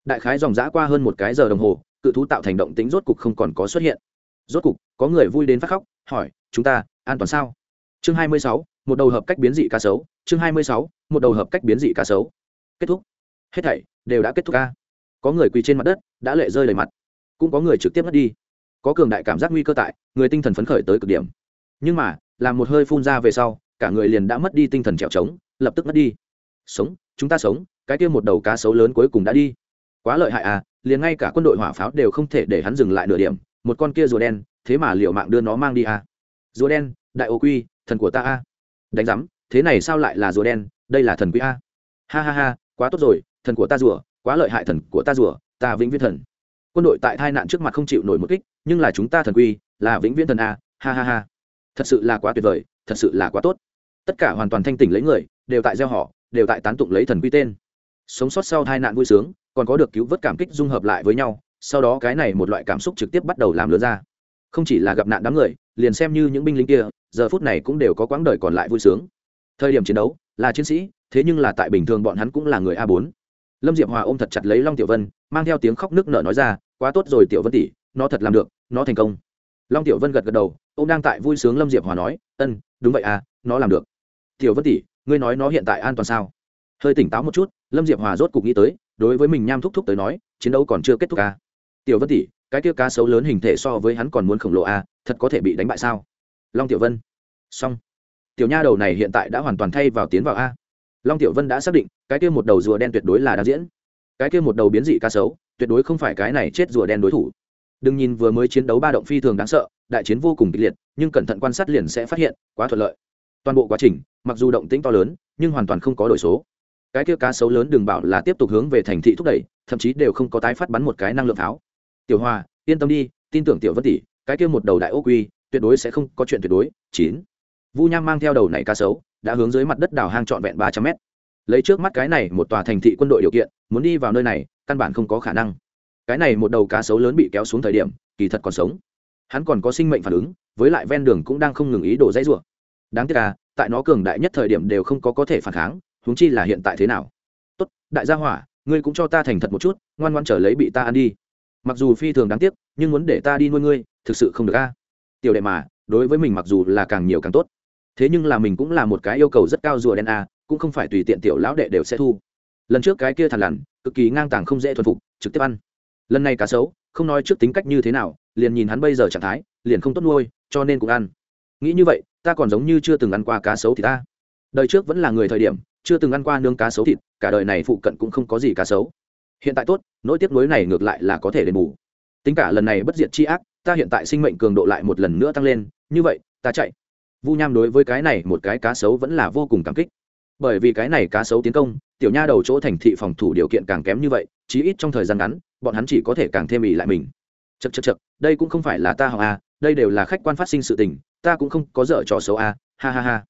Đại khái dòng dã qua hơn một cái giờ đồng hồ, cự thú tạo thành động tính rốt cục không còn có xuất hiện. Rốt cục, có người vui đến phát khóc, hỏi, chúng ta, an toàn sao? Chương hai mươi sáu, một đầu hợp cách biến dị cá sấu, chương hai mươi sáu, một đầu hợp cách biến dị cá sấu. Kết thúc hết thảy đều đã kết thúc ca. Có người quỳ trên mặt đất, đã lệ rơi đầy mặt. Cũng có người trực tiếp mất đi. Có cường đại cảm giác nguy cơ tại, người tinh thần phấn khởi tới cực điểm. Nhưng mà, làm một hơi phun ra về sau, cả người liền đã mất đi tinh thần trèo trống, lập tức mất đi. Sống, chúng ta sống, cái kia một đầu cá sấu lớn cuối cùng đã đi. Quá lợi hại à liền ngay cả quân đội hỏa pháo đều không thể để hắn dừng lại nửa điểm. Một con kia rùa đen, thế mà liệu mạng đưa nó mang đi à. Rùa đen, đại ô quy, thần của ta a à. đánh giám, thế này sao lại là rùa đen, đây là thần quý a ha ha ha, quá tốt rồi thần của ta rùa, quá lợi hại thần của ta rùa, ta vĩnh viễn thần. Quân đội tại tai nạn trước mặt không chịu nổi một kích, nhưng là chúng ta thần quy, là vĩnh viễn thần a, ha ha ha. Thật sự là quá tuyệt vời, thật sự là quá tốt. Tất cả hoàn toàn thanh tỉnh lấy người, đều tại gieo họ, đều tại tán tụng lấy thần quy tên. Sống sót sau tai nạn vui sướng, còn có được cứu vớt cảm kích dung hợp lại với nhau, sau đó cái này một loại cảm xúc trực tiếp bắt đầu làm lớn ra. Không chỉ là gặp nạn đám người, liền xem như những binh lính kia, giờ phút này cũng đều có quãng đời còn lại vui sướng. Thời điểm chiến đấu, là chiến sĩ, thế nhưng là tại bình thường bọn hắn cũng là người a bốn lâm diệp hòa ôm thật chặt lấy long tiểu vân mang theo tiếng khóc nước nở nói ra quá tốt rồi tiểu vân tỷ nó thật làm được nó thành công. Long tiểu vân gật gật đầu ô m đang tại vui sướng lâm diệp hòa nói ân đúng vậy à nó làm được. Tiểu vân tỷ ngươi nói nó hiện tại an toàn sao? Hơi tỉnh táo một chút lâm diệp hòa rốt cục nghĩ tới đối với mình nham thúc thúc tới nói chiến đấu còn chưa kết thúc à. tiểu vân tỷ cái kia cá sấu lớn hình thể so với hắn còn muốn khổng lồ à, thật có thể bị đánh bại sao? Long tiểu vân. Xong. Tiểu nha đầu này hiện tại đã hoàn toàn thay vào tiến vào a long tiểu vân đã xác định, cái kia một đầu rùa đen tuyệt đối là đang diễn. Cái kia một đầu biến dị cá sấu, tuyệt đối không phải cái này chết rùa đen đối thủ. Đừng nhìn vừa mới chiến đấu ba động phi thường đáng sợ, đại chiến vô cùng kịch liệt, nhưng cẩn thận quan sát liền sẽ phát hiện, quá thuận lợi. Toàn bộ quá trình, mặc dù động tĩnh to lớn, nhưng hoàn toàn không có đổi số. Cái kia cá sấu lớn đừng bảo là tiếp tục hướng về thành thị thúc đẩy, thậm chí đều không có tái phát bắn một cái năng lượng pháo. Tiểu hoa yên tâm đi, tin tưởng tiểu vân tỷ, cái kia một đầu đại ô quy, tuyệt đối sẽ không có chuyện tuyệt đối, chín. Vu nham mang theo đầu này cá sấu đã hướng dưới mặt đất đào hang trọn vẹn ba trăm mét. Lấy trước mắt cái này một tòa thành thị quân đội điều kiện, muốn đi vào nơi này, căn bản không có khả năng. Cái này một đầu cá sấu lớn bị kéo xuống thời điểm, kỳ thật còn sống. Hắn còn có sinh mệnh phản ứng, với lại ven đường cũng đang không ngừng ý đồ dãy rủa. Đáng tiếc là tại nó cường đại nhất thời điểm đều không có có thể phản kháng, huống chi là hiện tại thế nào. Tốt, đại gia hỏa, ngươi cũng cho ta thành thật một chút, ngoan ngoan trở lấy bị ta ăn đi. Mặc dù phi thường đáng tiếc, nhưng muốn để ta đi nuôi ngươi, thực sự không được a. Tiểu đệ mà, đối với mình mặc dù là càng nhiều càng tốt thế nhưng là mình cũng là một cái yêu cầu rất cao rùa đen a, cũng không phải tùy tiện tiểu lão đệ đều sẽ thu. Lần trước cái kia thằn lằn, cực kỳ ngang tàng không dễ thuần phục, trực tiếp ăn. Lần này cá sấu, không nói trước tính cách như thế nào, liền nhìn hắn bây giờ trạng thái, liền không tốt nuôi, cho nên cũng ăn. Nghĩ như vậy, ta còn giống như chưa từng ăn qua cá sấu thì ta. Đời trước vẫn là người thời điểm, chưa từng ăn qua nướng cá sấu thịt, cả đời này phụ cận cũng không có gì cá sấu. Hiện tại tốt, nỗi tiếc nuối này ngược lại là có thể đền bù. Tính cả lần này bất diệt chi ác, ta hiện tại sinh mệnh cường độ lại một lần nữa tăng lên, như vậy, ta chạy vu nham đối với cái này một cái cá sấu vẫn là vô cùng cảm kích. Bởi vì cái này cá sấu tiến công, tiểu nha đầu chỗ thành thị phòng thủ điều kiện càng kém như vậy, chí ít trong thời gian ngắn, bọn hắn chỉ có thể càng thêm ỉ lại mình. Chật chật chật đây cũng không phải là ta học a à, đây đều là khách quan phát sinh sự tình, ta cũng không có dở trò xấu a ha ha ha.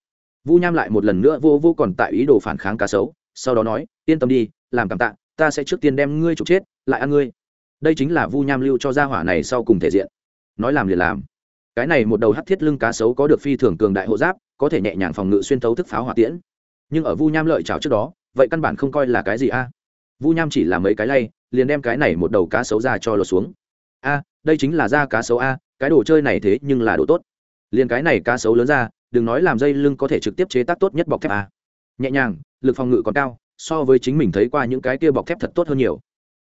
Vu nham lại một lần nữa vô vô còn tại ý đồ phản kháng cá sấu, sau đó nói, yên tâm đi, làm cảm tạ, ta sẽ trước tiên đem ngươi trục chết, lại ăn ngươi. Đây chính là vu nham lưu cho gia hỏa này sau cùng thể diện. Nói làm liền làm cái này một đầu hắt thiết lưng cá sấu có được phi thường cường đại hộ giáp, có thể nhẹ nhàng phòng ngự xuyên thấu thức pháo hỏa tiễn. Nhưng ở vu nham lợi trào trước đó, vậy căn bản không coi là cái gì a. Vu nham chỉ là mấy cái lay, liền đem cái này một đầu cá sấu ra cho lột xuống. A, đây chính là da cá sấu a, cái đồ chơi này thế nhưng là đồ tốt. Liền cái này cá sấu lớn ra, đừng nói làm dây lưng có thể trực tiếp chế tác tốt nhất bọc thép a. Nhẹ nhàng, lực phòng ngự còn cao, so với chính mình thấy qua những cái kia bọc thép thật tốt hơn nhiều.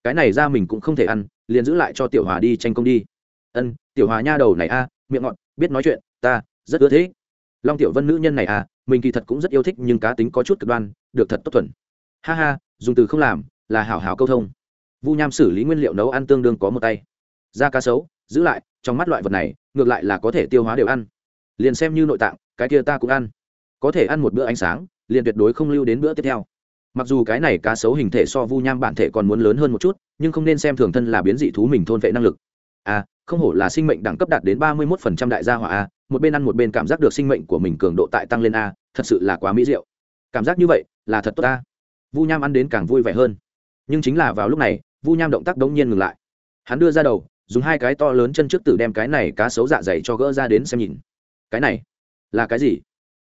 Cái này ra mình cũng không thể ăn, liền giữ lại cho tiểu hòa đi tranh công đi. Ân, tiểu hòa nha đầu này a miệng ngọt, biết nói chuyện, ta rất ưa thế. long tiểu vân nữ nhân này à mình kỳ thật cũng rất yêu thích nhưng cá tính có chút cực đoan, được thật tốt thuần. Ha ha, dùng từ không làm, là hảo hảo câu thông. Vu nham xử lý nguyên liệu nấu ăn tương đương có một tay. Da cá sấu, giữ lại, trong mắt loại vật này, ngược lại là có thể tiêu hóa đều ăn. Liền xem như nội tạng, cái kia ta cũng ăn. Có thể ăn một bữa ánh sáng, liền tuyệt đối không lưu đến bữa tiếp theo. Mặc dù cái này cá sấu hình thể so vu nham bản thể còn muốn lớn hơn một chút, nhưng không nên xem thường thân là biến dị thú mình thôn vệ năng lực. À không hổ là sinh mệnh đẳng cấp đạt đến ba mươi một phần trăm đại gia hỏa a, một bên ăn một bên cảm giác được sinh mệnh của mình cường độ tại tăng lên a, thật sự là quá mỹ diệu. Cảm giác như vậy, là thật tốt ta. Vu nham ăn đến càng vui vẻ hơn. Nhưng chính là vào lúc này, vu nham động tác đống nhiên ngừng lại. Hắn đưa ra đầu, dùng hai cái to lớn chân trước tử đem cái này cá sấu dạ dày cho gỡ ra đến xem nhìn. Cái này, là cái gì?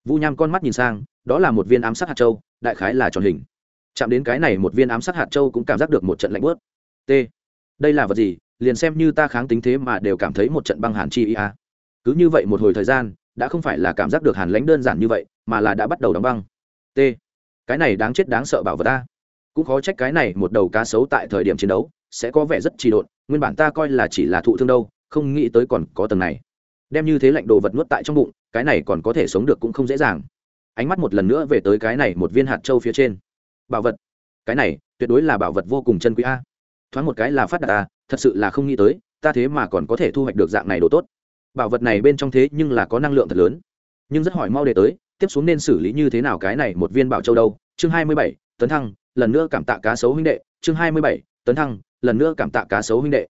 Vu nham con mắt nhìn sang, đó là một viên ám sát hạt châu, đại khái là tròn hình. Chạm đến cái này một viên ám sát hạt châu cũng cảm giác được một trận lạnh bớt t, đây là vật gì? Liền xem như ta kháng tính thế mà đều cảm thấy một trận băng hàn chi ý a cứ như vậy một hồi thời gian, đã không phải là cảm giác được hàn lãnh đơn giản như vậy, mà là đã bắt đầu đóng băng. T. Cái này đáng chết đáng sợ bảo vật ta. Cũng khó trách cái này một đầu cá sấu tại thời điểm chiến đấu, sẽ có vẻ rất trì độn, nguyên bản ta coi là chỉ là thụ thương đâu, không nghĩ tới còn có tầng này. Đem như thế lạnh đồ vật nuốt tại trong bụng, cái này còn có thể sống được cũng không dễ dàng. Ánh mắt một lần nữa về tới cái này một viên hạt trâu phía trên. Bảo vật. Cái này, tuyệt đối là bảo vật vô cùng chân quý a thoáng một cái là phát đạt ta, thật sự là không nghĩ tới, ta thế mà còn có thể thu hoạch được dạng này đồ tốt. Bảo vật này bên trong thế nhưng là có năng lượng thật lớn. Nhưng rất hỏi mau để tới, tiếp xuống nên xử lý như thế nào cái này một viên bảo châu đâu? Chương hai mươi bảy, tấn thăng, lần nữa cảm tạ cá sấu huynh đệ. Chương hai mươi bảy, tấn thăng, lần nữa cảm tạ cá sấu huynh đệ.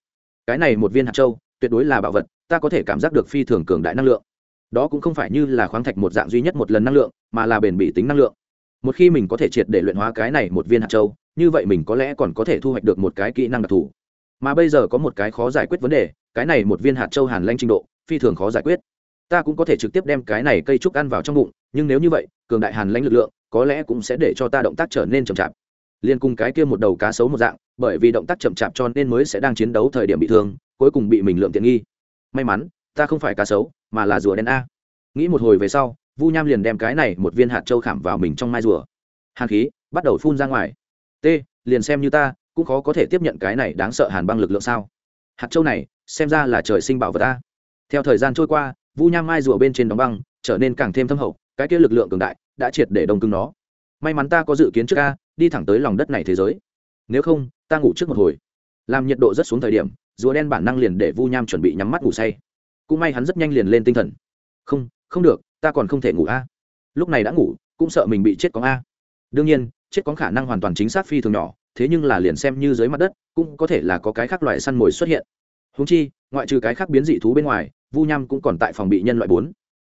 Cái này một viên hạt châu, tuyệt đối là bảo vật, ta có thể cảm giác được phi thường cường đại năng lượng. Đó cũng không phải như là khoáng thạch một dạng duy nhất một lần năng lượng, mà là bền bỉ tính năng lượng. Một khi mình có thể triệt để luyện hóa cái này một viên hạt châu như vậy mình có lẽ còn có thể thu hoạch được một cái kỹ năng đặc thù. Mà bây giờ có một cái khó giải quyết vấn đề, cái này một viên hạt châu hàn lanh trình độ, phi thường khó giải quyết. Ta cũng có thể trực tiếp đem cái này cây trúc ăn vào trong bụng, nhưng nếu như vậy, cường đại hàn lãnh lực lượng, có lẽ cũng sẽ để cho ta động tác trở nên chậm chạp. Liên cùng cái kia một đầu cá sấu một dạng, bởi vì động tác chậm chạp cho nên mới sẽ đang chiến đấu thời điểm bị thương, cuối cùng bị mình lượng tiện nghi. May mắn, ta không phải cá sấu, mà là rùa đen a. Nghĩ một hồi về sau, vu nham liền đem cái này một viên hạt châu khảm vào mình trong mai rùa. Hàn khí bắt đầu phun ra ngoài t, liền xem như ta, cũng khó có thể tiếp nhận cái này đáng sợ hàn băng lực lượng sao? Hạt châu này, xem ra là trời sinh bảo vật ta. Theo thời gian trôi qua, vu nham mai rùa bên trên đóng băng, trở nên càng thêm thâm hậu, cái kia lực lượng cường đại đã triệt để đông cứng nó. May mắn ta có dự kiến trước ca đi thẳng tới lòng đất này thế giới. Nếu không, ta ngủ trước một hồi. Làm nhiệt độ rất xuống thời điểm, rùa đen bản năng liền để vu nham chuẩn bị nhắm mắt ngủ say. Cũng may hắn rất nhanh liền lên tinh thần. Không không được, ta còn không thể ngủ a. Lúc này đã ngủ, cũng sợ mình bị chết có a. Đương nhiên chết có khả năng hoàn toàn chính xác phi thường nhỏ, thế nhưng là liền xem như dưới mặt đất, cũng có thể là có cái khác loại săn mồi xuất hiện. Húng chi, ngoại trừ cái khác biến dị thú bên ngoài, vu nham cũng còn tại phòng bị nhân loại bốn.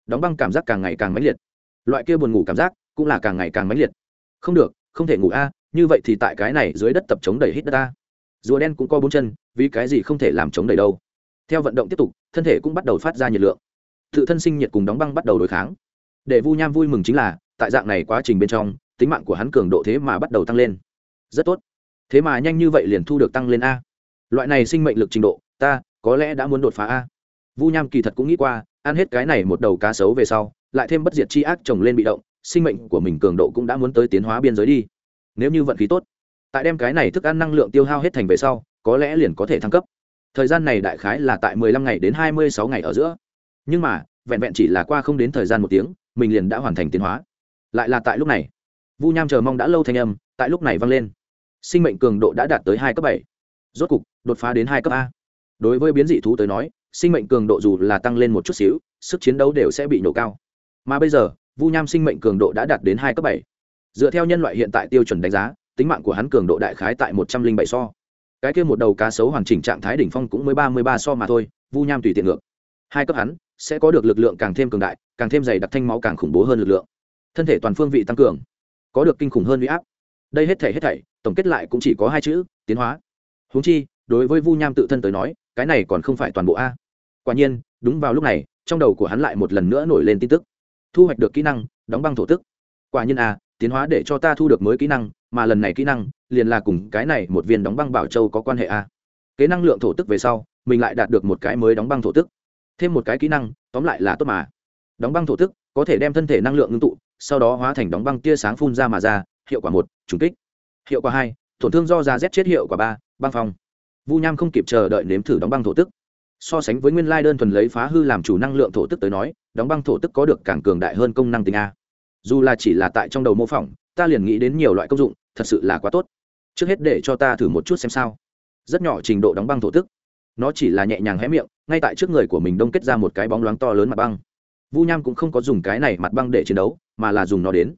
Đóng băng cảm giác càng ngày càng mãnh liệt. Loại kia buồn ngủ cảm giác cũng là càng ngày càng mãnh liệt. Không được, không thể ngủ a, như vậy thì tại cái này dưới đất tập chống đẩy hít đất ta rùa đen cũng co bốn chân, vì cái gì không thể làm chống đẩy đâu. Theo vận động tiếp tục, thân thể cũng bắt đầu phát ra nhiệt lượng. Tự thân sinh nhiệt cùng đóng băng bắt đầu đối kháng. Để vu nham vui mừng chính là, tại dạng này quá trình bên trong tính mạng của hắn cường độ thế mà bắt đầu tăng lên. Rất tốt. Thế mà nhanh như vậy liền thu được tăng lên a. Loại này sinh mệnh lực trình độ, ta, có lẽ đã muốn đột phá a. Vu nham kỳ thật cũng nghĩ qua, ăn hết cái này một đầu cá sấu về sau, lại thêm bất diệt chi ác trồng lên bị động, sinh mệnh của mình cường độ cũng đã muốn tới tiến hóa biên giới đi. Nếu như vận khí tốt, tại đem cái này thức ăn năng lượng tiêu hao hết thành về sau, có lẽ liền có thể thăng cấp. Thời gian này đại khái là tại mười lăm ngày đến hai mươi sáu ngày ở giữa. Nhưng mà, vẹn vẹn chỉ là qua không đến thời gian một tiếng, mình liền đã hoàn thành tiến hóa. Lại là tại lúc này vu nham chờ mong đã lâu thanh âm, tại lúc này vang lên. Sinh mệnh cường độ đã đạt tới hai cấp bảy. Rốt cục, đột phá đến hai cấp a. Đối với biến dị thú tới nói, sinh mệnh cường độ dù là tăng lên một chút xíu, sức chiến đấu đều sẽ bị nổ cao. Mà bây giờ, vu nham sinh mệnh cường độ đã đạt đến hai cấp bảy. Dựa theo nhân loại hiện tại tiêu chuẩn đánh giá, tính mạng của hắn cường độ đại khái tại một trăm linh bảy so. Cái kia một đầu cá sấu hoàn chỉnh trạng thái đỉnh phong cũng mới ba mươi ba so mà thôi, vu nham tùy tiện ngược. Hai cấp hắn sẽ có được lực lượng càng thêm cường đại, càng thêm dày đặc thanh máu càng khủng bố hơn lực lượng. Thân thể toàn phương vị tăng cường có được kinh khủng hơn uy áp. Đây hết thảy hết thảy, tổng kết lại cũng chỉ có hai chữ, tiến hóa. Huống chi, đối với vu nham tự thân tới nói, cái này còn không phải toàn bộ a. Quả nhiên, đúng vào lúc này, trong đầu của hắn lại một lần nữa nổi lên tin tức. Thu hoạch được kỹ năng, đóng băng thổ tức. Quả nhiên a, tiến hóa để cho ta thu được mới kỹ năng, mà lần này kỹ năng, liền là cùng cái này một viên đóng băng bảo châu có quan hệ a. Kế năng lượng thổ tức về sau, mình lại đạt được một cái mới đóng băng thổ tức. Thêm một cái kỹ năng, tóm lại là tốt mà. Đóng băng thổ tức có thể đem thân thể năng lượng ngưng tụ sau đó hóa thành đóng băng tia sáng phun ra mà ra, hiệu quả một, trùng kích. Hiệu quả hai, tổn thương do da rét chết hiệu quả ba, băng phong. Vu nham không kịp chờ đợi nếm thử đóng băng thổ tức. So sánh với nguyên lai đơn thuần lấy phá hư làm chủ năng lượng thổ tức tới nói, đóng băng thổ tức có được càng cường đại hơn công năng tình a. Dù là chỉ là tại trong đầu mô phỏng, ta liền nghĩ đến nhiều loại công dụng, thật sự là quá tốt. Trước hết để cho ta thử một chút xem sao. Rất nhỏ trình độ đóng băng thổ tức. Nó chỉ là nhẹ nhàng hé miệng, ngay tại trước người của mình đông kết ra một cái bóng loáng to lớn mặt băng. Vu nham cũng không có dùng cái này mặt băng để chiến đấu mà là dùng nó đến.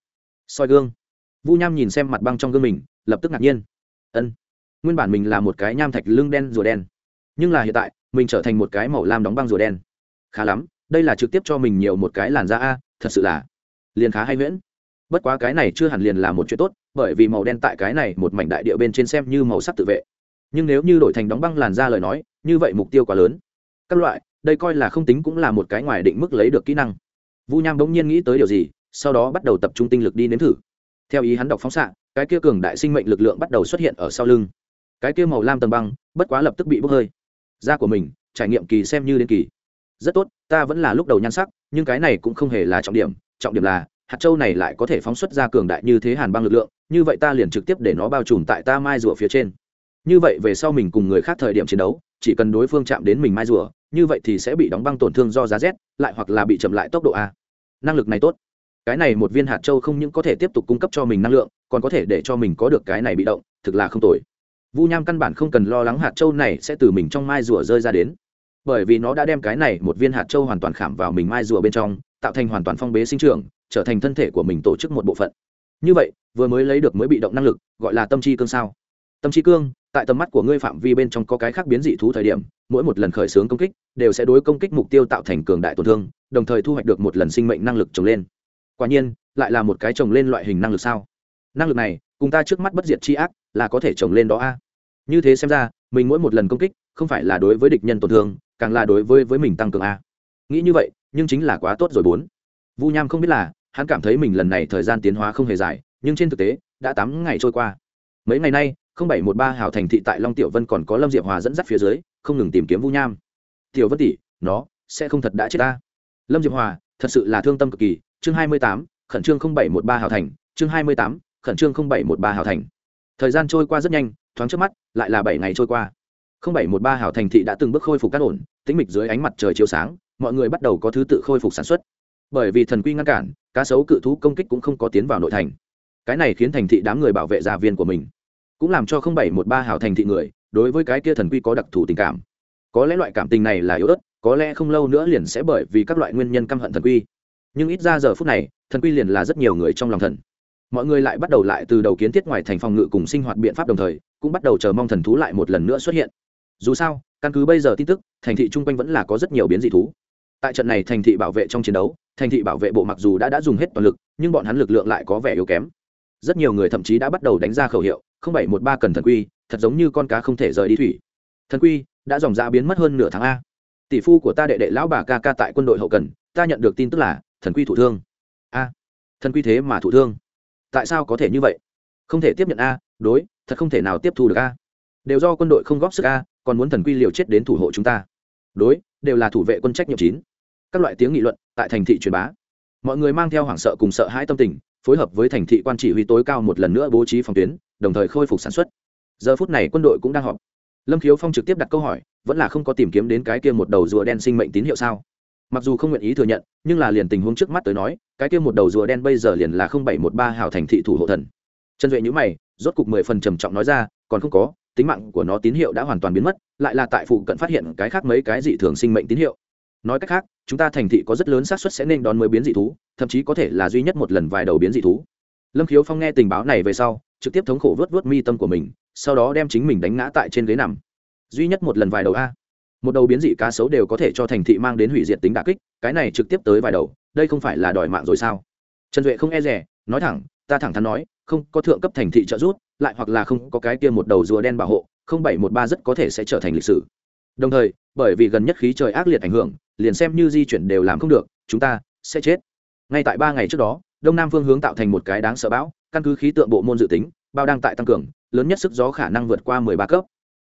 Soi gương. Vu nham nhìn xem mặt băng trong gương mình, lập tức ngạc nhiên. Ân, nguyên bản mình là một cái nham thạch lưng đen rùa đen, nhưng là hiện tại, mình trở thành một cái màu lam đóng băng rùa đen. Khá lắm, đây là trực tiếp cho mình nhiều một cái làn da a, thật sự là liền khá hay nguyễn bất quá cái này chưa hẳn liền là một chuyện tốt, bởi vì màu đen tại cái này một mảnh đại địa bên trên xem như màu sắc tự vệ. Nhưng nếu như đổi thành đóng băng làn da lời nói, như vậy mục tiêu quá lớn. Các loại, đây coi là không tính cũng là một cái ngoài định mức lấy được kỹ năng. Vu nham bỗng nhiên nghĩ tới điều gì? Sau đó bắt đầu tập trung tinh lực đi nếm thử. Theo ý hắn đọc phóng xạ, cái kia cường đại sinh mệnh lực lượng bắt đầu xuất hiện ở sau lưng. Cái kia màu lam tầng băng, bất quá lập tức bị bốc hơi. Da của mình, trải nghiệm kỳ xem như đến kỳ. Rất tốt, ta vẫn là lúc đầu nhan sắc, nhưng cái này cũng không hề là trọng điểm. Trọng điểm là, hạt châu này lại có thể phóng xuất ra cường đại như thế hàn băng lực lượng, như vậy ta liền trực tiếp để nó bao trùm tại ta mai rùa phía trên. Như vậy về sau mình cùng người khác thời điểm chiến đấu, chỉ cần đối phương chạm đến mình mai rùa, như vậy thì sẽ bị đóng băng tổn thương do giá rét, lại hoặc là bị chậm lại tốc độ a. Năng lực này tốt cái này một viên hạt châu không những có thể tiếp tục cung cấp cho mình năng lượng, còn có thể để cho mình có được cái này bị động, thực là không tồi. Vu nham căn bản không cần lo lắng hạt châu này sẽ từ mình trong mai rùa rơi ra đến. Bởi vì nó đã đem cái này một viên hạt châu hoàn toàn khảm vào mình mai rùa bên trong, tạo thành hoàn toàn phong bế sinh trưởng, trở thành thân thể của mình tổ chức một bộ phận. Như vậy, vừa mới lấy được mới bị động năng lực, gọi là tâm chi cương sao. Tâm chi cương, tại tầm mắt của ngươi phạm vi bên trong có cái khác biến dị thú thời điểm, mỗi một lần khởi xướng công kích, đều sẽ đối công kích mục tiêu tạo thành cường đại tổn thương, đồng thời thu hoạch được một lần sinh mệnh năng lực trồng lên quả nhiên, lại là một cái trồng lên loại hình năng lực sao? Năng lực này, cùng ta trước mắt bất diệt c h i ác, là có thể trồng lên đó a. Như thế xem ra, mình mỗi một lần công kích, không phải là đối với địch nhân tổn thương, càng là đối với với mình tăng cường a. Nghĩ như vậy, nhưng chính là quá tốt rồi bốn. Vu nham không biết là, hắn cảm thấy mình lần này thời gian tiến hóa không hề dài, nhưng trên thực tế, đã tám ngày trôi qua. Mấy ngày nay, không bảy một ba hảo thành thị tại long tiểu vân còn có lâm diệp hòa dẫn dắt phía dưới, không ngừng tìm kiếm vu nham. Tiểu vân tỷ, nó sẽ không thật đã chết ta. Lâm diệp hòa, thật sự là thương tâm cực kỳ chương hai mươi tám, khẩn trương không bảy một ba hảo thành, chương hai mươi tám, khẩn trương không bảy một ba hảo thành. Thời gian trôi qua rất nhanh, thoáng trước mắt, lại là bảy ngày trôi qua. Không bảy một ba hảo thành thị đã từng bước khôi phục cát ổn, tĩnh mịch dưới ánh mặt trời chiếu sáng, mọi người bắt đầu có thứ tự khôi phục sản xuất. Bởi vì thần quy ngăn cản, cá sấu cự thú công kích cũng không có tiến vào nội thành. Cái này khiến thành thị đám người bảo vệ gia viên của mình, cũng làm cho không bảy một ba hảo thành thị người, đối với cái kia thần quy có đặc thù tình cảm. Có lẽ loại cảm tình này là yếu ớt, có lẽ không lâu nữa liền sẽ bởi vì các loại nguyên nhân căm hận thần quy nhưng ít ra giờ phút này, thần quy liền là rất nhiều người trong lòng thần. Mọi người lại bắt đầu lại từ đầu kiến thiết ngoài thành phòng ngự cùng sinh hoạt biện pháp đồng thời, cũng bắt đầu chờ mong thần thú lại một lần nữa xuất hiện. Dù sao, căn cứ bây giờ tin tức, thành thị chung quanh vẫn là có rất nhiều biến dị thú. Tại trận này thành thị bảo vệ trong chiến đấu, thành thị bảo vệ bộ mặc dù đã đã dùng hết toàn lực, nhưng bọn hắn lực lượng lại có vẻ yếu kém. Rất nhiều người thậm chí đã bắt đầu đánh ra khẩu hiệu, không bảy một ba cần thần quy, thật giống như con cá không thể rời đi thủy. Thần quy, đã dòng ra biến mất hơn nửa tháng a. Tỷ phu của ta đệ đệ lão bà ca ca tại quân đội hậu cần, ta nhận được tin tức là thần quy thụ thương. A, thần quy thế mà thụ thương. Tại sao có thể như vậy? Không thể tiếp nhận a, đối, thật không thể nào tiếp thu được a. Đều do quân đội không góp sức a, còn muốn thần quy liều chết đến thủ hộ chúng ta. Đối, đều là thủ vệ quân trách nhiệm chín. Các loại tiếng nghị luận tại thành thị truyền bá. Mọi người mang theo hoảng sợ cùng sợ hãi tâm tình, phối hợp với thành thị quan chỉ huy tối cao một lần nữa bố trí phòng tuyến, đồng thời khôi phục sản xuất. Giờ phút này quân đội cũng đang họp. Lâm khiếu phong trực tiếp đặt câu hỏi, vẫn là không có tìm kiếm đến cái kia một đầu rùa đen sinh mệnh tín hiệu sao? Mặc dù không nguyện ý thừa nhận, nhưng là liền tình huống trước mắt tới nói, cái kia một đầu rùa đen bây giờ liền là không bảy một ba hào thành thị thủ hộ thần. Trần duệ nhữ mày, rốt cục mười phần trầm trọng nói ra, còn không có, tính mạng của nó tín hiệu đã hoàn toàn biến mất, lại là tại phụ cận phát hiện cái khác mấy cái dị thường sinh mệnh tín hiệu. Nói cách khác, chúng ta thành thị có rất lớn xác suất sẽ nên đón mới biến dị thú, thậm chí có thể là duy nhất một lần vài đầu biến dị thú. Lâm khiếu phong nghe tình báo này về sau, trực tiếp thống khổ vớt vớt mi tâm của mình, sau đó đem chính mình đánh ngã tại trên ghế nằm. Duy nhất một lần vài đầu a một đầu biến dị cá sấu đều có thể cho thành thị mang đến hủy diệt tính đà kích, cái này trực tiếp tới vài đầu, đây không phải là đòi mạng rồi sao? Trần duệ không e rẻ nói thẳng, ta thẳng thắn nói, không có thượng cấp thành thị trợ giúp, lại hoặc là không có cái kia một đầu rùa đen bảo hộ, không bảy một ba rất có thể sẽ trở thành lịch sử. Đồng thời, bởi vì gần nhất khí trời ác liệt ảnh hưởng, liền xem như di chuyển đều làm không được, chúng ta sẽ chết. Ngay tại ba ngày trước đó, đông nam phương hướng tạo thành một cái đáng sợ bão, căn cứ khí tượng bộ môn dự tính bao đang tại tăng cường, lớn nhất sức gió khả năng vượt qua mười ba cấp.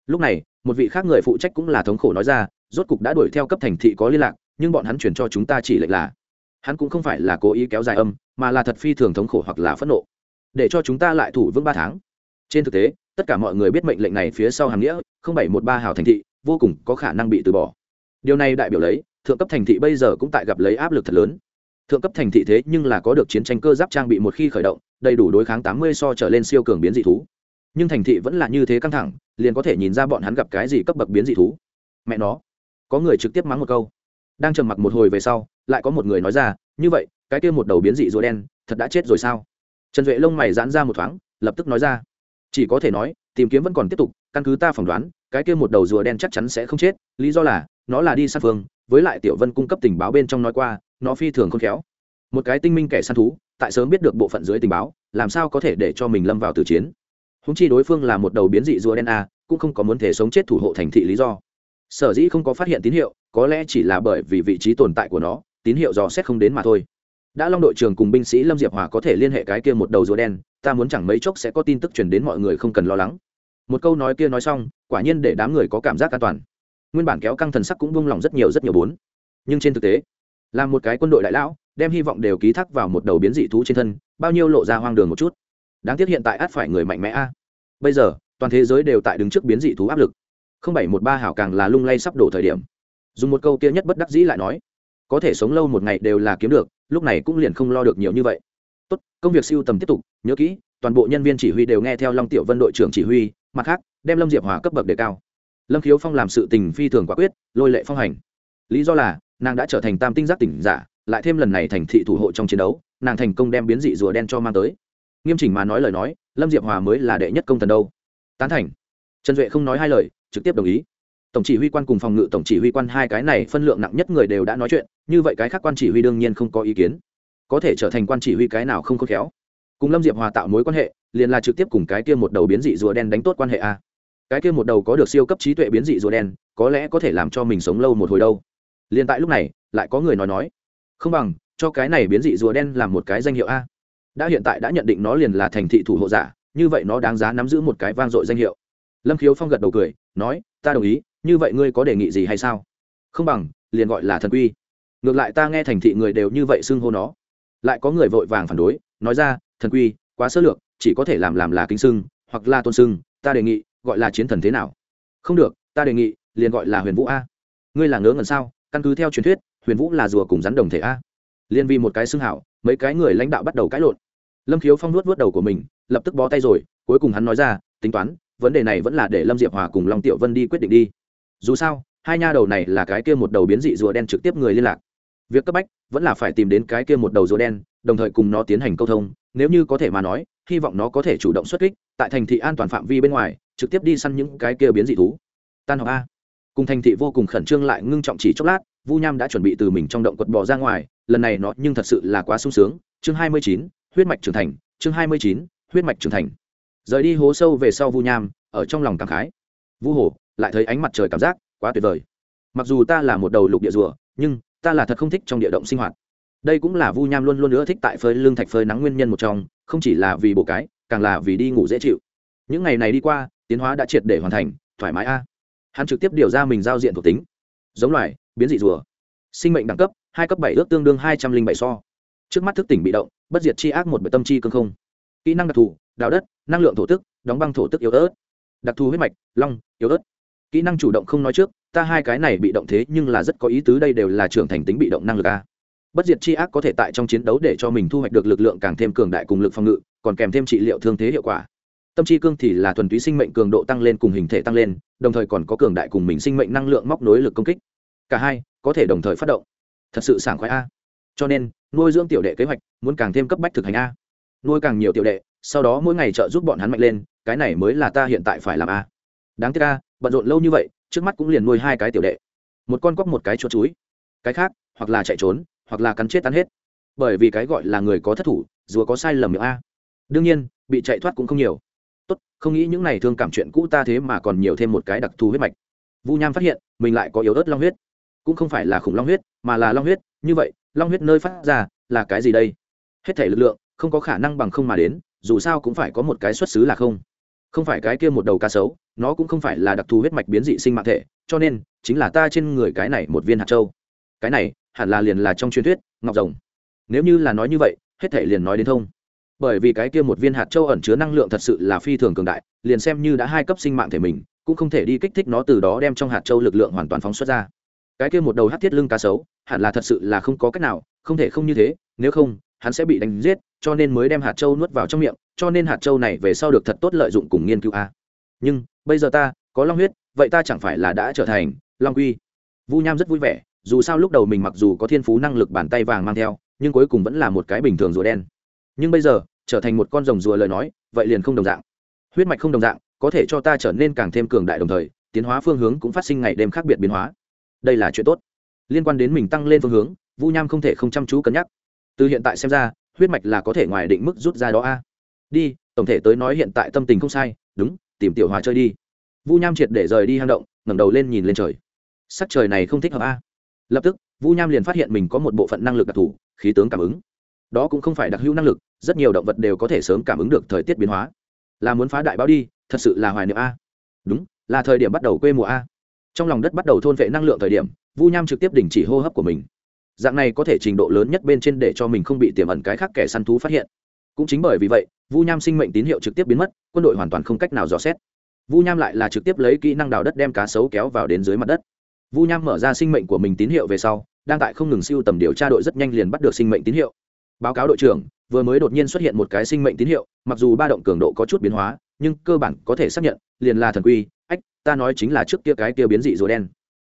Lúc này một vị khác người phụ trách cũng là thống khổ nói ra, rốt cục đã đuổi theo cấp thành thị có liên lạc, nhưng bọn hắn chuyển cho chúng ta chỉ lệnh là, hắn cũng không phải là cố ý kéo dài âm, mà là thật phi thường thống khổ hoặc là phẫn nộ. Để cho chúng ta lại thủ vững ba tháng. Trên thực tế, tất cả mọi người biết mệnh lệnh này phía sau hàm nghĩa, không bảy một ba hào thành thị, vô cùng có khả năng bị từ bỏ. Điều này đại biểu lấy, thượng cấp thành thị bây giờ cũng tại gặp lấy áp lực thật lớn. Thượng cấp thành thị thế nhưng là có được chiến tranh cơ giáp trang bị một khi khởi động, đầy đủ đối kháng tám mươi so trở lên siêu cường biến dị thú. Nhưng thành thị vẫn là như thế căng thẳng liền có thể nhìn ra bọn hắn gặp cái gì cấp bậc biến dị thú. Mẹ nó, có người trực tiếp mắng một câu. Đang trầm mặc một hồi về sau, lại có một người nói ra, như vậy, cái kia một đầu biến dị rùa đen, thật đã chết rồi sao? Trần duệ lông mày giãn ra một thoáng, lập tức nói ra, chỉ có thể nói, tìm kiếm vẫn còn tiếp tục, căn cứ ta phỏng đoán, cái kia một đầu rùa đen chắc chắn sẽ không chết, lý do là, nó là đi sát phương với lại tiểu vân cung cấp tình báo bên trong nói qua, nó phi thường khôn khéo. Một cái tinh minh kẻ săn thú, tại sớm biết được bộ phận dưới tình báo, làm sao có thể để cho mình lâm vào từ chiến? Húng chi đối phương là một đầu biến dị rùa đen a, cũng không có muốn thể sống chết thủ hộ thành thị lý do. Sở dĩ không có phát hiện tín hiệu, có lẽ chỉ là bởi vì vị trí tồn tại của nó, tín hiệu dò xét không đến mà thôi. Đã long đội trưởng cùng binh sĩ lâm diệp hòa có thể liên hệ cái kia một đầu rùa đen, ta muốn chẳng mấy chốc sẽ có tin tức truyền đến mọi người không cần lo lắng. Một câu nói kia nói xong, quả nhiên để đám người có cảm giác an toàn. Nguyên bản kéo căng thần sắc cũng buông lỏng rất nhiều rất nhiều bốn. Nhưng trên thực tế, là một cái quân đội đại lão, đem hy vọng đều ký thác vào một đầu biến dị thú trên thân, bao nhiêu lộ ra hoang đường một chút đáng tiếc hiện tại át phải người mạnh mẽ a. Bây giờ, toàn thế giới đều tại đứng trước biến dị thú áp lực. Không bảy một ba hảo càng là lung lay sắp đổ thời điểm. Dùng một câu kia nhất bất đắc dĩ lại nói, có thể sống lâu một ngày đều là kiếm được, lúc này cũng liền không lo được nhiều như vậy. Tốt, công việc siêu tầm tiếp tục, nhớ kỹ, toàn bộ nhân viên chỉ huy đều nghe theo long tiểu vân đội trưởng chỉ huy, mặt khác, đem lâm diệp hòa cấp bậc đề cao. Lâm khiếu phong làm sự tình phi thường quả quyết, lôi lệ phong hành. Lý do là, nàng đã trở thành tam tinh giác tỉnh giả, lại thêm lần này thành thị thủ hộ trong chiến đấu, nàng thành công đem biến dị rùa đen cho mang tới nghiêm chỉnh mà nói lời nói, lâm diệp hòa mới là đệ nhất công thần đâu. Tán thành. Trần duệ không nói hai lời, trực tiếp đồng ý. Tổng chỉ huy quan cùng phòng ngự tổng chỉ huy quan hai cái này phân lượng nặng nhất người đều đã nói chuyện, như vậy cái khác quan chỉ huy đương nhiên không có ý kiến. Có thể trở thành quan chỉ huy cái nào không khôn khéo. Cùng lâm diệp hòa tạo mối quan hệ, liền là trực tiếp cùng cái kia một đầu biến dị rùa đen đánh tốt quan hệ a. Cái kia một đầu có được siêu cấp trí tuệ biến dị rùa đen, có lẽ có thể làm cho mình sống lâu một hồi đâu. Liền tại lúc này, lại có người nói nói, không bằng, cho cái này biến dị rùa đen làm một cái danh hiệu a đã hiện tại đã nhận định nó liền là thành thị thủ hộ giả, như vậy nó đáng giá nắm giữ một cái vang dội danh hiệu. Lâm khiếu phong gật đầu cười, nói, ta đồng ý, như vậy ngươi có đề nghị gì hay sao? Không bằng, liền gọi là thần quy. Ngược lại ta nghe thành thị người đều như vậy xưng hô nó. Lại có người vội vàng phản đối, nói ra, thần quy, quá sơ lược, chỉ có thể làm làm là kính sưng hoặc là tôn sưng ta đề nghị, gọi là chiến thần thế nào? Không được, ta đề nghị, liền gọi là huyền vũ a. Ngươi là ngớ ngẩn sao, căn cứ theo truyền thuyết, huyền vũ là rùa cùng rắn đồng thể a. Liên vì một cái xưng hảo mấy cái người lãnh đạo bắt đầu cãi lộn. Lâm khiếu phong nuốt vớt đầu của mình, lập tức bó tay rồi, cuối cùng hắn nói ra, tính toán, vấn đề này vẫn là để lâm diệp hòa cùng long tiểu vân đi quyết định đi. Dù sao, hai nha đầu này là cái kia một đầu biến dị rùa đen trực tiếp người liên lạc. Việc cấp bách vẫn là phải tìm đến cái kia một đầu rùa đen, đồng thời cùng nó tiến hành câu thông, nếu như có thể mà nói, hy vọng nó có thể chủ động xuất kích, tại thành thị an toàn phạm vi bên ngoài, trực tiếp đi săn những cái kia biến dị thú. Tan học a. Cùng thành thị vô cùng khẩn trương lại ngưng trọng chỉ chốc lát vu nham đã chuẩn bị từ mình trong động quật bò ra ngoài, lần này nó nhưng thật sự là quá sung sướng. Chương hai mươi chín, huyết mạch trưởng thành. Chương hai mươi chín, huyết mạch trưởng thành. Rời đi hố sâu về sau vu nham, ở trong lòng cảm khái. Vu hồ, lại thấy ánh mặt trời cảm giác quá tuyệt vời. Mặc dù ta là một đầu lục địa rùa, nhưng ta là thật không thích trong địa động sinh hoạt. Đây cũng là vu nham luôn luôn nữa thích tại phơi lương thạch phơi nắng nguyên nhân một trong, không chỉ là vì bộ cái, càng là vì đi ngủ dễ chịu. Những ngày này đi qua, tiến hóa đã triệt để hoàn thành, thoải mái a. Hắn trực tiếp điều ra mình giao diện thuộc tính. Giống loài biến dị rùa. Sinh mệnh đẳng cấp, hai cấp bảy ước tương đương hai trăm linh bảy so. Trước mắt thức tỉnh bị động, bất diệt chi ác một bởi tâm chi cương không. Kỹ năng đặc thù đào đất, năng lượng thổ tức, đóng băng thổ tức yếu ớt. Đặc thù huyết mạch, long, yếu ớt. Kỹ năng chủ động không nói trước, ta hai cái này bị động thế nhưng là rất có ý tứ, đây đều là trưởng thành tính bị động năng lực a. Bất diệt chi ác có thể tại trong chiến đấu để cho mình thu hoạch được lực lượng càng thêm cường đại cùng lực phòng ngự, còn kèm thêm trị liệu thương thế hiệu quả. Tâm chi cương thì là thuần túy sinh mệnh cường độ tăng lên cùng hình thể tăng lên, đồng thời còn có cường đại cùng mình sinh mệnh năng lượng móc nối lực công kích cả hai có thể đồng thời phát động. Thật sự sảng khoái a. Cho nên, nuôi dưỡng tiểu đệ kế hoạch muốn càng thêm cấp bách thực hành a. Nuôi càng nhiều tiểu đệ, sau đó mỗi ngày trợ giúp bọn hắn mạnh lên, cái này mới là ta hiện tại phải làm a. Đáng tiếc a, bận rộn lâu như vậy, trước mắt cũng liền nuôi hai cái tiểu đệ. Một con cóc một cái chuột chuối cái khác, hoặc là chạy trốn, hoặc là cắn chết tan hết. Bởi vì cái gọi là người có thất thủ dù có sai lầm miệng a. Đương nhiên, bị chạy thoát cũng không nhiều. Tốt, không nghĩ những này thương cảm chuyện cũ ta thế mà còn nhiều thêm một cái đặc thù huyết mạch. Vu nham phát hiện, mình lại có yếu ớt long huyết cũng không phải là khủng long huyết, mà là long huyết. Như vậy, long huyết nơi phát ra là cái gì đây? Hết thể lực lượng, không có khả năng bằng không mà đến, dù sao cũng phải có một cái xuất xứ là không. Không phải cái kia một đầu cá sấu, nó cũng không phải là đặc thù huyết mạch biến dị sinh mạng thể, cho nên, chính là ta trên người cái này một viên hạt châu. Cái này, hẳn là liền là trong truyền thuyết, ngọc rồng. Nếu như là nói như vậy, hết thể liền nói đến thông. Bởi vì cái kia một viên hạt châu ẩn chứa năng lượng thật sự là phi thường cường đại, liền xem như đã hai cấp sinh mạng thể mình, cũng không thể đi kích thích nó từ đó đem trong hạt châu lực lượng hoàn toàn phóng xuất ra cái kia một đầu hát thiết lưng cá sấu, hẳn là thật sự là không có cách nào, không thể không như thế, nếu không, hắn sẽ bị đánh giết, cho nên mới đem hạt châu nuốt vào trong miệng, cho nên hạt châu này về sau được thật tốt lợi dụng cùng nghiên cứu a. Nhưng, bây giờ ta, có long huyết, vậy ta chẳng phải là đã trở thành long quy? Vu nham rất vui vẻ, dù sao lúc đầu mình mặc dù có thiên phú năng lực bàn tay vàng mang theo, nhưng cuối cùng vẫn là một cái bình thường rùa đen. Nhưng bây giờ, trở thành một con rồng rùa lời nói, vậy liền không đồng dạng. Huyết mạch không đồng dạng, có thể cho ta trở nên càng thêm cường đại đồng thời, tiến hóa phương hướng cũng phát sinh ngày đêm khác biệt biến hóa đây là chuyện tốt. Liên quan đến mình tăng lên phương hướng, vu nham không thể không chăm chú cân nhắc. Từ hiện tại xem ra, huyết mạch là có thể ngoài định mức rút ra đó a. Đi, tổng thể tới nói hiện tại tâm tình không sai, đúng, tìm tiểu hòa chơi đi. Vu nham triệt để rời đi hang động, ngẩng đầu lên nhìn lên trời. Sắc trời này không thích hợp a. Lập tức, vu nham liền phát hiện mình có một bộ phận năng lực đặc thù, khí tướng cảm ứng. Đó cũng không phải đặc hữu năng lực, rất nhiều động vật đều có thể sớm cảm ứng được thời tiết biến hóa. Là muốn phá đại báo đi, thật sự là hoài niệm a. Đúng, là thời điểm bắt đầu quê mùa a trong lòng đất bắt đầu thôn vệ năng lượng thời điểm, vu nham trực tiếp đình chỉ hô hấp của mình. Dạng này có thể trình độ lớn nhất bên trên để cho mình không bị tiềm ẩn cái khác kẻ săn thú phát hiện. Cũng chính bởi vì vậy, vu nham sinh mệnh tín hiệu trực tiếp biến mất, quân đội hoàn toàn không cách nào dò xét. Vu nham lại là trực tiếp lấy kỹ năng đào đất đem cá sấu kéo vào đến dưới mặt đất. Vu nham mở ra sinh mệnh của mình tín hiệu về sau, đang tại không ngừng siêu tầm điều tra đội rất nhanh liền bắt được sinh mệnh tín hiệu. Báo cáo đội trưởng, vừa mới đột nhiên xuất hiện một cái sinh mệnh tín hiệu, mặc dù ba động cường độ có chút biến hóa, nhưng cơ bản có thể xác nhận, liền là thần quy ta nói chính là trước kia cái kia biến dị rùa đen.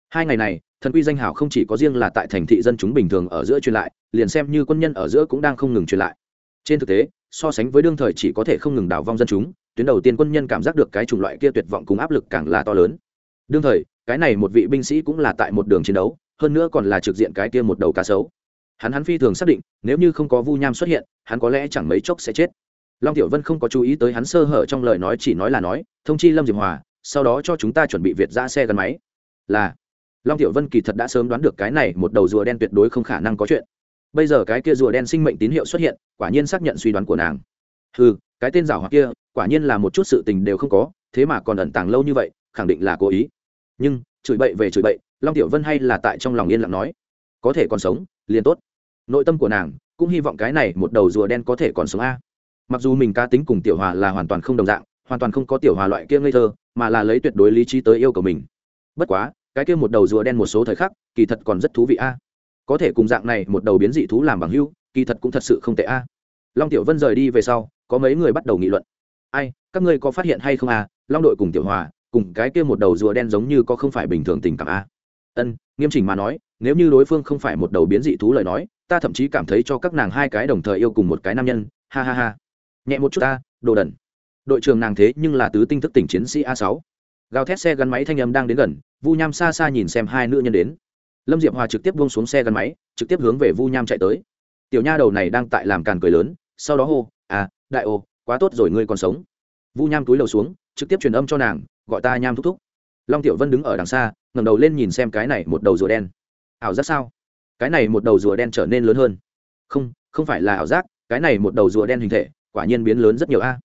Hai ngày này, thần quy danh hào không chỉ có riêng là tại thành thị dân chúng bình thường ở giữa truyền lại, liền xem như quân nhân ở giữa cũng đang không ngừng truyền lại. Trên thực tế, so sánh với đương thời chỉ có thể không ngừng đào vong dân chúng, tuyến đầu tiên quân nhân cảm giác được cái chủng loại kia tuyệt vọng cùng áp lực càng là to lớn. Đương thời, cái này một vị binh sĩ cũng là tại một đường chiến đấu, hơn nữa còn là trực diện cái kia một đầu cá sấu. Hắn hắn phi thường xác định, nếu như không có vu nham xuất hiện, hắn có lẽ chẳng mấy chốc sẽ chết. Long tiểu vân không có chú ý tới hắn sơ hở trong lời nói chỉ nói là nói, thông chi lâm diệp hòa sau đó cho chúng ta chuẩn bị việt ra xe gắn máy. Là, long tiểu vân kỳ thật đã sớm đoán được cái này một đầu rùa đen tuyệt đối không khả năng có chuyện. Bây giờ cái kia rùa đen sinh mệnh tín hiệu xuất hiện, quả nhiên xác nhận suy đoán của nàng. Ừ cái tên giảo hoặc kia, quả nhiên là một chút sự tình đều không có, thế mà còn ẩn tàng lâu như vậy, khẳng định là cố ý. Nhưng, chửi bậy về chửi bậy, long tiểu vân hay là tại trong lòng yên lặng nói, có thể còn sống, liền tốt. Nội tâm của nàng cũng hy vọng cái này một đầu rùa đen có thể còn sống a. Mặc dù mình cá tính cùng tiểu hòa là hoàn toàn không đồng dạng hoàn toàn không có tiểu hòa loại kia ngây thơ, mà là lấy tuyệt đối lý trí tới yêu cầu mình. Bất quá, cái kia một đầu rùa đen một số thời khắc, kỳ thật còn rất thú vị a. Có thể cùng dạng này một đầu biến dị thú làm bằng hưu kỳ thật cũng thật sự không tệ a. Long tiểu vân rời đi về sau, có mấy người bắt đầu nghị luận. Ai, các ngươi có phát hiện hay không a? Long đội cùng tiểu hòa, cùng cái kia một đầu rùa đen giống như có không phải bình thường tình cảm a? Ân, nghiêm chỉnh mà nói, nếu như đối phương không phải một đầu biến dị thú lời nói, ta thậm chí cảm thấy cho các nàng hai cái đồng thời yêu cùng một cái nam nhân. Ha ha ha. Nhẹ một chút ta, đồ đần đội trưởng nàng thế nhưng là tứ tinh thức tỉnh chiến sĩ a sáu. Gào thét xe gắn máy thanh âm đang đến gần, vu nham xa xa nhìn xem hai nữ nhân đến. Lâm diệp hòa trực tiếp buông xuống xe gắn máy, trực tiếp hướng về vu nham chạy tới. Tiểu nha đầu này đang tại làm càn cười lớn, sau đó hô à đại ô, quá tốt rồi ngươi còn sống. Vu nham túi lầu xuống, trực tiếp truyền âm cho nàng, gọi ta nham thúc thúc. Long tiểu vân đứng ở đằng xa, ngẩng đầu lên nhìn xem cái này một đầu rùa đen. Ảo giác sao? Cái này một đầu rùa đen trở nên lớn hơn. Không không phải là ảo giác, cái này một đầu rùa đen hình thể, quả nhiên biến lớn rất nhiều a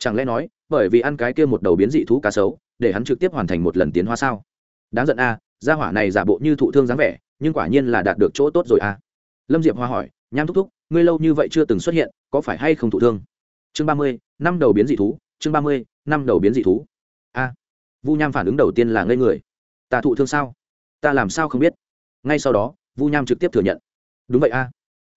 chẳng lẽ nói, bởi vì ăn cái kia một đầu biến dị thú cá sấu, để hắn trực tiếp hoàn thành một lần tiến hóa sao? Đáng giận a, gia hỏa này giả bộ như thụ thương dáng vẻ, nhưng quả nhiên là đạt được chỗ tốt rồi a. Lâm diệp hoa hỏi, nham thúc thúc, ngươi lâu như vậy chưa từng xuất hiện, có phải hay không thụ thương? Chương ba mươi, năm đầu biến dị thú, chương ba mươi, năm đầu biến dị thú. A. Vu nham phản ứng đầu tiên là ngây người. Ta thụ thương sao? Ta làm sao không biết? Ngay sau đó, vu nham trực tiếp thừa nhận. Đúng vậy a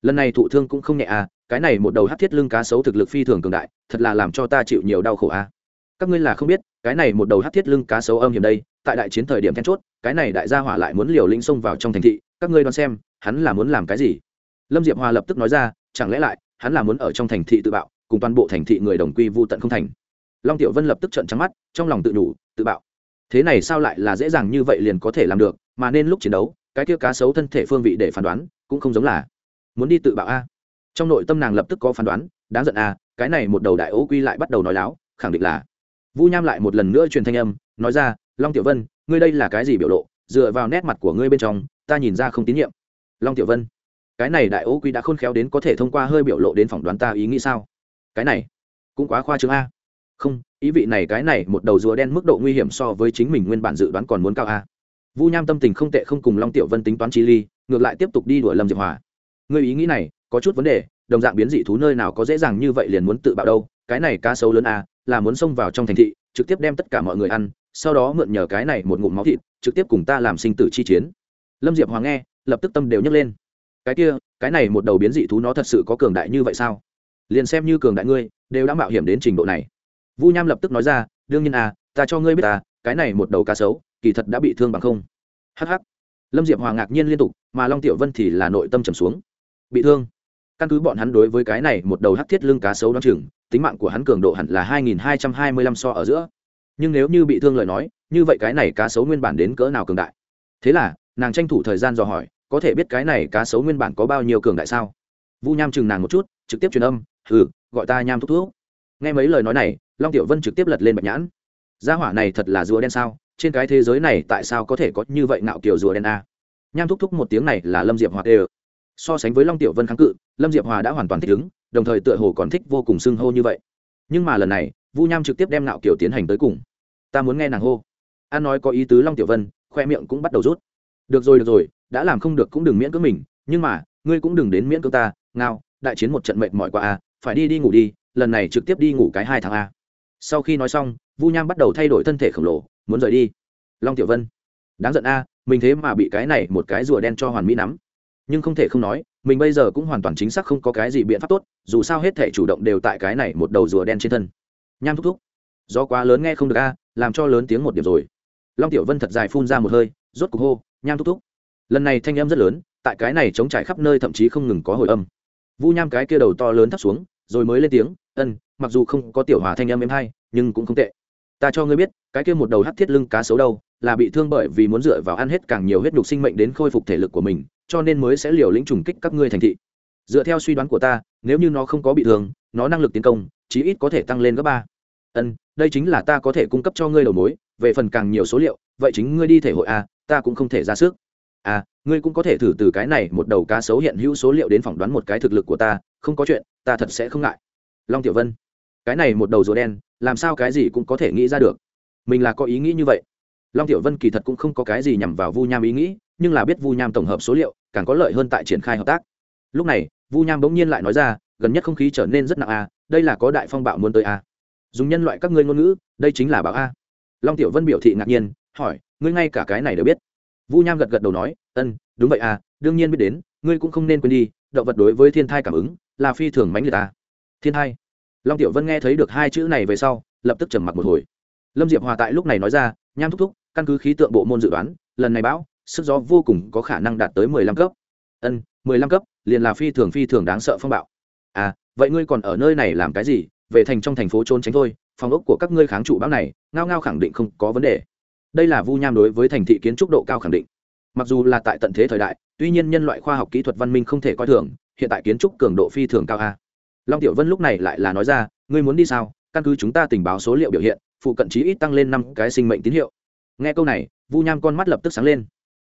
lần này thụ thương cũng không nhẹ à, cái này một đầu hát thiết lưng cá sấu thực lực phi thường cường đại thật là làm cho ta chịu nhiều đau khổ à. các ngươi là không biết cái này một đầu hát thiết lưng cá sấu âm hiểm đây tại đại chiến thời điểm then chốt cái này đại gia hỏa lại muốn liều lĩnh xông vào trong thành thị các ngươi đoán xem hắn là muốn làm cái gì? Lâm diệp hòa lập tức nói ra chẳng lẽ lại hắn là muốn ở trong thành thị tự bạo cùng toàn bộ thành thị người đồng quy vô tận không thành? Long tiểu vân lập tức trợn trắng mắt trong lòng tự đủ tự bạo. Thế này sao lại là dễ dàng như vậy liền có thể làm được mà nên lúc chiến đấu cái kia cá sấu thân thể phương vị để phán đoán cũng không giống là muốn đi tự bạo a. Trong nội tâm nàng lập tức có phán đoán, đáng giận a, cái này một đầu đại ố quy lại bắt đầu nói láo, khẳng định là. Vu nham lại một lần nữa truyền thanh âm, nói ra, long tiểu vân, ngươi đây là cái gì biểu lộ? Dựa vào nét mặt của ngươi bên trong, ta nhìn ra không tín nhiệm. Long tiểu vân, cái này đại ố quy đã khôn khéo đến có thể thông qua hơi biểu lộ đến phỏng đoán ta ý nghĩ sao? Cái này, cũng quá khoa trương a. Không, ý vị này cái này một đầu rùa đen mức độ nguy hiểm so với chính mình nguyên bản dự đoán còn muốn cao a. Vu nham tâm tình không tệ không cùng long tiểu vân tính toán chi ly, ngược lại tiếp tục đi đuổi lâm diệp hòa. Ngươi ý nghĩ này, có chút vấn đề, đồng dạng biến dị thú nơi nào có dễ dàng như vậy liền muốn tự bạo đâu, cái này cá sấu lớn a là muốn xông vào trong thành thị, trực tiếp đem tất cả mọi người ăn, sau đó mượn nhờ cái này một ngụm máu thịt, trực tiếp cùng ta làm sinh tử chi chiến. Lâm diệp Hoàng nghe, lập tức tâm đều nhấc lên. Cái kia, cái này một đầu biến dị thú nó thật sự có cường đại như vậy sao? Liền xem như cường đại ngươi, đều đã mạo hiểm đến trình độ này. Vu nham lập tức nói ra, đương nhiên à ta cho ngươi biết à cái này một đầu cá sấu, kỳ thật đã bị thương bằng không. Hh lâm diệp hòa ngạc nhiên liên tục, mà long tiểu vân thì là nội tâm trầm xuống bị thương. Căn cứ bọn hắn đối với cái này một đầu hắc thiết lưng cá sấu đ o chừng, tính mạng của hắn cường độ hẳn là hai nghìn hai trăm hai mươi lăm so ở giữa. Nhưng nếu như bị thương lời nói, như vậy cái này cá sấu nguyên bản đến cỡ nào cường đại? Thế là, nàng tranh thủ thời gian dò hỏi, có thể biết cái này cá sấu nguyên bản có bao nhiêu cường đại sao? Vu nham chừng nàng một chút, trực tiếp truyền âm ừ gọi ta nham thúc thuốc nghe mấy lời nói này, long tiểu vân trực tiếp lật lên bạch nhãn. Gia hỏa này thật là rùa đen sao? Trên cái thế giới này tại sao có thể có như vậy ngạo kiểu rùa đen a? Nham thúc thúc một tiếng này là lâm diệp hoạt đều so sánh với long tiểu vân kháng cự, lâm diệp hòa đã hoàn toàn thích ứng, đồng thời tựa hồ còn thích vô cùng xưng hô như vậy. Nhưng mà lần này, vu nham trực tiếp đem nạo kiểu tiến hành tới cùng. Ta muốn nghe nàng hô. An nói có ý tứ long tiểu vân, khoe miệng cũng bắt đầu rút. Được rồi được rồi, đã làm không được cũng đừng miễn cưỡng mình, nhưng mà, ngươi cũng đừng đến miễn cưỡng ta, ngao, đại chiến một trận mệnh mỏi qua a à, phải đi đi ngủ đi, lần này trực tiếp đi ngủ cái hai tháng a. Sau khi nói xong, vu nham bắt đầu thay đổi thân thể khổng lồ, muốn rời đi. Long tiểu vân, đáng giận a, mình thế mà bị cái này một cái rùa đen cho hoàn mỹ nắm nhưng không thể không nói, mình bây giờ cũng hoàn toàn chính xác không có cái gì biện pháp tốt, dù sao hết thể chủ động đều tại cái này một đầu rùa đen trên thân. Nham thúc thúc do quá lớn nghe không được a, làm cho lớn tiếng một điểm rồi. Long tiểu vân thật dài phun ra một hơi, rốt cục hô, nham thúc thúc. Lần này thanh âm rất lớn, tại cái này chống trải khắp nơi thậm chí không ngừng có hồi âm. Vu nham cái kia đầu to lớn thấp xuống, rồi mới lên tiếng, ân, mặc dù không có tiểu hòa thanh âm êm hay, nhưng cũng không tệ. Ta cho ngươi biết, cái kia một đầu hắt thiết lưng cá xấu đâu là bị thương bởi vì muốn dựa vào ăn hết càng nhiều huyết nhục sinh mệnh đến khôi phục thể lực của mình, cho nên mới sẽ liều lĩnh trùng kích các ngươi thành thị. Dựa theo suy đoán của ta, nếu như nó không có bị thương, nó năng lực tiến công, chí ít có thể tăng lên gấp ba. Ân, đây chính là ta có thể cung cấp cho ngươi đầu mối, về phần càng nhiều số liệu, vậy chính ngươi đi thể hội a, ta cũng không thể ra sức. À ngươi cũng có thể thử từ cái này một đầu cá sấu hiện hữu số liệu đến phỏng đoán một cái thực lực của ta, không có chuyện, ta thật sẽ không ngại. Long tiểu vân, cái này một đầu rùa đen, làm sao cái gì cũng có thể nghĩ ra được. Mình là có ý nghĩ như vậy long tiểu vân kỳ thật cũng không có cái gì nhằm vào vu nham ý nghĩ, nhưng là biết vu nham tổng hợp số liệu, càng có lợi hơn tại triển khai hợp tác. Lúc này, vu nham bỗng nhiên lại nói ra, gần nhất không khí trở nên rất nặng a, đây là có đại phong bạo muốn tới a. Dùng nhân loại các ngươi ngôn ngữ, đây chính là bạo a. Long tiểu vân biểu thị ngạc nhiên, hỏi, ngươi ngay cả cái này đều biết. Vu nham gật gật đầu nói ân đúng vậy à đương nhiên biết đến, ngươi cũng không nên quên đi, động vật đối với thiên thai cảm ứng, là phi thường mãnh liệt ta thiên thai. Long tiểu vân nghe thấy được hai chữ này về sau, lập tức trầm mặc một hồi. Lâm diệp hòa tại lúc này nói ra, nham thúc thúc căn cứ khí tượng bộ môn dự đoán, lần này bão, sức gió vô cùng có khả năng đạt tới mười lăm cấp. Ân, mười lăm cấp, liền là phi thường phi thường đáng sợ phong bạo. À vậy ngươi còn ở nơi này làm cái gì? Về thành trong thành phố trốn tránh thôi, phòng ốc của các ngươi kháng trụ bão này, ngao ngao khẳng định không có vấn đề. Đây là vu nham đối với thành thị kiến trúc độ cao khẳng định. Mặc dù là tại tận thế thời đại, tuy nhiên nhân loại khoa học kỹ thuật văn minh không thể coi thường, hiện tại kiến trúc cường độ phi thường cao a. Long tiểu vân lúc này lại là nói ra, ngươi muốn đi sao? Căn cứ chúng ta tình báo số liệu biểu hiện, phụ cận chí ít tăng lên năm cái sinh mệnh tín hiệu nghe câu này, vu nham con mắt lập tức sáng lên.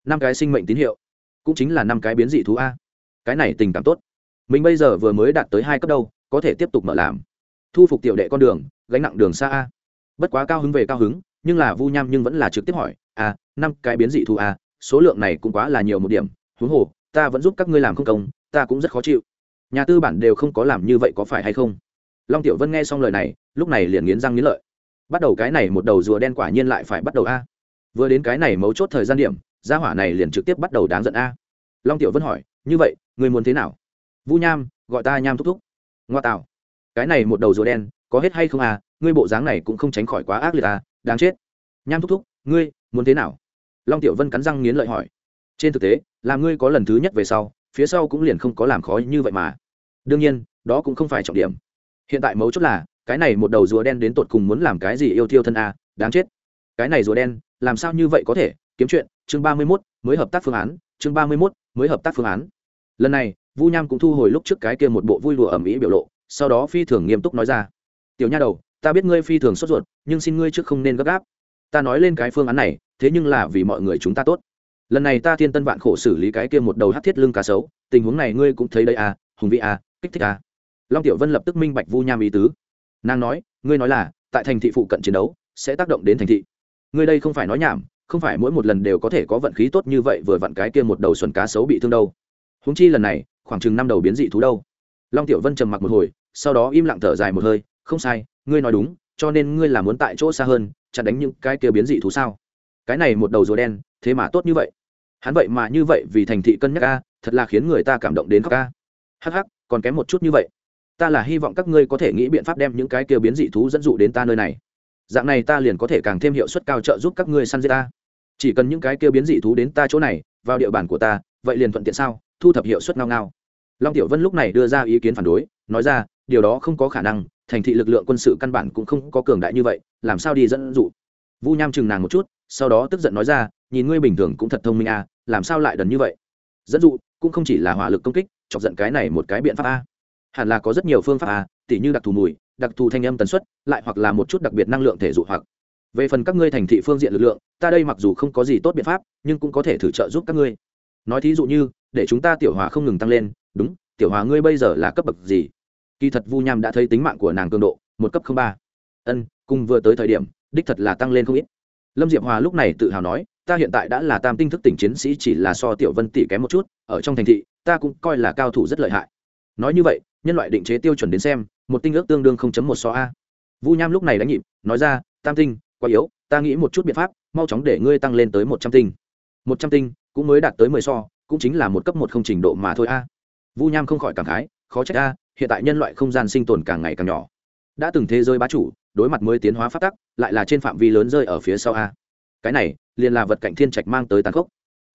Năm cái sinh mệnh tín hiệu, cũng chính là năm cái biến dị thú a. Cái này tình cảm tốt. Mình bây giờ vừa mới đạt tới hai cấp đâu, có thể tiếp tục mở làm. Thu phục tiểu đệ con đường, gánh nặng đường xa a. Bất quá cao hứng về cao hứng, nhưng là vu nham nhưng vẫn là trực tiếp hỏi a năm cái biến dị thú a, số lượng này cũng quá là nhiều một điểm, huống hồ, ta vẫn giúp các ngươi làm không công, ta cũng rất khó chịu. Nhà tư bản đều không có làm như vậy có phải hay không? Long tiểu vân nghe xong lời này, lúc này liền nghiến răng nghiến lợi. Bắt đầu cái này một đầu rùa đen quả nhiên lại phải bắt đầu a vừa đến cái này mấu chốt thời gian điểm, gia hỏa này liền trực tiếp bắt đầu đáng giận a. Long tiểu vân hỏi, như vậy, người muốn thế nào? Vu nham, gọi ta nham thúc thúc. Ngoa tạo cái này một đầu rùa đen, có hết hay không à? Ngươi bộ dáng này cũng không tránh khỏi quá ác liệt à đáng chết. Nham thúc thúc, ngươi muốn thế nào? Long tiểu vân cắn răng nghiến lợi hỏi. Trên thực tế, là ngươi có lần thứ nhất về sau, phía sau cũng liền không có làm khó như vậy mà. Đương nhiên, đó cũng không phải trọng điểm. Hiện tại mấu chốt là, cái này một đầu rùa đen đến tột cùng muốn làm cái gì yêu thiêu thân a đáng chết. Cái này rùa đen làm sao như vậy có thể? Kiếm chuyện, chương ba mươi mốt, mới hợp tác phương án, chương ba mươi mốt, mới hợp tác phương án. Lần này, vu nham cũng thu hồi lúc trước cái kia một bộ vui đùa ẩm ý biểu lộ, sau đó phi thường nghiêm túc nói ra. Tiểu nha đầu, ta biết ngươi phi thường sốt ruột, nhưng xin ngươi trước không nên gấp gáp. Ta nói lên cái phương án này, thế nhưng là vì mọi người chúng ta tốt. Lần này ta thiên tân vạn khổ xử lý cái kia một đầu hát thiết lưng cá sấu, tình huống này ngươi cũng thấy đây à hùng vị à kích thích à. Long tiểu vân lập tức minh bạch vu nham ý tứ. Nàng nói, ngươi nói là, tại thành thị phụ cận chiến đấu, sẽ tác động đến thành thị ngươi đây không phải nói nhảm, không phải mỗi một lần đều có thể có vận khí tốt như vậy vừa vặn cái kia một đầu xuân cá sấu bị thương đâu. Húng chi lần này, khoảng chừng năm đầu biến dị thú đâu. Long tiểu vân trầm mặc một hồi, sau đó im lặng thở dài một hơi, không sai, ngươi nói đúng, cho nên ngươi là muốn tại chỗ xa hơn, chặn đánh những cái kia biến dị thú sao? Cái này một đầu rùa đen, thế mà tốt như vậy. Hắn vậy mà như vậy vì thành thị cân nhắc ca thật là khiến người ta cảm động đến khóc ca hắc hắc, còn kém một chút như vậy. Ta là hy vọng các ngươi có thể nghĩ biện pháp đem những cái kia biến dị thú dẫn dụ đến ta nơi này dạng này ta liền có thể càng thêm hiệu suất cao trợ giúp các ngươi săn giết ta. Chỉ cần những cái kia biến dị thú đến ta chỗ này, vào địa bàn của ta, vậy liền thuận tiện sao? Thu thập hiệu suất ngao ngao. Long tiểu vân lúc này đưa ra ý kiến phản đối, nói ra, điều đó không có khả năng, thành thị lực lượng quân sự căn bản cũng không có cường đại như vậy, làm sao đi dẫn dụ? Vu nham chừng nàng một chút, sau đó tức giận nói ra, nhìn ngươi bình thường cũng thật thông minh à làm sao lại đần như vậy? Dẫn dụ, cũng không chỉ là hỏa lực công kích, chọc giận cái này một cái biện pháp a. Hẳn là có rất nhiều phương pháp a tỉ như đặc thù mùi đặc thù thanh âm tần suất, lại hoặc là một chút đặc biệt năng lượng thể dụ hoặc. Về phần các ngươi thành thị phương diện lực lượng, ta đây mặc dù không có gì tốt biện pháp, nhưng cũng có thể thử trợ giúp các ngươi. Nói thí dụ như, để chúng ta tiểu hòa không ngừng tăng lên, đúng, tiểu hòa ngươi bây giờ là cấp bậc gì? Kỳ thật vu nham đã thấy tính mạng của nàng cường độ, một cấp không ba. Ân, cùng vừa tới thời điểm, đích thật là tăng lên không ít. Lâm diệp hòa lúc này tự hào nói, ta hiện tại đã là tam tinh thức tỉnh chiến sĩ chỉ là so tiểu vân tỷ kém một chút, ở trong thành thị, ta cũng coi là cao thủ rất lợi hại. Nói như vậy nhân loại định chế tiêu chuẩn đến xem, một tinh ước tương đương không chấm một so a. Vu nham lúc này đánh nhịp, nói ra, tam tinh, quá yếu, ta nghĩ một chút biện pháp, mau chóng để ngươi tăng lên tới một trăm tinh. Một trăm tinh cũng mới đạt tới mười so, cũng chính là một cấp một không trình độ mà thôi a. Vu nham không khỏi cảm khái, khó trách a, hiện tại nhân loại không gian sinh tồn càng ngày càng nhỏ. Đã từng thế giới bá chủ, đối mặt mới tiến hóa phát tắc, lại là trên phạm vi lớn rơi ở phía sau a. Cái này, liền là vật cảnh thiên trạch mang tới tàn khốc.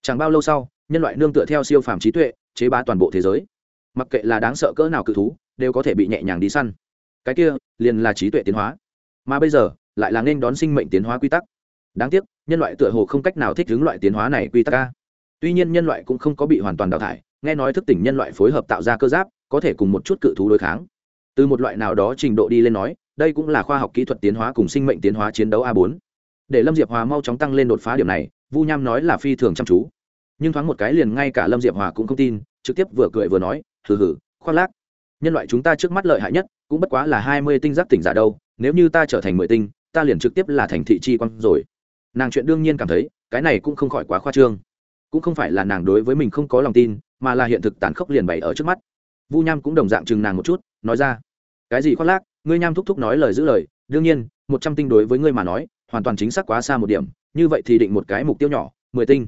Chẳng bao lâu sau, nhân loại nương tựa theo siêu phàm trí tuệ, chế bá toàn bộ thế giới mặc kệ là đáng sợ cỡ nào cự thú, đều có thể bị nhẹ nhàng đi săn. Cái kia, liền là trí tuệ tiến hóa. Mà bây giờ, lại là nên đón sinh mệnh tiến hóa quy tắc. Đáng tiếc, nhân loại tựa hồ không cách nào thích ứng loại tiến hóa này quy tắc ca tuy nhiên nhân loại cũng không có bị hoàn toàn đào thải, nghe nói thức tỉnh nhân loại phối hợp tạo ra cơ giáp, có thể cùng một chút cự thú đối kháng. Từ một loại nào đó trình độ đi lên nói, đây cũng là khoa học kỹ thuật tiến hóa cùng sinh mệnh tiến hóa chiến đấu a bốn. Để lâm diệp hòa mau chóng tăng lên đột phá điểm này, vu nham nói là phi thường chăm chú. Nhưng thoáng một cái liền ngay cả lâm diệp hòa cũng không tin, trực tiếp vừa cười vừa nói hừ hừ khoác lác. Nhân loại chúng ta trước mắt lợi hại nhất, cũng bất quá là hai mươi tinh giác tỉnh giả đâu, nếu như ta trở thành mười tinh, ta liền trực tiếp là thành thị chi quan rồi. Nàng chuyện đương nhiên cảm thấy, cái này cũng không khỏi quá khoa trương. Cũng không phải là nàng đối với mình không có lòng tin, mà là hiện thực tàn khốc liền bày ở trước mắt. Vu nham cũng đồng dạng chừng nàng một chút, nói ra, cái gì khoác lác, ngươi nham thúc thúc nói lời giữ lời, đương nhiên, một trăm tinh đối với ngươi mà nói, hoàn toàn chính xác quá xa một điểm, như vậy thì định một cái mục tiêu nhỏ, mười tinh.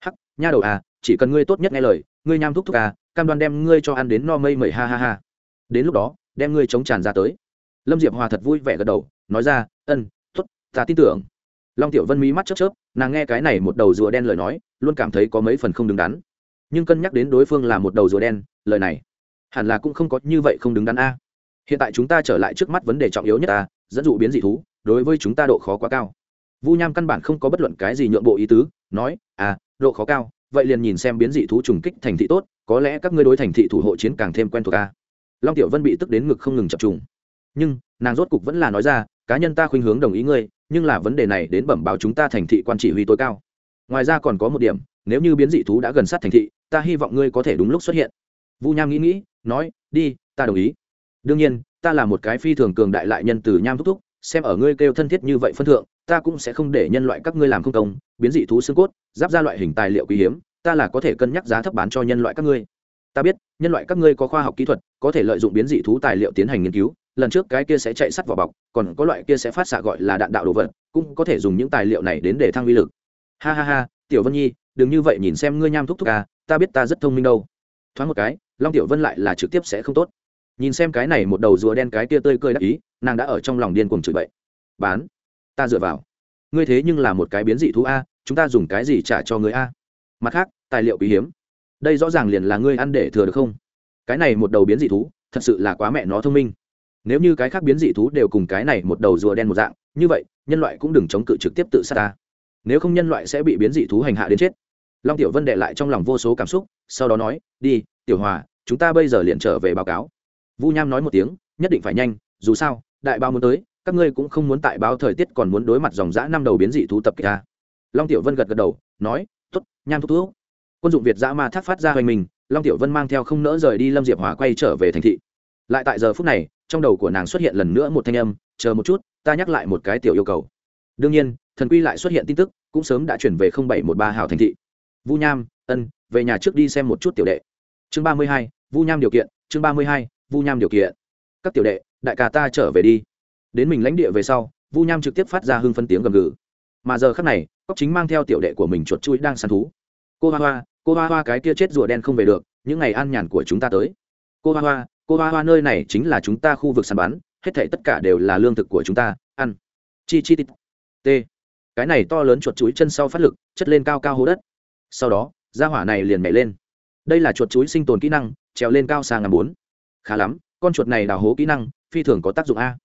Hắc, nha đầu à chỉ cần ngươi tốt nhất nghe lời, ngươi nham thúc thúc à cam đoan đem ngươi cho ăn đến no mây mẩy, ha ha ha. Đến lúc đó, đem ngươi chống tràn ra tới. Lâm diệp hòa thật vui vẻ gật đầu, nói ra, ân t ố t ta tin tưởng. Long tiểu vân mí mắt chớp chớp, nàng nghe cái này một đầu rùa đen lời nói, luôn cảm thấy có mấy phần không đứng đắn. Nhưng cân nhắc đến đối phương là một đầu rùa đen, lời này, hẳn là cũng không có như vậy không đứng đắn a. Hiện tại chúng ta trở lại trước mắt vấn đề trọng yếu nhất ta dẫn dụ biến dị thú, đối với chúng ta độ khó quá cao. Vu nham căn bản không có bất luận cái gì nhượng bộ ý tứ, nói à độ khó cao, vậy liền nhìn xem biến dị thú trùng kích thành thị tốt có lẽ các ngươi đối thành thị thủ hộ chiến càng thêm quen thuộc a long tiểu vân bị tức đến ngực không ngừng chập trùng. Nhưng, nàng rốt cục vẫn là nói ra, cá nhân ta khuynh hướng đồng ý ngươi, nhưng là vấn đề này đến bẩm báo chúng ta thành thị quan chỉ huy tối cao. Ngoài ra còn có một điểm, nếu như biến dị thú đã gần sát thành thị, ta hy vọng ngươi có thể đúng lúc xuất hiện. Vu nham nghĩ nghĩ, nói, đi, ta đồng ý. Đương nhiên, ta là một cái phi thường cường đại lại nhân từ nham thúc thúc, xem ở ngươi kêu thân thiết như vậy phân thượng, ta cũng sẽ không để nhân loại các ngươi làm không công, biến dị thú xương cốt, giáp ra loại hình tài liệu quý hiếm ta là có thể cân nhắc giá thấp bán cho nhân loại các ngươi. Ta biết, nhân loại các ngươi có khoa học kỹ thuật, có thể lợi dụng biến dị thú tài liệu tiến hành nghiên cứu. Lần trước cái kia sẽ chạy sắt vào bọc, còn có loại kia sẽ phát xạ gọi là đạn đạo đồ vật, cũng có thể dùng những tài liệu này đến để thăng uy lực. Ha ha ha, tiểu vân nhi, đừng như vậy nhìn xem ngươi nham thúc thúc à ta biết ta rất thông minh đâu. Thoáng một cái, long tiểu vân lại là trực tiếp sẽ không tốt. Nhìn xem cái này một đầu rùa đen cái kia tươi cười đắc ý, nàng đã ở trong lòng điên cuồng chửi bậy. Bán, ta dựa vào. Ngươi thế nhưng là một cái biến dị thú a, chúng ta dùng cái gì trả cho người a? Mặt khác tài liệu quý hiếm. Đây rõ ràng liền là ngươi ăn để thừa được không? Cái này một đầu biến dị thú, thật sự là quá mẹ nó thông minh. Nếu như cái khác biến dị thú đều cùng cái này một đầu rùa đen một dạng, như vậy, nhân loại cũng đừng chống cự trực tiếp tự sát ta. Nếu không nhân loại sẽ bị biến dị thú hành hạ đến chết. Long tiểu vân đệ lại trong lòng vô số cảm xúc, sau đó nói, đi, tiểu hòa, chúng ta bây giờ liền trở về báo cáo. Vu nham nói một tiếng, nhất định phải nhanh, dù sao, đại bao muốn tới, các ngươi cũng không muốn tại báo thời tiết còn muốn đối mặt dòng dã năm đầu biến dị thú tập kích ta. Long tiểu vân gật gật đầu, nói t ố t nham thúc thúc quân dụng việt giã ma thác phát ra hoành mình, long tiểu vân mang theo không nỡ rời đi lâm diệp hòa quay trở về thành thị. Lại tại giờ phút này, trong đầu của nàng xuất hiện lần nữa một thanh âm, chờ một chút, ta nhắc lại một cái tiểu yêu cầu. Đương nhiên, thần quy lại xuất hiện tin tức, cũng sớm đã chuyển về không bảy một ba hào thành thị. Vu nham, ân, về nhà trước đi xem một chút tiểu đệ. Chương ba mươi hai, vu nham điều kiện, chương ba mươi hai, vu nham điều kiện. Các tiểu đệ, đại ca ta trở về đi. Đến mình lãnh địa về sau, vu nham trực tiếp phát ra hưng phân tiếng gầm gừ. Mà giờ khác này cóc chính mang theo tiểu đệ của mình chuột chui đang săn thú cô hoa hoa, cô hoa hoa cái kia chết rùa đen không về được, những ngày an nhàn của chúng ta tới. Cô hoa hoa, cô hoa hoa nơi này chính là chúng ta khu vực săn bắn, hết thảy tất cả đều là lương thực của chúng ta, ăn. Chi chi tít. T. Cái này to lớn chuột chuối chân sau phát lực, chất lên cao cao hố đất. Sau đó ra hỏa này liền nhảy lên. Đây là chuột chuối sinh tồn kỹ năng, trèo lên cao sang ngầm bốn. Khá lắm, con chuột này đào hố kỹ năng, phi thường có tác dụng a.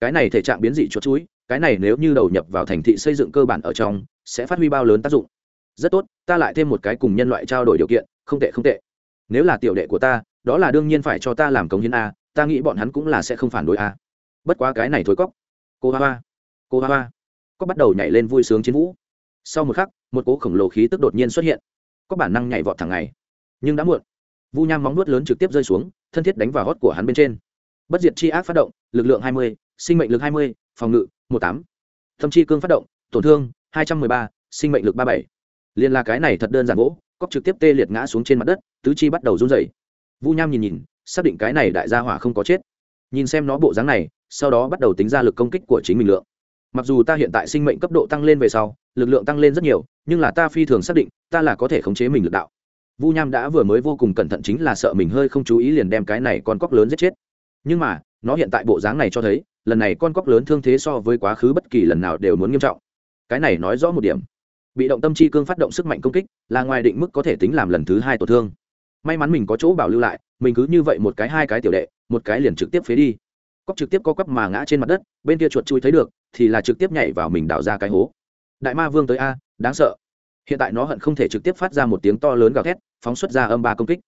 Cái này thể trạng biến dị chuột chuối, cái này nếu như đầu nhập vào thành thị xây dựng cơ bản ở trong, sẽ phát huy bao lớn tác dụng rất tốt, ta lại thêm một cái cùng nhân loại trao đổi điều kiện, không tệ không tệ. Nếu là tiểu đệ của ta, đó là đương nhiên phải cho ta làm cống hiến a, ta nghĩ bọn hắn cũng là sẽ không phản đối a. Bất quá cái này thối cóc. Cô hoa hoa. Cô hoa hoa. Có bắt đầu nhảy lên vui sướng chiến vũ. Sau một khắc, một cố khổng lồ khí tức đột nhiên xuất hiện. Có bản năng nhảy vọt thẳng ngày. Nhưng đã muộn. Vu nham móng nuốt lớn trực tiếp rơi xuống, thân thiết đánh vào hót của hắn bên trên. Bất diệt chi ác phát động, lực lượng hai mươi, sinh mệnh lực hai mươi, phòng ngự một tám. Thâm chi cương phát động, tổn thương hai trăm m ư ơ i ba, sinh mệnh lực ba bảy liên là cái này thật đơn giản gỗ, cóc trực tiếp tê liệt ngã xuống trên mặt đất, tứ chi bắt đầu run rẩy. Vu nham nhìn nhìn, xác định cái này đại gia hỏa không có chết. Nhìn xem nó bộ dáng này, sau đó bắt đầu tính ra lực công kích của chính mình lượng. Mặc dù ta hiện tại sinh mệnh cấp độ tăng lên về sau, lực lượng tăng lên rất nhiều, nhưng là ta phi thường xác định, ta là có thể khống chế mình lực đạo. Vu nham đã vừa mới vô cùng cẩn thận chính là sợ mình hơi không chú ý liền đem cái này con cóc lớn giết chết. Nhưng mà, nó hiện tại bộ dáng này cho thấy, lần này con cóc lớn thương thế so với quá khứ bất kỳ lần nào đều muốn nghiêm trọng. Cái này nói rõ một điểm bị động tâm chi cương phát động sức mạnh công kích, là ngoài định mức có thể tính làm lần thứ hai tổn thương. May mắn mình có chỗ bảo lưu lại, mình cứ như vậy một cái hai cái tiểu đệ, một cái liền trực tiếp phế đi. Cóc trực tiếp co quắp mà ngã trên mặt đất, bên kia chuột chui thấy được, thì là trực tiếp nhảy vào mình đào ra cái hố. Đại ma vương tới a, đáng sợ. Hiện tại nó hận không thể trực tiếp phát ra một tiếng to lớn gào thét, phóng xuất ra âm ba công kích.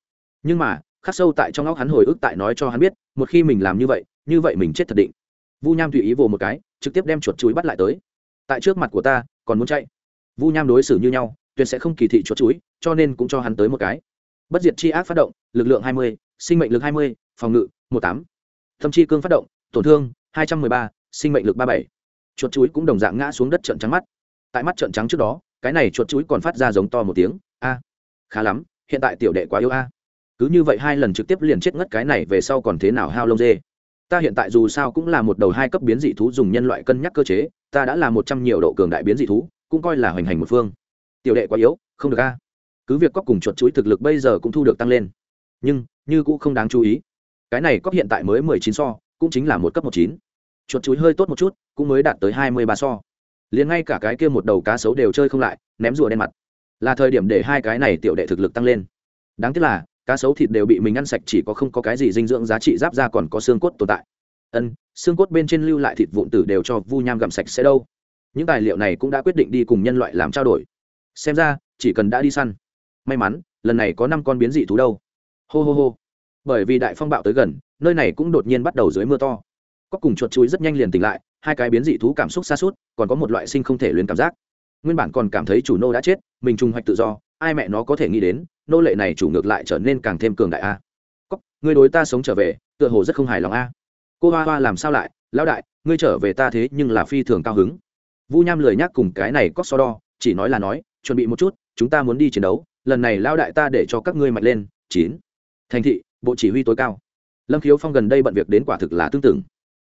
Nhưng mà, khắc sâu tại trong óc hắn hồi ức tại nói cho hắn biết, một khi mình làm như vậy như vậy mình chết thật định. Vu nham tùy ý vồ một cái, trực tiếp đem chuột chuối bắt lại tới. Tại trước mặt của ta, còn muốn chạy vu nham đối xử như nhau, tuyệt sẽ không kỳ thị chuột chuối, cho nên cũng cho hắn tới một cái. Bất diệt chi ác phát động, lực lượng hai mươi, sinh mệnh lực hai mươi, phòng ngự, một tám. Thâm chi cương phát động, tổn thương, hai trăm mười ba, sinh mệnh lực ba bảy. Chuột chuối cũng đồng dạng ngã xuống đất trận trắng mắt. Tại mắt trận trắng trước đó, cái này chuột chuối còn phát ra giống to một tiếng, a. Khá lắm, hiện tại tiểu đệ quá yêu a. Cứ như vậy hai lần trực tiếp liền chết ngất cái này về sau còn thế nào hao lông dê? Ta hiện tại dù sao cũng là một đầu hai cấp biến dị thú dùng nhân loại cân nhắc cơ chế, ta đã là một trăm nhiều độ cường đại biến dị thú cũng coi là hoành hành một phương. Tiểu đệ quá yếu, không được a. Cứ việc cóc cùng chuột chuối thực lực bây giờ cũng thu được tăng lên. Nhưng, như cũng không đáng chú ý. Cái này cóc hiện tại mới mười chín so, cũng chính là một cấp một chín. Chuột chuối hơi tốt một chút, cũng mới đạt tới hai mươi ba so. Liền ngay cả cái kia một đầu cá sấu đều chơi không lại, ném rùa đen mặt. Là thời điểm để hai cái này tiểu đệ thực lực tăng lên. Đáng tiếc là, cá sấu thịt đều bị mình ăn sạch chỉ có không có cái gì dinh dưỡng giá trị giáp ra còn có xương cốt tồn tại. Ân, xương cốt bên trên lưu lại thịt vụn tử đều cho vu nham gặm sạch sẽ đâu những tài liệu này cũng đã quyết định đi cùng nhân loại làm trao đổi. Xem ra, chỉ cần đã đi săn. May mắn, lần này có năm con biến dị thú đâu. Hô hô hô. Bởi vì đại phong bạo tới gần, nơi này cũng đột nhiên bắt đầu dưới mưa to. Có cùng chuột chuối rất nhanh liền tỉnh lại, hai cái biến dị thú cảm xúc xa suốt, còn có một loại sinh không thể luyến cảm giác. Nguyên bản còn cảm thấy chủ nô đã chết, mình trùng hoạch tự do, ai mẹ nó có thể nghĩ đến, nô lệ này chủ ngược lại trở nên càng thêm cường đại a. Cóc ngươi đối ta sống trở về, tựa hồ rất không hài lòng a. Cô hoa hoa làm sao lại? Lão đại, ngươi trở về ta thế nhưng là phi thường cao hứng vu nham lười nhắc cùng cái này cóc so đo, chỉ nói là nói, chuẩn bị một chút, chúng ta muốn đi chiến đấu, lần này lao đại ta để cho các ngươi mạnh lên, chín. Thành thị, bộ chỉ huy tối cao. Lâm khiếu phong gần đây bận việc đến quả thực là tương tự.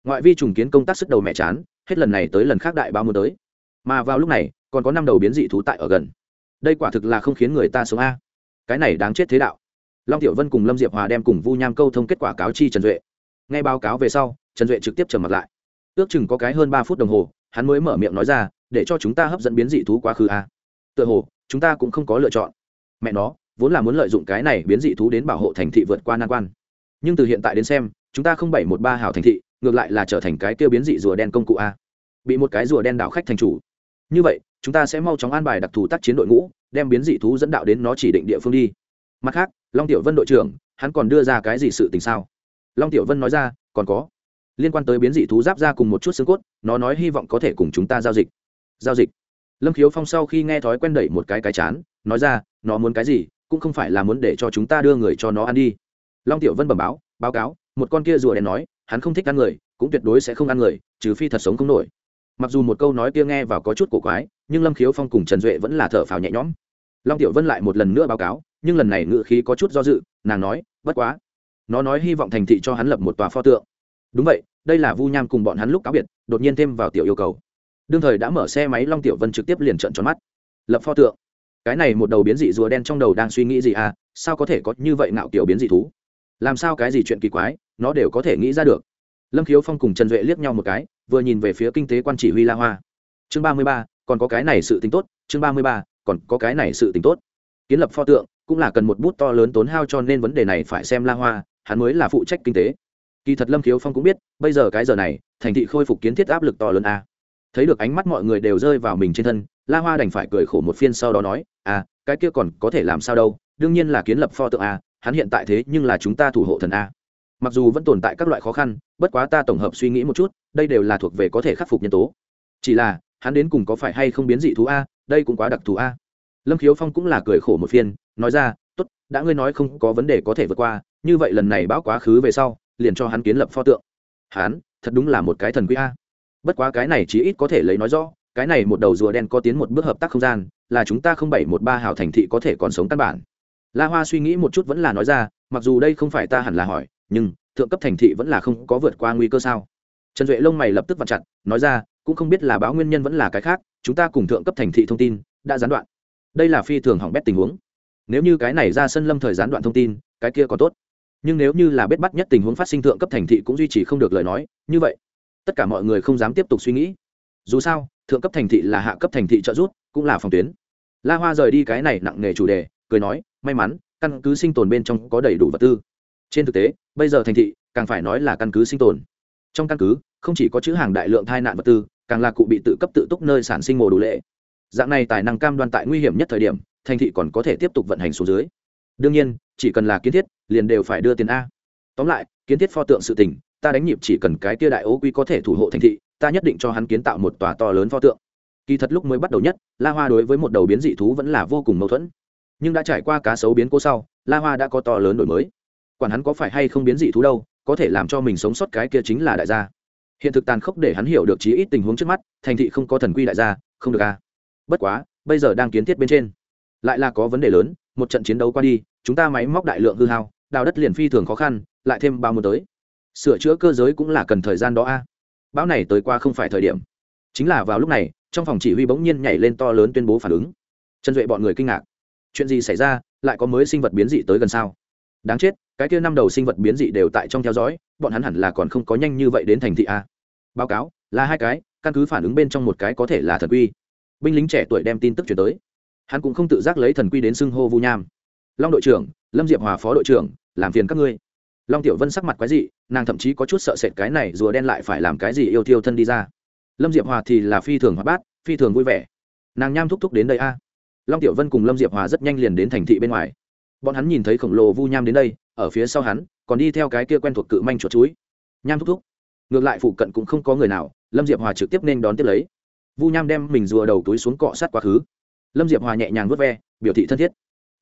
Ngoại vi trùng kiến công tác sức đầu mẹ chán, hết lần này tới lần khác đại bao muốn tới. Mà vào lúc này, còn có năm đầu biến dị thú tại ở gần. Đây quả thực là không khiến người ta sống a. Cái này đáng chết thế đạo. Long tiểu vân cùng lâm diệp hòa đem cùng vu nham câu thông kết quả cáo chi trần duệ. Nghe báo cáo về sau, trần duệ trực tiếp trầm mặt lại. Ước chừng có cái hơn ba phút đồng hồ hắn mới mở miệng nói ra, để cho chúng ta hấp dẫn biến dị thú quá khứ a tựa hồ, chúng ta cũng không có lựa chọn. Mẹ nó, vốn là muốn lợi dụng cái này biến dị thú đến bảo hộ thành thị vượt qua nan quan. Nhưng từ hiện tại đến xem, chúng ta không bảy một ba hào thành thị, ngược lại là trở thành cái kêu biến dị rùa đen công cụ a bị một cái rùa đen đảo khách thành chủ. Như vậy, chúng ta sẽ mau chóng an bài đặc thù tác chiến đội ngũ, đem biến dị thú dẫn đạo đến nó chỉ định địa phương đi. Mặt khác, long tiểu vân đội trưởng, hắn còn đưa ra cái gì sự tình sao? Long tiểu vân nói ra, còn có liên quan tới biến dị thú giáp ra cùng một chút xương cốt, nó nói hy vọng có thể cùng chúng ta giao dịch. Giao dịch. Lâm khiếu phong sau khi nghe thói quen đẩy một cái cái chán, nói ra, nó muốn cái gì, cũng không phải là muốn để cho chúng ta đưa người cho nó ăn đi. Long tiểu vân bẩm báo báo cáo, một con kia rùa đen nói, hắn không thích ăn người, cũng tuyệt đối sẽ không ăn người, trừ phi thật sống không nổi. Mặc dù một câu nói kia nghe vào có chút cổ quái, nhưng lâm khiếu phong cùng trần duệ vẫn là thở phào nhẹ nhõm. Long tiểu vân lại một lần nữa báo cáo, nhưng lần này ngự khí có chút do dự, nàng nói, bất quá. Nó nói hy vọng thành thị cho hắn lập một tòa pho tượng đúng vậy, đây là vu nham cùng bọn hắn lúc cáo biệt, đột nhiên thêm vào tiểu yêu cầu. Đương thời đã mở xe máy long tiểu vân trực tiếp liền trợn tròn mắt. Lập pho tượng. Cái này một đầu biến dị rùa đen trong đầu đang suy nghĩ gì à sao có thể có như vậy ngạo kiểu biến dị thú? Làm sao cái gì chuyện kỳ quái, nó đều có thể nghĩ ra được. Lâm khiếu phong cùng trần duệ liếc nhau một cái, vừa nhìn về phía kinh tế quan chỉ huy la hoa. Chương ba mươi ba, còn có cái này sự tính tốt, chương ba mươi ba, còn có cái này sự tính tốt. Kiến lập pho tượng cũng là cần một bút to lớn tốn hao cho nên vấn đề này phải xem la hoa, hắn mới là phụ trách kinh tế kỳ thật lâm khiếu phong cũng biết, bây giờ cái giờ này, thành thị khôi phục kiến thiết áp lực to lớn a. Thấy được ánh mắt mọi người đều rơi vào mình trên thân, la hoa đành phải cười khổ một phiên sau đó nói à cái kia còn có thể làm sao đâu, đương nhiên là kiến lập pho tượng a, hắn hiện tại thế nhưng là chúng ta thủ hộ thần a. Mặc dù vẫn tồn tại các loại khó khăn, bất quá ta tổng hợp suy nghĩ một chút, đây đều là thuộc về có thể khắc phục nhân tố. Chỉ là, hắn đến cùng có phải hay không biến dị thú a, đây cũng quá đặc thù a. Lâm khiếu phong cũng là cười khổ một phiên, nói ra, tốt, đã ngươi nói không có vấn đề có thể vượt qua, như vậy lần này báo quá khứ về sau liền cho hắn kiến lập pho tượng. Hắn thật đúng là một cái thần quý a. Bất quá cái này chí ít có thể lấy nói rõ, cái này một đầu rùa đen có tiến một bước hợp tác không gian, là chúng ta không bảy một ba hào thành thị có thể còn sống căn bản. La hoa suy nghĩ một chút vẫn là nói ra, mặc dù đây không phải ta hẳn là hỏi, nhưng, thượng cấp thành thị vẫn là không có vượt qua nguy cơ sao? Trần duệ lông mày lập tức vặn chặt, nói ra, cũng không biết là báo nguyên nhân vẫn là cái khác, chúng ta cùng thượng cấp thành thị thông tin, đã gián đoạn. Đây là phi thường hỏng bét tình huống. Nếu như cái này ra sân lâm thời gián đoạn thông tin, cái kia còn tốt nhưng nếu như là bết bắt nhất tình huống phát sinh thượng cấp thành thị cũng duy trì không được lời nói, như vậy, tất cả mọi người không dám tiếp tục suy nghĩ. Dù sao, thượng cấp thành thị là hạ cấp thành thị trợ giúp, cũng là phòng tuyến. La hoa rời đi cái này nặng nề chủ đề, cười nói, may mắn, căn cứ sinh tồn bên trong có đầy đủ vật tư. Trên thực tế, bây giờ thành thị, càng phải nói là căn cứ sinh tồn. Trong căn cứ, không chỉ có chữ hàng đại lượng thai nạn vật tư, càng là cụ bị tự cấp tự túc nơi sản sinh mồ đủ lệ. Dạng này tài năng cam đoan tại nguy hiểm nhất thời điểm, thành thị còn có thể tiếp tục vận hành xuống dưới đương nhiên, chỉ cần là kiến thiết, liền đều phải đưa tiền a. Tóm lại, kiến thiết pho tượng sự tình, ta đánh nhịp chỉ cần cái tia đại ố quy có thể thủ hộ thành thị, ta nhất định cho hắn kiến tạo một tòa to lớn pho tượng. Kỳ thật lúc mới bắt đầu nhất, la hoa đối với một đầu biến dị thú vẫn là vô cùng mâu thuẫn. Nhưng đã trải qua cá sấu biến cố sau, la hoa đã có to lớn đổi mới. Quản hắn có phải hay không biến dị thú đâu, có thể làm cho mình sống sót cái kia chính là đại gia. Hiện thực tàn khốc để hắn hiểu được chí ít tình huống trước mắt, thành thị không có thần quy đại gia, không được a. Bất quá, bây giờ đang kiến thiết bên trên, lại là có vấn đề lớn, một trận chiến đấu qua đi chúng ta máy móc đại lượng hư hao, đào đất liền phi thường khó khăn, lại thêm bao mùa tới. Sửa chữa cơ giới cũng là cần thời gian đó a. Bão này tới qua không phải thời điểm. Chính là vào lúc này, trong phòng chỉ huy bỗng nhiên nhảy lên to lớn tuyên bố phản ứng. Trần duệ bọn người kinh ngạc. Chuyện gì xảy ra? Lại có mới sinh vật biến dị tới gần sao? Đáng chết, cái kia năm đầu sinh vật biến dị đều tại trong theo dõi, bọn hắn hẳn là còn không có nhanh như vậy đến thành thị a. Báo cáo, là hai cái, căn cứ phản ứng bên trong một cái có thể là thần quy. Binh lính trẻ tuổi đem tin tức chuyển tới. Hắn cũng không tự giác lấy thần quy đến xưng hô vu nham long đội trưởng, lâm diệp hòa phó đội trưởng, làm phiền các ngươi. Long tiểu vân sắc mặt quái dị, nàng thậm chí có chút sợ sệt cái này rùa đen lại phải làm cái gì yêu thiêu thân đi ra. Lâm diệp hòa thì là phi thường hoạt bát, phi thường vui vẻ. Nàng nham thúc thúc đến đây a. Long tiểu vân cùng lâm diệp hòa rất nhanh liền đến thành thị bên ngoài. Bọn hắn nhìn thấy khổng lồ vu nham đến đây, ở phía sau hắn, còn đi theo cái kia quen thuộc cự manh chuột chuối. Nham thúc thúc. Ngược lại phụ cận cũng không có người nào, lâm diệp hòa trực tiếp nên đón tiếp lấy. Vu nham đem mình rùa đầu túi xuống cọ sát quá khứ. Lâm diệp hòa nhẹ nhàng vớt ve, biểu thị thân thiết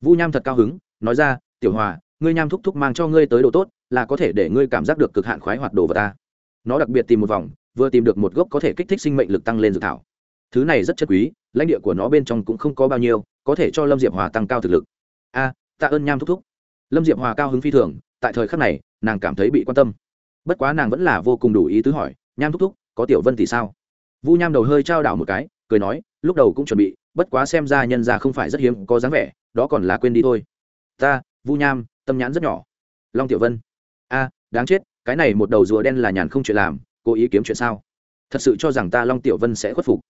vu nham thật cao hứng, nói ra, tiểu hòa, ngươi nham thúc thúc mang cho ngươi tới đồ tốt, là có thể để ngươi cảm giác được cực hạn khoái hoạt đồ vào ta. Nó đặc biệt tìm một vòng, vừa tìm được một gốc có thể kích thích sinh mệnh lực tăng lên dược thảo. Thứ này rất chất quý, lãnh địa của nó bên trong cũng không có bao nhiêu, có thể cho lâm diệp hòa tăng cao thực lực. A, tạ ơn nham thúc thúc. Lâm diệp hòa cao hứng phi thường, tại thời khắc này, nàng cảm thấy bị quan tâm. Bất quá nàng vẫn là vô cùng đủ ý tứ hỏi, nham thúc thúc, có tiểu vân thì sao? Vu nham đầu hơi trao đảo một cái, cười nói, lúc đầu cũng chuẩn bị, bất quá xem ra nhân ra không phải rất hiếm có dáng vẻ đó còn là quên đi thôi. Ta, vu nham, tâm nhãn rất nhỏ. Long tiểu vân. A, đáng chết, cái này một đầu rùa đen là nhàn không chuyện làm, cố ý kiếm chuyện sao? Thật sự cho rằng ta long tiểu vân sẽ khuất phục.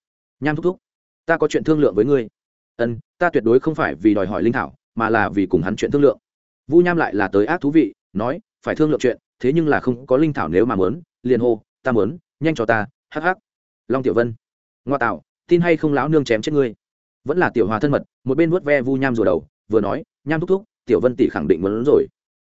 Nham thúc thúc, ta có chuyện thương lượng với ngươi. Ân, ta tuyệt đối không phải vì đòi hỏi linh thảo, mà là vì cùng hắn chuyện thương lượng. Vu nham lại là tới ác thú vị, nói, phải thương lượng chuyện, thế nhưng là không có linh thảo nếu mà mớn liền hô, ta mớn nhanh cho ta, hắc hắc. Long tiểu vân. Ngoa tạo, tin hay không lão nương chém chết ngươi? Vẫn là tiểu hòa thân mật, một bên vuốt ve vu nham rùa đầu, vừa nói, nham thúc thúc, tiểu vân tỷ khẳng định muốn rồi.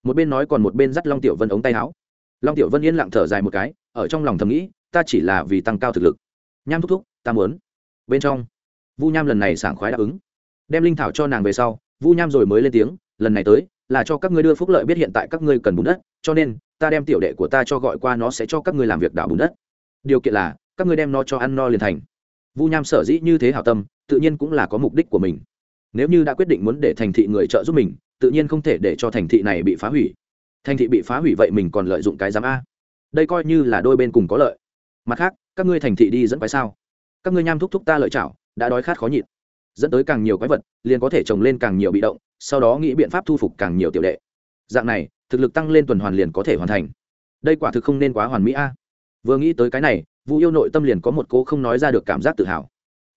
Một bên nói còn một bên dắt long tiểu vân ống tay áo. Long tiểu vân yên lặng thở dài một cái, ở trong lòng thầm nghĩ, ta chỉ là vì tăng cao thực lực. Nham thúc thúc, ta muốn. Bên trong, vu nham lần này sảng khoái đáp ứng. Đem linh thảo cho nàng về sau, vu nham rồi mới lên tiếng, lần này tới, là cho các ngươi đưa phúc lợi biết hiện tại các ngươi cần bùn đất, cho nên, ta đem tiểu đệ của ta cho gọi qua nó sẽ cho các ngươi làm việc đảo bùn đất. Điều kiện là, các ngươi đem nó cho ăn no liền thành vu nham sở dĩ như thế hảo tâm, tự nhiên cũng là có mục đích của mình. Nếu như đã quyết định muốn để thành thị người trợ giúp mình, tự nhiên không thể để cho thành thị này bị phá hủy. Thành thị bị phá hủy vậy mình còn lợi dụng cái giám a. Đây coi như là đôi bên cùng có lợi. Mặt khác, các ngươi thành thị đi dẫn quái sao? Các ngươi nham thúc thúc ta lợi chảo, đã đói khát khó nhịn. Dẫn tới càng nhiều quái vật, liền có thể trồng lên càng nhiều bị động, sau đó nghĩ biện pháp thu phục càng nhiều tiểu đệ. Dạng này, thực lực tăng lên tuần hoàn liền có thể hoàn thành. Đây quả thực không nên quá hoàn mỹ a. Vừa nghĩ tới cái này vu yêu nội tâm liền có một cô không nói ra được cảm giác tự hào.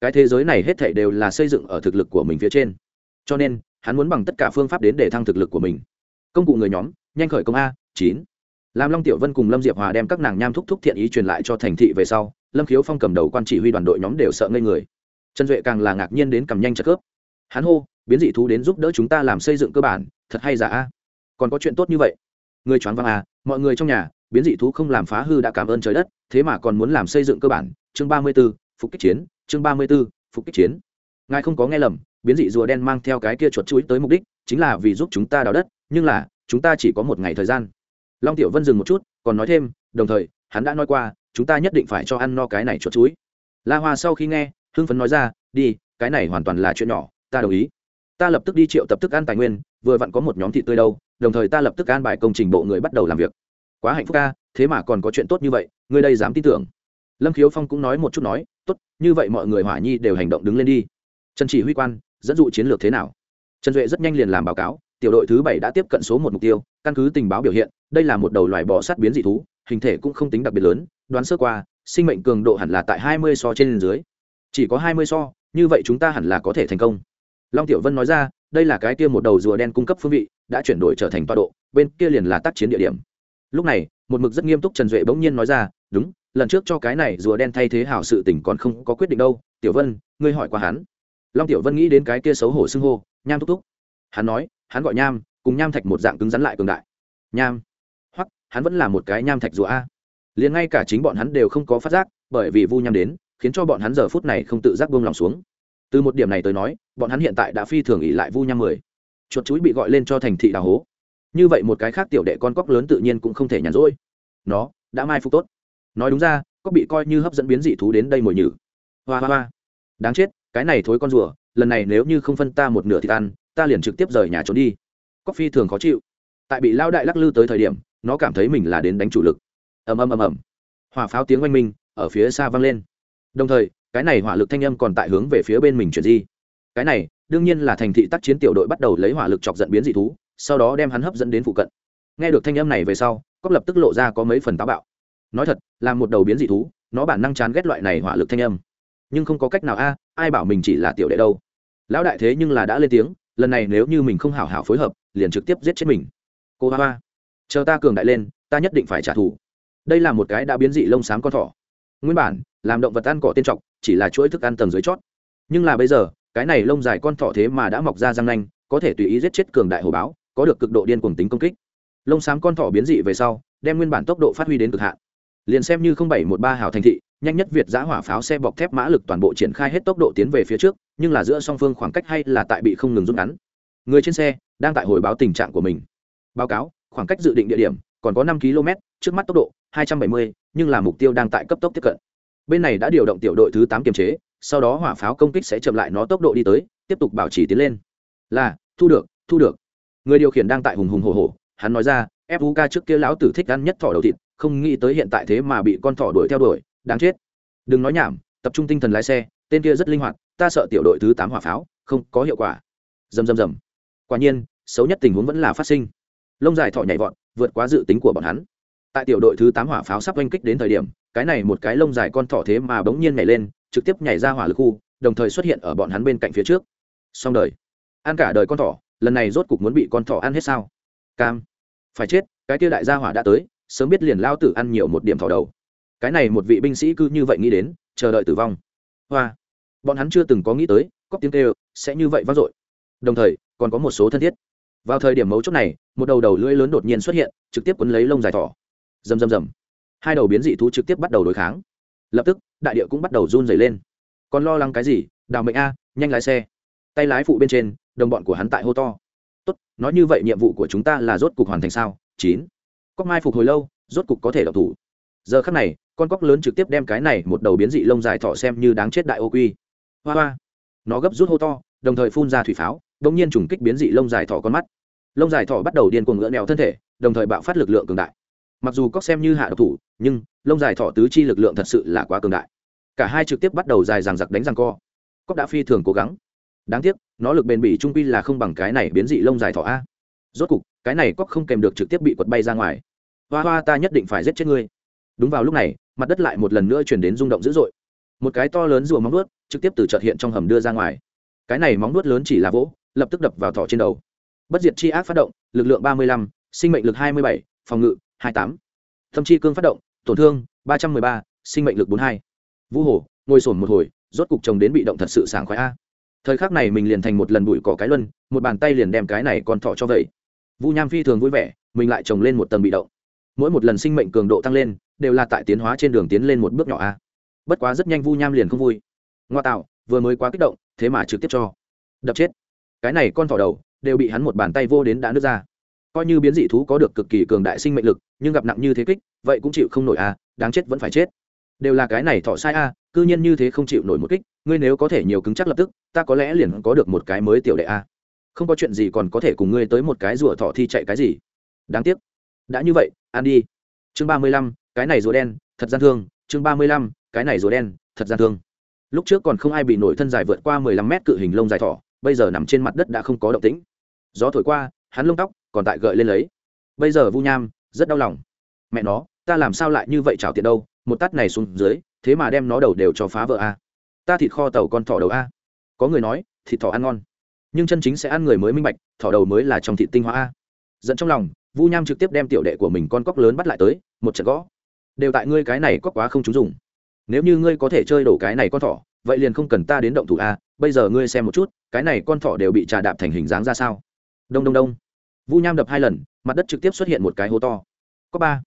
Cái thế giới này hết thảy đều là xây dựng ở thực lực của mình phía trên. Cho nên, hắn muốn bằng tất cả phương pháp đến để thăng thực lực của mình. Công cụ người nhóm, nhanh khởi công a, chín. Làm long tiểu vân cùng lâm diệp hòa đem các nàng nham thúc thúc thiện ý truyền lại cho thành thị về sau, lâm khiếu phong cầm đầu quan chỉ huy đoàn đội nhóm đều sợ ngây người. Trần duệ càng là ngạc nhiên đến cầm nhanh trợ cướp hắn hô, biến dị thú đến giúp đỡ chúng ta làm xây dựng cơ bản, thật hay giả a? Còn có chuyện tốt như vậy? Người choáng văng à mọi người trong nhà biến dị thú không làm phá hư đã cảm ơn trời đất, thế mà còn muốn làm xây dựng cơ bản. Chương ba mươi b ố phục kích chiến. Chương ba mươi b ố phục kích chiến. Ngài không có nghe lầm, biến dị rùa đen mang theo cái kia chuột chuối tới mục đích chính là vì giúp chúng ta đào đất, nhưng là, chúng ta chỉ có một ngày thời gian. Long tiểu vân dừng một chút, còn nói thêm, đồng thời, hắn đã nói qua, chúng ta nhất định phải cho ăn no cái này chuột chuối. La hoa sau khi nghe, hưng phấn nói ra, đi, cái này hoàn toàn là chuyện nhỏ, ta đồng ý. Ta lập tức đi triệu tập thức ăn tài nguyên, vừa vặn có một nhóm thịt tươi đâu, đồng thời ta lập tức an bài công trình bộ người bắt đầu làm việc quá hạnh phúc ca, thế mà còn có chuyện tốt như vậy, ngươi đây dám tin tưởng. Lâm khiếu phong cũng nói một chút nói, tốt, như vậy mọi người hỏa nhi đều hành động đứng lên đi. Trần chỉ huy quan, dẫn dụ chiến lược thế nào? Trần duệ rất nhanh liền làm báo cáo, tiểu đội thứ bảy đã tiếp cận số một mục tiêu, căn cứ tình báo biểu hiện, đây là một đầu loài bò sát biến dị thú, hình thể cũng không tính đặc biệt lớn, đoán sơ qua, sinh mệnh cường độ hẳn là tại hai mươi so trên dưới. Chỉ có hai mươi so, như vậy chúng ta hẳn là có thể thành công. Long tiểu vân nói ra, đây là cái kia một đầu rùa đen cung cấp phương vị, đã chuyển đổi trở thành toa độ, bên kia liền là tác chiến địa điểm lúc này, một mực rất nghiêm túc trần duệ bỗng nhiên nói ra, đúng, lần trước cho cái này rùa đen thay thế hảo sự tỉnh còn không có quyết định đâu, tiểu vân, ngươi hỏi qua hắn. Long tiểu vân nghĩ đến cái kia xấu hổ xưng hô, nham thúc thúc. Hắn nói, hắn gọi nham, cùng nham thạch một dạng cứng rắn lại cường đại. Nham? Hoặc hắn vẫn là một cái nham thạch rùa a. Liền ngay cả chính bọn hắn đều không có phát giác, bởi vì vu nham đến, khiến cho bọn hắn giờ phút này không tự giác buông lòng xuống. Từ một điểm này tới nói, bọn hắn hiện tại đã phi thường ỉ lại vu nham mười. Chuột chuối bị gọi lên cho thành thị đào hố như vậy một cái khác tiểu đệ con cóc lớn tự nhiên cũng không thể nhàn rỗi. Nó, đã mai phục tốt. Nói đúng ra có bị coi như hấp dẫn biến dị thú đến đây mồi nhử. Hoa hoa hoa. Đáng chết, cái này thối con rùa, lần này nếu như không phân ta một nửa thì ăn, ta liền trực tiếp rời nhà trốn đi. Cóc phi thường khó chịu. Tại bị lao đại lắc lư tới thời điểm, nó cảm thấy mình là đến đánh chủ lực. Ầm ầm ầm ầm. Hỏa pháo tiếng oanh minh, ở phía xa vang lên. Đồng thời, cái này hỏa lực thanh âm còn tại hướng về phía bên mình chuyển di. Cái này, đương nhiên là thành thị tác chiến tiểu đội bắt đầu lấy hỏa lực chọc giận biến dị thú sau đó đem hắn hấp dẫn đến phụ cận. Nghe được thanh âm này về sau cóc lập tức lộ ra có mấy phần táo bạo. Nói thật, là một đầu biến dị thú, nó bản năng chán ghét loại này hỏa lực thanh âm. Nhưng không có cách nào a, ai bảo mình chỉ là tiểu đệ đâu. Lão đại thế nhưng là đã lên tiếng, lần này nếu như mình không hảo hảo phối hợp, liền trực tiếp giết chết mình. Cô hoa hoa, chờ ta cường đại lên, ta nhất định phải trả thù. Đây là một cái đã biến dị lông xám con thỏ. Nguyên bản, làm động vật ăn cỏ tiên trọc, chỉ là chuỗi thức ăn tầng dưới chót. Nhưng là bây giờ, cái này lông dài con thỏ thế mà đã mọc ra răng nanh, có thể tùy ý giết chết cường đại hồ báo có được cực độ điên cuồng tính công kích. Lông xám con thỏ biến dị về sau đem nguyên bản tốc độ phát huy đến cực hạn. Liền xem như không bảy một ba hào thành thị nhanh nhất việt giã hỏa pháo xe bọc thép mã lực toàn bộ triển khai hết tốc độ tiến về phía trước nhưng là giữa song phương khoảng cách hay là tại bị không ngừng rút ngắn. Người trên xe đang tại hồi báo tình trạng của mình. Báo cáo khoảng cách dự định địa điểm còn có năm km trước mắt tốc độ 270, nhưng là mục tiêu đang tại cấp tốc tiếp cận. Bên này đã điều động tiểu đội thứ tám kiềm chế sau đó hỏa pháo công kích sẽ chậm lại nó tốc độ đi tới tiếp tục bảo trì tiến lên. Là thu được thu được người điều khiển đang tại hùng hùng hồ hồ hắn nói ra Fuka trước kia lão tử thích ăn nhất thỏ đầu thịt, không nghĩ tới hiện tại thế mà bị con thỏ đuổi theo đuổi, đáng chết. Đừng nói nhảm, tập trung tinh thần lái xe, tên kia rất linh hoạt, ta sợ tiểu đội thứ tám hỏa pháo, không có hiệu quả. Rầm rầm rầm. Quả nhiên, xấu nhất tình huống vẫn là phát sinh. Lông dài thỏ nhảy vọt, vượt quá dự tính của bọn hắn. Tại tiểu đội thứ tám hỏa pháo sắp oanh kích đến thời điểm, cái này một cái lông dài con thỏ thế mà bỗng nhiên nhảy lên, trực tiếp nhảy ra hỏa lực khu, đồng thời xuất hiện ở bọn hắn bên cạnh phía trước. Xong đời. Ăn cả đời con thỏ lần này rốt cục muốn bị con thỏ ăn hết sao? Cam, phải chết, cái kia đại gia hỏa đã tới, sớm biết liền lao tử ăn nhiều một điểm thỏ đầu. Cái này một vị binh sĩ cứ như vậy nghĩ đến, chờ đợi tử vong. Hoa, bọn hắn chưa từng có nghĩ tới, cóc tiếng kêu, sẽ như vậy vang dội. Đồng thời, còn có một số thân thiết. Vào thời điểm mấu chốt này, một đầu đầu lưỡi lớn đột nhiên xuất hiện, trực tiếp quấn lấy lông dài thỏ. Rầm rầm rầm. Hai đầu biến dị thú trực tiếp bắt đầu đối kháng. Lập tức, đại địa cũng bắt đầu run dày lên. Còn lo lắng cái gì? Đào mệnh a, nhanh lái xe. Tay lái phụ bên trên đồng bọn của hắn tại hô to. Tốt, nói như vậy nhiệm vụ của chúng ta là rốt cục hoàn thành sao? Chín. Cóc mai phục hồi lâu, rốt cục có thể đọc thủ. Giờ khắc này, con cóc lớn trực tiếp đem cái này một đầu biến dị lông dài thọ xem như đáng chết đại ô quy. Hoa hoa. Nó gấp rút hô to, đồng thời phun ra thủy pháo đ ỗ n g nhiên trùng kích biến dị lông dài thọ con mắt. Lông dài thọ bắt đầu điên cuồng ngỡ nèo thân thể, đồng thời bạo phát lực lượng cường đại. Mặc dù cóc xem như hạ độc thủ, nhưng lông dài thọ tứ chi lực lượng thật sự là quá cường đại. Cả hai trực tiếp bắt đầu dài ràng giặc đánh ràng co. Cóc đã phi thường cố gắng đáng tiếc, nó lực bền bỉ trung quy là không bằng cái này biến dị lông dài thỏ a. Rốt cục, cái này cóc không kèm được trực tiếp bị quật bay ra ngoài. Hoa hoa, ta nhất định phải giết chết ngươi. Đúng vào lúc này, mặt đất lại một lần nữa chuyển đến rung động dữ dội. Một cái to lớn rùa móng nuốt trực tiếp từ trợt hiện trong hầm đưa ra ngoài. Cái này móng nuốt lớn chỉ là vỗ, lập tức đập vào thỏ trên đầu. Bất diệt chi ác phát động, lực lượng ba mươi lăm, sinh mệnh lực hai mươi bảy, phòng ngự hai tám. Thâm chi cương phát động, tổn thương ba trăm mười ba, sinh mệnh lực bốn hai. Vũ hồ, ngồi sổn một hồi, rốt cục chồng đến bị động thật sự sảng khoái a thời khắc này mình liền thành một lần bụi cỏ cái luân, một bàn tay liền đem cái này con thọ cho vậy vu nham phi thường vui vẻ, mình lại trồng lên một tầng bị động. Mỗi một lần sinh mệnh cường độ tăng lên, đều là tại tiến hóa trên đường tiến lên một bước nhỏ a. Bất quá rất nhanh vu nham liền không vui. Ngoa tạo, vừa mới quá kích động, thế mà trực tiếp cho. Đập chết. Cái này con thỏ đầu, đều bị hắn một bàn tay vô đến đã nứt ra. Coi như biến dị thú có được cực kỳ cường đại sinh mệnh lực, nhưng gặp nặng như thế kích, vậy cũng chịu không nổi a, đáng chết vẫn phải chết đều là cái này thọ sai a, cư nhiên như thế không chịu nổi một kích, ngươi nếu có thể nhiều cứng chắc lập tức, ta có lẽ liền có được một cái mới tiểu đệ a. Không có chuyện gì còn có thể cùng ngươi tới một cái rùa thọ thi chạy cái gì. Đáng tiếc. Đã như vậy, ăn đi. Chương ba mươi lăm, cái này rùa đen, thật gian thương. Chương ba mươi lăm, cái này rùa đen, thật gian thương. Lúc trước còn không ai bị nổi thân dài vượt qua mười lăm mét cự hình lông dài thỏ, bây giờ nằm trên mặt đất đã không có động tĩnh. Gió thổi qua, hắn lông tóc còn tại gợi lên lấy. Bây giờ vu nham rất đau lòng. Mẹ nó, ta làm sao lại như vậy trào tiện đâu? Một tát này xuống dưới, thế mà đem nó đầu đều cho phá vỡ a. Ta thịt kho tàu con thỏ đầu a. Có người nói, thịt thỏ ăn ngon. Nhưng chân chính sẽ ăn người mới minh bạch, thỏ đầu mới là trong thịt tinh hoa a. Dẫn trong lòng, vu nham trực tiếp đem tiểu đệ của mình con cóc lớn bắt lại tới, một trận gõ. Đều tại ngươi cái này cóc quá không trúng dùng. Nếu như ngươi có thể chơi đổ cái này con thỏ, vậy liền không cần ta đến động thủ a, bây giờ ngươi xem một chút, cái này con thỏ đều bị trà đạp thành hình dáng ra sao. Đông đông đông. Vu nham đập hai lần, mặt đất trực tiếp xuất hiện một cái hố to. Có ba.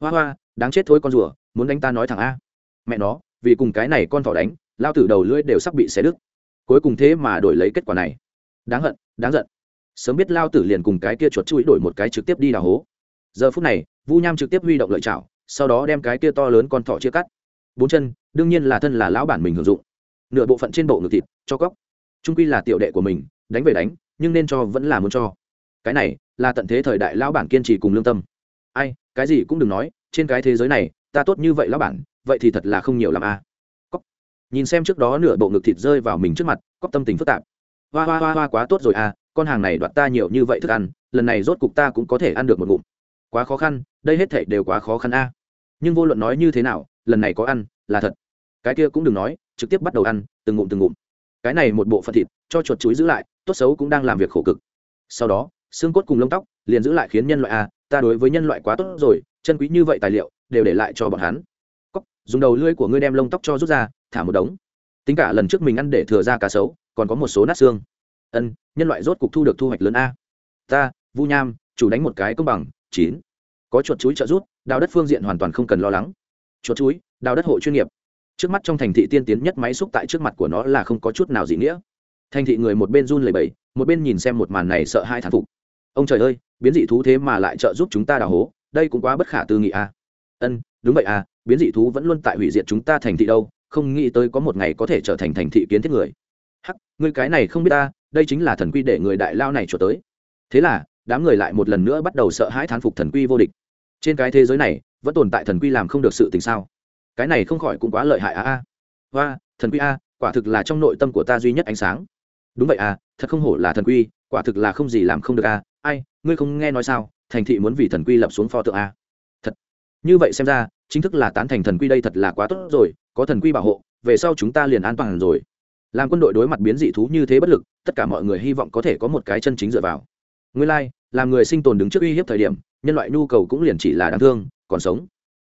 Hoa hoa, đáng chết thôi con rùa muốn đánh ta nói thẳng a. Mẹ nó, vì cùng cái này con thỏ đánh, lao tử đầu lưỡi đều sắp bị xé đứt. Cuối cùng thế mà đổi lấy kết quả này. Đáng hận, đáng giận. Sớm biết lao tử liền cùng cái kia chuột chui đổi một cái trực tiếp đi đào hố. Giờ phút này, vu nham trực tiếp huy động lợi chảo, sau đó đem cái kia to lớn con thỏ chia cắt. Bốn chân, đương nhiên là thân là lão bản mình hưởng dụng. Nửa bộ phận trên bộ ngực thịt, cho cóc. Trung quy là tiểu đệ của mình, đánh về đánh, nhưng nên cho vẫn là muốn cho. Cái này, là tận thế thời đại lão bản kiên trì cùng lương tâm. Ai, cái gì cũng đừng nói, trên cái thế giới này ta tốt như vậy lão bản vậy thì thật là không nhiều làm a à. cóc nhìn xem trước đó nửa bộ ngực thịt rơi vào mình trước mặt cóc tâm tình phức tạp. Hoa hoa hoa hoa quá tốt rồi à con hàng này đoạt ta nhiều như vậy thức ăn, lần này rốt cục ta cũng có thể ăn được một ngụm. Quá khó khăn, đây hết thảy đều quá khó khăn a nhưng vô luận nói như thế nào, lần này có ăn, là thật. Cái kia cũng đừng nói, trực tiếp bắt đầu ăn, từng ngụm từng ngụm. Cái này một bộ phận thịt, cho chuột chuối giữ lại, tốt xấu cũng đang làm việc khổ cực. Sau đó, xương cốt cùng lông tóc, liền giữ lại khiến nhân loại a ta đối với nhân loại quá tốt rồi, chân quý như vậy tài liệu đều để lại cho bọn hắn. Cóc dùng đầu lưỡi của ngươi đem lông tóc cho rút ra, thả một đống. Tính cả lần trước mình ăn để thừa ra cá sấu, còn có một số nát xương. Ân, nhân loại rốt cục thu được thu hoạch lớn a. Ta, vu nham, chủ đánh một cái công bằng, chín. Có chuột chuối trợ rút đào đất phương diện hoàn toàn không cần lo lắng. Chuột chuối, đào đất hộ chuyên nghiệp. Trước mắt trong thành thị tiên tiến nhất máy xúc tại trước mặt của nó là không có chút nào gì nghĩa. Thành thị người một bên run lẩy bẩy, một bên nhìn xem một màn này sợ hai thán phục. Ông trời ơi, biến dị thú thế mà lại trợ giúp chúng ta đào hố, đây cũng quá bất khả tư nghị a ân, đúng vậy à biến dị thú vẫn luôn tại hủy diệt chúng ta thành thị đâu, không nghĩ tới có một ngày có thể trở thành thành thị kiến thiết người. Hắc người cái này không biết ta, đây chính là thần quy để người đại lao này cho tới. Thế là, đám người lại một lần nữa bắt đầu sợ hãi thán phục thần quy vô địch. Trên cái thế giới này, vẫn tồn tại thần quy làm không được sự tình sao? Cái này không khỏi cũng quá lợi hại a a hoa, thần quy a, quả thực là trong nội tâm của ta duy nhất ánh sáng. Đúng vậy à thật không hổ là thần quy, quả thực là không gì làm không được a ai, ngươi không nghe nói sao, thành thị muốn vì thần quy lập xuống pho tượng a như vậy xem ra chính thức là tán thành thần quy đây thật là quá tốt rồi có thần quy bảo hộ về sau chúng ta liền an toàn rồi. Làm quân đội đối mặt biến dị thú như thế bất lực tất cả mọi người hy vọng có thể có một cái chân chính dựa vào. Nguyên lai、like, làm người sinh tồn đứng trước uy hiếp thời điểm nhân loại nhu cầu cũng liền chỉ là đáng thương còn sống.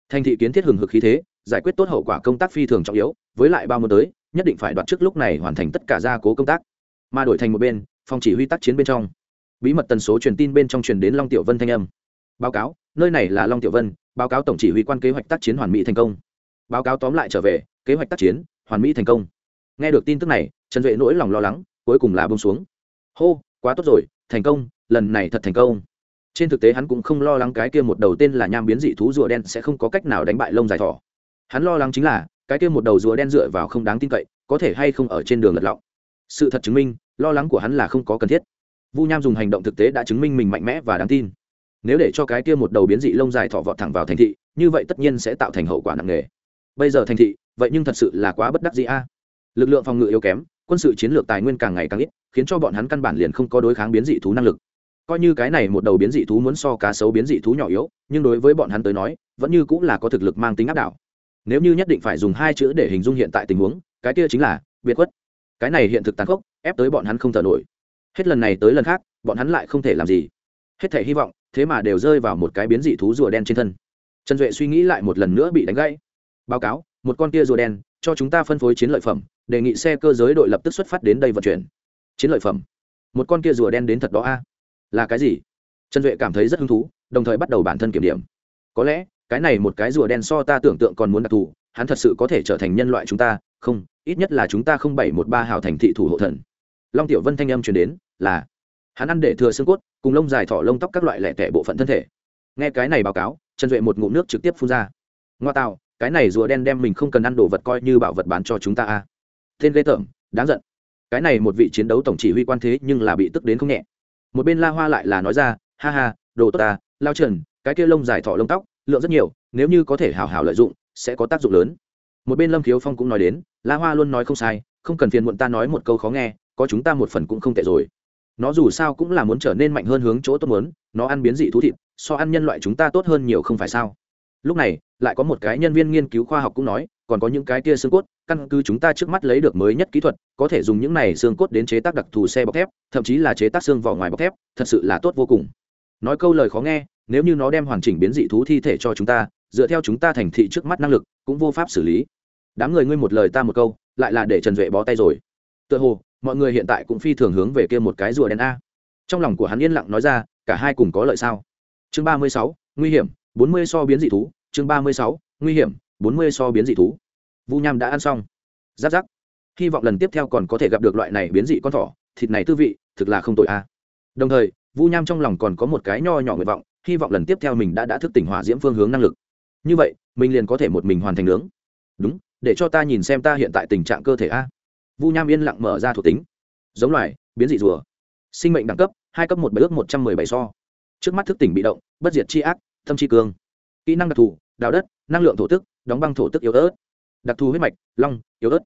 Thành thị kiến thiết hừng hực khí thế giải quyết tốt hậu quả công tác phi thường trọng yếu với lại bao mùa tới nhất định phải đoạt trước lúc này hoàn thành tất cả gia cố công tác. Mà đổi thành một bên phòng chỉ huy tác chiến bên trong. Bí mật tần số truyền tin bên trong truyền đến long tiểu vân thanh âm. Báo cáo nơi này là long tiểu vân báo cáo tổng chỉ huy quan kế hoạch tác chiến hoàn mỹ thành công. Báo cáo tóm lại trở về, kế hoạch tác chiến, hoàn mỹ thành công. Nghe được tin tức này, trần duệ nỗi lòng lo lắng, cuối cùng là bông xuống. Hô, quá tốt rồi, thành công, lần này thật thành công. Trên thực tế hắn cũng không lo lắng cái kia một đầu tên là nham biến dị thú rùa đen sẽ không có cách nào đánh bại lông dài thỏ. Hắn lo lắng chính là, cái kia một đầu rùa đen dựa vào không đáng tin cậy, có thể hay không ở trên đường lật lọng. Sự thật chứng minh, lo lắng của hắn là không có cần thiết. Vu nham dùng hành động thực tế đã chứng minh mình mạnh mẽ và đáng tin nếu để cho cái kia một đầu biến dị lông dài thọ vọt thẳng vào thành thị, như vậy tất nhiên sẽ tạo thành hậu quả nặng nề. Bây giờ thành thị, vậy nhưng thật sự là quá bất đắc dĩ a. Lực lượng phòng ngự yếu kém, quân sự chiến lược tài nguyên càng ngày càng ít, khiến cho bọn hắn căn bản liền không có đối kháng biến dị thú năng lực. Coi như cái này một đầu biến dị thú muốn so cá sấu biến dị thú nhỏ yếu, nhưng đối với bọn hắn tới nói, vẫn như cũng là có thực lực mang tính áp đảo. Nếu như nhất định phải dùng hai chữ để hình dung hiện tại tình huống, cái kia chính là, biệt khuất. Cái này hiện thực tàn khốc, ép tới bọn hắn không thở nổi. Hết lần này tới lần khác, bọn hắn lại không thể làm gì. Hết thể hy vọng thế mà đều rơi vào một cái biến dị thú rùa đen trên thân. Trần duệ suy nghĩ lại một lần nữa bị đánh gãy. Báo cáo, một con kia rùa đen, cho chúng ta phân phối chiến lợi phẩm, đề nghị xe cơ giới đội lập tức xuất phát đến đây vận chuyển. Chiến lợi phẩm. Một con kia rùa đen đến thật đó a. Là cái gì? Trần duệ cảm thấy rất hứng thú, đồng thời bắt đầu bản thân kiểm điểm. Có lẽ, cái này một cái rùa đen so ta tưởng tượng còn muốn đặc thù, hắn thật sự có thể trở thành nhân loại chúng ta, không, ít nhất là chúng ta không bảy một ba hào thành thị thủ hộ thần. Long tiểu vân thanh âm truyền đến, là hắn ăn để thừa xương cốt, cùng lông dài thỏ lông tóc các loại lẻ tẻ bộ phận thân thể. Nghe cái này báo cáo, trần duệ một ngụm nước trực tiếp phun ra. Ngoa tạo, cái này rùa đen đem mình không cần ăn đồ vật coi như bảo vật bán cho chúng ta a. À. tên ghê tởm, đáng giận. Cái này một vị chiến đấu tổng chỉ huy quan thế nhưng là bị tức đến không nhẹ. Một bên la hoa lại là nói ra, ha ha, đồ tốt ta, lao trần, cái kia lông dài thỏ lông tóc, lượng rất nhiều, nếu như có thể hào hào lợi dụng, sẽ có tác dụng lớn. Một bên lâm khiếu phong cũng nói đến, la hoa luôn nói không sai, không cần phiền muộn ta nói một câu khó nghe, có chúng ta một phần cũng không tệ rồi nó dù sao cũng là muốn trở nên mạnh hơn hướng chỗ tốt muốn, nó ăn biến dị thú thịt, so ăn nhân loại chúng ta tốt hơn nhiều không phải sao? Lúc này, lại có một cái nhân viên nghiên cứu khoa học cũng nói, còn có những cái tia xương cốt, căn cứ chúng ta trước mắt lấy được mới nhất kỹ thuật, có thể dùng những này xương cốt đến chế tác đặc thù xe bọc thép, thậm chí là chế tác xương vỏ ngoài bọc thép, thật sự là tốt vô cùng. Nói câu lời khó nghe, nếu như nó đem hoàn chỉnh biến dị thú thi thể cho chúng ta, dựa theo chúng ta thành thị trước mắt năng lực, cũng vô pháp xử lý. Đám người ngươi một lời ta một câu, lại là để trần duệ bó tay rồi. Tựa hồ mọi người hiện tại cũng phi thường hướng về kia một cái rùa đen a. Trong lòng của hắn yên lặng nói ra, cả hai cùng có lợi sao? Chương ba mươi sáu, nguy hiểm, bốn mươi so biến dị thú. Chương ba mươi sáu, nguy hiểm, bốn mươi so biến dị thú. Vu nham đã ăn xong. Giáp giáp. Hy vọng lần tiếp theo còn có thể gặp được loại này biến dị con thỏ. Thịt này tư vị, thực là không tội a. Đồng thời, vu nham trong lòng còn có một cái nho nhỏ nguyện vọng, hy vọng lần tiếp theo mình đã đã thức tỉnh hỏa diễm phương hướng năng lực. Như vậy, mình liền có thể một mình hoàn thành nướng. Đúng, để cho ta nhìn xem ta hiện tại tình trạng cơ thể a vu nham yên lặng mở ra thuộc tính. Giống loài, biến dị rùa. Sinh mệnh đẳng cấp, hai cấp một bảy ước một trăm mười bảy so. Trước mắt thức tỉnh bị động, bất diệt c h i ác, thâm c h i cương. Kỹ năng đặc thù, đào đất, năng lượng thổ tức, đóng băng thổ tức yếu ớt. Đặc thù huyết mạch, long, yếu ớt.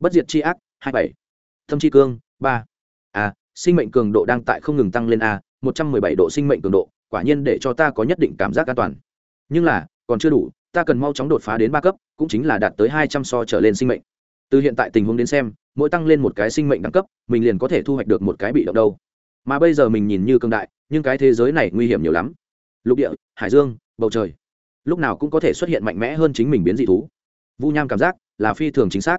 Bất diệt c h i ác, hai bảy. Thâm c h i cương, ba. A sinh mệnh cường độ đang tại không ngừng tăng lên a, một trăm mười bảy độ sinh mệnh cường độ, quả nhiên để cho ta có nhất định cảm giác an toàn. Nhưng là, còn chưa đủ, ta cần mau chóng đột phá đến ba cấp, cũng chính là đạt tới hai trăm so trở lên sinh mệnh. Từ hiện tại tình huống đến xem mỗi tăng lên một cái sinh mệnh đẳng cấp, mình liền có thể thu hoạch được một cái bị động đâu. Mà bây giờ mình nhìn như cương đại, nhưng cái thế giới này nguy hiểm nhiều lắm. Lục địa, hải dương, bầu trời, lúc nào cũng có thể xuất hiện mạnh mẽ hơn chính mình biến dị thú. Vu nham cảm giác là phi thường chính xác.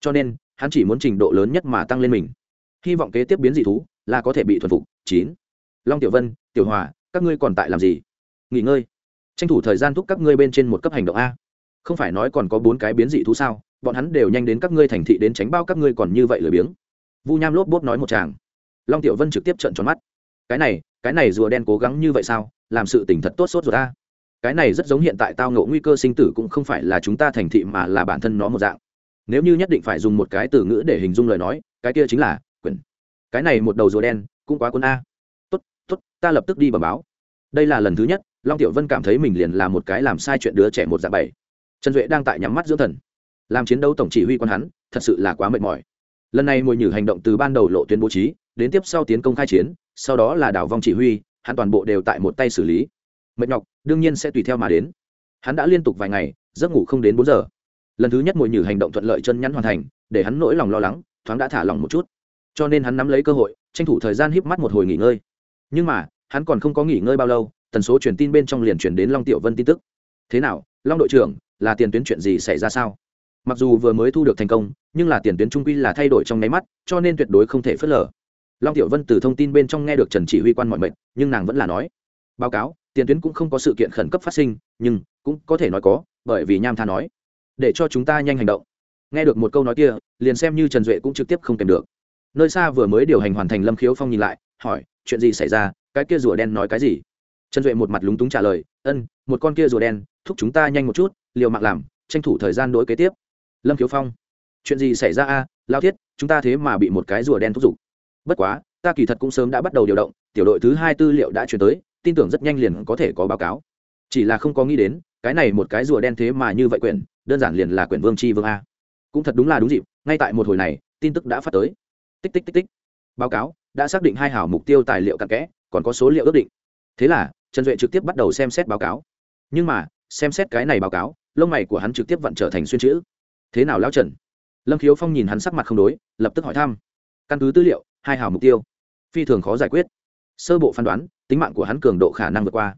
Cho nên, hắn chỉ muốn trình độ lớn nhất mà tăng lên mình. Hy vọng kế tiếp biến dị thú là có thể bị thuần phục. Chín. Long tiểu vân, tiểu hòa, các ngươi còn tại làm gì? Nghỉ ngơi. Tranh thủ thời gian thúc các ngươi bên trên một cấp hành động a. Không phải nói còn có bốn cái biến dị thú sao? Bọn hắn đều nhanh đến các ngươi thành thị đến tránh bao các ngươi còn như vậy lười biếng. Vu nham lốp bốp nói một chàng long tiểu vân trực tiếp trợn tròn mắt. Cái này cái này rùa đen cố gắng như vậy sao? Làm sự tỉnh thật tốt sốt rồi ta. Cái này rất giống hiện tại tao ngộ nguy cơ sinh tử cũng không phải là chúng ta thành thị mà là bản thân nó một dạng. Nếu như nhất định phải dùng một cái từ ngữ để hình dung lời nói, cái kia chính là quyền. Cái này một đầu rùa đen cũng quá quân a. Tốt tốt, ta lập tức đi bẩm báo. Đây là lần thứ nhất, long tiểu vân cảm thấy mình liền là một cái làm sai chuyện đứa trẻ một dạng bảy. Trần duệ đang tại nhắm mắt dưỡng thần làm chiến đấu tổng chỉ huy quân hắn, thật sự là quá mệt mỏi. Lần này mùi nhử hành động từ ban đầu lộ tuyến bố trí, đến tiếp sau tiến công khai chiến, sau đó là đảo vong chỉ huy, hắn toàn bộ đều tại một tay xử lý. Mệt nhọc, đương nhiên sẽ tùy theo mà đến. Hắn đã liên tục vài ngày, giấc ngủ không đến bốn giờ. Lần thứ nhất mùi nhử hành động thuận lợi chân nhắn hoàn thành, để hắn nỗi lòng lo lắng, thoáng đã thả lòng một chút. Cho nên hắn nắm lấy cơ hội, tranh thủ thời gian híp mắt một hồi nghỉ ngơi. Nhưng mà, hắn còn không có nghỉ ngơi bao lâu, tần số truyền tin bên trong liền chuyển đến long tiểu vân tin tức. Thế nào, long đội trưởng, là tiền tuyến chuyện gì xảy ra sao? Mặc dù vừa mới thu được thành công, nhưng là tiền tuyến trung quy là thay đổi trong nháy mắt, cho nên tuyệt đối không thể phớt lờ. Long tiểu vân từ thông tin bên trong nghe được trần chỉ huy quan mọi mệnh, nhưng nàng vẫn là nói, báo cáo, tiền tuyến cũng không có sự kiện khẩn cấp phát sinh, nhưng cũng có thể nói có, bởi vì nham tha nói, để cho chúng ta nhanh hành động. Nghe được một câu nói kia, liền xem như trần duệ cũng trực tiếp không kèm được. Nơi xa vừa mới điều hành hoàn thành lâm khiếu phong nhìn lại, hỏi, chuyện gì xảy ra? Cái kia rùa đen nói cái gì? Trần duệ một mặt lúng túng trả lời, ân, một con kia rùa đen, thúc chúng ta nhanh một chút, liều mạng làm, tranh thủ thời gian đ ố i kế tiếp lâm khiếu phong. Chuyện gì xảy ra a? Lao thiết, chúng ta thế mà bị một cái rùa đen thúc giục. Bất quá, ta kỳ thật cũng sớm đã bắt đầu điều động, tiểu đội thứ hai tư liệu đã chuyển tới, tin tưởng rất nhanh liền có thể có báo cáo. Chỉ là không có nghĩ đến, cái này một cái rùa đen thế mà như vậy quyển, đơn giản liền là quyển vương c h i vương a. Cũng thật đúng là đúng dịp, ngay tại một hồi này, tin tức đã phát tới. Tích tích tích tích. Báo cáo đã xác định hai hảo mục tiêu tài liệu cặn kẽ, còn có số liệu ước định. Thế là, trần duệ trực tiếp bắt đầu xem xét báo cáo. Nhưng mà, xem xét cái này báo cáo, lông mày của hắn trực tiếp vận trở thành xuyên chữ thế nào lão trần? Lâm khiếu phong nhìn hắn sắc mặt không đối, lập tức hỏi thăm. Căn cứ tư liệu, hai hào mục tiêu. Phi thường khó giải quyết. Sơ bộ phán đoán, tính mạng của hắn cường độ khả năng vượt qua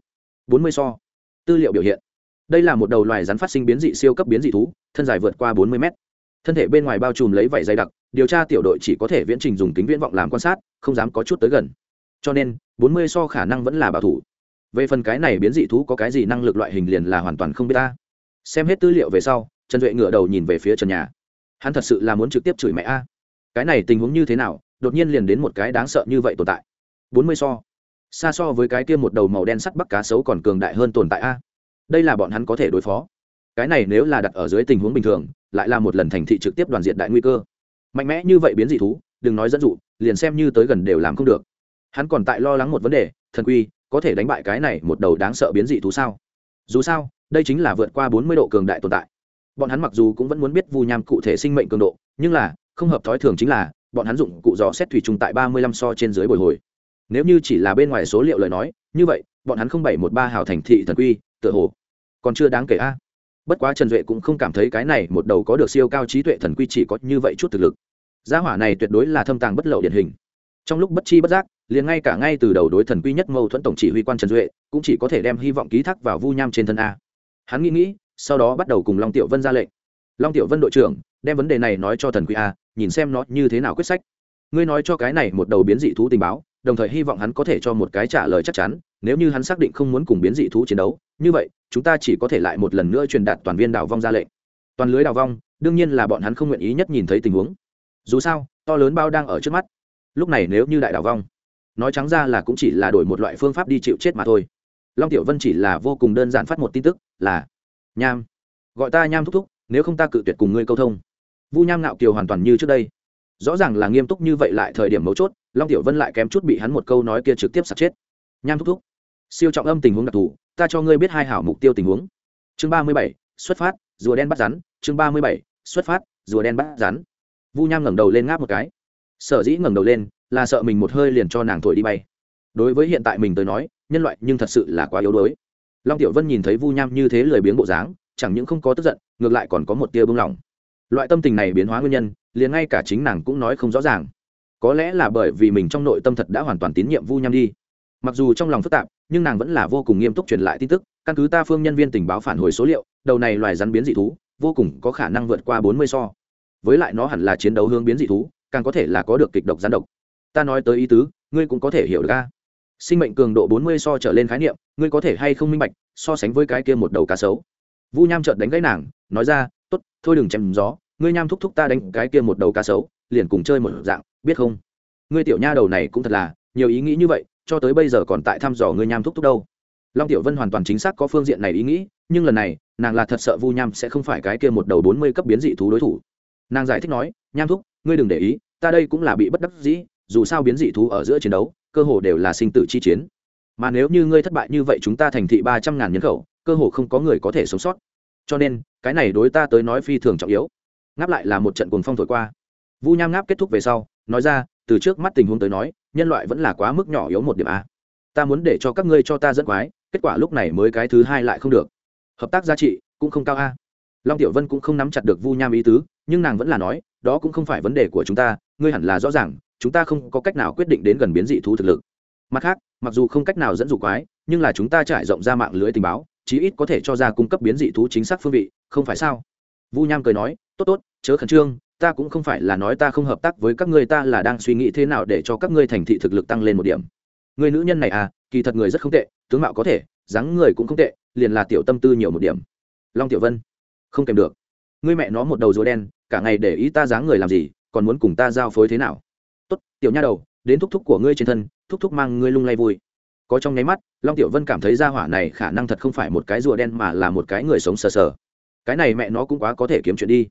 bốn mươi so. Tư liệu biểu hiện. Đây là một đầu loài rắn phát sinh biến dị siêu cấp biến dị thú, thân dài vượt qua bốn mươi mét. Thân thể bên ngoài bao trùm lấy vảy dày đặc, điều tra tiểu đội chỉ có thể viễn trình dùng kính viễn vọng làm quan sát, không dám có chút tới gần. Cho nên, bốn mươi so khả năng vẫn là bảo thủ. Về phần cái này biến dị thú có cái gì năng lực loại hình liền là hoàn toàn không biết ta. Xem hết tư liệu về sau trần duệ ngửa đầu nhìn về phía trần nhà. Hắn thật sự là muốn trực tiếp chửi mẹ a. Cái này tình huống như thế nào, đột nhiên liền đến một cái đáng sợ như vậy tồn tại. Bốn mươi so. Xa so với cái kia một đầu màu đen sắt bắc cá sấu còn cường đại hơn tồn tại a. Đây là bọn hắn có thể đối phó. Cái này nếu là đặt ở dưới tình huống bình thường, lại là một lần thành thị trực tiếp đoàn diện đại nguy cơ. Mạnh mẽ như vậy biến dị thú, đừng nói dẫn dụ, liền xem như tới gần đều làm không được. Hắn còn tại lo lắng một vấn đề, thần quy, có thể đánh bại cái này một đầu đáng sợ biến dị thú sao? Dù sao, đây chính là vượt qua bốn mươi độ cường đại tồn tại bọn hắn mặc dù cũng vẫn muốn biết vu nham cụ thể sinh mệnh cường độ, nhưng là, không hợp thói thường chính là, bọn hắn dụng cụ dò xét thủy trùng tại ba mươi lăm so trên dưới bồi hồi. Nếu như chỉ là bên ngoài số liệu lời nói, như vậy, bọn hắn không bảy một ba hào thành thị thần quy, tựa hồ, còn chưa đáng kể a. Bất quá trần duệ cũng không cảm thấy cái này một đầu có được siêu cao trí tuệ thần quy chỉ có như vậy chút thực lực. Gia hỏa này tuyệt đối là thâm tàng bất lậu điển hình. Trong lúc bất chi bất giác, liền ngay cả ngay từ đầu đối thần quy nhất mâu thuẫn tổng chỉ huy quan trần duệ, cũng chỉ có thể đem hy vọng ký thác vào vu nham trên thân a. Hắn nghĩ nghĩ sau đó bắt đầu cùng long tiểu vân ra lệnh. Long tiểu vân đội trưởng, đem vấn đề này nói cho thần quy a, nhìn xem nó như thế nào quyết sách. Ngươi nói cho cái này một đầu biến dị thú tình báo, đồng thời hy vọng hắn có thể cho một cái trả lời chắc chắn, nếu như hắn xác định không muốn cùng biến dị thú chiến đấu, như vậy, chúng ta chỉ có thể lại một lần nữa truyền đạt toàn viên đào vong ra lệnh. Toàn lưới đào vong, đương nhiên là bọn hắn không nguyện ý nhất nhìn thấy tình huống. Dù sao, to lớn bao đang ở trước mắt. Lúc này nếu như đại đào vong, nói trắng ra là cũng chỉ là đổi một loại phương pháp đi chịu chết mà thôi. Long tiểu vân chỉ là vô cùng đơn giản phát một tin tức, là nham. Gọi ta nham thúc thúc, nếu không ta cự tuyệt cùng ngươi câu thông. Vu nham ngạo kiều hoàn toàn như trước đây. Rõ ràng là nghiêm túc như vậy lại thời điểm mấu chốt, long tiểu vân lại kém chút bị hắn một câu nói kia trực tiếp sạt chết. Nham thúc thúc, siêu trọng âm tình huống đặc thù, ta cho ngươi biết hai hảo mục tiêu tình huống. Chương ba mươi bảy, xuất phát, rùa đen bắt rắn. Chương ba mươi bảy, xuất phát, rùa đen bắt rắn. Vu nham ngẩng đầu lên ngáp một cái. Sở dĩ ngẩng đầu lên, là sợ mình một hơi liền cho nàng thổi đi bay. Đối với hiện tại mình tới nói, nhân loại nhưng thật sự là quá yếu đuối long tiểu vân nhìn thấy vu nham như thế lười biếng bộ dáng, chẳng những không có tức giận, ngược lại còn có một tia bưng lỏng loại tâm tình này biến hóa nguyên nhân, liền ngay cả chính nàng cũng nói không rõ ràng. Có lẽ là bởi vì mình trong nội tâm thật đã hoàn toàn tín nhiệm vu nham đi. Mặc dù trong lòng phức tạp, nhưng nàng vẫn là vô cùng nghiêm túc truyền lại tin tức, căn cứ ta phương nhân viên tình báo phản hồi số liệu, đầu này loài rắn biến dị thú, vô cùng có khả năng vượt qua bốn mươi so. Với lại nó hẳn là chiến đấu hướng biến dị thú, càng có thể là có được kịch độc rắn độc. Ta nói tới ý tứ, ngươi cũng có thể hiểu được ca sinh mệnh cường độ bốn mươi so trở lên khái niệm, ngươi có thể hay không minh bạch, so sánh với cái kia một đầu cá sấu. Vu nham chợt đánh gãy nàng, nói ra t ố t thôi đừng chém gió, ngươi nham thúc thúc ta đánh cái kia một đầu cá sấu, liền cùng chơi một dạng, biết không? Ngươi tiểu nha đầu này cũng thật là, nhiều ý nghĩ như vậy, cho tới bây giờ còn tại thăm dò ngươi nham thúc thúc đâu. Long tiểu vân hoàn toàn chính xác có phương diện này ý nghĩ, nhưng lần này, nàng là thật sợ vu nham sẽ không phải cái kia một đầu bốn mươi cấp biến dị thú đối thủ. Nàng giải thích nói, nham thúc, ngươi đừng để ý, ta đây cũng là bị bất đắc dĩ, dù sao biến dị thú ở giữa chiến đấu cơ hồ đều là sinh tử chi chiến. Mà nếu như ngươi thất bại như vậy chúng ta thành thị ba trăm ngàn nhân khẩu, cơ hồ không có người có thể sống sót. Cho nên, cái này đối ta tới nói phi thường trọng yếu. Ngáp lại là một trận cuồng phong thổi qua. Vu nham ngáp kết thúc về sau, nói ra, từ trước mắt tình huống tới nói, nhân loại vẫn là quá mức nhỏ yếu một điểm a. Ta muốn để cho các ngươi cho ta dẫn quái, kết quả lúc này mới cái thứ hai lại không được. Hợp tác giá trị cũng không cao a. Long tiểu vân cũng không nắm chặt được vu nham ý tứ, nhưng nàng vẫn là nói, đó cũng không phải vấn đề của chúng ta, ngươi hẳn là rõ ràng chúng ta không có cách nào quyết định đến gần biến dị thú thực lực. Mặt khác, mặc dù không cách nào dẫn dụ quái, nhưng là chúng ta trải rộng ra mạng lưới tình báo, chí ít có thể cho ra cung cấp biến dị thú chính xác phương vị, không phải sao? Vu nham cười nói, tốt tốt, chớ khẩn trương, ta cũng không phải là nói ta không hợp tác với các ngươi, ta là đang suy nghĩ thế nào để cho các ngươi thành thị thực lực tăng lên một điểm. Người nữ nhân này à kỳ thật người rất không tệ, tướng mạo có thể, dáng người cũng không tệ, liền là tiểu tâm tư nhiều một điểm. Long tiểu vân, không kèm được. Ngươi mẹ nó một đầu rùa đen, cả ngày để ý ta dáng người làm gì, còn muốn cùng ta giao phối thế nào? Tiểu nha đầu, đến thúc thúc của ngươi trên thân, thúc thúc mang ngươi lung lay vui. Có trong nháy mắt, long tiểu vân cảm thấy ra hỏa này khả năng thật không phải một cái rùa đen mà là một cái người sống sờ sờ. Cái này mẹ nó cũng quá có thể kiếm chuyện đi.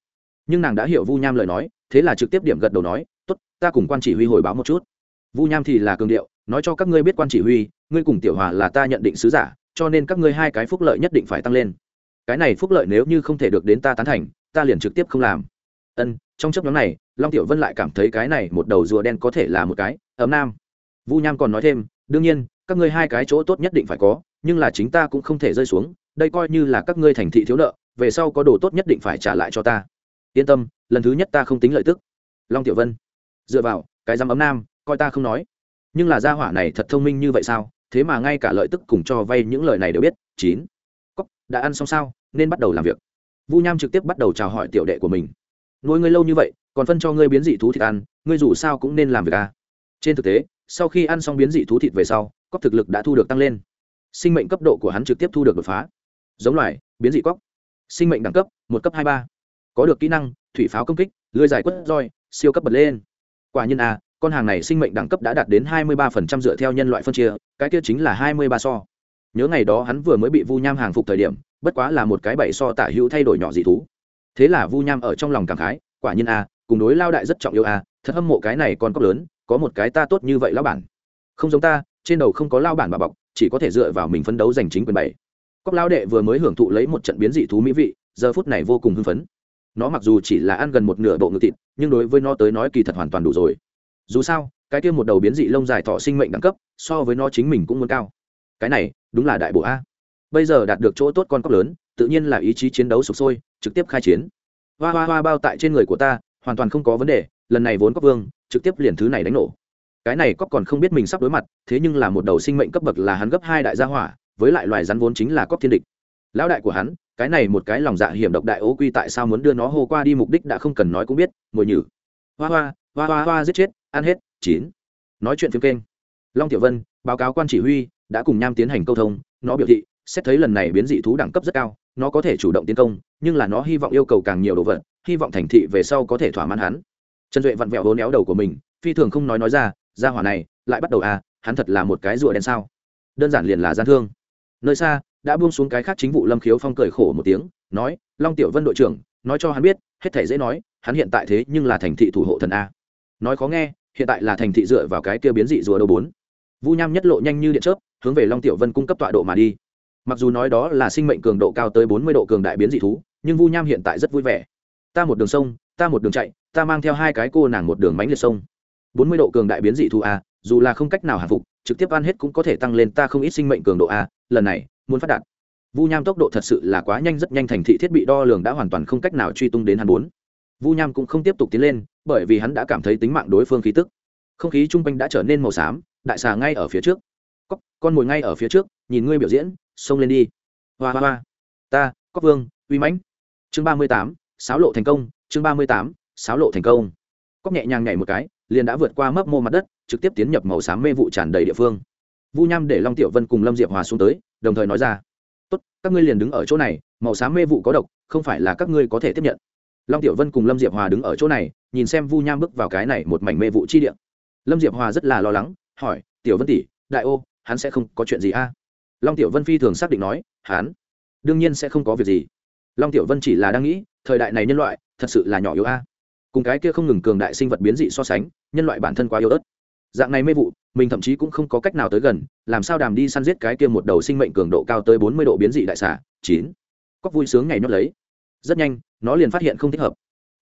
Nhưng nàng đã hiểu vu nham lời nói, thế là trực tiếp điểm gật đầu nói, tốt, ta cùng quan chỉ huy hồi báo một chút. Vu nham thì là cường điệu, nói cho các ngươi biết quan chỉ huy, ngươi cùng tiểu hòa là ta nhận định sứ giả, cho nên các ngươi hai cái phúc lợi nhất định phải tăng lên. Cái này phúc lợi nếu như không thể được đến ta tán thành, ta liền trực tiếp không làm. Ân, trong chấp nhóm này long tiểu vân lại cảm thấy cái này một đầu rùa đen có thể là một cái, ấm nam. Vu nham còn nói thêm, đương nhiên, các ngươi hai cái chỗ tốt nhất định phải có, nhưng là chính ta cũng không thể rơi xuống, đây coi như là các ngươi thành thị thiếu nợ, về sau có đồ tốt nhất định phải trả lại cho ta. Yên tâm, lần thứ nhất ta không tính lợi tức. Long tiểu vân, dựa vào, cái dám ấm nam, coi ta không nói. Nhưng là gia hỏa này thật thông minh như vậy sao? Thế mà ngay cả lợi tức cùng cho vay những lời này đều biết. Chín cóc đã ăn xong sao, nên bắt đầu làm việc. Vu nham trực tiếp bắt đầu chào hỏi tiểu đệ của mình. Nuôi ngươi lâu như vậy còn phân cho ngươi biến dị thú thịt ăn, ngươi dù sao cũng nên làm việc à. trên thực tế, sau khi ăn xong biến dị thú thịt về sau, cóc thực lực đã thu được tăng lên. Sinh mệnh cấp độ của hắn trực tiếp thu được đột phá. Giống loài, biến dị cóc. Sinh mệnh đẳng cấp, một cấp hai ba. Có được kỹ năng, thủy pháo công kích, lưới giải quất roi, siêu cấp bật lên. Quả nhiên à con hàng này sinh mệnh đẳng cấp đã đạt đến hai mươi ba phần trăm dựa theo nhân loại phân chia, cái kia chính là hai mươi ba so. Nhớ ngày đó hắn vừa mới bị vu nham hàng phục thời điểm, bất quá là một cái bảy so tả hữu thay đổi nhỏ dị thú. Thế là vu nham ở trong lòng cảm khái, quả nhiên à cùng đối lao đại rất trọng yêu à thật hâm mộ cái này còn cóc lớn, có một cái ta tốt như vậy lão bản. Không giống ta, trên đầu không có lao bản bà bọc, chỉ có thể dựa vào mình phấn đấu giành chính quyền bảy. Cóc lao đệ vừa mới hưởng thụ lấy một trận biến dị thú mỹ vị, giờ phút này vô cùng hưng phấn. Nó mặc dù chỉ là ăn gần một nửa bộ ngực thịt, nhưng đối với nó tới nói kỳ thật hoàn toàn đủ rồi. Dù sao, cái kia một đầu biến dị lông dài thọ sinh mệnh đẳng cấp, so với nó chính mình cũng muốn cao. Cái này, đúng là đại bộ a. Bây giờ đạt được chỗ tốt con cóc lớn, tự nhiên là ý chí chiến đấu sụp sôi, trực tiếp khai chiến. Hoa hoa hoa bao tại trên người của ta hoàn toàn không có vấn đề, lần này vốn cóc vương, trực tiếp liền thứ này đánh nổ. Cái này cóc còn không biết mình sắp đối mặt, thế nhưng là một đầu sinh mệnh cấp bậc là hắn gấp hai đại gia hỏa, với lại loài rắn vốn chính là cóc thiên địch. Lão đại của hắn, cái này một cái lòng dạ hiểm độc đại ố quy tại sao muốn đưa nó hô qua đi mục đích đã không cần nói cũng biết, mồi nhử. Hoa hoa hoa hoa hoa, giết chết, ăn hết, chín. Nói chuyện phim kênh. Long tiểu vân, báo cáo quan chỉ huy, đã cùng nham tiến hành câu thông, nó biểu thị, xét thấy lần này biến dị thú đẳng cấp rất cao, nó có thể chủ động tiến công, nhưng là nó hy vọng yêu cầu càng nhiều đồ vật hy vọng thành thị về sau có thể thỏa mãn hắn. Trần duệ vặn vẹo hố néo đầu của mình, phi thường không nói nói ra ra hỏa này, lại bắt đầu à hắn thật là một cái rùa đen sao? Đơn giản liền là gian thương. Nơi xa, đã buông xuống cái khác chính vụ lâm khiếu phong cười khổ một tiếng, nói, long tiểu vân đội trưởng, nói cho hắn biết, hết thể dễ nói, hắn hiện tại thế nhưng là thành thị thủ hộ thần a. Nói khó nghe, hiện tại là thành thị dựa vào cái kia biến dị rùa đầu bốn. Vu nham nhất lộ nhanh như điện chớp, hướng về long tiểu vân cung cấp tọa độ mà đi. Mặc dù nói đó là sinh mệnh cường độ cao tới bốn mươi độ cường đại biến dị thú, nhưng vu nham hiện tại rất vui vẻ ta một đường sông, ta một đường chạy, ta mang theo hai cái cô nàng một đường mánh liệt sông. Bốn mươi độ cường đại biến dị thu a, dù là không cách nào hạ phục, trực tiếp ăn hết cũng có thể tăng lên ta không ít sinh mệnh cường độ a, lần này, muốn phát đạt. Vu nham tốc độ thật sự là quá nhanh, rất nhanh thành thị thiết bị đo lường đã hoàn toàn không cách nào truy tung đến hắn bốn. Vu nham cũng không tiếp tục tiến lên, bởi vì hắn đã cảm thấy tính mạng đối phương khí tức. Không khí chung quanh đã trở nên màu xám, đại xà ngay ở phía trước. Cóc con mồi ngay ở phía trước, nhìn ngươi biểu diễn, xông lên đi. Hoa hoa hoa. Ta cóc vương, uy mãnh. Chương ba mươi tám sáo lộ thành công, chương ba mươi tám, sáo lộ thành công. Cóc nhẹ nhàng nhảy một cái, liền đã vượt qua mấp mô mặt đất, trực tiếp tiến nhập màu xám mê vụ tràn đầy địa phương. Vu nham để long tiểu vân cùng lâm diệp hòa xuống tới, đồng thời nói ra, tốt, các ngươi liền đứng ở chỗ này, màu xám mê vụ có độc, không phải là các ngươi có thể tiếp nhận. Long tiểu vân cùng lâm diệp hòa đứng ở chỗ này, nhìn xem vu nham bước vào cái này một mảnh mê vụ chi địa. Lâm diệp hòa rất là lo lắng, hỏi, tiểu vân tỷ, đại ô, hắn sẽ không có chuyện gì a? Long tiểu vân phi thường xác định nói, hắn, đương nhiên sẽ không có việc gì. Long tiểu vân chỉ là đang nghĩ thời đại này nhân loại thật sự là nhỏ yếu a. Cùng cái kia không ngừng cường đại sinh vật biến dị so sánh, nhân loại bản thân quá yếu ớt. Dạng này mê vụ, mình thậm chí cũng không có cách nào tới gần, làm sao đàm đi săn giết cái kia một đầu sinh mệnh cường độ cao tới bốn mươi độ biến dị đại xả chín. Cóc vui sướng ngày nhót lấy. Rất nhanh, nó liền phát hiện không thích hợp.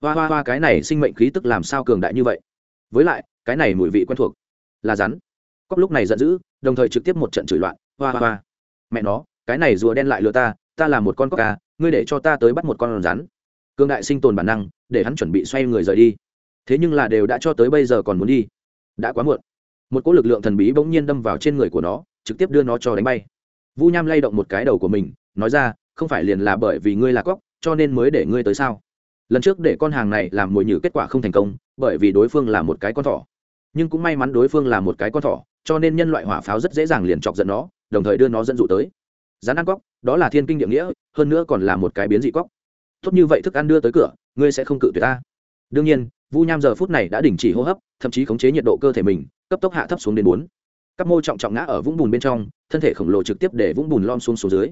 Hoa hoa hoa, cái này sinh mệnh khí tức làm sao cường đại như vậy? Với lại, cái này mùi vị quen thuộc. Là rắn. Cóc lúc này giận dữ, đồng thời trực tiếp một trận chửi loạn. Hoa hoa hoa. Mẹ nó, cái này rùa đen lại lừa ta ta là một con cóc ca ngươi để cho ta tới bắt một con rắn cương đại sinh tồn bản năng, để hắn chuẩn bị xoay người rời đi. Thế nhưng là đều đã cho tới bây giờ còn muốn đi. Đã quá muộn. Một cỗ lực lượng thần bí bỗng nhiên đâm vào trên người của nó, trực tiếp đưa nó cho đánh bay. Vu nham lay động một cái đầu của mình, nói ra, không phải liền là bởi vì ngươi là cóc, cho nên mới để ngươi tới sao? Lần trước để con hàng này làm mồi nhử kết quả không thành công, bởi vì đối phương là một cái con thỏ. Nhưng cũng may mắn đối phương là một cái con thỏ, cho nên nhân loại hỏa pháo rất dễ dàng liền chọc giận nó, đồng thời đưa nó dẫn dụ tới. Rán ăn cóc, đó là thiên kinh địa nghĩa, hơn nữa còn là một cái biến dị cóc tốt như vậy thức ăn đưa tới cửa, ngươi sẽ không cự tuyệt ta. Đương nhiên, vu nham giờ phút này đã đình chỉ hô hấp, thậm chí khống chế nhiệt độ cơ thể mình, cấp tốc hạ thấp xuống đến bốn. Các mô trọng trọng ngã ở vũng bùn bên trong, thân thể khổng lồ trực tiếp để vũng bùn lom xuống xuống dưới.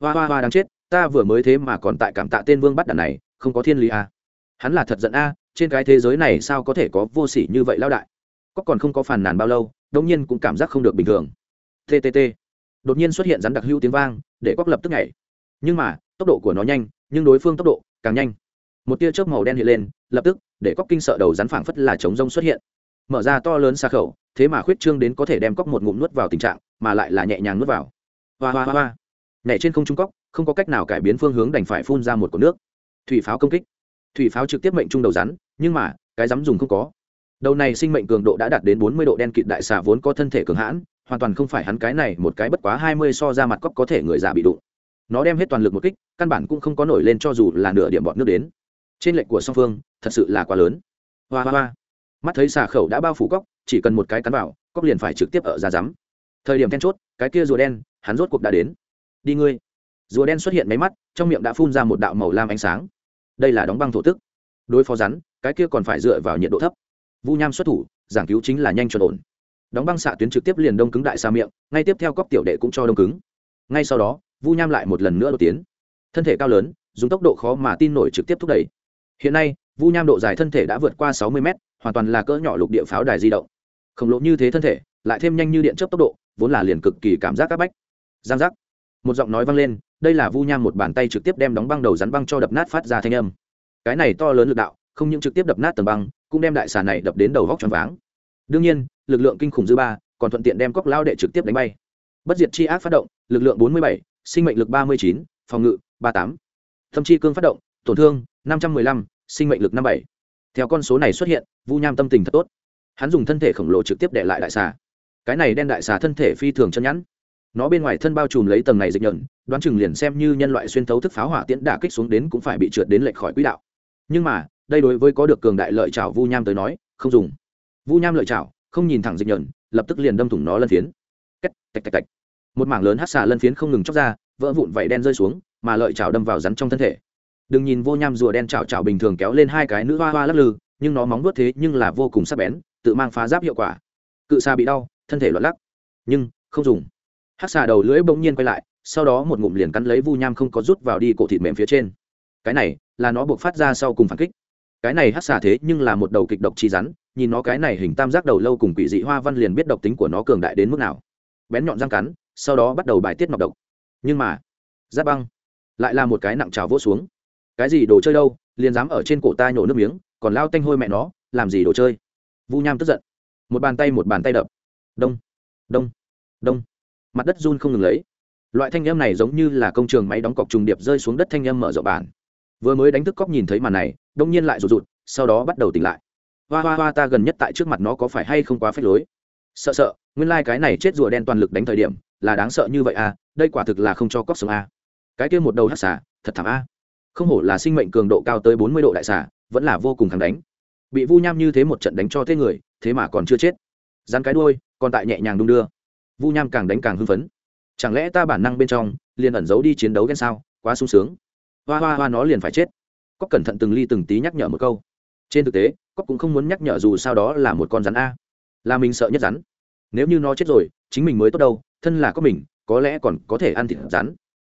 Hoa hoa hoa đang chết, ta vừa mới thế mà còn tại cảm tạ tên vương bắt đàn này, không có thiên lý a hắn là thật giận a, trên cái thế giới này sao có thể có vô sỉ như vậy lao đại? Có còn không có phàn nàn bao lâu đông nhiên cũng cảm giác không được bình thường. Tt đột nhiên xuất hiện rắn đặc hữu tiếng vang, để quắc lập tức nhảy. Nhưng mà tốc độ của nó nhanh, nhưng đối phương tốc độ càng nhanh. Một tia chớp màu đen hiện lên, lập tức, để cóc kinh sợ đầu rắn phảng phất là chống rông xuất hiện. Mở ra to lớn xa khẩu, thế mà khuyết trương đến có thể đem cóc một ngụm nuốt vào tình trạng, mà lại là nhẹ nhàng nuốt vào. Hoa hoa hoa hoa. Nhảy trên không trung cóc, không có cách nào cải biến phương hướng đành phải phun ra một cột nước. Thủy pháo công kích. Thủy pháo trực tiếp mệnh trung đầu rắn, nhưng mà, cái dám dùng không có. Đầu này sinh mệnh cường độ đã đạt đến bốn mươi độ đen kịt đại xà vốn có thân thể cường hãn, hoàn toàn không phải hắn cái này, một cái bất quá hai mươi so ra mặt cóc có thể người già bị đụng nó đem hết toàn lực một kích, căn bản cũng không có nổi lên cho dù là nửa điểm bọn nước đến. Trên lệnh của song phương, thật sự là quá lớn. Hoa hoa hoa. Mắt thấy xà khẩu đã bao phủ cóc chỉ cần một cái cắn vào cóc liền phải trực tiếp ở ra rắm. Thời điểm then chốt, cái kia rùa đen, hắn rốt cuộc đã đến. Đi ngươi. Rùa đen xuất hiện máy mắt, trong miệng đã phun ra một đạo màu lam ánh sáng. Đây là đóng băng thổ tức. Đối phó rắn, cái kia còn phải dựa vào nhiệt độ thấp. Vu nham xuất thủ, giảng cứu chính là nhanh chuẩn ổn. Đóng băng xạ tuyến trực tiếp liền đông cứng đại xa miệng, ngay tiếp theo cóc tiểu đệ cũng cho đông cứng. Ngay sau đó vu nham lại một lần nữa đột tiến. Thân thể cao lớn, dùng tốc độ khó mà tin nổi trực tiếp thúc đẩy. Hiện nay, vu nham độ dài thân thể đã vượt qua sáu mươi mét, hoàn toàn là cỡ nhỏ lục địa pháo đài di động. Khổng lồ như thế thân thể, lại thêm nhanh như điện chớp tốc độ, vốn là liền cực kỳ cảm giác áp bách. Giang giác. Một giọng nói vang lên, đây là vu nham một bàn tay trực tiếp đem đóng băng đầu rắn băng cho đập nát phát ra thanh âm. Cái này to lớn lực đạo, không những trực tiếp đập nát tầng băng, cũng đem đại xà này đập đến đầu vóc tròn váng. Đương nhiên, lực lượng kinh khủng dư ba, còn thuận tiện đem cóc lao đệ trực tiếp đánh bay. Bất diệt chi ác phát động, lực lượng bốn mươi bảy sinh mệnh lực ba mươi chín phòng ngự ba tám thâm chi cương phát động tổn thương năm trăm m ư ơ i năm sinh mệnh lực năm bảy. Theo con số này xuất hiện vu nham tâm tình thật tốt. Hắn dùng thân thể khổng lồ trực tiếp để lại đại xà. Cái này đen đại xà thân thể phi thường chân nhẵn. Nó bên ngoài thân bao trùm lấy tầng này dịch nhẫn, đoán chừng liền xem như nhân loại xuyên thấu thức pháo hỏa tiễn đả kích xuống đến cũng phải bị trượt đến lệch khỏi quỹ đạo. Nhưng mà đây đối với có được cường đại lợi chảo vu nham tới nói không dùng. Vu nham lợi chảo không nhìn thẳng dịch nhẫn, lập tức liền đâm thủng nó lân phiến. Cách tạch tạch tạch một mảng lớn hát xà lân phiến không ngừng chóc ra, vỡ vụn vảy đen rơi xuống, mà lợi chảo đâm vào rắn trong thân thể. Đừng nhìn vô nham rùa đen chảo chảo bình thường kéo lên hai cái nữ hoa hoa lắc lư, nhưng nó móng vuốt thế nhưng là vô cùng sắc bén, tự mang phá giáp hiệu quả. Cự xà bị đau, thân thể loạn lắc. Nhưng, không dùng. Hát xà đầu lưỡi bỗng nhiên quay lại, sau đó một ngụm liền cắn lấy vu nham không có rút vào đi cổ thịt mềm phía trên. Cái này, là nó buộc phát ra sau cùng phản kích. Cái này hát xà thế nhưng là một đầu kịch độc chi rắn, nhìn nó cái này hình tam giác đầu lâu cùng quỷ dị hoa văn liền biết độc tính của nó cường đại đến mức nào. Bén nhọn răng cắn sau đó bắt đầu bài tiết nọc độc. Nhưng mà, giáp băng lại là một cái nặng trào vỗ xuống. Cái gì đồ chơi đâu, liền dám ở trên cổ ta nhổ nước miếng, còn lao tanh hôi mẹ nó, làm gì đồ chơi? Vu nham tức giận. Một bàn tay một bàn tay đập. Đông đông đông. Mặt đất run không ngừng lấy. Loại thanh em này giống như là công trường máy đóng cọc trùng điệp rơi xuống đất thanh em mở rộng bản. Vừa mới đánh thức cóc nhìn thấy màn này, đông nhiên lại rụt rụt, sau đó bắt đầu tỉnh lại. Hoa hoa hoa ta gần nhất tại trước mặt nó có phải hay không quá phép lối? Sợ sợ, nguyên lai、like、cái này chết rùa đen toàn lực đánh thời điểm, là đáng sợ như vậy à đây quả thực là không cho cóc sống à. cái kia một đầu hát xả thật thảm à. không hổ là sinh mệnh cường độ cao tới bốn mươi độ đại xả vẫn là vô cùng thắng đánh. Bị vu nham như thế một trận đánh cho thế người, thế mà còn chưa chết. Dán cái đôi còn tại nhẹ nhàng đung đưa. Vu nham càng đánh càng hưng phấn. Chẳng lẽ ta bản năng bên trong, liền ẩn giấu đi chiến đấu ghen sao, quá sung sướng. Hoa hoa hoa nó liền phải chết. Cóc cẩn thận từng ly từng tí nhắc nhở một câu. Trên thực tế, cóc cũng không muốn nhắc nhở dù sao đó là một con rắn a là mình sợ nhất rắn. Nếu như nó chết rồi, chính mình mới tốt đâu, thân là có mình, có lẽ còn có thể ăn thịt rắn.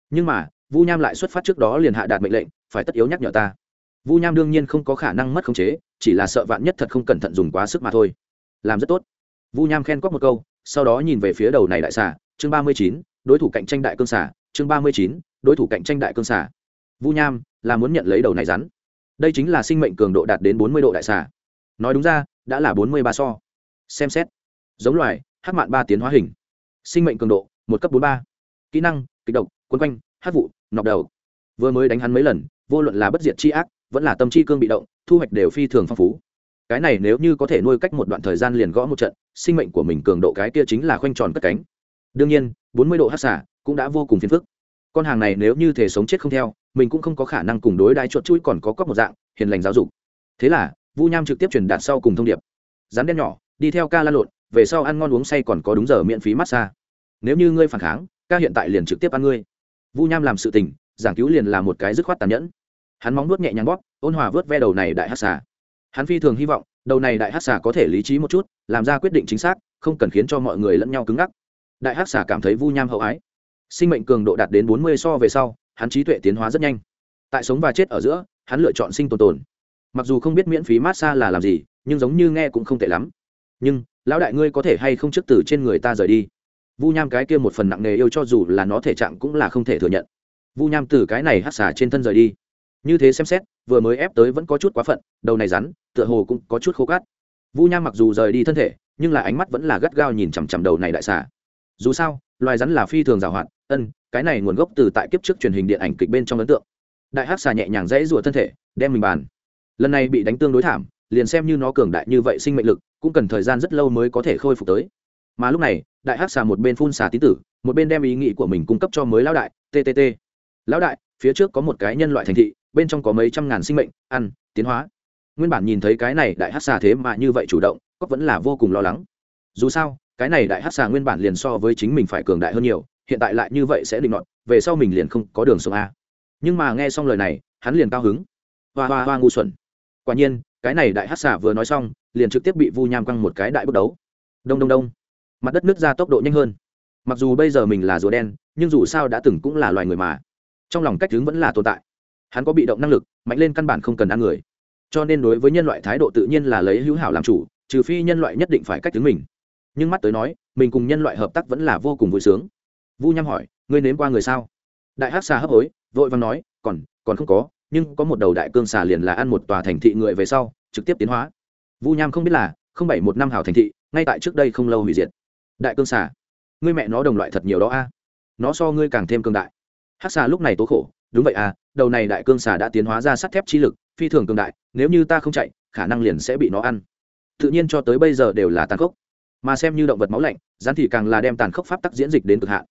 Nhưng mà, vu nham lại xuất phát trước đó liền hạ đạt mệnh lệnh, phải tất yếu nhắc nhở ta. Vu nham đương nhiên không có khả năng mất khống chế, chỉ là sợ vạn nhất thật không cẩn thận dùng quá sức mà thôi. Làm rất tốt. Vu nham khen cóc một câu, sau đó nhìn về phía đầu này đại xà, chương ba mươi chín, đối thủ cạnh tranh đại cương xà, chương ba mươi chín, đối thủ cạnh tranh đại cương xà. Vu nham là muốn nhận lấy đầu này rắn. Đây chính là sinh mệnh cường độ đạt đến bốn mươi độ đại xà. Nói đúng ra, đã là bốn mươi ba so xem xét. Giống loài, hát mạn ba tiến hóa hình. Sinh mệnh cường độ, một cấp bốn ba. Kỹ năng, kịch độc quân quanh, hát vụ, nọc đầu. Vừa mới đánh hắn mấy lần, vô luận là bất diệt c h i ác, vẫn là tâm c h i cương bị động, thu hoạch đều phi thường phong phú. Cái này nếu như có thể nuôi cách một đoạn thời gian liền gõ một trận, sinh mệnh của mình cường độ cái kia chính là khoanh tròn cất cánh. Đương nhiên, bốn mươi độ hát xả cũng đã vô cùng phiền phức. Con hàng này nếu như thể sống chết không theo, mình cũng không có khả năng cùng đối đái chuột chuỗi còn có cóc một dạng, hiền lành giáo dục. Thế là, vu nham trực tiếp truyền đạt sau cùng thông điệp. Rắn đen nhỏ đi theo ca la lộn, về sau ăn ngon uống say còn có đúng giờ miễn phí massage. Nếu như ngươi phản kháng, ca hiện tại liền trực tiếp ăn ngươi. Vu nham làm sự tình, giảng cứu liền là một cái dứt khoát tàn nhẫn. Hắn móng nuốt nhẹ nhàng bóp, ôn hòa vớt ve đầu này đại hát xà. Hắn phi thường hy vọng, đầu này đại hát xà có thể lý trí một chút, làm ra quyết định chính xác, không cần khiến cho mọi người lẫn nhau cứng ngắc. Đại hát xà cảm thấy vu nham hậu ái. Sinh mệnh cường độ đạt đến bốn mươi so về sau, hắn trí tuệ tiến hóa rất nhanh. Tại sống và chết ở giữa, hắn lựa chọn sinh tồn tồn. Mặc dù không biết miễn phí mát xa là làm gì, nhưng giống như nghe cũng không tệ lắm nhưng lão đại ngươi có thể hay không trước từ trên người ta rời đi? Vu nham cái kia một phần nặng nề yêu cho dù là nó thể trạng cũng là không thể thừa nhận. Vu nham từ cái này hát xả trên thân rời đi. Như thế xem xét, vừa mới ép tới vẫn có chút quá phận, đầu này rắn, tựa hồ cũng có chút khô cát. Vu nham mặc dù rời đi thân thể, nhưng là ánh mắt vẫn là gắt gao nhìn chằm chằm đầu này đại xả dù sao, loài rắn là phi thường giàu hạn, ân, cái này nguồn gốc từ tại kiếp trước truyền hình điện ảnh kịch bên trong ấn tượng. Đại hắc xà nhẹ nhàng dãy rủa thân thể, đem mình bàn. Lần này bị đánh tương đối thảm, liền xem như nó cường đại như vậy sinh mệnh lực cũng cần thời gian rất lâu mới có thể khôi phục tới. Mà lúc này, đại hắc xà một bên phun xà tín tử, một bên đem ý nghĩ của mình cung cấp cho mới lão đại ttt lão đại, phía trước có một cái nhân loại thành thị, bên trong có mấy trăm ngàn sinh mệnh, ăn, tiến hóa. Nguyên bản nhìn thấy cái này đại hắc xà thế mà như vậy chủ động cóc vẫn là vô cùng lo lắng. Dù sao, cái này đại hắc xà nguyên bản liền so với chính mình phải cường đại hơn nhiều, hiện tại lại như vậy sẽ định đoạn về sau mình liền không có đường sống a. Nhưng mà nghe xong lời này, hắn liền cao hứng. Hoa hoa hoa ngu xuẩn. Quả nhiên cái này đại hát xả vừa nói xong, liền trực tiếp bị vu nham quăng một cái đại bước đấu. Đông đông đông. Mặt đất nước ra tốc độ nhanh hơn. Mặc dù bây giờ mình là rùa đen, nhưng dù sao đã từng cũng là loài người mà. Trong lòng cách hướng vẫn là tồn tại. Hắn có bị động năng lực, mạnh lên căn bản không cần ăn người. Cho nên đối với nhân loại thái độ tự nhiên là lấy hữu hảo làm chủ, trừ phi nhân loại nhất định phải cách hướng mình. Nhưng mắt tới nói, mình cùng nhân loại hợp tác vẫn là vô cùng vui sướng. Vu nham hỏi, ngươi nếm qua người sao? Đại hát xà hấp hối, vội vàng nói, còn còn không có nhưng có một đầu đại cương xà liền là ăn một tòa thành thị người về sau, trực tiếp tiến hóa. Vu nham không biết là không bảy một năm hào thành thị, ngay tại trước đây không lâu hủy diệt. Đại cương xà, ngươi mẹ nó đồng loại thật nhiều đó a. Nó so ngươi càng thêm cương đại. Hát xà lúc này tố khổ, đúng vậy à đầu này đại cương xà đã tiến hóa ra sắt thép chi lực, phi thường cường đại, nếu như ta không chạy, khả năng liền sẽ bị nó ăn. Tự nhiên cho tới bây giờ đều là tàn khốc. Mà xem như động vật máu lạnh, rắn thì càng là đem tàn khốc pháp tắc diễn dịch đến cực hạn.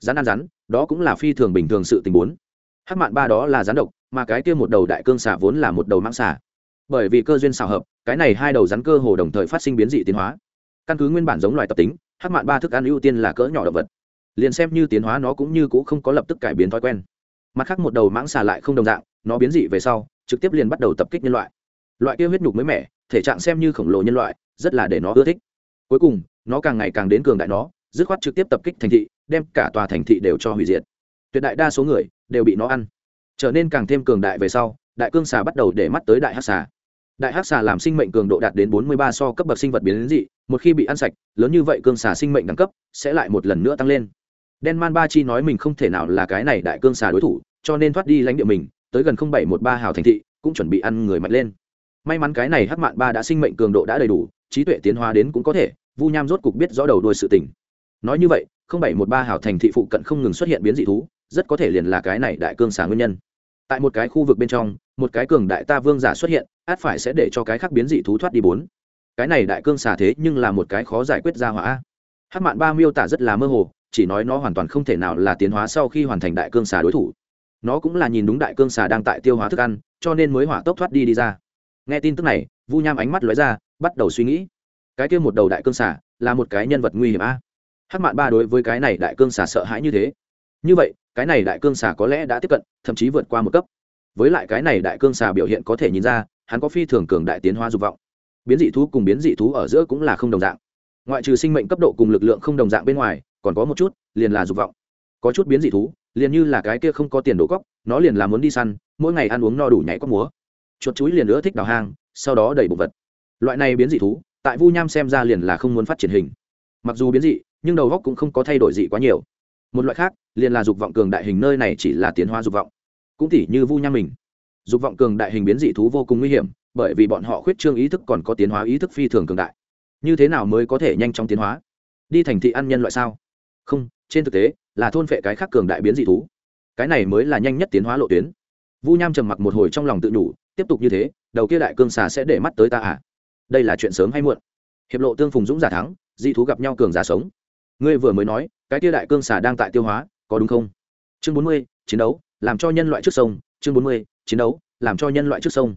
Rắn ăn rắn, đó cũng là phi thường bình thường sự tình bốn. Hắc mạn ba đó là rắn độc mà cái kia một đầu đại cương xà vốn là một đầu mãng xà, bởi vì cơ duyên xào hợp cái này hai đầu rắn cơ hồ đồng thời phát sinh biến dị tiến hóa. Căn cứ nguyên bản giống loài tập tính hắc mạn ba thức ăn ưu tiên là cỡ nhỏ động vật. Liền xem như tiến hóa nó cũng như cũng không có lập tức cải biến thói quen. Mặt khác một đầu mãng xà lại không đồng dạng nó biến dị về sau trực tiếp liền bắt đầu tập kích nhân loại. Loại kia huyết nhục mới mẻ thể trạng xem như khổng lồ nhân loại rất là để nó ưa thích. Cuối cùng nó càng ngày càng đến cường đại nó dứt khoát trực tiếp tập kích thành thị đem cả tòa thành thị đều cho hủy diệt. Tuyệt đại đa số người đều bị nó ăn trở nên càng thêm cường đại về sau, đại cương xà bắt đầu để mắt tới đại hắc xà. Đại hắc xà làm sinh mệnh cường độ đạt đến 43 so cấp bậc sinh vật biến dị, một khi bị ăn sạch, lớn như vậy cương xà sinh mệnh đẳng cấp sẽ lại một lần nữa tăng lên. Đen man ba chi nói mình không thể nào là cái này đại cương xà đối thủ, cho nên thoát đi lãnh địa mình, tới gần 0713 hào thành thị, cũng chuẩn bị ăn người mạnh lên. May mắn cái này hắc mạn ba đã sinh mệnh cường độ đã đầy đủ, trí tuệ tiến hóa đến cũng có thể, vu nham rốt cục biết rõ đầu đuôi sự tình. Nói như vậy 0713 hào thành thị phụ cận không ngừng xuất hiện biến dị thú, rất có thể liền là cái này đại cương xà nguyên nhân tại một cái khu vực bên trong, một cái cường đại ta vương giả xuất hiện, át phải sẽ để cho cái khác biến dị thú thoát đi bốn. Cái này đại cương xà thế nhưng là một cái khó giải quyết ra hỏa. Hát mạn ba miêu tả rất là mơ hồ, chỉ nói nó hoàn toàn không thể nào là tiến hóa sau khi hoàn thành đại cương xà đối thủ. Nó cũng là nhìn đúng đại cương xà đang tại tiêu hóa thức ăn, cho nên mới hỏa tốc thoát đi đi ra. Nghe tin tức này, vu nham ánh mắt lóe ra, bắt đầu suy nghĩ. Cái kia một đầu đại cương xà là một cái nhân vật nguy hiểm a. Hát mạn ba đối với cái này đại cương xà sợ hãi như thế. Như vậy cái này đại cương xà có lẽ đã tiếp cận, thậm chí vượt qua một cấp. Với lại cái này đại cương xà biểu hiện có thể nhìn ra, hắn có phi thường cường đại tiến hóa dục vọng. Biến dị thú cùng biến dị thú ở giữa cũng là không đồng dạng. Ngoại trừ sinh mệnh cấp độ cùng lực lượng không đồng dạng bên ngoài, còn có một chút, liền là dục vọng. Có chút biến dị thú, liền như là cái kia không có tiền đổ cóc nó liền là muốn đi săn, mỗi ngày ăn uống no đủ nhảy cóc múa. Chuột chuối liền nữa thích đào hang, sau đó đẩy bụng vật. Loại này biến dị thú, tại vu nham xem ra liền là không muốn phát triển hình. Mặc dù biến dị, nhưng đầu góc cũng không có thay đổi dị quá nhiều một loại khác, liền là dục vọng cường đại hình nơi này chỉ là tiến hóa dục vọng. Cũng tỉ như vu nham mình. Dục vọng cường đại hình biến dị thú vô cùng nguy hiểm, bởi vì bọn họ khuyết trương ý thức còn có tiến hóa ý thức phi thường cường đại. Như thế nào mới có thể nhanh chóng tiến hóa? Đi thành thị ăn nhân loại sao? Không, trên thực tế, là thôn phệ cái khác cường đại biến dị thú. Cái này mới là nhanh nhất tiến hóa lộ tuyến. Vu nham trầm mặc một hồi trong lòng tự nhủ, tiếp tục như thế, đầu kia đại cương xà sẽ để mắt tới ta à? Đây là chuyện sớm hay muộn. Hiệp lộ tương phùng dũng giả thắng, dị thú gặp nhau cường giả sống. Ngươi vừa mới nói cái kia đại cương xà đang tại tiêu hóa, có đúng không? Chương bốn mươi, chiến đấu, làm cho nhân loại trước sông. Chương bốn mươi, chiến đấu, làm cho nhân loại trước sông.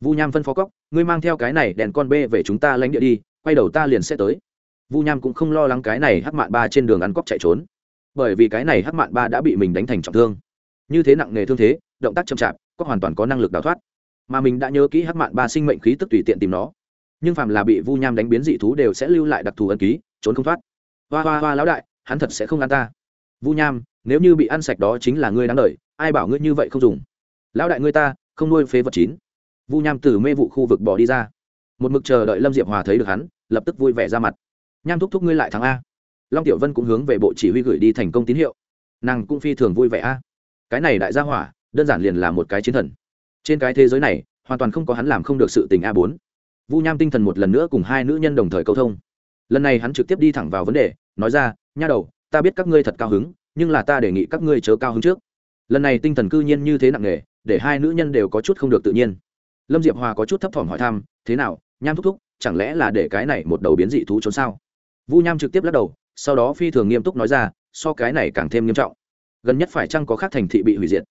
Vu nham phân phó cóc ngươi mang theo cái này đèn con bê về chúng ta lánh địa đi, quay đầu ta liền sẽ tới. Vu nham cũng không lo lắng cái này hắc mạn ba trên đường ăn cóc chạy trốn, bởi vì cái này hắc mạn ba đã bị mình đánh thành trọng thương. Như thế nặng nề thương thế, động tác chậm chạp, có hoàn toàn có năng lực đào thoát. Mà mình đã nhớ kỹ hắc mạn ba sinh mệnh khí tức tùy tiện tìm nó. Nhưng phàm là bị vu nham đánh biến dị thú đều sẽ lưu lại đặc thù ân ký, trốn không thoát. Hoa hoa hoa lão đại hắn thật sẽ không ăn ta. Vu nham nếu như bị ăn sạch đó chính là ngươi đáng đợi, ai bảo ngươi như vậy không dùng? Lão đại ngươi ta không nuôi phế vật chín. Vu nham từ mê vụ khu vực bỏ đi ra. Một mực chờ đợi lâm diệp hòa thấy được hắn lập tức vui vẻ ra mặt. Nham thúc thúc ngươi lại thắng a. Long tiểu vân cũng hướng về bộ chỉ huy gửi đi thành công tín hiệu. Nàng cũng phi thường vui vẻ a. Cái này đại gia hỏa đơn giản liền là một cái chiến thần. Trên cái thế giới này hoàn toàn không có hắn làm không được sự tình a bốn. Vu nham tinh thần một lần nữa cùng hai nữ nhân đồng thời câu thông. Lần này hắn trực tiếp đi thẳng vào vấn đề nói ra nha đầu, ta biết các ngươi thật cao hứng, nhưng là ta đề nghị các ngươi chớ cao hứng trước. Lần này tinh thần cư nhiên như thế nặng nề, để hai nữ nhân đều có chút không được tự nhiên. Lâm diệp hòa có chút thấp thỏm hỏi thăm, thế nào, nham thúc thúc, chẳng lẽ là để cái này một đầu biến dị thú trốn sao? Vu nham trực tiếp lắc đầu, sau đó phi thường nghiêm túc nói ra, so cái này càng thêm nghiêm trọng. Gần nhất phải chăng có khác thành thị bị hủy diệt?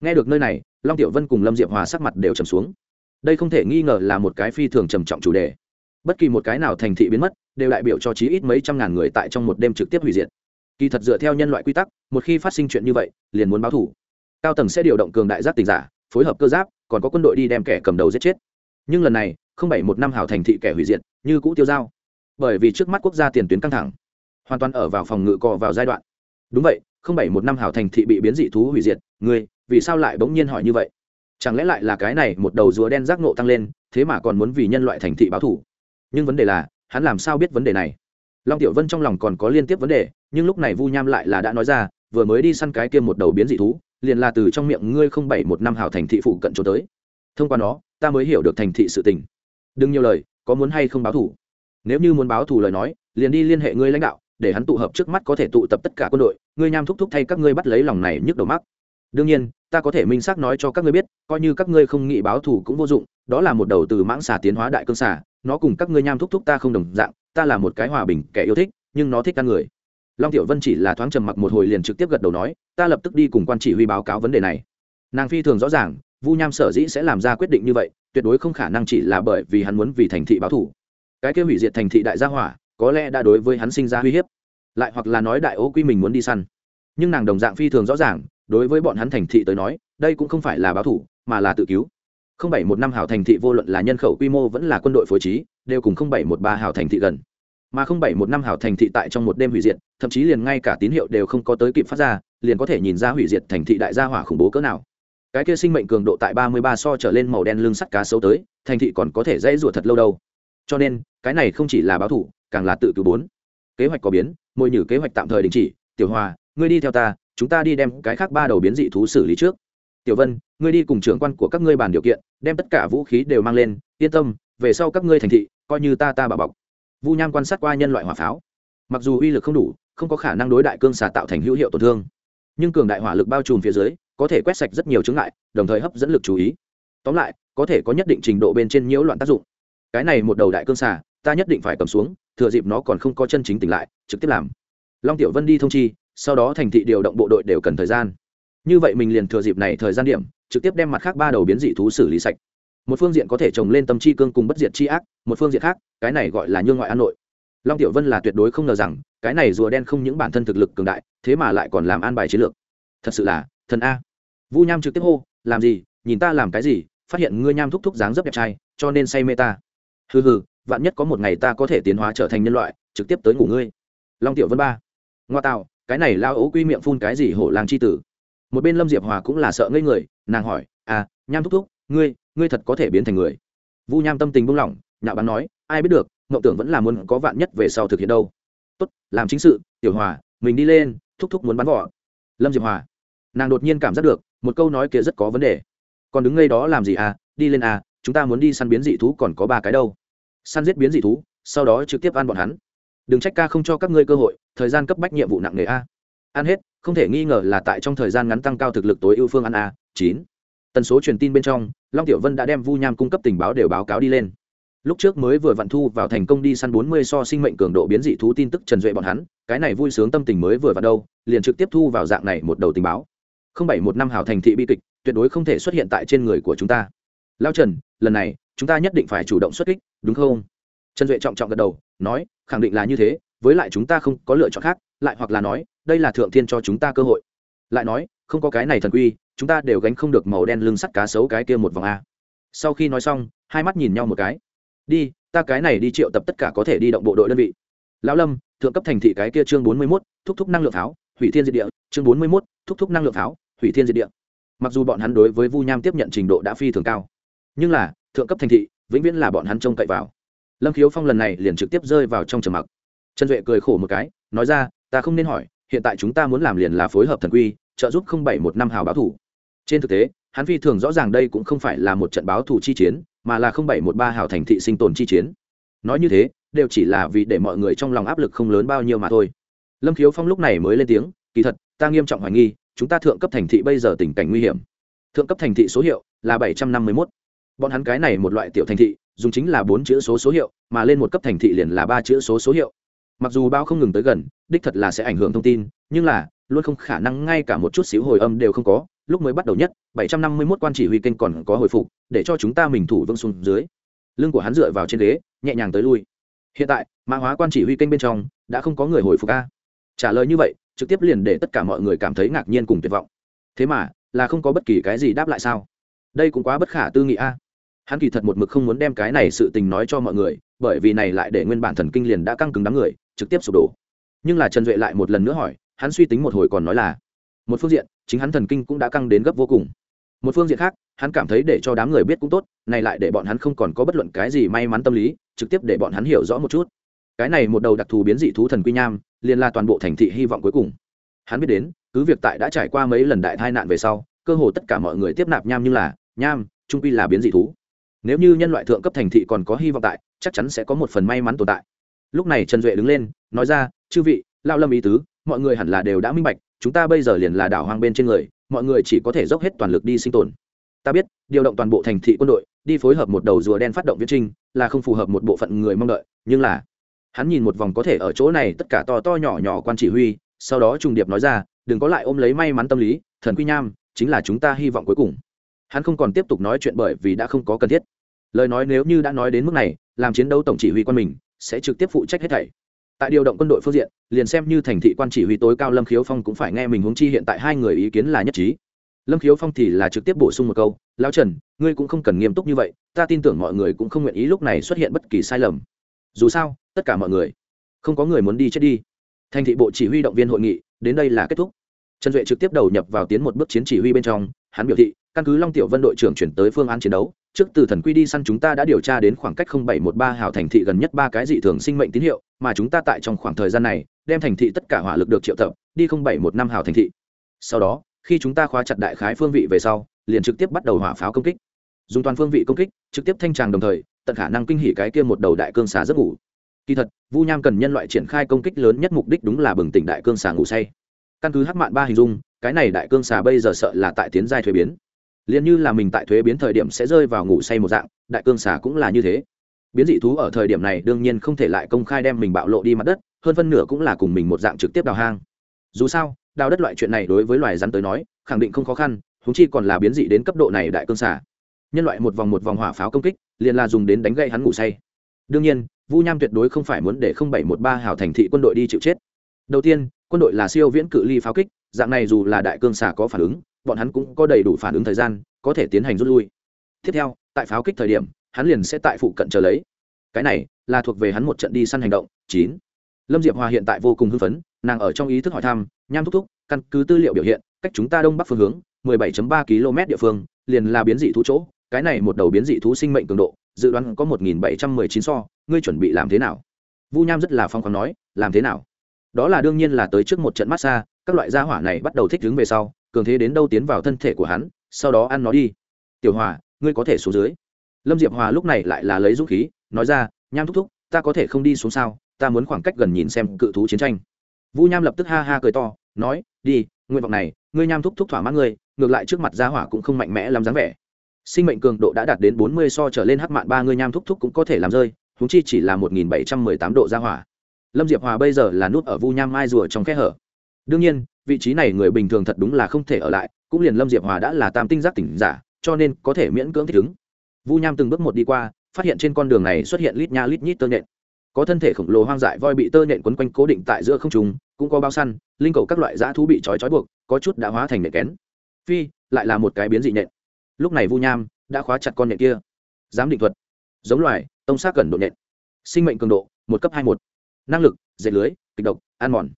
Nghe được nơi này, long tiểu vân cùng lâm diệp hòa sắc mặt đều trầm xuống. Đây không thể nghi ngờ là một cái phi thường trầm trọng chủ đề. Bất kỳ một cái nào thành thị biến mất đều đại biểu cho chí ít mấy trăm ngàn người tại trong một đêm trực tiếp hủy diệt. Kỳ thật dựa theo nhân loại quy tắc, một khi phát sinh chuyện như vậy, liền muốn báo thủ cao tầng sẽ điều động cường đại giáp tình giả, phối hợp cơ giáp, còn có quân đội đi đem kẻ cầm đầu giết chết. Nhưng lần này, không bảy một năm hào thành thị kẻ hủy diệt, như cũ tiêu dao. Bởi vì trước mắt quốc gia tiền tuyến căng thẳng, hoàn toàn ở vào phòng ngự cò vào giai đoạn. Đúng vậy, không bảy một năm hào thành thị bị biến dị thú hủy diệt, ngươi, vì sao lại bỗng nhiên hỏi như vậy? Chẳng lẽ lại là cái này một đầu rùa đen giác nộ tăng lên, thế mà còn muốn vì nhân loại thành thị báo thủ nhưng vấn đề là hắn làm sao biết vấn đề này? Long tiểu vân trong lòng còn có liên tiếp vấn đề nhưng lúc này vu nham lại là đã nói ra vừa mới đi săn cái kia một đầu biến dị thú liền là từ trong miệng ngươi không bảy một năm hào thành thị phụ cận trốn tới. Thông qua nó, ta mới hiểu được thành thị sự tình. Đừng nhiều lời có muốn hay không báo thủ nếu như muốn báo thù lời nói liền đi liên hệ ngươi lãnh đạo để hắn tụ hợp trước mắt có thể tụ tập tất cả quân đội ngươi nham thúc thúc thay các ngươi bắt lấy lòng này nhức đầu mắc đương nhiên ta có thể minh xác nói cho các ngươi biết coi như các ngươi không nghĩ báo thù cũng vô dụng đó là một đầu từ mãng xà tiến hóa đại cương xà nó cùng các ngươi nham thúc thúc ta không đồng dạng, ta là một cái hòa bình kẻ yêu thích, nhưng nó thích ăn người. Long tiểu vân chỉ là thoáng trầm mặc một hồi liền trực tiếp gật đầu nói, ta lập tức đi cùng quan chỉ huy báo cáo vấn đề này. Nàng phi thường rõ ràng, vu nham sở dĩ sẽ làm ra quyết định như vậy, tuyệt đối không khả năng chỉ là bởi vì hắn muốn vì thành thị báo thủ cái kêu hủy diệt thành thị đại gia hỏa, có lẽ đã đối với hắn sinh ra uy hiếp, lại hoặc là nói đại ô quy mình muốn đi săn. Nhưng nàng đồng dạng phi thường rõ ràng, đối với bọn hắn thành thị tới nói, đây cũng không phải là báo thủ mà là tự cứu bảy một năm hào thành thị vô luận là nhân khẩu quy mô vẫn là quân đội phối trí, đều cùng không bảy một ba hào thành thị gần. Mà không bảy một năm hảo thành thị tại trong một đêm hủy diệt, thậm chí liền ngay cả tín hiệu đều không có tới kịp phát ra, liền có thể nhìn ra hủy diệt thành thị đại gia hỏa khủng bố cỡ nào. Cái kia sinh mệnh cường độ tại ba mươi ba so trở lên màu đen lưng sắt cá sấu tới, thành thị còn có thể dãy rủa thật lâu đâu. Cho nên, cái này không chỉ là báo thủ, càng là tự cứu bốn. Kế hoạch có biến môi nhử kế hoạch tạm thời đình chỉ, tiểu hòa, ngươi đi theo ta, chúng ta đi đem cái khác ba đầu biến dị thú xử lý trước tiểu vân, ngươi đi cùng trưởng quan của các ngươi bàn điều kiện, đem tất cả vũ khí đều mang lên, yên tâm, về sau các ngươi thành thị, coi như ta ta bà bọc. Vu nham quan sát qua nhân loại hỏa pháo. Mặc dù uy lực không đủ, không có khả năng đối đại cương xà tạo thành hữu hiệu tổn thương. Nhưng cường đại hỏa lực bao trùm phía dưới, có thể quét sạch rất nhiều chứng ngại, đồng thời hấp dẫn lực chú ý. Tóm lại, có thể có nhất định trình độ bên trên nhiễu loạn tác dụng. Cái này một đầu đại cương xà, ta nhất định phải cầm xuống, thừa dịp nó còn không có chân chính tỉnh lại, trực tiếp làm. Long tiểu vân đi thông chi, sau đó thành thị điều động bộ đội đều cần thời gian như vậy mình liền thừa dịp này thời gian điểm, trực tiếp đem mặt khác ba đầu biến dị thú xử lý sạch. Một phương diện có thể trồng lên tâm chi cương cùng bất diệt chi ác, một phương diện khác, cái này gọi là nhương ngoại an nội. Long tiểu vân là tuyệt đối không ngờ rằng, cái này rùa đen không những bản thân thực lực cường đại, thế mà lại còn làm an bài chiến lược. Thật sự là, thần a. Vu nham trực tiếp hô, làm gì? Nhìn ta làm cái gì? Phát hiện ngươi nham thúc thúc dáng dấp đẹp trai, cho nên say mê ta. Hừ hừ, vạn nhất có một ngày ta có thể tiến hóa trở thành nhân loại, trực tiếp tới ngủ ngươi. Long tiểu vân ba. Ngoa tạo cái này lao ấu quy miệng phun cái gì hổ làng c h i tử? Một bên lâm diệp hòa cũng là sợ ngây người, nàng hỏi à nham thúc thúc, ngươi ngươi thật có thể biến thành người? Vu nham tâm tình buông lỏng, nhạo bán nói, ai biết được, mộng tưởng vẫn là muốn có vạn nhất về sau thực hiện đâu. Tốt, làm chính sự, tiểu hòa, mình đi lên, thúc thúc muốn bắn vỏ lâm diệp hòa, nàng đột nhiên cảm giác được, một câu nói kia rất có vấn đề. Còn đứng ngay đó làm gì à? Đi lên à chúng ta muốn đi săn biến dị thú còn có ba cái đâu. Săn giết biến dị thú, sau đó trực tiếp ăn bọn hắn. Đừng trách ca không cho các ngươi cơ hội, thời gian cấp bách nhiệm vụ nặng nề a ăn hết, không thể nghi ngờ là tại trong thời gian ngắn tăng cao thực lực tối ưu phương ăn a, chín. Tần số truyền tin bên trong, long tiểu vân đã đem vu nham cung cấp tình báo đều báo cáo đi lên. Lúc trước mới vừa vặn thu vào thành công đi săn bốn mươi so sinh mệnh cường độ biến dị thú tin tức trần duệ bọn hắn, cái này vui sướng tâm tình mới vừa vặn đâu, liền trực tiếp thu vào dạng này một đầu tình báo. không bảy một năm hào thành thị bi kịch, tuyệt đối không thể xuất hiện tại trên người của chúng ta. Lao trần, lần này, chúng ta nhất định phải chủ động xuất kích, đúng không? Trần duệ trọng trọng gật đầu, nói, khẳng định là như thế, với lại chúng ta không có lựa chọn khác lại hoặc là nói, đây là thượng thiên cho chúng ta cơ hội. Lại nói, không có cái này thần quy, chúng ta đều gánh không được màu đen lưng sắt cá sấu cái kia một vòng a. Sau khi nói xong, hai mắt nhìn nhau một cái. Đi, ta cái này đi triệu tập tất cả có thể đi động bộ đội đơn vị. Lão lâm, thượng cấp thành thị cái kia chương bốn mươi mốt, thúc thúc năng lượng pháo hủy thiên diệt địa. Chương bốn mươi mốt, thúc thúc năng lượng pháo hủy thiên diệt địa. Mặc dù bọn hắn đối với vu nham tiếp nhận trình độ đã phi thường cao, nhưng là, thượng cấp thành thị, vĩnh viễn là bọn hắn trông cậy vào. Lâm khiếu phong lần này liền trực tiếp rơi vào trong trầm mặc. Trần duệ cười khổ một cái, nói ra ta không nên hỏi, hiện tại chúng ta muốn làm liền là phối hợp thần quy, trợ giúp không bảy một năm hào báo thủ. Trên thực tế, hắn phi thường rõ ràng đây cũng không phải là một trận báo thủ chi chiến, mà là không bảy một ba hào thành thị sinh tồn chi chiến. Nói như thế, đều chỉ là vì để mọi người trong lòng áp lực không lớn bao nhiêu mà thôi. Lâm khiếu phong lúc này mới lên tiếng, kỳ thật, ta nghiêm trọng hoài nghi, chúng ta thượng cấp thành thị bây giờ tình cảnh nguy hiểm. Thượng cấp thành thị số hiệu là bảy trăm năm mươi mốt. Bọn hắn cái này một loại tiểu thành thị, dùng chính là bốn chữ số số hiệu, mà lên một cấp thành thị liền là ba chữ số số hiệu. Mặc dù bao không ngừng tới gần đích thật là sẽ ảnh hưởng thông tin, nhưng là, luôn không khả năng ngay cả một chút xíu hồi âm đều không có, lúc mới bắt đầu nhất 751 quan chỉ huy kênh còn có hồi phục, để cho chúng ta mình thủ vững xuống dưới. Lưng của hắn dựa vào trên ghế, nhẹ nhàng tới lui. Hiện tại, mã hóa quan chỉ huy kênh bên trong, đã không có người hồi phục a. Trả lời như vậy, trực tiếp liền để tất cả mọi người cảm thấy ngạc nhiên cùng tuyệt vọng. Thế mà, là không có bất kỳ cái gì đáp lại sao? Đây cũng quá bất khả tư nghị a. Hắn kỳ thật một mực không muốn đem cái này sự tình nói cho mọi người, bởi vì này lại để nguyên bản thần kinh liền đã căng cứng đám người, trực tiếp sụp đổ nhưng là trần duệ lại một lần nữa hỏi, hắn suy tính một hồi còn nói là, một phương diện, chính hắn thần kinh cũng đã căng đến gấp vô cùng. Một phương diện khác, hắn cảm thấy để cho đám người biết cũng tốt, này lại để bọn hắn không còn có bất luận cái gì may mắn tâm lý, trực tiếp để bọn hắn hiểu rõ một chút. Cái này một đầu đặc thù biến dị thú thần quy nham, liền là toàn bộ thành thị hy vọng cuối cùng. Hắn biết đến, cứ việc tại đã trải qua mấy lần đại tai nạn về sau, cơ hồ tất cả mọi người tiếp nạp nham như là, nham, trung quy là biến dị thú. Nếu như nhân loại thượng cấp thành thị còn có hy vọng tại, chắc chắn sẽ có một phần may mắn tồn tại lúc này trần duệ đứng lên, nói ra, chư vị, lao lâm ý tứ, mọi người hẳn là đều đã minh bạch, chúng ta bây giờ liền là đảo hoang bên trên người, mọi người chỉ có thể dốc hết toàn lực đi sinh tồn. Ta biết, điều động toàn bộ thành thị quân đội, đi phối hợp một đầu rùa đen phát động viễn trinh là không phù hợp một bộ phận người mong đợi, nhưng là hắn nhìn một vòng có thể ở chỗ này tất cả to to nhỏ nhỏ quan chỉ huy, sau đó trùng điệp nói ra, đừng có lại ôm lấy may mắn tâm lý, thần quy nham, chính là chúng ta hy vọng cuối cùng. Hắn không còn tiếp tục nói chuyện bởi vì đã không có cần thiết. Lời nói nếu như đã nói đến mức này, làm chiến đấu tổng chỉ huy quân mình sẽ trực tiếp phụ trách hết thảy. Tại điều động quân đội phương diện, liền xem như thành thị quan chỉ huy tối cao lâm khiếu phong cũng phải nghe mình huống chi hiện tại hai người ý kiến là nhất trí. Lâm khiếu phong thì là trực tiếp bổ sung một câu, lão trần, ngươi cũng không cần nghiêm túc như vậy, ta tin tưởng mọi người cũng không nguyện ý lúc này xuất hiện bất kỳ sai lầm. Dù sao, tất cả mọi người, không có người muốn đi chết đi. Thành thị bộ chỉ huy động viên hội nghị, đến đây là kết thúc. Trần duệ trực tiếp đầu nhập vào tiến một bước chiến chỉ huy bên trong, hắn biểu thị căn cứ long tiểu vân đội trưởng chuyển tới phương án chiến đấu, trước từ thần quy đi săn chúng ta đã điều tra đến khoảng cách 0713 hào thành thị gần nhất ba cái dị thường sinh mệnh tín hiệu, mà chúng ta tại trong khoảng thời gian này, đem thành thị tất cả hỏa lực được triệu tập, đi 0715 hào thành thị. Sau đó, khi chúng ta khóa chặt đại khái phương vị về sau, liền trực tiếp bắt đầu hỏa pháo công kích. Dùng toàn phương vị công kích, trực tiếp thanh tràng đồng thời, tận khả năng kinh hỉ cái kia một đầu đại cương xà giấc ngủ. Kỳ thật, vu nham cần nhân loại triển khai công kích lớn nhất mục đích đúng là bừng tỉnh đại cương xà ngủ say. Căn cứ hắc mạn ba hình dung, cái này đại cương xà bây giờ sợ là tại tiến giai thuế biến liền như là mình tại thuế biến thời điểm sẽ rơi vào ngủ say một dạng, đại cương xà cũng là như thế. Biến dị thú ở thời điểm này đương nhiên không thể lại công khai đem mình bạo lộ đi mặt đất, hơn phân nửa cũng là cùng mình một dạng trực tiếp đào hang. Dù sao, đào đất loại chuyện này đối với loài rắn tới nói, khẳng định không khó khăn húng chi còn là biến dị đến cấp độ này đại cương xà. Nhân loại một vòng một vòng hỏa pháo công kích, liền là dùng đến đánh gậy hắn ngủ say. Đương nhiên, vu nham tuyệt đối không phải muốn để không bảy một ba hào thành thị quân đội đi chịu chết. Đầu tiên, quân đội là siêu viễn cự ly pháo kích, dạng này dù là đại cương xà có phản ứng bọn hắn cũng có đầy đủ phản ứng thời gian, có thể tiến hành rút lui. Tiếp theo, tại pháo kích thời điểm, hắn liền sẽ tại phụ cận chờ lấy. Cái này là thuộc về hắn một trận đi săn hành động, chín. Lâm diệp hòa hiện tại vô cùng hưng phấn, nàng ở trong ý thức hỏi thăm, nham thúc thúc, căn cứ tư liệu biểu hiện, cách chúng ta đông bắc phương hướng 17.3 km địa phương, liền là biến dị thú chỗ, cái này một đầu biến dị thú sinh mệnh cường độ, dự đoán có 1.719 so, ngươi chuẩn bị làm thế nào? Vu nham rất là phong khoáng nói, làm thế nào? Đó là đương nhiên là tới trước một trận massage các loại gia hỏa này bắt đầu thích đứng về sau cường thế đến đâu tiến vào thân thể của hắn, sau đó ăn nó đi. Tiểu hòa, ngươi có thể xuống dưới. Lâm diệp hòa lúc này lại là lấy dũng khí, nói ra, nham thúc thúc, ta có thể không đi xuống sao? Ta muốn khoảng cách gần nhìn xem cự thú chiến tranh. Vu nham lập tức ha ha cười to, nói, đi, nguyện vọng này, ngươi nham thúc thúc thỏa mãn ngươi, ngược lại trước mặt gia hỏa cũng không mạnh mẽ làm dáng vẻ. Sinh mệnh cường độ đã đạt đến bốn mươi so trở lên hắc mạn ba, ngươi nham thúc thúc cũng có thể làm rơi húng chi chỉ là một nghìn bảy trăm mười tám độ gia hỏa. Lâm diệp hòa bây giờ là nút ở vu nham mai rùa trong khe hở. Đương nhiên vị trí này người bình thường thật đúng là không thể ở lại cũng liền lâm diệp hòa đã là tam tinh giác tỉnh giả cho nên có thể miễn cưỡng thích ứng. Vu nham từng bước một đi qua phát hiện trên con đường này xuất hiện lít nha lít nhít tơ nện, có thân thể khổng lồ hoang dại voi bị tơ nện quấn quanh cố định tại giữa không trùng cũng có bao săn linh cầu các loại dã thú bị trói trói buộc có chút đã hóa thành nện kén. Phi lại là một cái biến dị nện. lúc này vu nham đã khóa chặt con nện kia. Giám định thuật. Giống loài tông xác gần độ nện, sinh mệnh cường độ một cấp hai một. Năng lực dệt lưới kịch độc an mòn.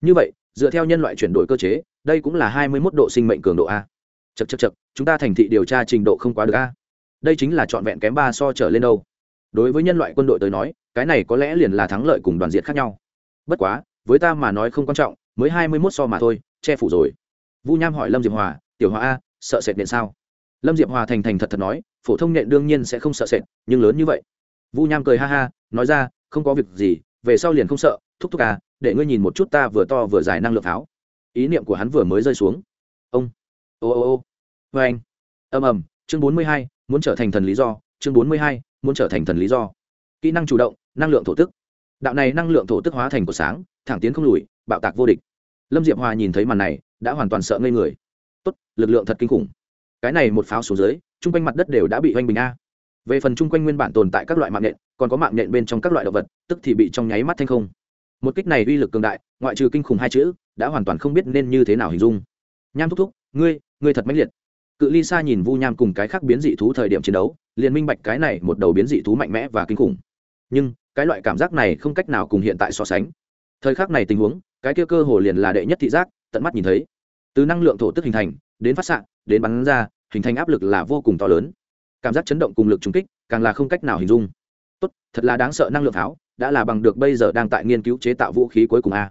Như vậy dựa theo nhân loại chuyển đổi cơ chế, đây cũng là hai mươi một độ sinh mệnh cường độ a. Chật chật chật chúng ta thành thị điều tra trình độ không quá được a. Đây chính là trọn vẹn kém ba so trở lên đâu. Đối với nhân loại quân đội tới nói, cái này có lẽ liền là thắng lợi cùng đoàn diện khác nhau. Bất quá, với ta mà nói không quan trọng, mới hai mươi mốt so mà thôi, che phủ rồi. Vu nham hỏi lâm diệp hòa, tiểu hòa a, sợ sệt điện sao? Lâm diệp hòa thành thành thật thật nói, phổ thông nện đương nhiên sẽ không sợ sệt, nhưng lớn như vậy. Vu nham cười ha ha, nói ra, không có việc gì, về sau liền không sợ, thúc thúc à để ngươi nhìn một chút ta vừa to vừa dài năng lượng pháo ý niệm của hắn vừa mới rơi xuống. Ông. Ô ô ô. Vê anh. Ầm ầm, chương bốn mươi hai, muốn trở thành thần lý do. Chương bốn mươi hai, muốn trở thành thần lý do. Kỹ năng chủ động, năng lượng thổ tức. Đạo này năng lượng thổ tức hóa thành của sáng, thẳng tiến không lùi, bạo tạc vô địch. Lâm diệp hòa nhìn thấy màn này, đã hoàn toàn sợ ngây người. Tốt, lực lượng thật kinh khủng. Cái này một pháo xuống dưới, chung quanh mặt đất đều đã bị oanh bình a. Về phần chung quanh nguyên bản tồn tại các loại mạng nhện, còn có mạng nhện bên trong các loại động vật, tức thì bị trong nháy mắt thanh không một kích này uy lực cường đại, ngoại trừ kinh khủng hai chữ, đã hoàn toàn không biết nên như thế nào hình dung. Nham thúc thúc, ngươi ngươi thật mãnh liệt. Cự ly xa nhìn vu nham cùng cái khác biến dị thú thời điểm chiến đấu, liền minh bạch cái này một đầu biến dị thú mạnh mẽ và kinh khủng. Nhưng, cái loại cảm giác này không cách nào cùng hiện tại so sánh. Thời khắc này tình huống, cái kia cơ hồ liền là đệ nhất thị giác, tận mắt nhìn thấy. Từ năng lượng thổ tức hình thành, đến phát xạ, đến bắn ra, hình thành áp lực là vô cùng to lớn. Cảm giác chấn động cùng lực trúng kích, càng là không cách nào hình dung. Tốt, thật là đáng sợ năng lượng pháo đã là bằng được bây giờ đang tại nghiên cứu chế tạo vũ khí cuối cùng a.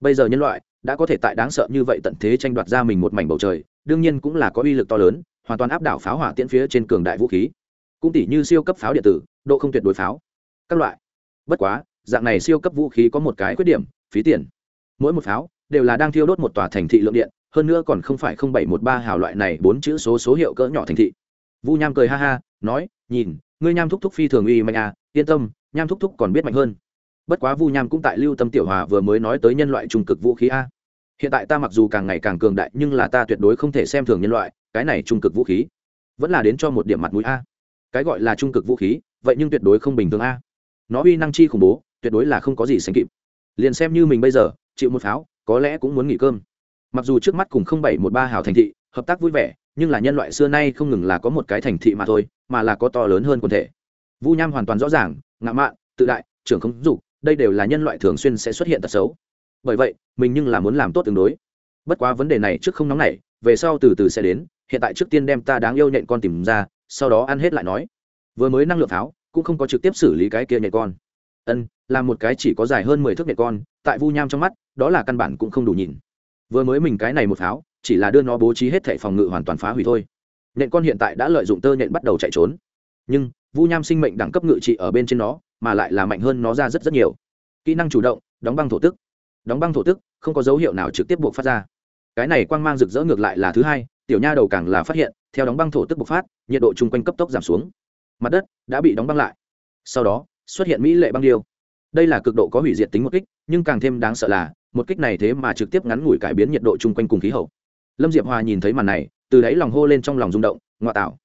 Bây giờ nhân loại đã có thể tại đáng sợ như vậy tận thế tranh đoạt ra mình một mảnh bầu trời, đương nhiên cũng là có uy lực to lớn, hoàn toàn áp đảo pháo hỏa tiễn phía trên cường đại vũ khí. Cũng tỷ như siêu cấp pháo điện tử, độ không tuyệt đối pháo. Các loại. Bất quá, dạng này siêu cấp vũ khí có một cái khuyết điểm, phí tiền. Mỗi một pháo đều là đang thiêu đốt một tòa thành thị lượng điện, hơn nữa còn không phải không bảy một ba hào loại này bốn chữ số số hiệu cỡ nhỏ thành thị. Vu nham cười ha ha, nói, nhìn, ngươi nham thúc thúc phi thường uy mạnh à yên tâm nham thúc thúc còn biết mạnh hơn. Bất quá vu nham cũng tại lưu tâm tiểu hòa vừa mới nói tới nhân loại trung cực vũ khí a. Hiện tại ta mặc dù càng ngày càng cường đại, nhưng là ta tuyệt đối không thể xem thường nhân loại, cái này trung cực vũ khí. Vẫn là đến cho một điểm mặt mũi a. Cái gọi là trung cực vũ khí, vậy nhưng tuyệt đối không bình thường a. Nó uy năng chi khủng bố, tuyệt đối là không có gì sánh kịp. Liền xem như mình bây giờ, chịu một pháo, có lẽ cũng muốn nghỉ cơm. Mặc dù trước mắt cùng không bảy một ba hào thành thị, hợp tác vui vẻ, nhưng là nhân loại xưa nay không ngừng là có một cái thành thị mà thôi, mà là có to lớn hơn quần thể. Vu nham hoàn toàn rõ ràng ngạo mạn, tự đại, trưởng không dục, đây đều là nhân loại thường xuyên sẽ xuất hiện tật xấu. Bởi vậy, mình nhưng là muốn làm tốt tương đối. Bất quá vấn đề này trước không nóng nảy, về sau từ từ sẽ đến, hiện tại trước tiên đem ta đáng yêu nhện con tìm ra, sau đó ăn hết lại nói. Vừa mới năng lượng pháo cũng không có trực tiếp xử lý cái kia nhện con. Ân, là một cái chỉ có dài hơn mười thước nhện con, tại vu nham trong mắt, đó là căn bản cũng không đủ nhìn. Vừa mới mình cái này một pháo chỉ là đưa nó bố trí hết thẻ phòng ngự hoàn toàn phá hủy thôi. Nhện con hiện tại đã lợi dụng tơ nhện bắt đầu chạy trốn. Nhưng vu nham sinh mệnh đẳng cấp ngự trị ở bên trên nó, mà lại là mạnh hơn nó ra rất rất nhiều. Kỹ năng chủ động, đóng băng thổ tức. Đóng băng thổ tức, không có dấu hiệu nào trực tiếp buộc phát ra. Cái này quang mang rực rỡ ngược lại là thứ hai, tiểu nha đầu càng là phát hiện, theo đóng băng thổ tức bộc phát, nhiệt độ chung quanh cấp tốc giảm xuống. Mặt đất đã bị đóng băng lại. Sau đó, xuất hiện mỹ lệ băng điêu. Đây là cực độ có hủy diệt tính một kích, nhưng càng thêm đáng sợ là, một kích này thế mà trực tiếp ngắn ngủi cải biến nhiệt độ chung quanh cùng khí hậu. Lâm diệp hòa nhìn thấy màn này, từ đáy lòng hô lên trong lòng rung động ngoại tạo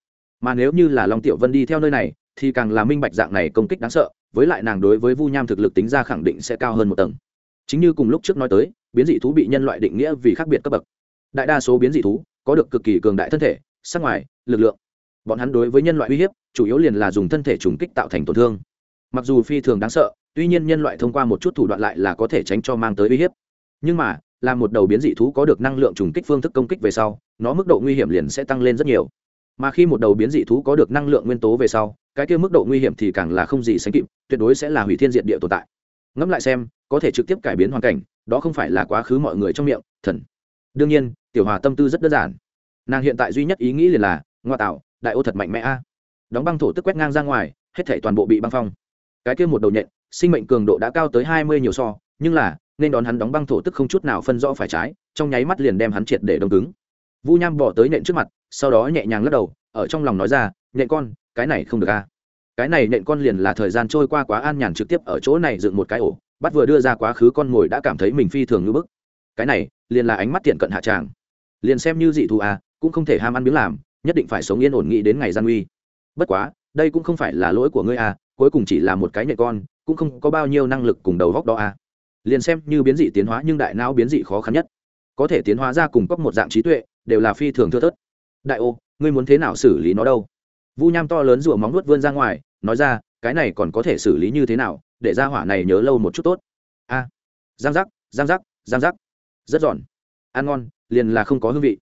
mà nếu như là long tiểu vân đi theo nơi này, thì càng là minh bạch dạng này công kích đáng sợ, với lại nàng đối với vu nham thực lực tính ra khẳng định sẽ cao hơn một tầng. Chính như cùng lúc trước nói tới, biến dị thú bị nhân loại định nghĩa vì khác biệt cấp bậc. Đại đa số biến dị thú có được cực kỳ cường đại thân thể, sắc ngoài, lực lượng. Bọn hắn đối với nhân loại uy hiếp, chủ yếu liền là dùng thân thể trùng kích tạo thành tổn thương. Mặc dù phi thường đáng sợ, tuy nhiên nhân loại thông qua một chút thủ đoạn lại là có thể tránh cho mang tới uy hiếp. Nhưng mà, là một đầu biến dị thú có được năng lượng trùng kích phương thức công kích về sau, nó mức độ nguy hiểm liền sẽ tăng lên rất nhiều mà khi một đầu biến dị thú có được năng lượng nguyên tố về sau, cái kia mức độ nguy hiểm thì càng là không gì sánh kịp, tuyệt đối sẽ là hủy thiên diện địa tồn tại. Ngẫm lại xem, có thể trực tiếp cải biến hoàn cảnh, đó không phải là quá khứ mọi người trong miệng, thần. Đương nhiên, tiểu hòa tâm tư rất đơn giản. Nàng hiện tại duy nhất ý nghĩ liền là, ngoa tạo, đại ô thật mạnh mẽ a. Đóng băng thổ tức quét ngang ra ngoài, hết thể toàn bộ bị băng phong. Cái kia một đầu nhện, sinh mệnh cường độ đã cao tới hai mươi nhiều so, nhưng là, nên đón hắn đóng băng thổ tức không chút nào phân rõ phải trái, trong nháy mắt liền đem hắn triệt để đông cứng. Vu nham bỏ tới nện trước mặt sau đó nhẹ nhàng lắc đầu, ở trong lòng nói ra, nhện con, cái này không được a cái này nhện con liền là thời gian trôi qua quá an nhàn trực tiếp ở chỗ này dựng một cái ổ, bắt vừa đưa ra quá khứ con mồi đã cảm thấy mình phi thường ngưỡng bức. Cái này, liền là ánh mắt tiện cận hạ tràng. Liền xem như dị thù à cũng không thể ham ăn miếng làm, nhất định phải sống yên ổn nghĩ đến ngày gian uy bất quá, đây cũng không phải là lỗi của ngươi à cuối cùng chỉ là một cái nhện con, cũng không có bao nhiêu năng lực cùng đầu góc đó à. Liền xem như biến dị tiến hóa nhưng đại não biến dị khó khăn nhất. Có thể tiến hóa ra cùng cóc một dạng trí tuệ, đều là phi thường thưa thớt đại ô, ngươi muốn thế nào xử lý nó đâu? Vu nham to lớn rụa móng nuốt vươn ra ngoài, nói ra, cái này còn có thể xử lý như thế nào, để ra hỏa này nhớ lâu một chút tốt. A, giang giác giang giác giang giác. Rất giòn. Ăn ngon, liền là không có hương vị.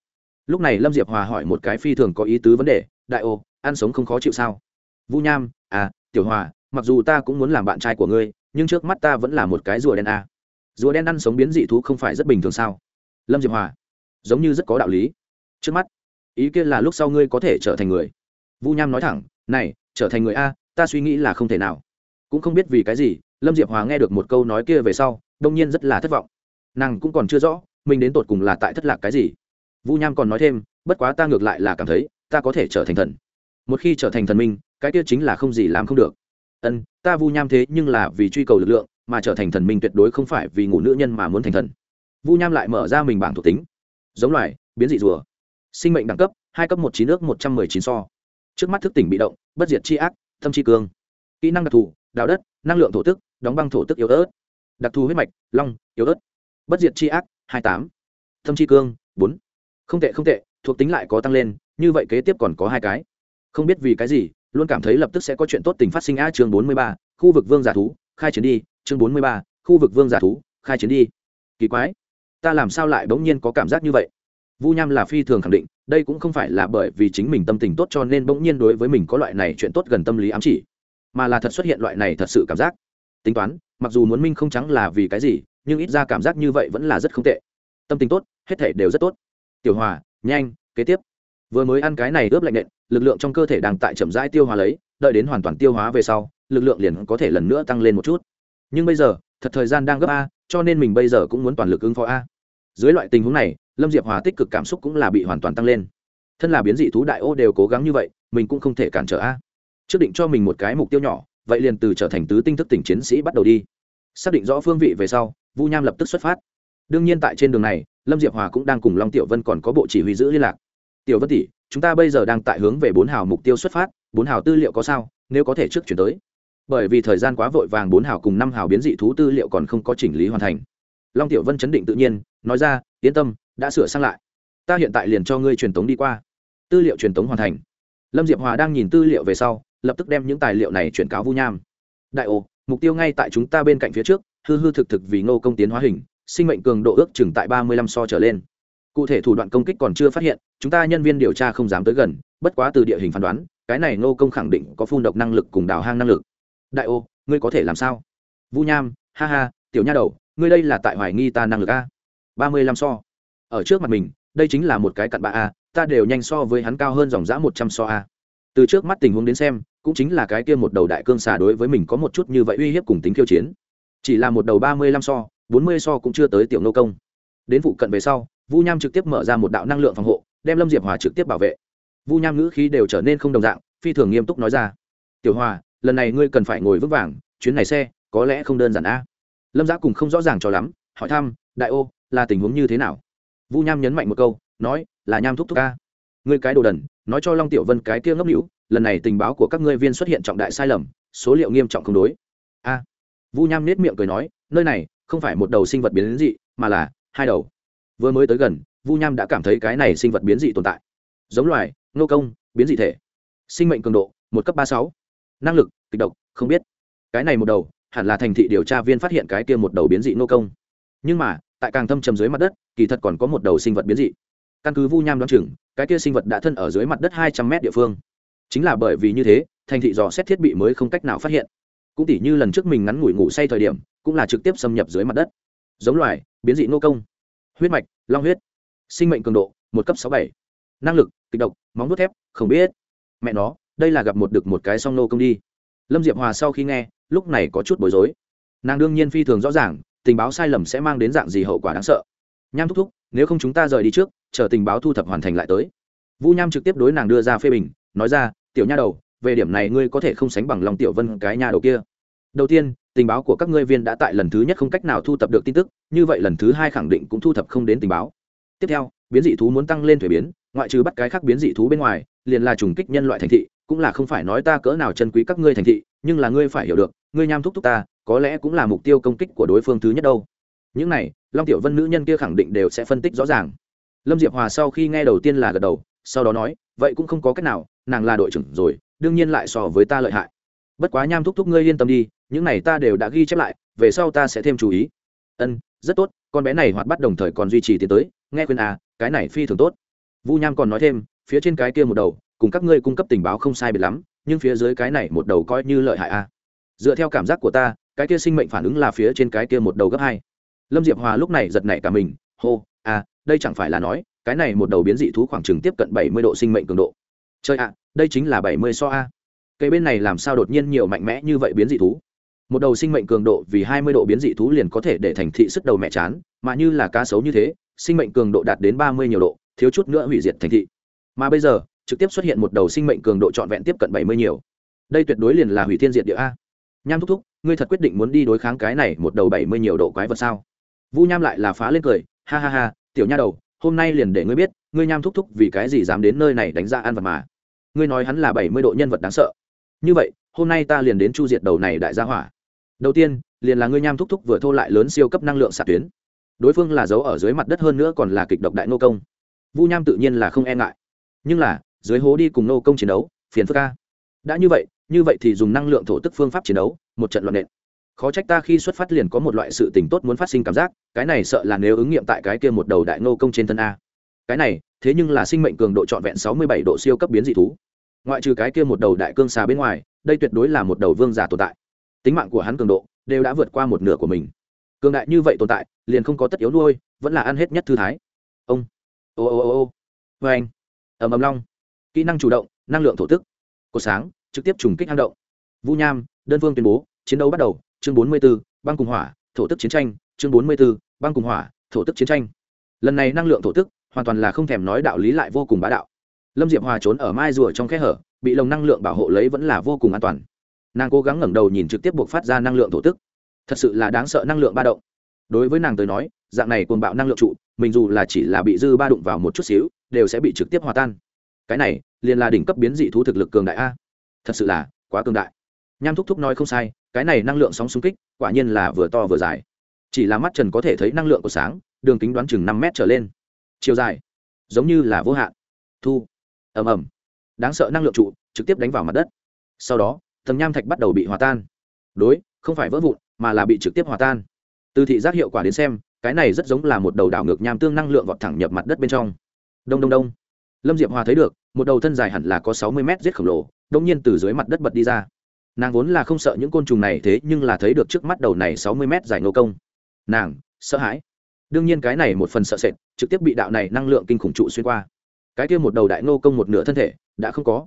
Lúc này lâm diệp hòa hỏi một cái phi thường có ý tứ vấn đề, đại ô, ăn sống không khó chịu sao? Vu nham à tiểu hòa, mặc dù ta cũng muốn làm bạn trai của ngươi, nhưng trước mắt ta vẫn là một cái rùa đen a. À. rùa đen ăn sống biến dị thú không phải rất bình thường sao? Lâm diệp hòa, giống như rất có đạo lý. Trước mắt ý kia là lúc sau ngươi có thể trở thành người. Vu nham nói thẳng, này, trở thành người a, ta suy nghĩ là không thể nào. Cũng không biết vì cái gì, lâm diệp hòa nghe được một câu nói kia về sau, đông nhiên rất là thất vọng. Nàng cũng còn chưa rõ, mình đến tột cùng là tại thất lạc cái gì. Vu nham còn nói thêm, bất quá ta ngược lại là cảm thấy, ta có thể trở thành thần. Một khi trở thành thần minh, cái kia chính là không gì làm không được. Ân, ta vu nham thế nhưng là vì truy cầu lực lượng, mà trở thành thần minh tuyệt đối không phải vì ngủ nữ nhân mà muốn thành thần. Vu nham lại mở ra mình bảng thuộc tính. Giống loài, biến dị rùa sinh mệnh đẳng cấp, hai cấp một chín ước một trăm mười chín so. Trước mắt thức tỉnh bị động, bất diệt c h i ác, tâm c cương. Kỹ năng đặc thù đào đất, năng lượng thổ tức, đóng băng thổ tức yếu ớt. Đặc thù huyết mạch, long, yếu ớt. Bất diệt c h i ác, hai tám. Thâm c cương, bốn. Không tệ không tệ, thuộc tính lại có tăng lên, như vậy kế tiếp còn có hai cái. Không biết vì cái gì, luôn cảm thấy lập tức sẽ có chuyện tốt tình phát sinh a chương bốn mươi ba, khu vực vương giả thú, khai chiến đi, chương bốn mươi ba, khu vực vương giả thú, khai chiến đi. Kỳ quái, ta làm sao lại bỗng nhiên có cảm giác như vậy? Vu nham là phi thường khẳng định, đây cũng không phải là bởi vì chính mình tâm tình tốt cho nên bỗng nhiên đối với mình có loại này chuyện tốt gần tâm lý ám chỉ, mà là thật xuất hiện loại này thật sự cảm giác. Tính toán, mặc dù muốn minh không trắng là vì cái gì, nhưng ít ra cảm giác như vậy vẫn là rất không tệ. Tâm tình tốt, hết thể đều rất tốt. Tiểu hòa, nhanh, kế tiếp. Vừa mới ăn cái này ướp lạnh nện, lực lượng trong cơ thể đang tại chậm rãi tiêu hóa lấy, đợi đến hoàn toàn tiêu hóa về sau, lực lượng liền có thể lần nữa tăng lên một chút. Nhưng bây giờ, thật thời gian đang gấp a, cho nên mình bây giờ cũng muốn toàn lực ứng phó a. Dưới loại tình huống này lâm diệp hòa tích cực cảm xúc cũng là bị hoàn toàn tăng lên. Thân là biến dị thú đại ô đều cố gắng như vậy, mình cũng không thể cản trở a. Trước định cho mình một cái mục tiêu nhỏ, vậy liền từ trở thành tứ tinh thức tỉnh chiến sĩ bắt đầu đi. Xác định rõ phương vị về sau, vu nham lập tức xuất phát. Đương nhiên tại trên đường này, lâm diệp hòa cũng đang cùng long tiểu vân còn có bộ chỉ huy giữ liên lạc. Tiểu vân tỷ, chúng ta bây giờ đang tại hướng về bốn hào mục tiêu xuất phát, bốn hào tư liệu có sao? Nếu có thể trước chuyển tới. Bởi vì thời gian quá vội vàng bốn hào cùng năm hào biến dị thú tư liệu còn không có chỉnh lý hoàn thành. Long tiểu vân chấn định tự nhiên, nói ra, yên tâm đã sửa sang lại. Ta hiện tại liền cho ngươi truyền tống đi qua. Tư liệu truyền tống hoàn thành. Lâm diệp hòa đang nhìn tư liệu về sau, lập tức đem những tài liệu này chuyển cáo vu nham. Đại ô, mục tiêu ngay tại chúng ta bên cạnh phía trước, hư hư thực thực vì ngô công tiến hóa hình, sinh mệnh cường độ ước chừng tại ba mươi lăm so trở lên. Cụ thể thủ đoạn công kích còn chưa phát hiện, chúng ta nhân viên điều tra không dám tới gần, bất quá từ địa hình phán đoán, cái này ngô công khẳng định có phun độc năng lực cùng đào hang năng lực. Đại ô, ngươi có thể làm sao? Vu nham, ha ha, tiểu nha đầu, ngươi đây là tại hoài nghi ta năng lực a? ba mươi lăm so ở trước mặt mình, đây chính là một cái cặn bạ a, ta đều nhanh so với hắn cao hơn dòng giã một trăm so a. Từ trước mắt tình huống đến xem, cũng chính là cái kia một đầu đại cương xà đối với mình có một chút như vậy uy hiếp cùng tính khiêu chiến. Chỉ là một đầu ba mươi lăm so, bốn mươi so cũng chưa tới tiểu nô công. Đến vụ cận về sau, vu nham trực tiếp mở ra một đạo năng lượng phòng hộ, đem lâm diệp hòa trực tiếp bảo vệ. Vu nham ngữ khí đều trở nên không đồng dạng, phi thường nghiêm túc nói ra. Tiểu hòa, lần này ngươi cần phải ngồi vững vàng, chuyến này xe có lẽ không đơn giản a. Lâm giã cùng không rõ ràng cho lắm, hỏi thăm, đại ô, là tình huống như thế nào? Vu nham nhấn mạnh một câu, nói, là nham thúc thúc ca ngươi cái đồ đần, nói cho long tiểu vân cái kia ngốc hữu lần này tình báo của các ngươi viên xuất hiện trọng đại sai lầm, số liệu nghiêm trọng không đối. A. Vu nham nết miệng cười nói, nơi này, không phải một đầu sinh vật biến dị, mà là hai đầu. Vừa mới tới gần, vu nham đã cảm thấy cái này sinh vật biến dị tồn tại. Giống loài, nô công, biến dị thể. Sinh mệnh cường độ, một cấp ba sáu. Năng lực, kịch độc, không biết. Cái này một đầu, hẳn là thành thị điều tra viên phát hiện cái kia một đầu biến dị nô công. Nhưng mà tại càng thâm trầm dưới mặt đất, kỳ thật còn có một đầu sinh vật biến dị. Căn cứ vu nham đoán chừng, cái kia sinh vật đã thân ở dưới mặt đất hai trăm mét địa phương. Chính là bởi vì như thế, thành thị dò xét thiết bị mới không cách nào phát hiện. Cũng tỉ như lần trước mình ngắn ngủi ngủ say thời điểm, cũng là trực tiếp xâm nhập dưới mặt đất. Giống loài, biến dị nô công. Huyết mạch, long huyết. Sinh mệnh cường độ, một cấp sáu bảy. Năng lực, kịch độc, móng vuốt thép, không biết. Mẹ nó, đây là gặp một được một cái song nô công đi. Lâm diệp hòa sau khi nghe, lúc này có chút bối rối. Nàng đương nhiên phi thường rõ ràng tình báo sai lầm sẽ mang đến dạng gì hậu quả đáng sợ? Nham thúc thúc, nếu không chúng ta rời đi trước, chờ tình báo thu thập hoàn thành lại tới. Vũ nham trực tiếp đối nàng đưa ra phê bình, nói ra, tiểu nha đầu, về điểm này ngươi có thể không sánh bằng lòng tiểu vân cái nhà đầu kia. Đầu tiên, tình báo của các ngươi viên đã tại lần thứ nhất không cách nào thu thập được tin tức, như vậy lần thứ hai khẳng định cũng thu thập không đến tình báo. Tiếp theo, biến dị thú muốn tăng lên thuế biến, ngoại trừ bắt cái khác biến dị thú bên ngoài, liền là trùng kích nhân loại thành thị, cũng là không phải nói ta cỡ nào chân quý các ngươi thành thị, nhưng là ngươi phải hiểu được, ngươi nham thúc thúc ta có lẽ cũng là mục tiêu công kích của đối phương thứ nhất đâu. Những này, long tiểu vân nữ nhân kia khẳng định đều sẽ phân tích rõ ràng. Lâm diệp hòa sau khi nghe đầu tiên là gật đầu, sau đó nói, vậy cũng không có cách nào, nàng là đội trưởng rồi, đương nhiên lại so với ta lợi hại. Bất quá nham thúc thúc ngươi yên tâm đi, những này ta đều đã ghi chép lại, về sau ta sẽ thêm chú ý. Ân, rất tốt, con bé này hoạt bắt đồng thời còn duy trì tiến tới, nghe khuyên à cái này phi thường tốt. Vu nham còn nói thêm, phía trên cái kia một đầu, cùng các ngươi cung cấp tình báo không sai biệt lắm, nhưng phía dưới cái này một đầu coi như lợi hại à. Dựa theo cảm giác của ta cái kia sinh mệnh phản ứng là phía trên cái kia một đầu gấp hai. Lâm diệp hòa lúc này giật nảy cả mình, hô à đây chẳng phải là nói, cái này một đầu biến dị thú khoảng chừng tiếp cận bảy mươi độ sinh mệnh cường độ. Chơi ạ, đây chính là bảy mươi so a. Cây bên này làm sao đột nhiên nhiều mạnh mẽ như vậy biến dị thú? Một đầu sinh mệnh cường độ vì hai mươi độ biến dị thú liền có thể để thành thị sức đầu mẹ chán, mà như là cá sấu như thế, sinh mệnh cường độ đạt đến ba mươi nhiều độ, thiếu chút nữa hủy diệt thành thị. Mà bây giờ, trực tiếp xuất hiện một đầu sinh mệnh cường độ trọn vẹn tiếp cận bảy mươi nhiều. Đây tuyệt đối liền là hủy thiên diệt địa a nham thúc thúc, ngươi thật quyết định muốn đi đối kháng cái này một đầu bảy mươi nhiều độ quái vật sao? Vu nham lại là phá lên cười, ha ha ha, tiểu nha đầu, hôm nay liền để ngươi biết, ngươi nham thúc thúc vì cái gì dám đến nơi này đánh ra ăn vật mà. Ngươi nói hắn là bảy mươi độ nhân vật đáng sợ. Như vậy, hôm nay ta liền đến chu diệt đầu này đại gia hỏa. Đầu tiên, liền là ngươi nham thúc thúc vừa thô lại lớn siêu cấp năng lượng xạ tuyến. Đối phương là giấu ở dưới mặt đất hơn nữa còn là kịch độc đại nô công. Vu nham tự nhiên là không e ngại. Nhưng là, dưới hố đi cùng nô công chiến đấu, phiền phức ca đã như vậy như vậy thì dùng năng lượng thổ tức phương pháp chiến đấu, một trận loạn nện. Khó trách ta khi xuất phát liền có một loại sự tình tốt muốn phát sinh cảm giác, cái này sợ là nếu ứng nghiệm tại cái kia một đầu đại nô công trên thân a. Cái này, thế nhưng là sinh mệnh cường độ trọn vẹn sáu mươi bảy độ siêu cấp biến dị thú. Ngoại trừ cái kia một đầu đại cương xà bên ngoài, đây tuyệt đối là một đầu vương giả tồn tại. Tính mạng của hắn cường độ đều đã vượt qua một nửa của mình. Cường đại như vậy tồn tại, liền không có tất yếu nuôi, vẫn là ăn hết nhất thư thái. Ông. Ô ô ô ô. Vê anh. Ầm ầm, long. Kỹ năng chủ động, năng lượng thổ tức. Cột sáng trực tiếp trùng kích hang động. Vũ nham đơn phương tuyên bố chiến đấu bắt đầu chương bốn mươi 44, băng cùng hỏa thổ tức chiến tranh chương bốn mươi 44, băng cùng hỏa thổ tức chiến tranh. Lần này năng lượng thổ tức hoàn toàn là không thèm nói đạo lý lại vô cùng bá đạo. Lâm diệp hòa trốn ở mai rùa trong khe hở bị lồng năng lượng bảo hộ lấy vẫn là vô cùng an toàn. Nàng cố gắng ngẩng đầu nhìn trực tiếp buộc phát ra năng lượng thổ tức. Thật sự là đáng sợ năng lượng ba động. Đối với nàng tới nói dạng này cuồng bạo năng lượng trụ mình dù là chỉ là bị dư ba đụng vào một chút xíu đều sẽ bị trực tiếp hòa tan. Cái này liền là đỉnh cấp biến dị thú thực lực cường đại a thật sự là quá cường đại. Nham thúc thúc nói không sai, cái này năng lượng sóng xung kích, quả nhiên là vừa to vừa dài. Chỉ là mắt trần có thể thấy năng lượng của sáng, đường kính đoán chừng năm mét trở lên. Chiều dài, giống như là vô hạn. Thu, ầm ầm. Đáng sợ năng lượng trụ, trực tiếp đánh vào mặt đất. Sau đó, tầng nham thạch bắt đầu bị hòa tan. Đối, không phải vỡ vụn, mà là bị trực tiếp hòa tan. Từ thị giác hiệu quả đến xem, cái này rất giống là một đầu đảo ngược nham tương năng lượng vọt thẳng nhập mặt đất bên trong. Đông đông đông. Lâm diệp hòa thấy được, một đầu thân dài hẳn là có sáu mươi mét giết khổng lồ đông nhiên từ dưới mặt đất bật đi ra. Nàng vốn là không sợ những côn trùng này, thế nhưng là thấy được trước mắt đầu này sáu mươi mét dài nô công. Nàng, sợ hãi. Đương nhiên cái này một phần sợ sệt, trực tiếp bị đạo này năng lượng kinh khủng trụ xuyên qua. Cái kia một đầu đại nô công một nửa thân thể, đã không có.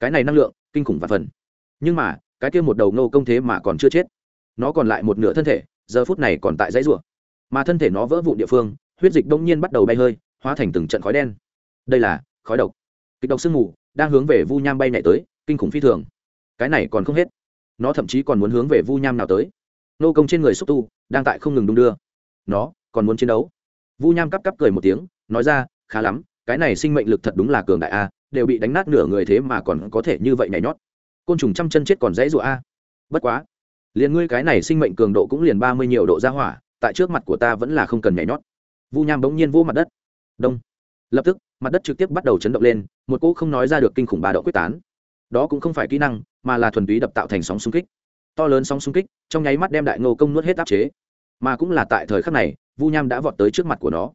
Cái này năng lượng, kinh khủng và phần. Nhưng mà, cái kia một đầu nô công thế mà còn chưa chết. Nó còn lại một nửa thân thể, giờ phút này còn tại dãy rủa. Mà thân thể nó vỡ vụn địa phương, huyết dịch đông nhiên bắt đầu bay hơi, hóa thành từng trận khói đen. Đây là khói độc. Kịch độc sương mù đang hướng về vu nham bay nhảy tới kinh khủng phi thường. Cái này còn không hết. Nó thậm chí còn muốn hướng về vu nham nào tới. Nô công trên người xúc tu, đang tại không ngừng đung đưa. Nó còn muốn chiến đấu. Vu nham cắp cắp cười một tiếng, nói ra, khá lắm, cái này sinh mệnh lực thật đúng là cường đại a, đều bị đánh nát nửa người thế mà còn có thể như vậy nhảy nhót. Côn trùng trăm chân chết còn dễ dụa a. Bất quá, liền ngươi cái này sinh mệnh cường độ cũng liền ba mươi nhiều độ ra hỏa, tại trước mặt của ta vẫn là không cần nhảy nhót. Vu nham bỗng nhiên vô mặt đất. Đông. Lập tức, mặt đất trực tiếp bắt đầu chấn động lên, một cỗ không nói ra được kinh khủng ba độ quyết tán đó cũng không phải kỹ năng, mà là thuần túy đập tạo thành sóng xung kích. To lớn sóng xung kích, trong nháy mắt đem đại ngô công nuốt hết áp chế. Mà cũng là tại thời khắc này, vu nham đã vọt tới trước mặt của nó.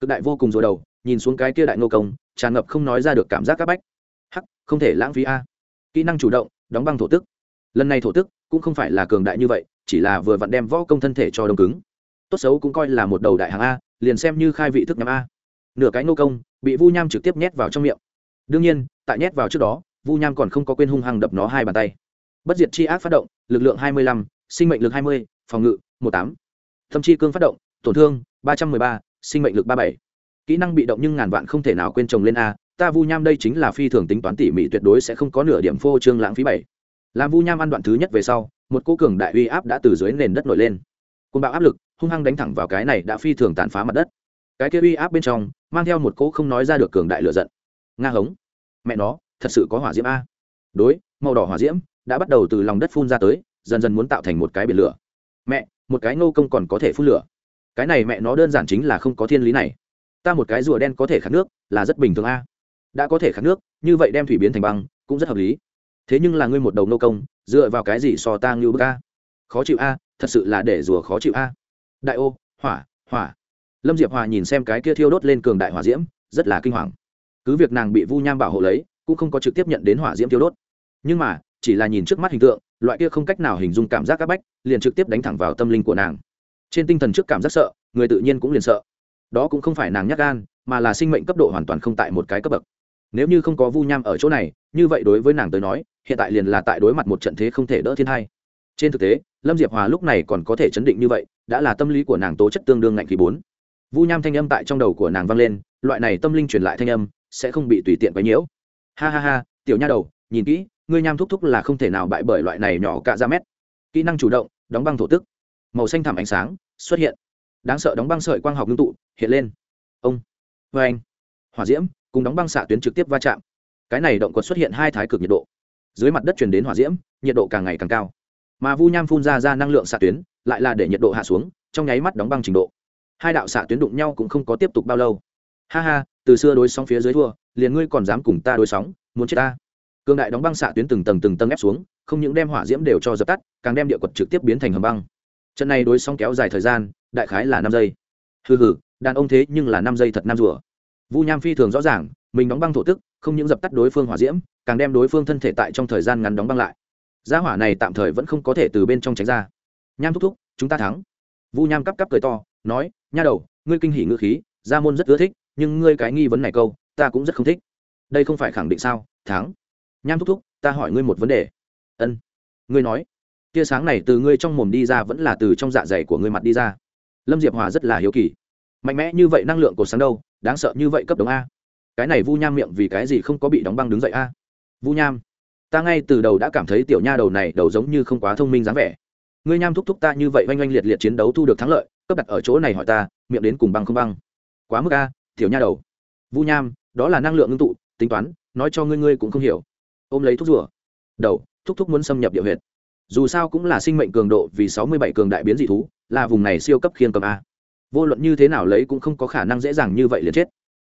Cực đại vô cùng rồi đầu, nhìn xuống cái kia đại ngô công, tràn ngập không nói ra được cảm giác c áp bách. Hắc, không thể lãng phí a. Kỹ năng chủ động, đóng băng thổ tức. Lần này thổ tức cũng không phải là cường đại như vậy, chỉ là vừa vặn đem võ công thân thể cho đông cứng. Tốt xấu cũng coi là một đầu đại hàng a, liền xem như khai vị thức nhắm a. Nửa cái Ngô công, bị vu nham trực tiếp nhét vào trong miệng. Đương nhiên, tại nhét vào trước đó vu nham còn không có quên hung hăng đập nó hai bàn tay. Bất diệt chi ác phát động, lực lượng hai mươi lăm, sinh mệnh lực hai mươi, phòng ngự một tám. Thâm chi cương phát động, tổn thương ba trăm mười ba, sinh mệnh lực ba bảy. Kỹ năng bị động nhưng ngàn vạn không thể nào quên trồng lên a, ta vu nham đây chính là phi thường tính toán tỉ mỉ tuyệt đối sẽ không có nửa điểm phô trương lãng phí bảy. Làm vu nham ăn đoạn thứ nhất về sau, một cô cường đại uy áp đã từ dưới nền đất nổi lên. Côn bạo áp lực, hung hăng đánh thẳng vào cái này đã phi thường tàn phá mặt đất. Cái kia uy áp bên trong, mang theo một cỗ không nói ra được cường đại lửa giận. Nga hống. Mẹ nó thật sự có hỏa diễm a. Đối, màu đỏ hỏa diễm đã bắt đầu từ lòng đất phun ra tới, dần dần muốn tạo thành một cái biển lửa. Mẹ, một cái nô công còn có thể phun lửa. Cái này mẹ nó đơn giản chính là không có thiên lý này. Ta một cái rùa đen có thể khát nước, là rất bình thường a. Đã có thể khát nước, như vậy đem thủy biến thành băng, cũng rất hợp lý. Thế nhưng là ngươi một đầu nô công, dựa vào cái gì so ta ngưu bức a? Khó chịu a, thật sự là để rùa khó chịu a. Đại ô, hỏa hỏa. Lâm diệp hòa nhìn xem cái kia thiêu đốt lên cường đại hỏa diễm, rất là kinh hoàng. Cứ việc nàng bị vu nham bảo hộ lấy cũng không có trực tiếp nhận đến hỏa diễm tiêu đốt. Nhưng mà, chỉ là nhìn trước mắt hình tượng, loại kia không cách nào hình dung cảm giác áp bách, liền trực tiếp đánh thẳng vào tâm linh của nàng. Trên tinh thần trước cảm giác sợ, người tự nhiên cũng liền sợ. Đó cũng không phải nàng nhắc gan, mà là sinh mệnh cấp độ hoàn toàn không tại một cái cấp bậc. Nếu như không có vu nham ở chỗ này, như vậy đối với nàng tới nói, hiện tại liền là tại đối mặt một trận thế không thể đỡ thiên hai. Trên thực tế, lâm diệp hòa lúc này còn có thể chấn định như vậy, đã là tâm lý của nàng tố chất tương đương ngạnh khí bốn. Vu nham thanh âm tại trong đầu của nàng vang lên, loại này tâm linh truyền lại thanh âm, sẽ không bị tùy tiện quấy nhiễu ha ha ha, tiểu nha đầu, nhìn kỹ, ngươi nham thúc thúc là không thể nào bại bởi loại này nhỏ cả ra mét. Kỹ năng chủ động, đóng băng thổ tức. Màu xanh thảm ánh sáng xuất hiện. Đáng sợ đóng băng sợi quang học ngưng tụ, hiện lên. Ông. Vê anh. Hỏa diễm, cùng đóng băng xạ tuyến trực tiếp va chạm. Cái này động còn xuất hiện hai thái cực nhiệt độ. Dưới mặt đất truyền đến hỏa diễm, nhiệt độ càng ngày càng cao. Mà vu nham phun ra ra năng lượng xạ tuyến, lại là để nhiệt độ hạ xuống, trong nháy mắt đóng băng trình độ. Hai đạo xạ tuyến đụng nhau cũng không có tiếp tục bao lâu. Ha ha từ xưa đối sóng phía dưới thua, liền ngươi còn dám cùng ta đối sóng, muốn chết ta. Cương đại đóng băng xạ tuyến từng tầng từng tầng ép xuống, không những đem hỏa diễm đều cho dập tắt, càng đem địa quật trực tiếp biến thành hầm băng. Trận này đối sóng kéo dài thời gian, đại khái là năm giây. Hừ hừ, đàn ông thế nhưng là năm giây thật năm rùa. Vu nham phi thường rõ ràng, mình đóng băng thổ tức, không những dập tắt đối phương hỏa diễm, càng đem đối phương thân thể tại trong thời gian ngắn đóng băng lại. Gia hỏa này tạm thời vẫn không có thể từ bên trong tránh ra. Nham thúc thúc, chúng ta thắng. Vu nham cắp cắp cười to, nói, nha đầu, ngươi kinh hỉ ngữ khí, gia môn rất ưa thích nhưng ngươi cái nghi vấn này câu, ta cũng rất không thích. Đây không phải khẳng định sao? Thắng. Nham thúc thúc, ta hỏi ngươi một vấn đề. Ân. Ngươi nói. Tia sáng này từ ngươi trong mồm đi ra vẫn là từ trong dạ dày của ngươi mặt đi ra. Lâm diệp hòa rất là hiếu kỳ. Mạnh mẽ như vậy năng lượng của sáng đâu, đáng sợ như vậy cấp đống a. Cái này vu nham miệng vì cái gì không có bị đóng băng đứng dậy a? Vu nham, ta ngay từ đầu đã cảm thấy tiểu nha đầu này đầu giống như không quá thông minh dáng vẻ. Ngươi nham thúc thúc ta như vậy oanh oanh liệt liệt chiến đấu thu được thắng lợi, cấp đặt ở chỗ này hỏi ta, miệng đến cùng băng không băng. Quá mức a tiểu nha đầu. Vu nham, đó là năng lượng ngưng tụ, tính toán, nói cho ngươi ngươi cũng không hiểu. Ôm lấy thuốc rùa đầu, thúc thúc muốn xâm nhập địa huyệt. Dù sao cũng là sinh mệnh cường độ vì sáu mươi bảy cường đại biến dị thú, là vùng này siêu cấp khiên cầm a. Vô luận như thế nào lấy cũng không có khả năng dễ dàng như vậy liền chết.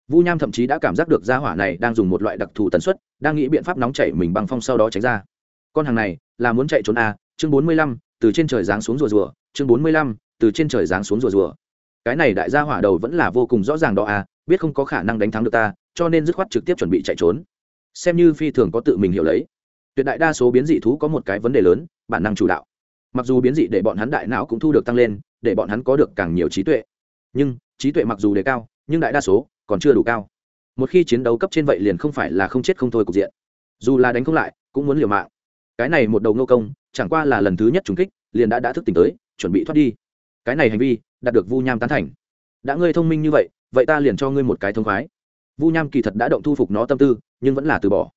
Vu nham thậm chí đã cảm giác được gia hỏa này đang dùng một loại đặc thù tần suất, đang nghĩ biện pháp nóng chảy mình bằng phong sau đó tránh ra. Con hàng này, là muốn chạy trốn a, chương bốn mươi lăm, từ trên trời giáng xuống rùa rùa, chương bốn mươi lăm, từ trên trời giáng xuống rùa rùa. Cái này đại gia hỏa đầu vẫn là vô cùng rõ ràng đó à biết không có khả năng đánh thắng được ta, cho nên dứt khoát trực tiếp chuẩn bị chạy trốn. Xem như phi thường có tự mình hiểu lấy. Tuyệt đại đa số biến dị thú có một cái vấn đề lớn, bản năng chủ đạo. Mặc dù biến dị để bọn hắn đại não cũng thu được tăng lên, để bọn hắn có được càng nhiều trí tuệ. Nhưng, trí tuệ mặc dù đề cao, nhưng đại đa số còn chưa đủ cao. Một khi chiến đấu cấp trên vậy liền không phải là không chết không thôi cục diện. Dù là đánh không lại, cũng muốn liều mạng. Cái này một đầu nô công, chẳng qua là lần thứ nhất trúng kích, liền đã đã thức tỉnh tới, chuẩn bị thoát đi. Cái này hành vi, đạt được vu nham tán thành. Đã ngươi thông minh như vậy vậy ta liền cho ngươi một cái thông khoái. Vu nham kỳ thật đã động thu phục nó tâm tư, nhưng vẫn là từ bỏ.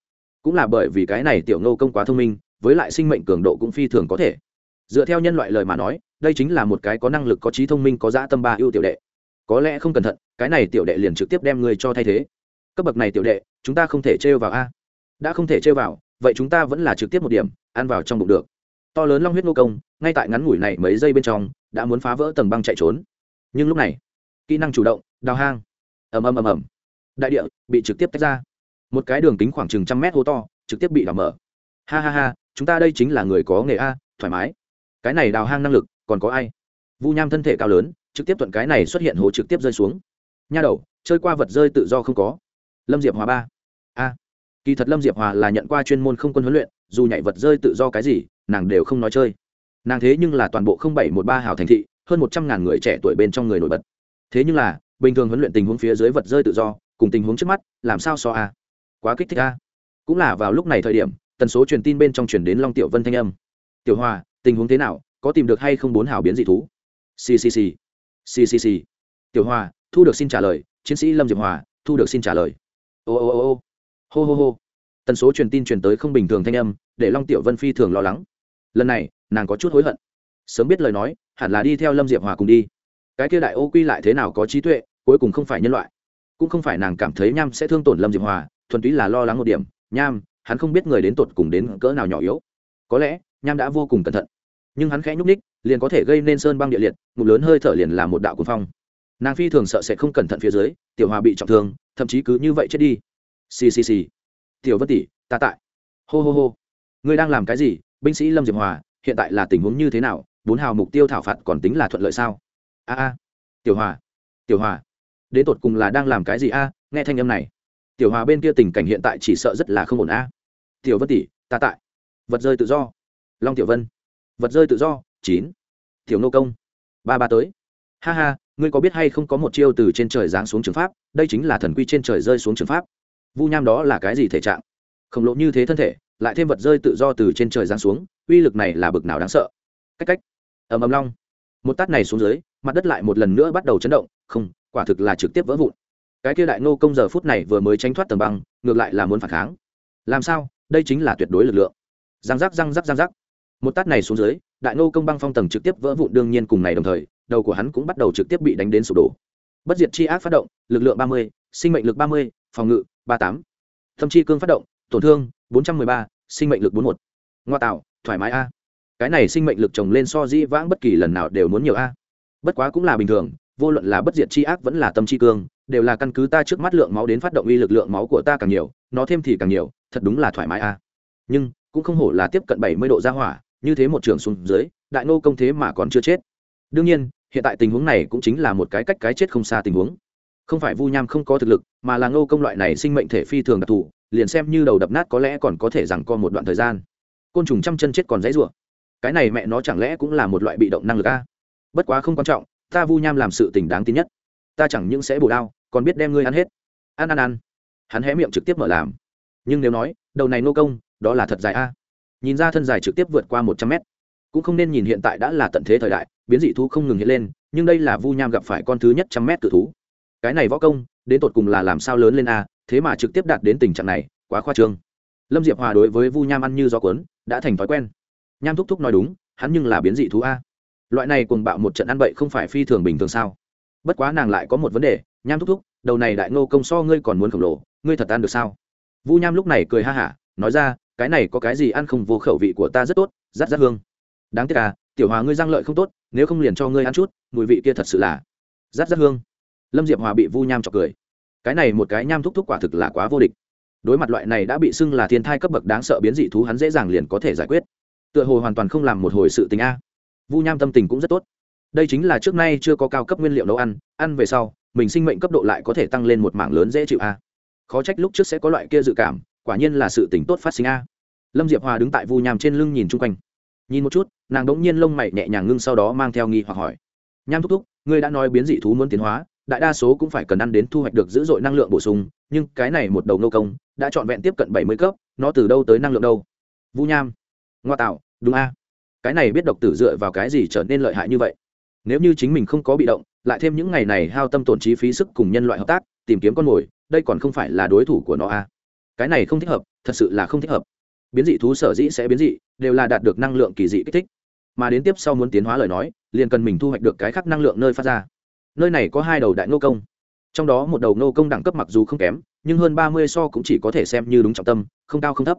Cũng là bởi vì cái này tiểu nô công quá thông minh, với lại sinh mệnh cường độ cũng phi thường có thể. Dựa theo nhân loại lời mà nói, đây chính là một cái có năng lực, có trí thông minh, có dã tâm ba ưu tiểu đệ. Có lẽ không cẩn thận, cái này tiểu đệ liền trực tiếp đem ngươi cho thay thế. Cấp bậc này tiểu đệ, chúng ta không thể trêu vào a. Đã không thể trêu vào, vậy chúng ta vẫn là trực tiếp một điểm, ăn vào trong bụng được. To lớn long huyết nô công, ngay tại ngắn ngủi này mấy giây bên trong, đã muốn phá vỡ tầng băng chạy trốn. Nhưng lúc này, kỹ năng chủ động đào hang. Ầm ầm ầm ầm. Đại địa bị trực tiếp tách ra. Một cái đường kính khoảng chừng trăm mét hố to, trực tiếp bị đào mở. Ha ha ha, chúng ta đây chính là người có nghề a, thoải mái. Cái này đào hang năng lực, còn có ai? Vu nham thân thể cao lớn, trực tiếp thuận cái này xuất hiện hố trực tiếp rơi xuống. Nha đầu, chơi qua vật rơi tự do không có. Lâm diệp hòa ba. A. Kỳ thật lâm diệp hòa là nhận qua chuyên môn không quân huấn luyện, dù nhảy vật rơi tự do cái gì, nàng đều không nói chơi. Nàng thế nhưng là toàn bộ không bảy một ba hào thành thị, hơn một trăm ngàn người trẻ tuổi bên trong người nổi bật. Thế nhưng là bình thường huấn luyện tình huống phía dưới vật rơi tự do, cùng tình huống trước mắt, làm sao so a quá kích thích a cũng là vào lúc này thời điểm, tần số truyền tin bên trong truyền đến long tiểu vân thanh âm. Tiểu hòa, tình huống thế nào, có tìm được hay không bốn hảo biến dị thú? Ccc ccc tiểu hòa, thu được xin trả lời. Chiến sĩ lâm diệp hòa, thu được xin trả lời. Ô ô ô ô. Hô hô hô. Tần số truyền tin truyền tới không bình thường thanh âm, để long tiểu vân phi thường lo lắng. Lần này, nàng có chút hối hận. Sớm biết lời nói, hẳn là đi theo lâm diệp hòa cùng đi. Cái kia đại ô quy lại thế nào có trí tuệ cuối cùng không phải nhân loại. Cũng không phải nàng cảm thấy nham sẽ thương tổn lâm diệp hòa, thuần túy là lo lắng một điểm, nham, hắn không biết người đến tột cùng đến cỡ nào nhỏ yếu. Có lẽ, nham đã vô cùng cẩn thận. Nhưng hắn khẽ nhúc ních liền có thể gây nên sơn băng địa liệt ngục lớn hơi thở liền là một đạo cuồng phong. Nàng phi thường sợ sẽ không cẩn thận phía dưới, tiểu hòa bị trọng thương, thậm chí cứ như vậy chết đi. Ccc tiểu vân tỷ, ta tại. Hô hô hô. Ngươi đang làm cái gì, binh sĩ lâm diệp hòa, hiện tại là tình huống như thế nào, bốn hào mục tiêu thảo phạt còn tính là thuận lợi sao? A a. Tiểu hòa. Tiểu hòa đến tột cùng là đang làm cái gì a? Nghe thanh âm này, tiểu hòa bên kia tình cảnh hiện tại chỉ sợ rất là không ổn a. Tiểu vân tỷ, ta tại. Vật rơi tự do. Long tiểu vân. Vật rơi tự do, chín. Tiểu nô công. Ba ba tới. Ha ha, ngươi có biết hay không có một chiêu từ trên trời giáng xuống trường pháp? Đây chính là thần quy trên trời rơi xuống trường pháp. Vu nham đó là cái gì thể trạng? Khổng lồ như thế thân thể, lại thêm vật rơi tự do từ trên trời giáng xuống, uy lực này là bực nào đáng sợ? Cách cách. Ầm ầm long. Một tát này xuống dưới, mặt đất lại một lần nữa bắt đầu chấn động. Không quả thực là trực tiếp vỡ vụn. Cái kia đại nô công giờ phút này vừa mới tránh thoát tầng băng, ngược lại là muốn phản kháng. Làm sao? Đây chính là tuyệt đối lực lượng. Răng rắc răng rắc răng rắc. Một tát này xuống dưới, đại nô công băng phong tầng trực tiếp vỡ vụn đương nhiên cùng ngày đồng thời, đầu của hắn cũng bắt đầu trực tiếp bị đánh đến sụp đổ. Bất diệt chi ác phát động, lực lượng ba mươi, sinh mệnh lực ba mươi, phòng ngự ba tám, thâm chi cương phát động, tổn thương bốn trăm m ư ơ i ba, sinh mệnh lực bốn một. Ngoa tạo, thoải mái a. Cái này sinh mệnh lực trồng lên so di vãng bất kỳ lần nào đều muốn nhiều a. Bất quá cũng là bình thường vô luận là bất diệt chi ác vẫn là tâm chi cương, đều là căn cứ ta trước mắt lượng máu đến phát động uy lực lượng máu của ta càng nhiều, nó thêm thì càng nhiều, thật đúng là thoải mái a. Nhưng, cũng không hổ là tiếp cận bảy mươi độ ra hỏa, như thế một trường xuống dưới, đại nô công thế mà còn chưa chết. Đương nhiên, hiện tại tình huống này cũng chính là một cái cách cái chết không xa tình huống. Không phải vu nham không có thực lực, mà là ngô công loại này sinh mệnh thể phi thường đặc thù, liền xem như đầu đập nát có lẽ còn có thể rằng co một đoạn thời gian. Côn trùng trăm chân chết còn dãy rủa. Cái này mẹ nó chẳng lẽ cũng là một loại bị động năng lực a? Bất quá không quan trọng ta vu nham làm sự tình đáng tin nhất. Ta chẳng những sẽ bổ đao, còn biết đem ngươi ăn hết. Ăn ăn ăn hắn hé miệng trực tiếp mở làm. Nhưng nếu nói, đầu này nô công, đó là thật dài a. Nhìn ra thân dài trực tiếp vượt qua một trăm mét. Cũng không nên nhìn hiện tại đã là tận thế thời đại, biến dị thú không ngừng hiện lên, nhưng đây là vu nham gặp phải con thứ nhất trăm mét cự thú. Cái này võ công, đến tột cùng là làm sao lớn lên a, thế mà trực tiếp đạt đến tình trạng này, quá khoa trương. Lâm diệp hòa đối với vu nham ăn như gió cuốn, đã thành thói quen. Nham thúc thúc nói đúng, hắn nhưng là biến dị thú a loại này cùng bạo một trận ăn bậy không phải phi thường bình thường sao? Bất quá nàng lại có một vấn đề, nham thúc thúc, đầu này đại ngô công so ngươi còn muốn khổng lồ, ngươi thật ăn được sao? Vu nham lúc này cười ha hả, nói ra, cái này có cái gì ăn không vô khẩu vị của ta rất tốt, rát rát hương. Đáng tiếc à tiểu hòa ngươi răng lợi không tốt, nếu không liền cho ngươi ăn chút, mùi vị kia thật sự là rát rát hương. Lâm diệp hòa bị vu nham chọc cười. Cái này một cái nham thúc thúc quả thực là quá vô địch. Đối mặt loại này đã bị xưng là thiên thai cấp bậc đáng sợ biến dị thú hắn dễ dàng liền có thể giải quyết. Tựa hồ hoàn toàn không làm một hồi sự tình a vu nham tâm tình cũng rất tốt. Đây chính là trước nay chưa có cao cấp nguyên liệu nấu ăn ăn về sau, mình sinh mệnh cấp độ lại có thể tăng lên một mảng lớn dễ chịu a. Khó trách lúc trước sẽ có loại kia dự cảm, quả nhiên là sự tỉnh tốt phát sinh a. Lâm diệp hòa đứng tại vu nham trên lưng nhìn chung quanh. Nhìn một chút, nàng đ ỗ n g nhiên lông mày nhẹ nhàng ngưng sau đó mang theo nghi hoặc hỏi. Nham thúc thúc, ngươi đã nói biến dị thú muốn tiến hóa, đại đa số cũng phải cần ăn đến thu hoạch được dữ dội năng lượng bổ sung, nhưng cái này một đầu nô công, đã trọn vẹn tiếp cận bảy mươi cấp, nó từ đâu tới năng lượng đâu? Vu nham, ngoa tạo, đúng a cái này biết độc tử dựa vào cái gì trở nên lợi hại như vậy? Nếu như chính mình không có bị động, lại thêm những ngày này hao tâm tổn trí phí sức cùng nhân loại hợp tác, tìm kiếm con mồi, đây còn không phải là đối thủ của nó à? cái này không thích hợp, thật sự là không thích hợp. Biến dị thú sở dĩ sẽ biến dị, đều là đạt được năng lượng kỳ dị kích thích. Mà đến tiếp sau muốn tiến hóa lời nói, liền cần mình thu hoạch được cái khác năng lượng nơi phát ra. Nơi này có hai đầu đại nô công. Trong đó một đầu nô công đẳng cấp mặc dù không kém, nhưng hơn ba mươi so cũng chỉ có thể xem như đúng trọng tâm, không cao không thấp.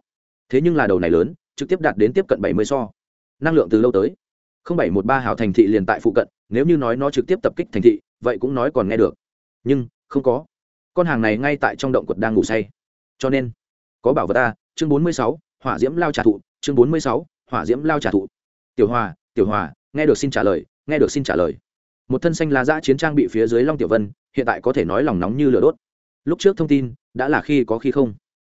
Thế nhưng là đầu này lớn, trực tiếp đạt đến tiếp cận bảy mươi so năng lượng từ lâu tới. Không bảy một ba hào thành thị liền tại phụ cận, nếu như nói nó trực tiếp tập kích thành thị, vậy cũng nói còn nghe được. Nhưng, không có. Con hàng này ngay tại trong động quật đang ngủ say. Cho nên, có bảo vật ta chương bốn mươi sáu, hỏa diễm lao trả thụ chương bốn mươi sáu, hỏa diễm lao trả thụ tiểu hòa tiểu hòa, nghe được xin trả lời, nghe được xin trả lời. Một thân xanh lá dã chiến trang bị phía dưới long tiểu vân, hiện tại có thể nói lòng nóng như lửa đốt. Lúc trước thông tin, đã là khi có khi không.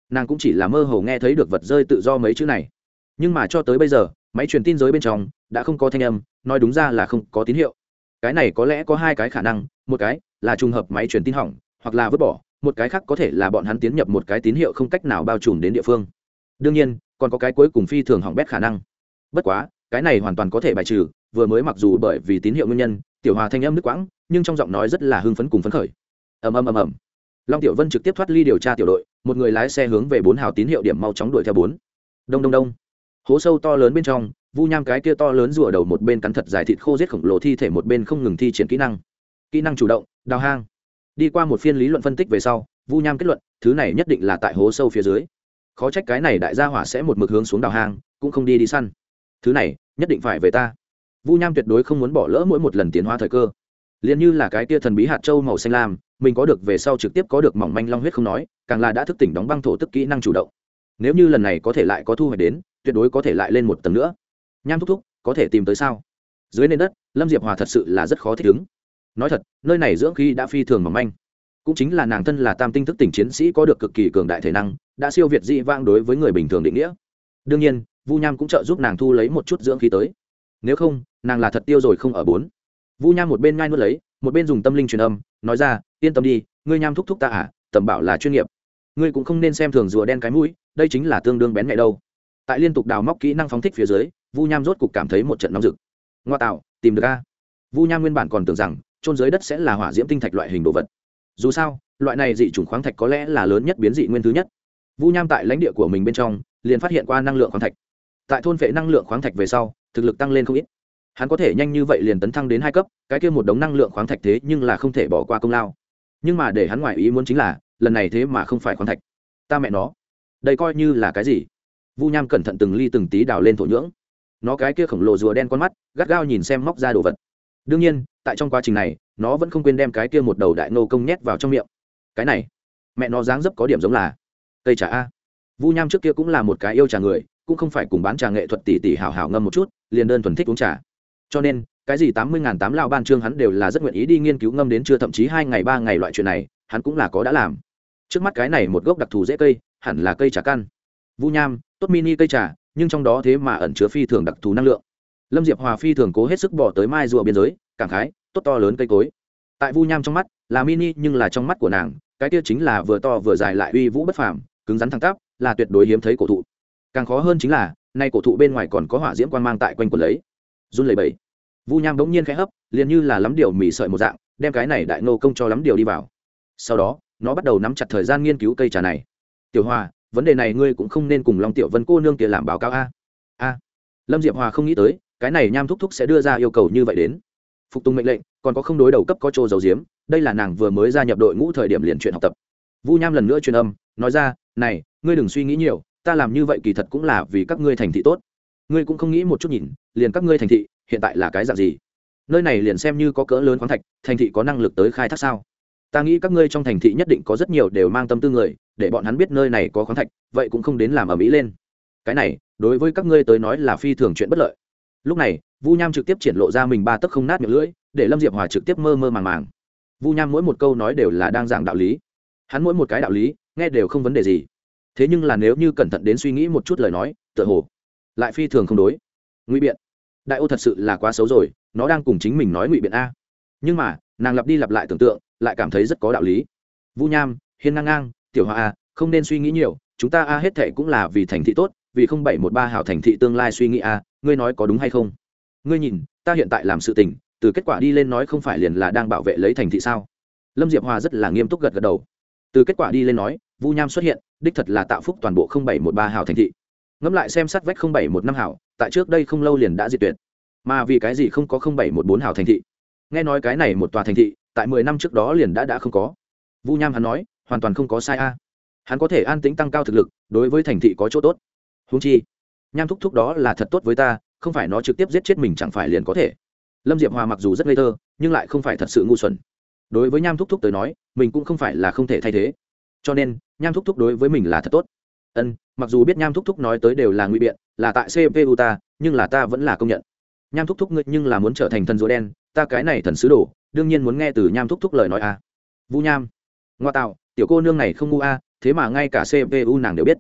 Nàng cũng chỉ là mơ hồ nghe thấy được vật rơi tự do mấy chữ này. Nhưng mà cho tới bây giờ máy truyền tin giới bên trong, đã không có thanh âm, nói đúng ra là không có tín hiệu. Cái này có lẽ có hai cái khả năng, một cái là trùng hợp máy truyền tin hỏng, hoặc là vứt bỏ, một cái khác có thể là bọn hắn tiến nhập một cái tín hiệu không cách nào bao trùm đến địa phương. Đương nhiên, còn có cái cuối cùng phi thường hỏng bét khả năng. Bất quá, cái này hoàn toàn có thể bài trừ, vừa mới mặc dù bởi vì tín hiệu nguyên nhân, tiểu hòa thanh âm nước quãng, nhưng trong giọng nói rất là hưng phấn cùng phấn khởi. Ầm ầm ầm ầm. Long tiểu vân trực tiếp thoát ly điều tra tiểu đội, một người lái xe hướng về bốn hào tín hiệu điểm mau chóng đuổi theo bốn. Đông đông đông hố sâu to lớn bên trong, vu nham cái kia to lớn rùa đầu một bên cắn thật dài thịt khô giết khổng lồ thi thể một bên không ngừng thi triển kỹ năng. Kỹ năng chủ động, đào hang. Đi qua một phiên lý luận phân tích về sau, vu nham kết luận, thứ này nhất định là tại hố sâu phía dưới. Khó trách cái này đại gia hỏa sẽ một mực hướng xuống đào hang, cũng không đi đi săn. Thứ này, nhất định phải về ta. Vu nham tuyệt đối không muốn bỏ lỡ mỗi một lần tiến hóa thời cơ. Liền như là cái tia thần bí hạt châu màu xanh lam, mình có được về sau trực tiếp có được mỏng manh long huyết không nói, càng là đã thức tỉnh đóng băng thổ tức kỹ năng chủ động. Nếu như lần này có thể lại có thu hoạch đến tuyệt đối có thể lại lên một tầng nữa. Nham thúc thúc, có thể tìm tới sao? Dưới nền đất, lâm diệp hòa thật sự là rất khó thích ứng. Nói thật, nơi này dưỡng khí đã phi thường mỏng manh. Cũng chính là nàng thân là tam tinh thức tỉnh chiến sĩ có được cực kỳ cường đại thể năng, đã siêu việt dị vang đối với người bình thường định nghĩa. Đương nhiên, vu nham cũng trợ giúp nàng thu lấy một chút dưỡng khí tới. Nếu không, nàng là thật tiêu rồi không ở bốn. Vu nham một bên ngai nuốt lấy, một bên dùng tâm linh truyền âm, nói ra, yên tâm đi, ngươi nham thúc thúc ta à tầm bảo là chuyên nghiệp. Ngươi cũng không nên xem thường rùa đen cái mũi, đây chính là tương đương bén mẹ đâu tại liên tục đào móc kỹ năng phóng thích phía dưới, vu nham rốt cục cảm thấy một trận nóng rực. Ngoa tạo, tìm được a. Vu nham nguyên bản còn tưởng rằng trôn dưới đất sẽ là hỏa diễm tinh thạch loại hình đồ vật. Dù sao, loại này dị chủng khoáng thạch có lẽ là lớn nhất biến dị nguyên thứ nhất. Vu nham tại lãnh địa của mình bên trong, liền phát hiện qua năng lượng khoáng thạch. Tại thôn vệ năng lượng khoáng thạch về sau, thực lực tăng lên không ít. Hắn có thể nhanh như vậy liền tấn thăng đến hai cấp, cái kia một đống năng lượng khoáng thạch thế nhưng là không thể bỏ qua công lao. Nhưng mà để hắn ngoài ý muốn chính là, lần này thế mà không phải khoáng thạch. Ta mẹ nó, đây coi như là cái gì? Vu nham cẩn thận từng ly từng tí đào lên thổ nhưỡng. Nó cái kia khổng lồ rùa đen con mắt, gắt gao nhìn xem móc ra đồ vật. Đương nhiên, tại trong quá trình này, nó vẫn không quên đem cái kia một đầu đại nô công nhét vào trong miệng. Cái này, mẹ nó dáng dấp có điểm giống là cây trà a. Vu nham trước kia cũng là một cái yêu trà người, cũng không phải cùng bán trà nghệ thuật tỉ tỉ hào hào ngâm một chút, liền đơn thuần thích uống trà. Cho nên, cái gì tám mươi ngàn tám lao ban trương hắn đều là rất nguyện ý đi nghiên cứu ngâm đến chưa thậm chí hai ngày ba ngày loại chuyện này, hắn cũng là có đã làm. Trước mắt cái này một gốc đặc thù dễ cây, hẳn là cây trà căn vu nham, tốt mini cây trà, nhưng trong đó thế mà ẩn chứa phi thường đặc thù năng lượng. Lâm diệp hòa phi thường cố hết sức bỏ tới mai rùa biên giới, cảm khái, tốt to lớn cây cối. Tại vu nham trong mắt, là mini nhưng là trong mắt của nàng, cái kia chính là vừa to vừa dài lại uy vũ bất phàm, cứng rắn thẳng tắp, là tuyệt đối hiếm thấy cổ thụ. Càng khó hơn chính là, nay cổ thụ bên ngoài còn có hỏa diễm quan mang tại quanh quần lấy. Run lẩy bẩy. Vu nham bỗng nhiên khẽ hấp, liền như là lắm điều mỉ sợi một dạng, đem cái này đại nô công cho lắm điều đi vào. Sau đó, nó bắt đầu nắm chặt thời gian nghiên cứu cây trà này. Tiểu hòa vấn đề này ngươi cũng không nên cùng long tiểu vân cô nương kia làm báo cáo a. A? Lâm diệp hòa không nghĩ tới, cái này nham thúc thúc sẽ đưa ra yêu cầu như vậy đến. Phục tùng mệnh lệnh, còn có không đối đầu cấp có chỗ dầu diếm đây là nàng vừa mới gia nhập đội ngũ thời điểm liền chuyện học tập. Vu nham lần nữa truyền âm, nói ra, này, ngươi đừng suy nghĩ nhiều, ta làm như vậy kỳ thật cũng là vì các ngươi thành thị tốt. Ngươi cũng không nghĩ một chút nhìn, liền các ngươi thành thị, hiện tại là cái dạng gì? Nơi này liền xem như có cỡ lớn khoáng thạch, thành thị có năng lực tới khai thác sao? Ta nghĩ các ngươi trong thành thị nhất định có rất nhiều đều mang tâm tư người, để bọn hắn biết nơi này có khoáng thạch, vậy cũng không đến làm ở mỹ lên. Cái này, đối với các ngươi tới nói là phi thường chuyện bất lợi. Lúc này, vu nham trực tiếp triển lộ ra mình ba tấc không nát miệng lưỡi, để lâm diệp hòa trực tiếp mơ mơ màng màng. Vu nham mỗi một câu nói đều là đang giảng đạo lý. Hắn mỗi một cái đạo lý, nghe đều không vấn đề gì. Thế nhưng là nếu như cẩn thận đến suy nghĩ một chút lời nói, tựa hồ lại phi thường không đối. Ngụy biện, đại ô thật sự là quá xấu rồi, nó đang cùng chính mình nói ngụy biện a. Nhưng mà, nàng lặp đi lặp lại tưởng tượng lại cảm thấy rất có đạo lý. Vu nham, hiên ngang ngang, tiểu hoa a, không nên suy nghĩ nhiều, chúng ta a hết thệ cũng là vì thành thị tốt, vì không bảy một ba hảo thành thị tương lai suy nghĩ a, ngươi nói có đúng hay không? Ngươi nhìn, ta hiện tại làm sự tình, từ kết quả đi lên nói không phải liền là đang bảo vệ lấy thành thị sao? Lâm diệp hòa rất là nghiêm túc gật gật đầu. Từ kết quả đi lên nói, vu nham xuất hiện, đích thật là tạo phúc toàn bộ không bảy một ba hảo thành thị. Ngẫm lại xem sát vách không bảy một năm hảo, tại trước đây không lâu liền đã diệt tuyệt. Mà vì cái gì không có không bảy một bốn hảo thành thị? Nghe nói cái này một tòa thành thị tại mười năm trước đó liền đã đã không có. Vu nham hắn nói, hoàn toàn không có sai a. Hắn có thể an tĩnh tăng cao thực lực, đối với thành thị có chỗ tốt. Húng chi, nham thúc thúc đó là thật tốt với ta, không phải nó trực tiếp giết chết mình chẳng phải liền có thể. Lâm diệp hòa mặc dù rất ngây thơ, nhưng lại không phải thật sự ngu xuẩn. Đối với nham thúc thúc tới nói, mình cũng không phải là không thể thay thế. Cho nên, nham thúc thúc đối với mình là thật tốt. Ân, mặc dù biết nham thúc thúc nói tới đều là ngụy biện, là tại cpu ta, nhưng là ta vẫn là công nhận nham thúc thúc ngươi nhưng là muốn trở thành thần rùa đen, ta cái này thần sứ đồ, đương nhiên muốn nghe từ nham thúc thúc lời nói a à. vũ nham. Ngoa tạo, tiểu cô nương này không ngu a, thế mà ngay cả cpu nàng đều biết.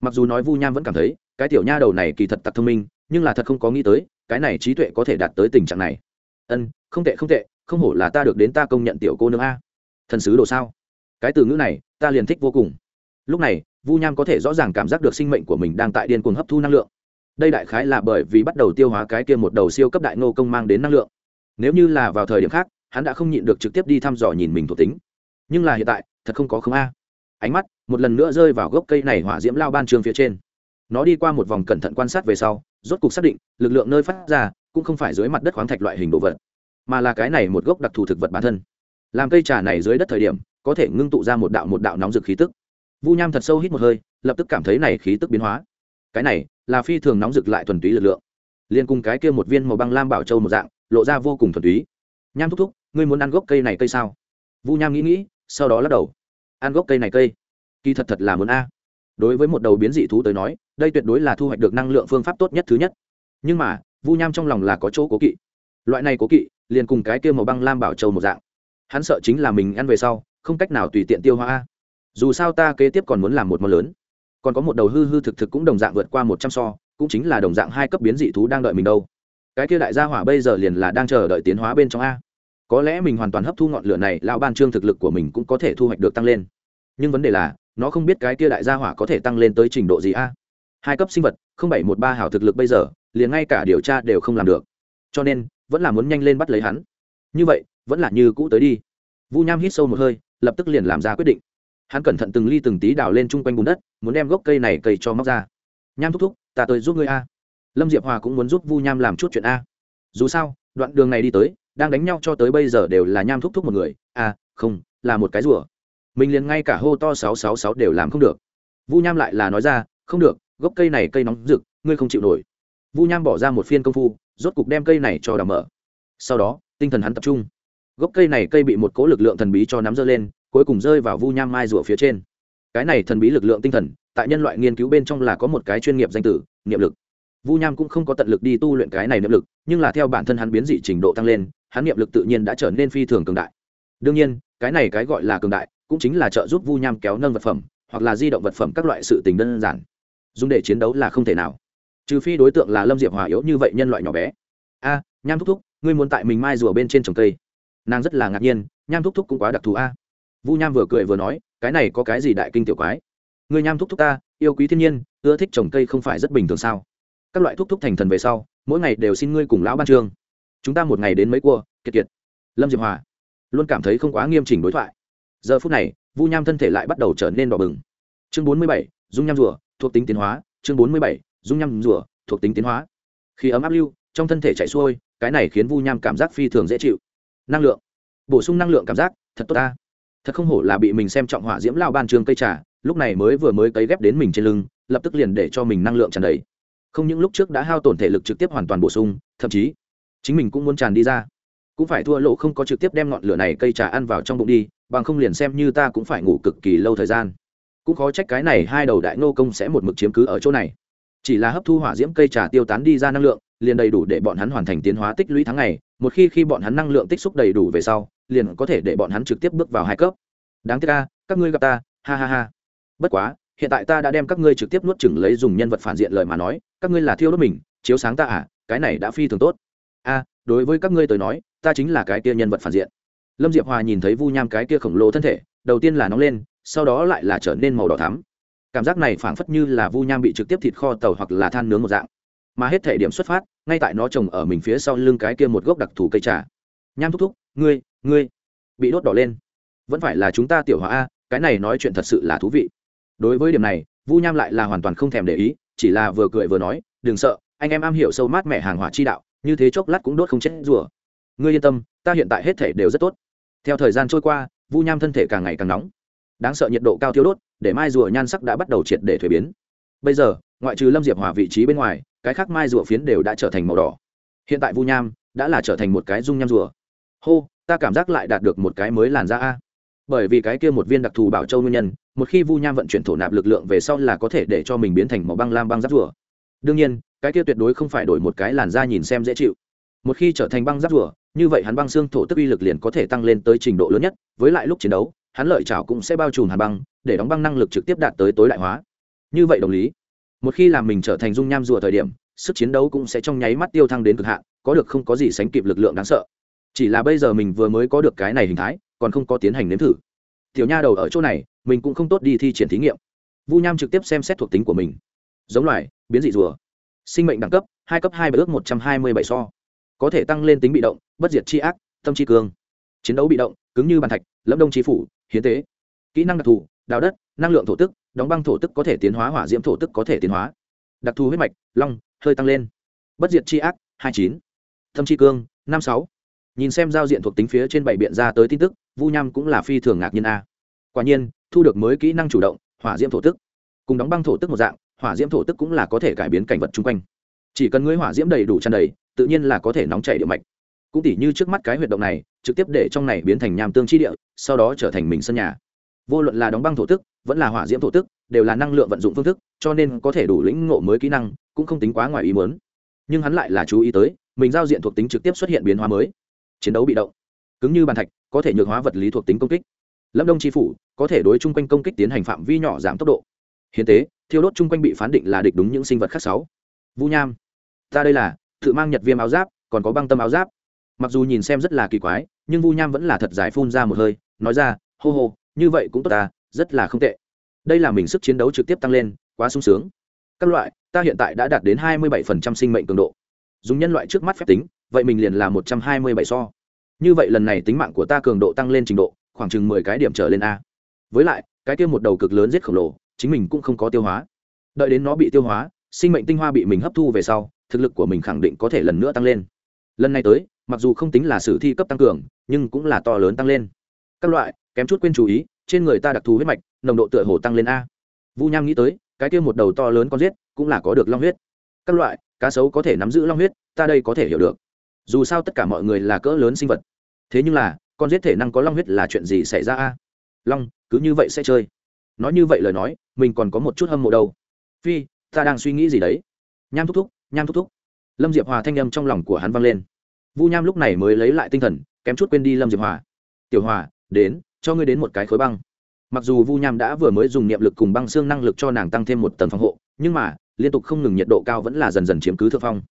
Mặc dù nói vu nham vẫn cảm thấy, cái tiểu nha đầu này kỳ thật tặc thông minh, nhưng là thật không có nghĩ tới, cái này trí tuệ có thể đạt tới tình trạng này. Ân, không tệ không tệ, không hổ là ta được đến ta công nhận tiểu cô nương a. Thần sứ đồ sao? Cái từ ngữ này, ta liền thích vô cùng. Lúc này, vu nham có thể rõ ràng cảm giác được sinh mệnh của mình đang tại điên cuồng hấp thu năng lượng đây đại khái là bởi vì bắt đầu tiêu hóa cái kia một đầu siêu cấp đại ngô công mang đến năng lượng. Nếu như là vào thời điểm khác, hắn đã không nhịn được trực tiếp đi thăm dò nhìn mình thuộc tính. Nhưng là hiện tại, thật không có không a. Ánh mắt, một lần nữa rơi vào gốc cây này hỏa diễm lao ban trường phía trên. Nó đi qua một vòng cẩn thận quan sát về sau, rốt cục xác định, lực lượng nơi phát ra, cũng không phải dưới mặt đất khoáng thạch loại hình đồ vật, mà là cái này một gốc đặc thù thực vật bản thân. Làm cây trà này dưới đất thời điểm, có thể ngưng tụ ra một đạo một đạo nóng rực khí tức. Vu nham thật sâu hít một hơi, lập tức cảm thấy này khí tức biến hóa. Cái này là phi thường nóng rực lại thuần túy lực lượng. Liên cùng cái kia một viên màu băng lam bảo châu một dạng, lộ ra vô cùng thuần túy. Nham thúc thúc, ngươi muốn ăn gốc cây này cây sao? Vu nham nghĩ nghĩ, sau đó lắc đầu. Ăn gốc cây này cây? Kỳ thật thật là muốn a. Đối với một đầu biến dị thú tới nói, đây tuyệt đối là thu hoạch được năng lượng phương pháp tốt nhất thứ nhất. Nhưng mà, vu nham trong lòng là có chỗ cố kỵ. Loại này cố kỵ, liền cùng cái kia màu băng lam bảo châu một dạng. Hắn sợ chính là mình ăn về sau, không cách nào tùy tiện tiêu hóa dù sao ta kế tiếp còn muốn làm một món lớn còn có một đầu hư hư thực thực cũng đồng dạng vượt qua một trăm so, cũng chính là đồng dạng hai cấp biến dị thú đang đợi mình đâu. Cái kia đại gia hỏa bây giờ liền là đang chờ đợi tiến hóa bên trong a. Có lẽ mình hoàn toàn hấp thu ngọn lửa này, lão ban trương thực lực của mình cũng có thể thu hoạch được tăng lên. Nhưng vấn đề là, nó không biết cái kia đại gia hỏa có thể tăng lên tới trình độ gì a. Hai cấp sinh vật, không bảy một ba hảo thực lực bây giờ, liền ngay cả điều tra đều không làm được. Cho nên, vẫn là muốn nhanh lên bắt lấy hắn. Như vậy, vẫn là như cũ tới đi. Vu nham hít sâu một hơi, lập tức liền làm ra quyết định hắn cẩn thận từng ly từng tí đào lên chung quanh bùn đất, muốn đem gốc cây này cây cho móc ra. Nham thúc thúc, ta tới giúp ngươi a. Lâm diệp hòa cũng muốn giúp vu nham làm chút chuyện a. Dù sao, đoạn đường này đi tới, đang đánh nhau cho tới bây giờ đều là nham thúc thúc một người. A, không, là một cái rùa. Mình liền ngay cả hô to sáu sáu sáu đều làm không được. Vu nham lại là nói ra, không được, gốc cây này cây nóng rực, ngươi không chịu nổi. Vu nham bỏ ra một phiên công phu, rốt cục đem cây này cho đào mở. Sau đó, tinh thần hắn tập trung. Gốc cây này cây bị một cố lực lượng thần bí cho nắm dơ lên cuối cùng rơi vào vu nham mai rùa phía trên. Cái này thần bí lực lượng tinh thần, tại nhân loại nghiên cứu bên trong là có một cái chuyên nghiệp danh tử, niệm lực. Vu nham cũng không có tận lực đi tu luyện cái này niệm lực, nhưng là theo bản thân hắn biến dị trình độ tăng lên, hắn niệm lực tự nhiên đã trở nên phi thường cường đại. Đương nhiên, cái này cái gọi là cường đại, cũng chính là trợ giúp vu nham kéo nâng vật phẩm, hoặc là di động vật phẩm các loại sự tình đơn giản. Dùng để chiến đấu là không thể nào. Trừ phi đối tượng là lâm diệp hòa yếu như vậy nhân loại nhỏ bé. A, nham thúc thúc, ngươi muốn tại mình mai rùa bên trên trồng cây. Nàng rất là ngạc nhiên, nham thúc thúc cũng quá đặc thù a vu nham vừa cười vừa nói, cái này có cái gì đại kinh tiểu quái? Người nham thúc thúc ta, yêu quý thiên nhiên, ưa thích trồng cây không phải rất bình thường sao? Các loại thúc thúc thành thần về sau, mỗi ngày đều xin ngươi cùng lão ban trương. Chúng ta một ngày đến mấy cua, kiệt kiệt. Lâm diệp hòa luôn cảm thấy không quá nghiêm chỉnh đối thoại. Giờ phút này, vu nham thân thể lại bắt đầu trở nên đỏ bừng. Chương bốn mươi bảy, dung nham rùa, thuộc tính tiến hóa. Chương bốn mươi bảy, dung nham rùa, thuộc tính tiến hóa. Khi ấm áp lưu, trong thân thể chạy xuôi, cái này khiến vu nham cảm giác phi thường dễ chịu. Năng lượng. Bổ sung năng lượng cảm giác, thật tốt ta thật không hổ là bị mình xem trọng hỏa diễm lao ban trường cây trà, lúc này mới vừa mới cấy ghép đến mình trên lưng, lập tức liền để cho mình năng lượng tràn đầy. Không những lúc trước đã hao tổn thể lực trực tiếp hoàn toàn bổ sung, thậm chí, chính mình cũng muốn tràn đi ra. Cũng phải thua lỗ không có trực tiếp đem ngọn lửa này cây trà ăn vào trong bụng đi, bằng không liền xem như ta cũng phải ngủ cực kỳ lâu thời gian. Cũng khó trách cái này hai đầu đại nô công sẽ một mực chiếm cứ ở chỗ này. Chỉ là hấp thu hỏa diễm cây trà tiêu tán đi ra năng lượng, liền đầy đủ để bọn hắn hoàn thành tiến hóa tích lũy tháng ngày, một khi khi bọn hắn năng lượng tích xúc đầy đủ về sau liền có thể để bọn hắn trực tiếp bước vào hai cấp. Đáng tiếc ca các ngươi gặp ta, ha ha ha. Bất quá, hiện tại ta đã đem các ngươi trực tiếp nuốt chửng lấy dùng nhân vật phản diện lời mà nói, các ngươi là thiêu đốt mình, chiếu sáng ta à cái này đã phi thường tốt. A, đối với các ngươi tới nói, ta chính là cái kia nhân vật phản diện. Lâm diệp hòa nhìn thấy vu nham cái kia khổng lồ thân thể, đầu tiên là nóng lên, sau đó lại là trở nên màu đỏ thắm. Cảm giác này phảng phất như là vu nham bị trực tiếp thịt kho tàu hoặc là than nướng một dạng. Mà hết thể điểm xuất phát, ngay tại nó trồng ở mình phía sau lưng cái kia một gốc đặc thù cây trà. Nham thúc thúc, ngươi ngươi bị đốt đỏ lên. Vẫn phải là chúng ta tiểu hòa a, cái này nói chuyện thật sự là thú vị. Đối với điểm này, vu nham lại là hoàn toàn không thèm để ý, chỉ là vừa cười vừa nói, đừng sợ, anh em am hiểu sâu mát mẻ hàng hỏa chi đạo, như thế chốc lát cũng đốt không chết rùa. Ngươi yên tâm, ta hiện tại hết thể đều rất tốt. Theo thời gian trôi qua, vu nham thân thể càng ngày càng nóng. Đáng sợ nhiệt độ cao thiếu đốt, để mai rùa nhan sắc đã bắt đầu triệt để thuế biến. Bây giờ, ngoại trừ lâm diệp hòa vị trí bên ngoài, cái khác mai rùa phiến đều đã trở thành màu đỏ. Hiện tại vu nham đã là trở thành một cái dung nham rùa. Hô ta cảm giác lại đạt được một cái mới làn da a. Bởi vì cái kia một viên đặc thù bảo châu nguyên nhân, một khi vu nham vận chuyển thổ nạp lực lượng về sau là có thể để cho mình biến thành màu băng lam băng giáp rùa. Đương nhiên, cái kia tuyệt đối không phải đổi một cái làn da nhìn xem dễ chịu. Một khi trở thành băng giáp rùa, như vậy hắn băng xương thổ tức uy lực liền có thể tăng lên tới trình độ lớn nhất, với lại lúc chiến đấu, hắn lợi chảo cũng sẽ bao trùm hàn băng, để đóng băng năng lực trực tiếp đạt tới tối đại hóa. Như vậy đồng lý, một khi làm mình trở thành dung nham rùa thời điểm, sức chiến đấu cũng sẽ trong nháy mắt tiêu thăng đến cực hạn, có được không có gì sánh kịp lực lượng đáng sợ chỉ là bây giờ mình vừa mới có được cái này hình thái, còn không có tiến hành nếm thử. Tiểu nha đầu ở chỗ này, mình cũng không tốt đi thi triển thí nghiệm. Vu nham trực tiếp xem xét thuộc tính của mình. Giống loài, biến dị rùa. Sinh mệnh đẳng cấp, hai cấp hai và ước một trăm hai mươi bảy so. Có thể tăng lên tính bị động, bất diệt c h i ác, tâm c cương. Chiến đấu bị động, cứng như bàn thạch, lẫm đông tri phủ, hiến tế. Kỹ năng đặc thù, đào đất, năng lượng thổ tức, đóng băng thổ tức có thể tiến hóa, hỏa diễm thổ tức có thể tiến hóa. Đặc thù huyết mạch, long, hơi tăng lên. Bất diệt c h i ác, hai chín. Tâm c cương, năm sáu nhìn xem giao diện thuộc tính phía trên bảy biện ra tới tin tức, vu nham cũng là phi thường ngạc nhiên a. Quả nhiên, thu được mới kỹ năng chủ động, hỏa diễm thổ tức. Cùng đóng băng thổ tức một dạng, hỏa diễm thổ tức cũng là có thể cải biến cảnh vật chung quanh. Chỉ cần ngươi hỏa diễm đầy đủ tràn đầy, tự nhiên là có thể nóng chảy địa mạch. Cũng tỉ như trước mắt cái huyệt động này, trực tiếp để trong này biến thành nham tương chi địa, sau đó trở thành mình sân nhà. Vô luận là đóng băng thổ tức, vẫn là hỏa diễm thổ tức, đều là năng lượng vận dụng phương thức, cho nên có thể đủ lĩnh ngộ mới kỹ năng, cũng không tính quá ngoài ý muốn. Nhưng hắn lại là chú ý tới, mình giao diện thuộc tính trực tiếp xuất hiện biến hóa mới chiến đấu bị động. Cứng như bàn thạch, có thể nhược hóa vật lý thuộc tính công kích. Lâm đông tri phủ, có thể đối chung quanh công kích tiến hành phạm vi nhỏ giảm tốc độ. Hiến tế, thiêu đốt chung quanh bị phán định là địch đúng những sinh vật khác sáu. Vũ nham, ta đây là tự mang nhật viêm áo giáp, còn có băng tâm áo giáp. Mặc dù nhìn xem rất là kỳ quái, nhưng vu nham vẫn là thật giải phun ra một hơi, nói ra, hô hô, như vậy cũng tốt ta, rất là không tệ. Đây là mình sức chiến đấu trực tiếp tăng lên, quá sung sướng. Các loại, ta hiện tại đã đạt đến hai mươi bảy sinh mệnh cường độ. Dùng nhân loại trước mắt phép tính vậy mình liền là một trăm hai mươi bảy so. Như vậy lần này tính mạng của ta cường độ tăng lên trình độ, khoảng chừng mười cái điểm trở lên a. Với lại, cái kia một đầu cực lớn giết khổng lồ, chính mình cũng không có tiêu hóa. Đợi đến nó bị tiêu hóa, sinh mệnh tinh hoa bị mình hấp thu về sau, thực lực của mình khẳng định có thể lần nữa tăng lên. Lần này tới, mặc dù không tính là sử thi cấp tăng cường, nhưng cũng là to lớn tăng lên. Các loại, kém chút quên chú ý, trên người ta đặc thù huyết mạch, nồng độ tựa hồ tăng lên a. Vu nham nghĩ tới, cái kia một đầu to lớn con giết, cũng là có được long huyết. Các loại, cá sấu có thể nắm giữ long huyết, ta đây có thể hiểu được dù sao tất cả mọi người là cỡ lớn sinh vật. Thế nhưng là, con giết thể năng có long huyết là chuyện gì xảy ra a? Long, cứ như vậy sẽ chơi. Nói như vậy lời nói, mình còn có một chút hâm mộ đâu. Phi, ta đang suy nghĩ gì đấy? Nham thúc thúc, nham thúc thúc. Lâm diệp hòa thanh â m trong lòng của hắn vang lên. Vu nham lúc này mới lấy lại tinh thần, kém chút quên đi lâm diệp hòa. Tiểu hòa, đến, cho ngươi đến một cái khối băng. Mặc dù vu nham đã vừa mới dùng niệm lực cùng băng xương năng lực cho nàng tăng thêm một tầng phòng hộ, nhưng mà, liên tục không ngừng nhiệt độ cao vẫn là dần dần chiếm cứ thượng phong.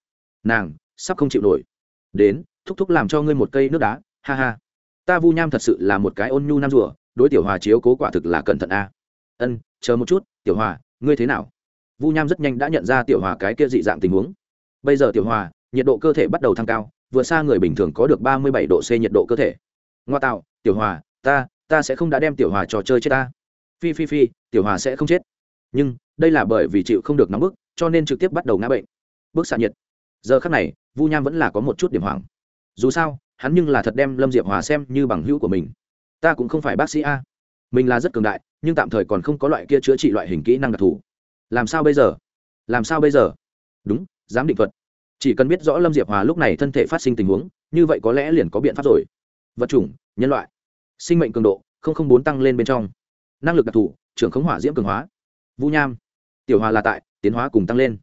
Nàng, sắp không chịu nổi đến, thúc thúc làm cho ngươi một cây nước đá, ha ha. Ta vu nham thật sự là một cái ôn nhu nam rùa, đối tiểu hòa chiếu cố quả thực là cẩn thận a. Ân, chờ một chút, tiểu hòa, ngươi thế nào? Vu nham rất nhanh đã nhận ra tiểu hòa cái kia dị dạng tình huống. Bây giờ tiểu hòa, nhiệt độ cơ thể bắt đầu tăng cao vừa xa người bình thường có được ba mươi bảy độ c nhiệt độ cơ thể. Ngoa tạo, tiểu hòa, ta ta sẽ không đã đem tiểu hòa trò chơi chết ta. Phi phi phi, tiểu hòa sẽ không chết. Nhưng, đây là bởi vì chịu không được nóng bức, cho nên trực tiếp bắt đầu ngã bệnh. Bức xạ nhiệt. Giờ khắc này vu nham vẫn là có một chút điểm hoảng. Dù sao, hắn nhưng là thật đem lâm diệp hòa xem như bằng hữu của mình. Ta cũng không phải bác sĩ a. Mình là rất cường đại, nhưng tạm thời còn không có loại kia chữa trị loại hình kỹ năng đặc thù. Làm sao bây giờ? Làm sao bây giờ? Đúng, giám định thuật. Chỉ cần biết rõ lâm diệp hòa lúc này thân thể phát sinh tình huống, như vậy có lẽ liền có biện pháp rồi. Vật chủng, nhân loại. Sinh mệnh cường độ bốn tăng lên bên trong. Năng lực đặc thù, trưởng khống hỏa diễm cường hóa. Vũ nham. Tiểu hòa là tại, tiến hóa cùng tăng lên.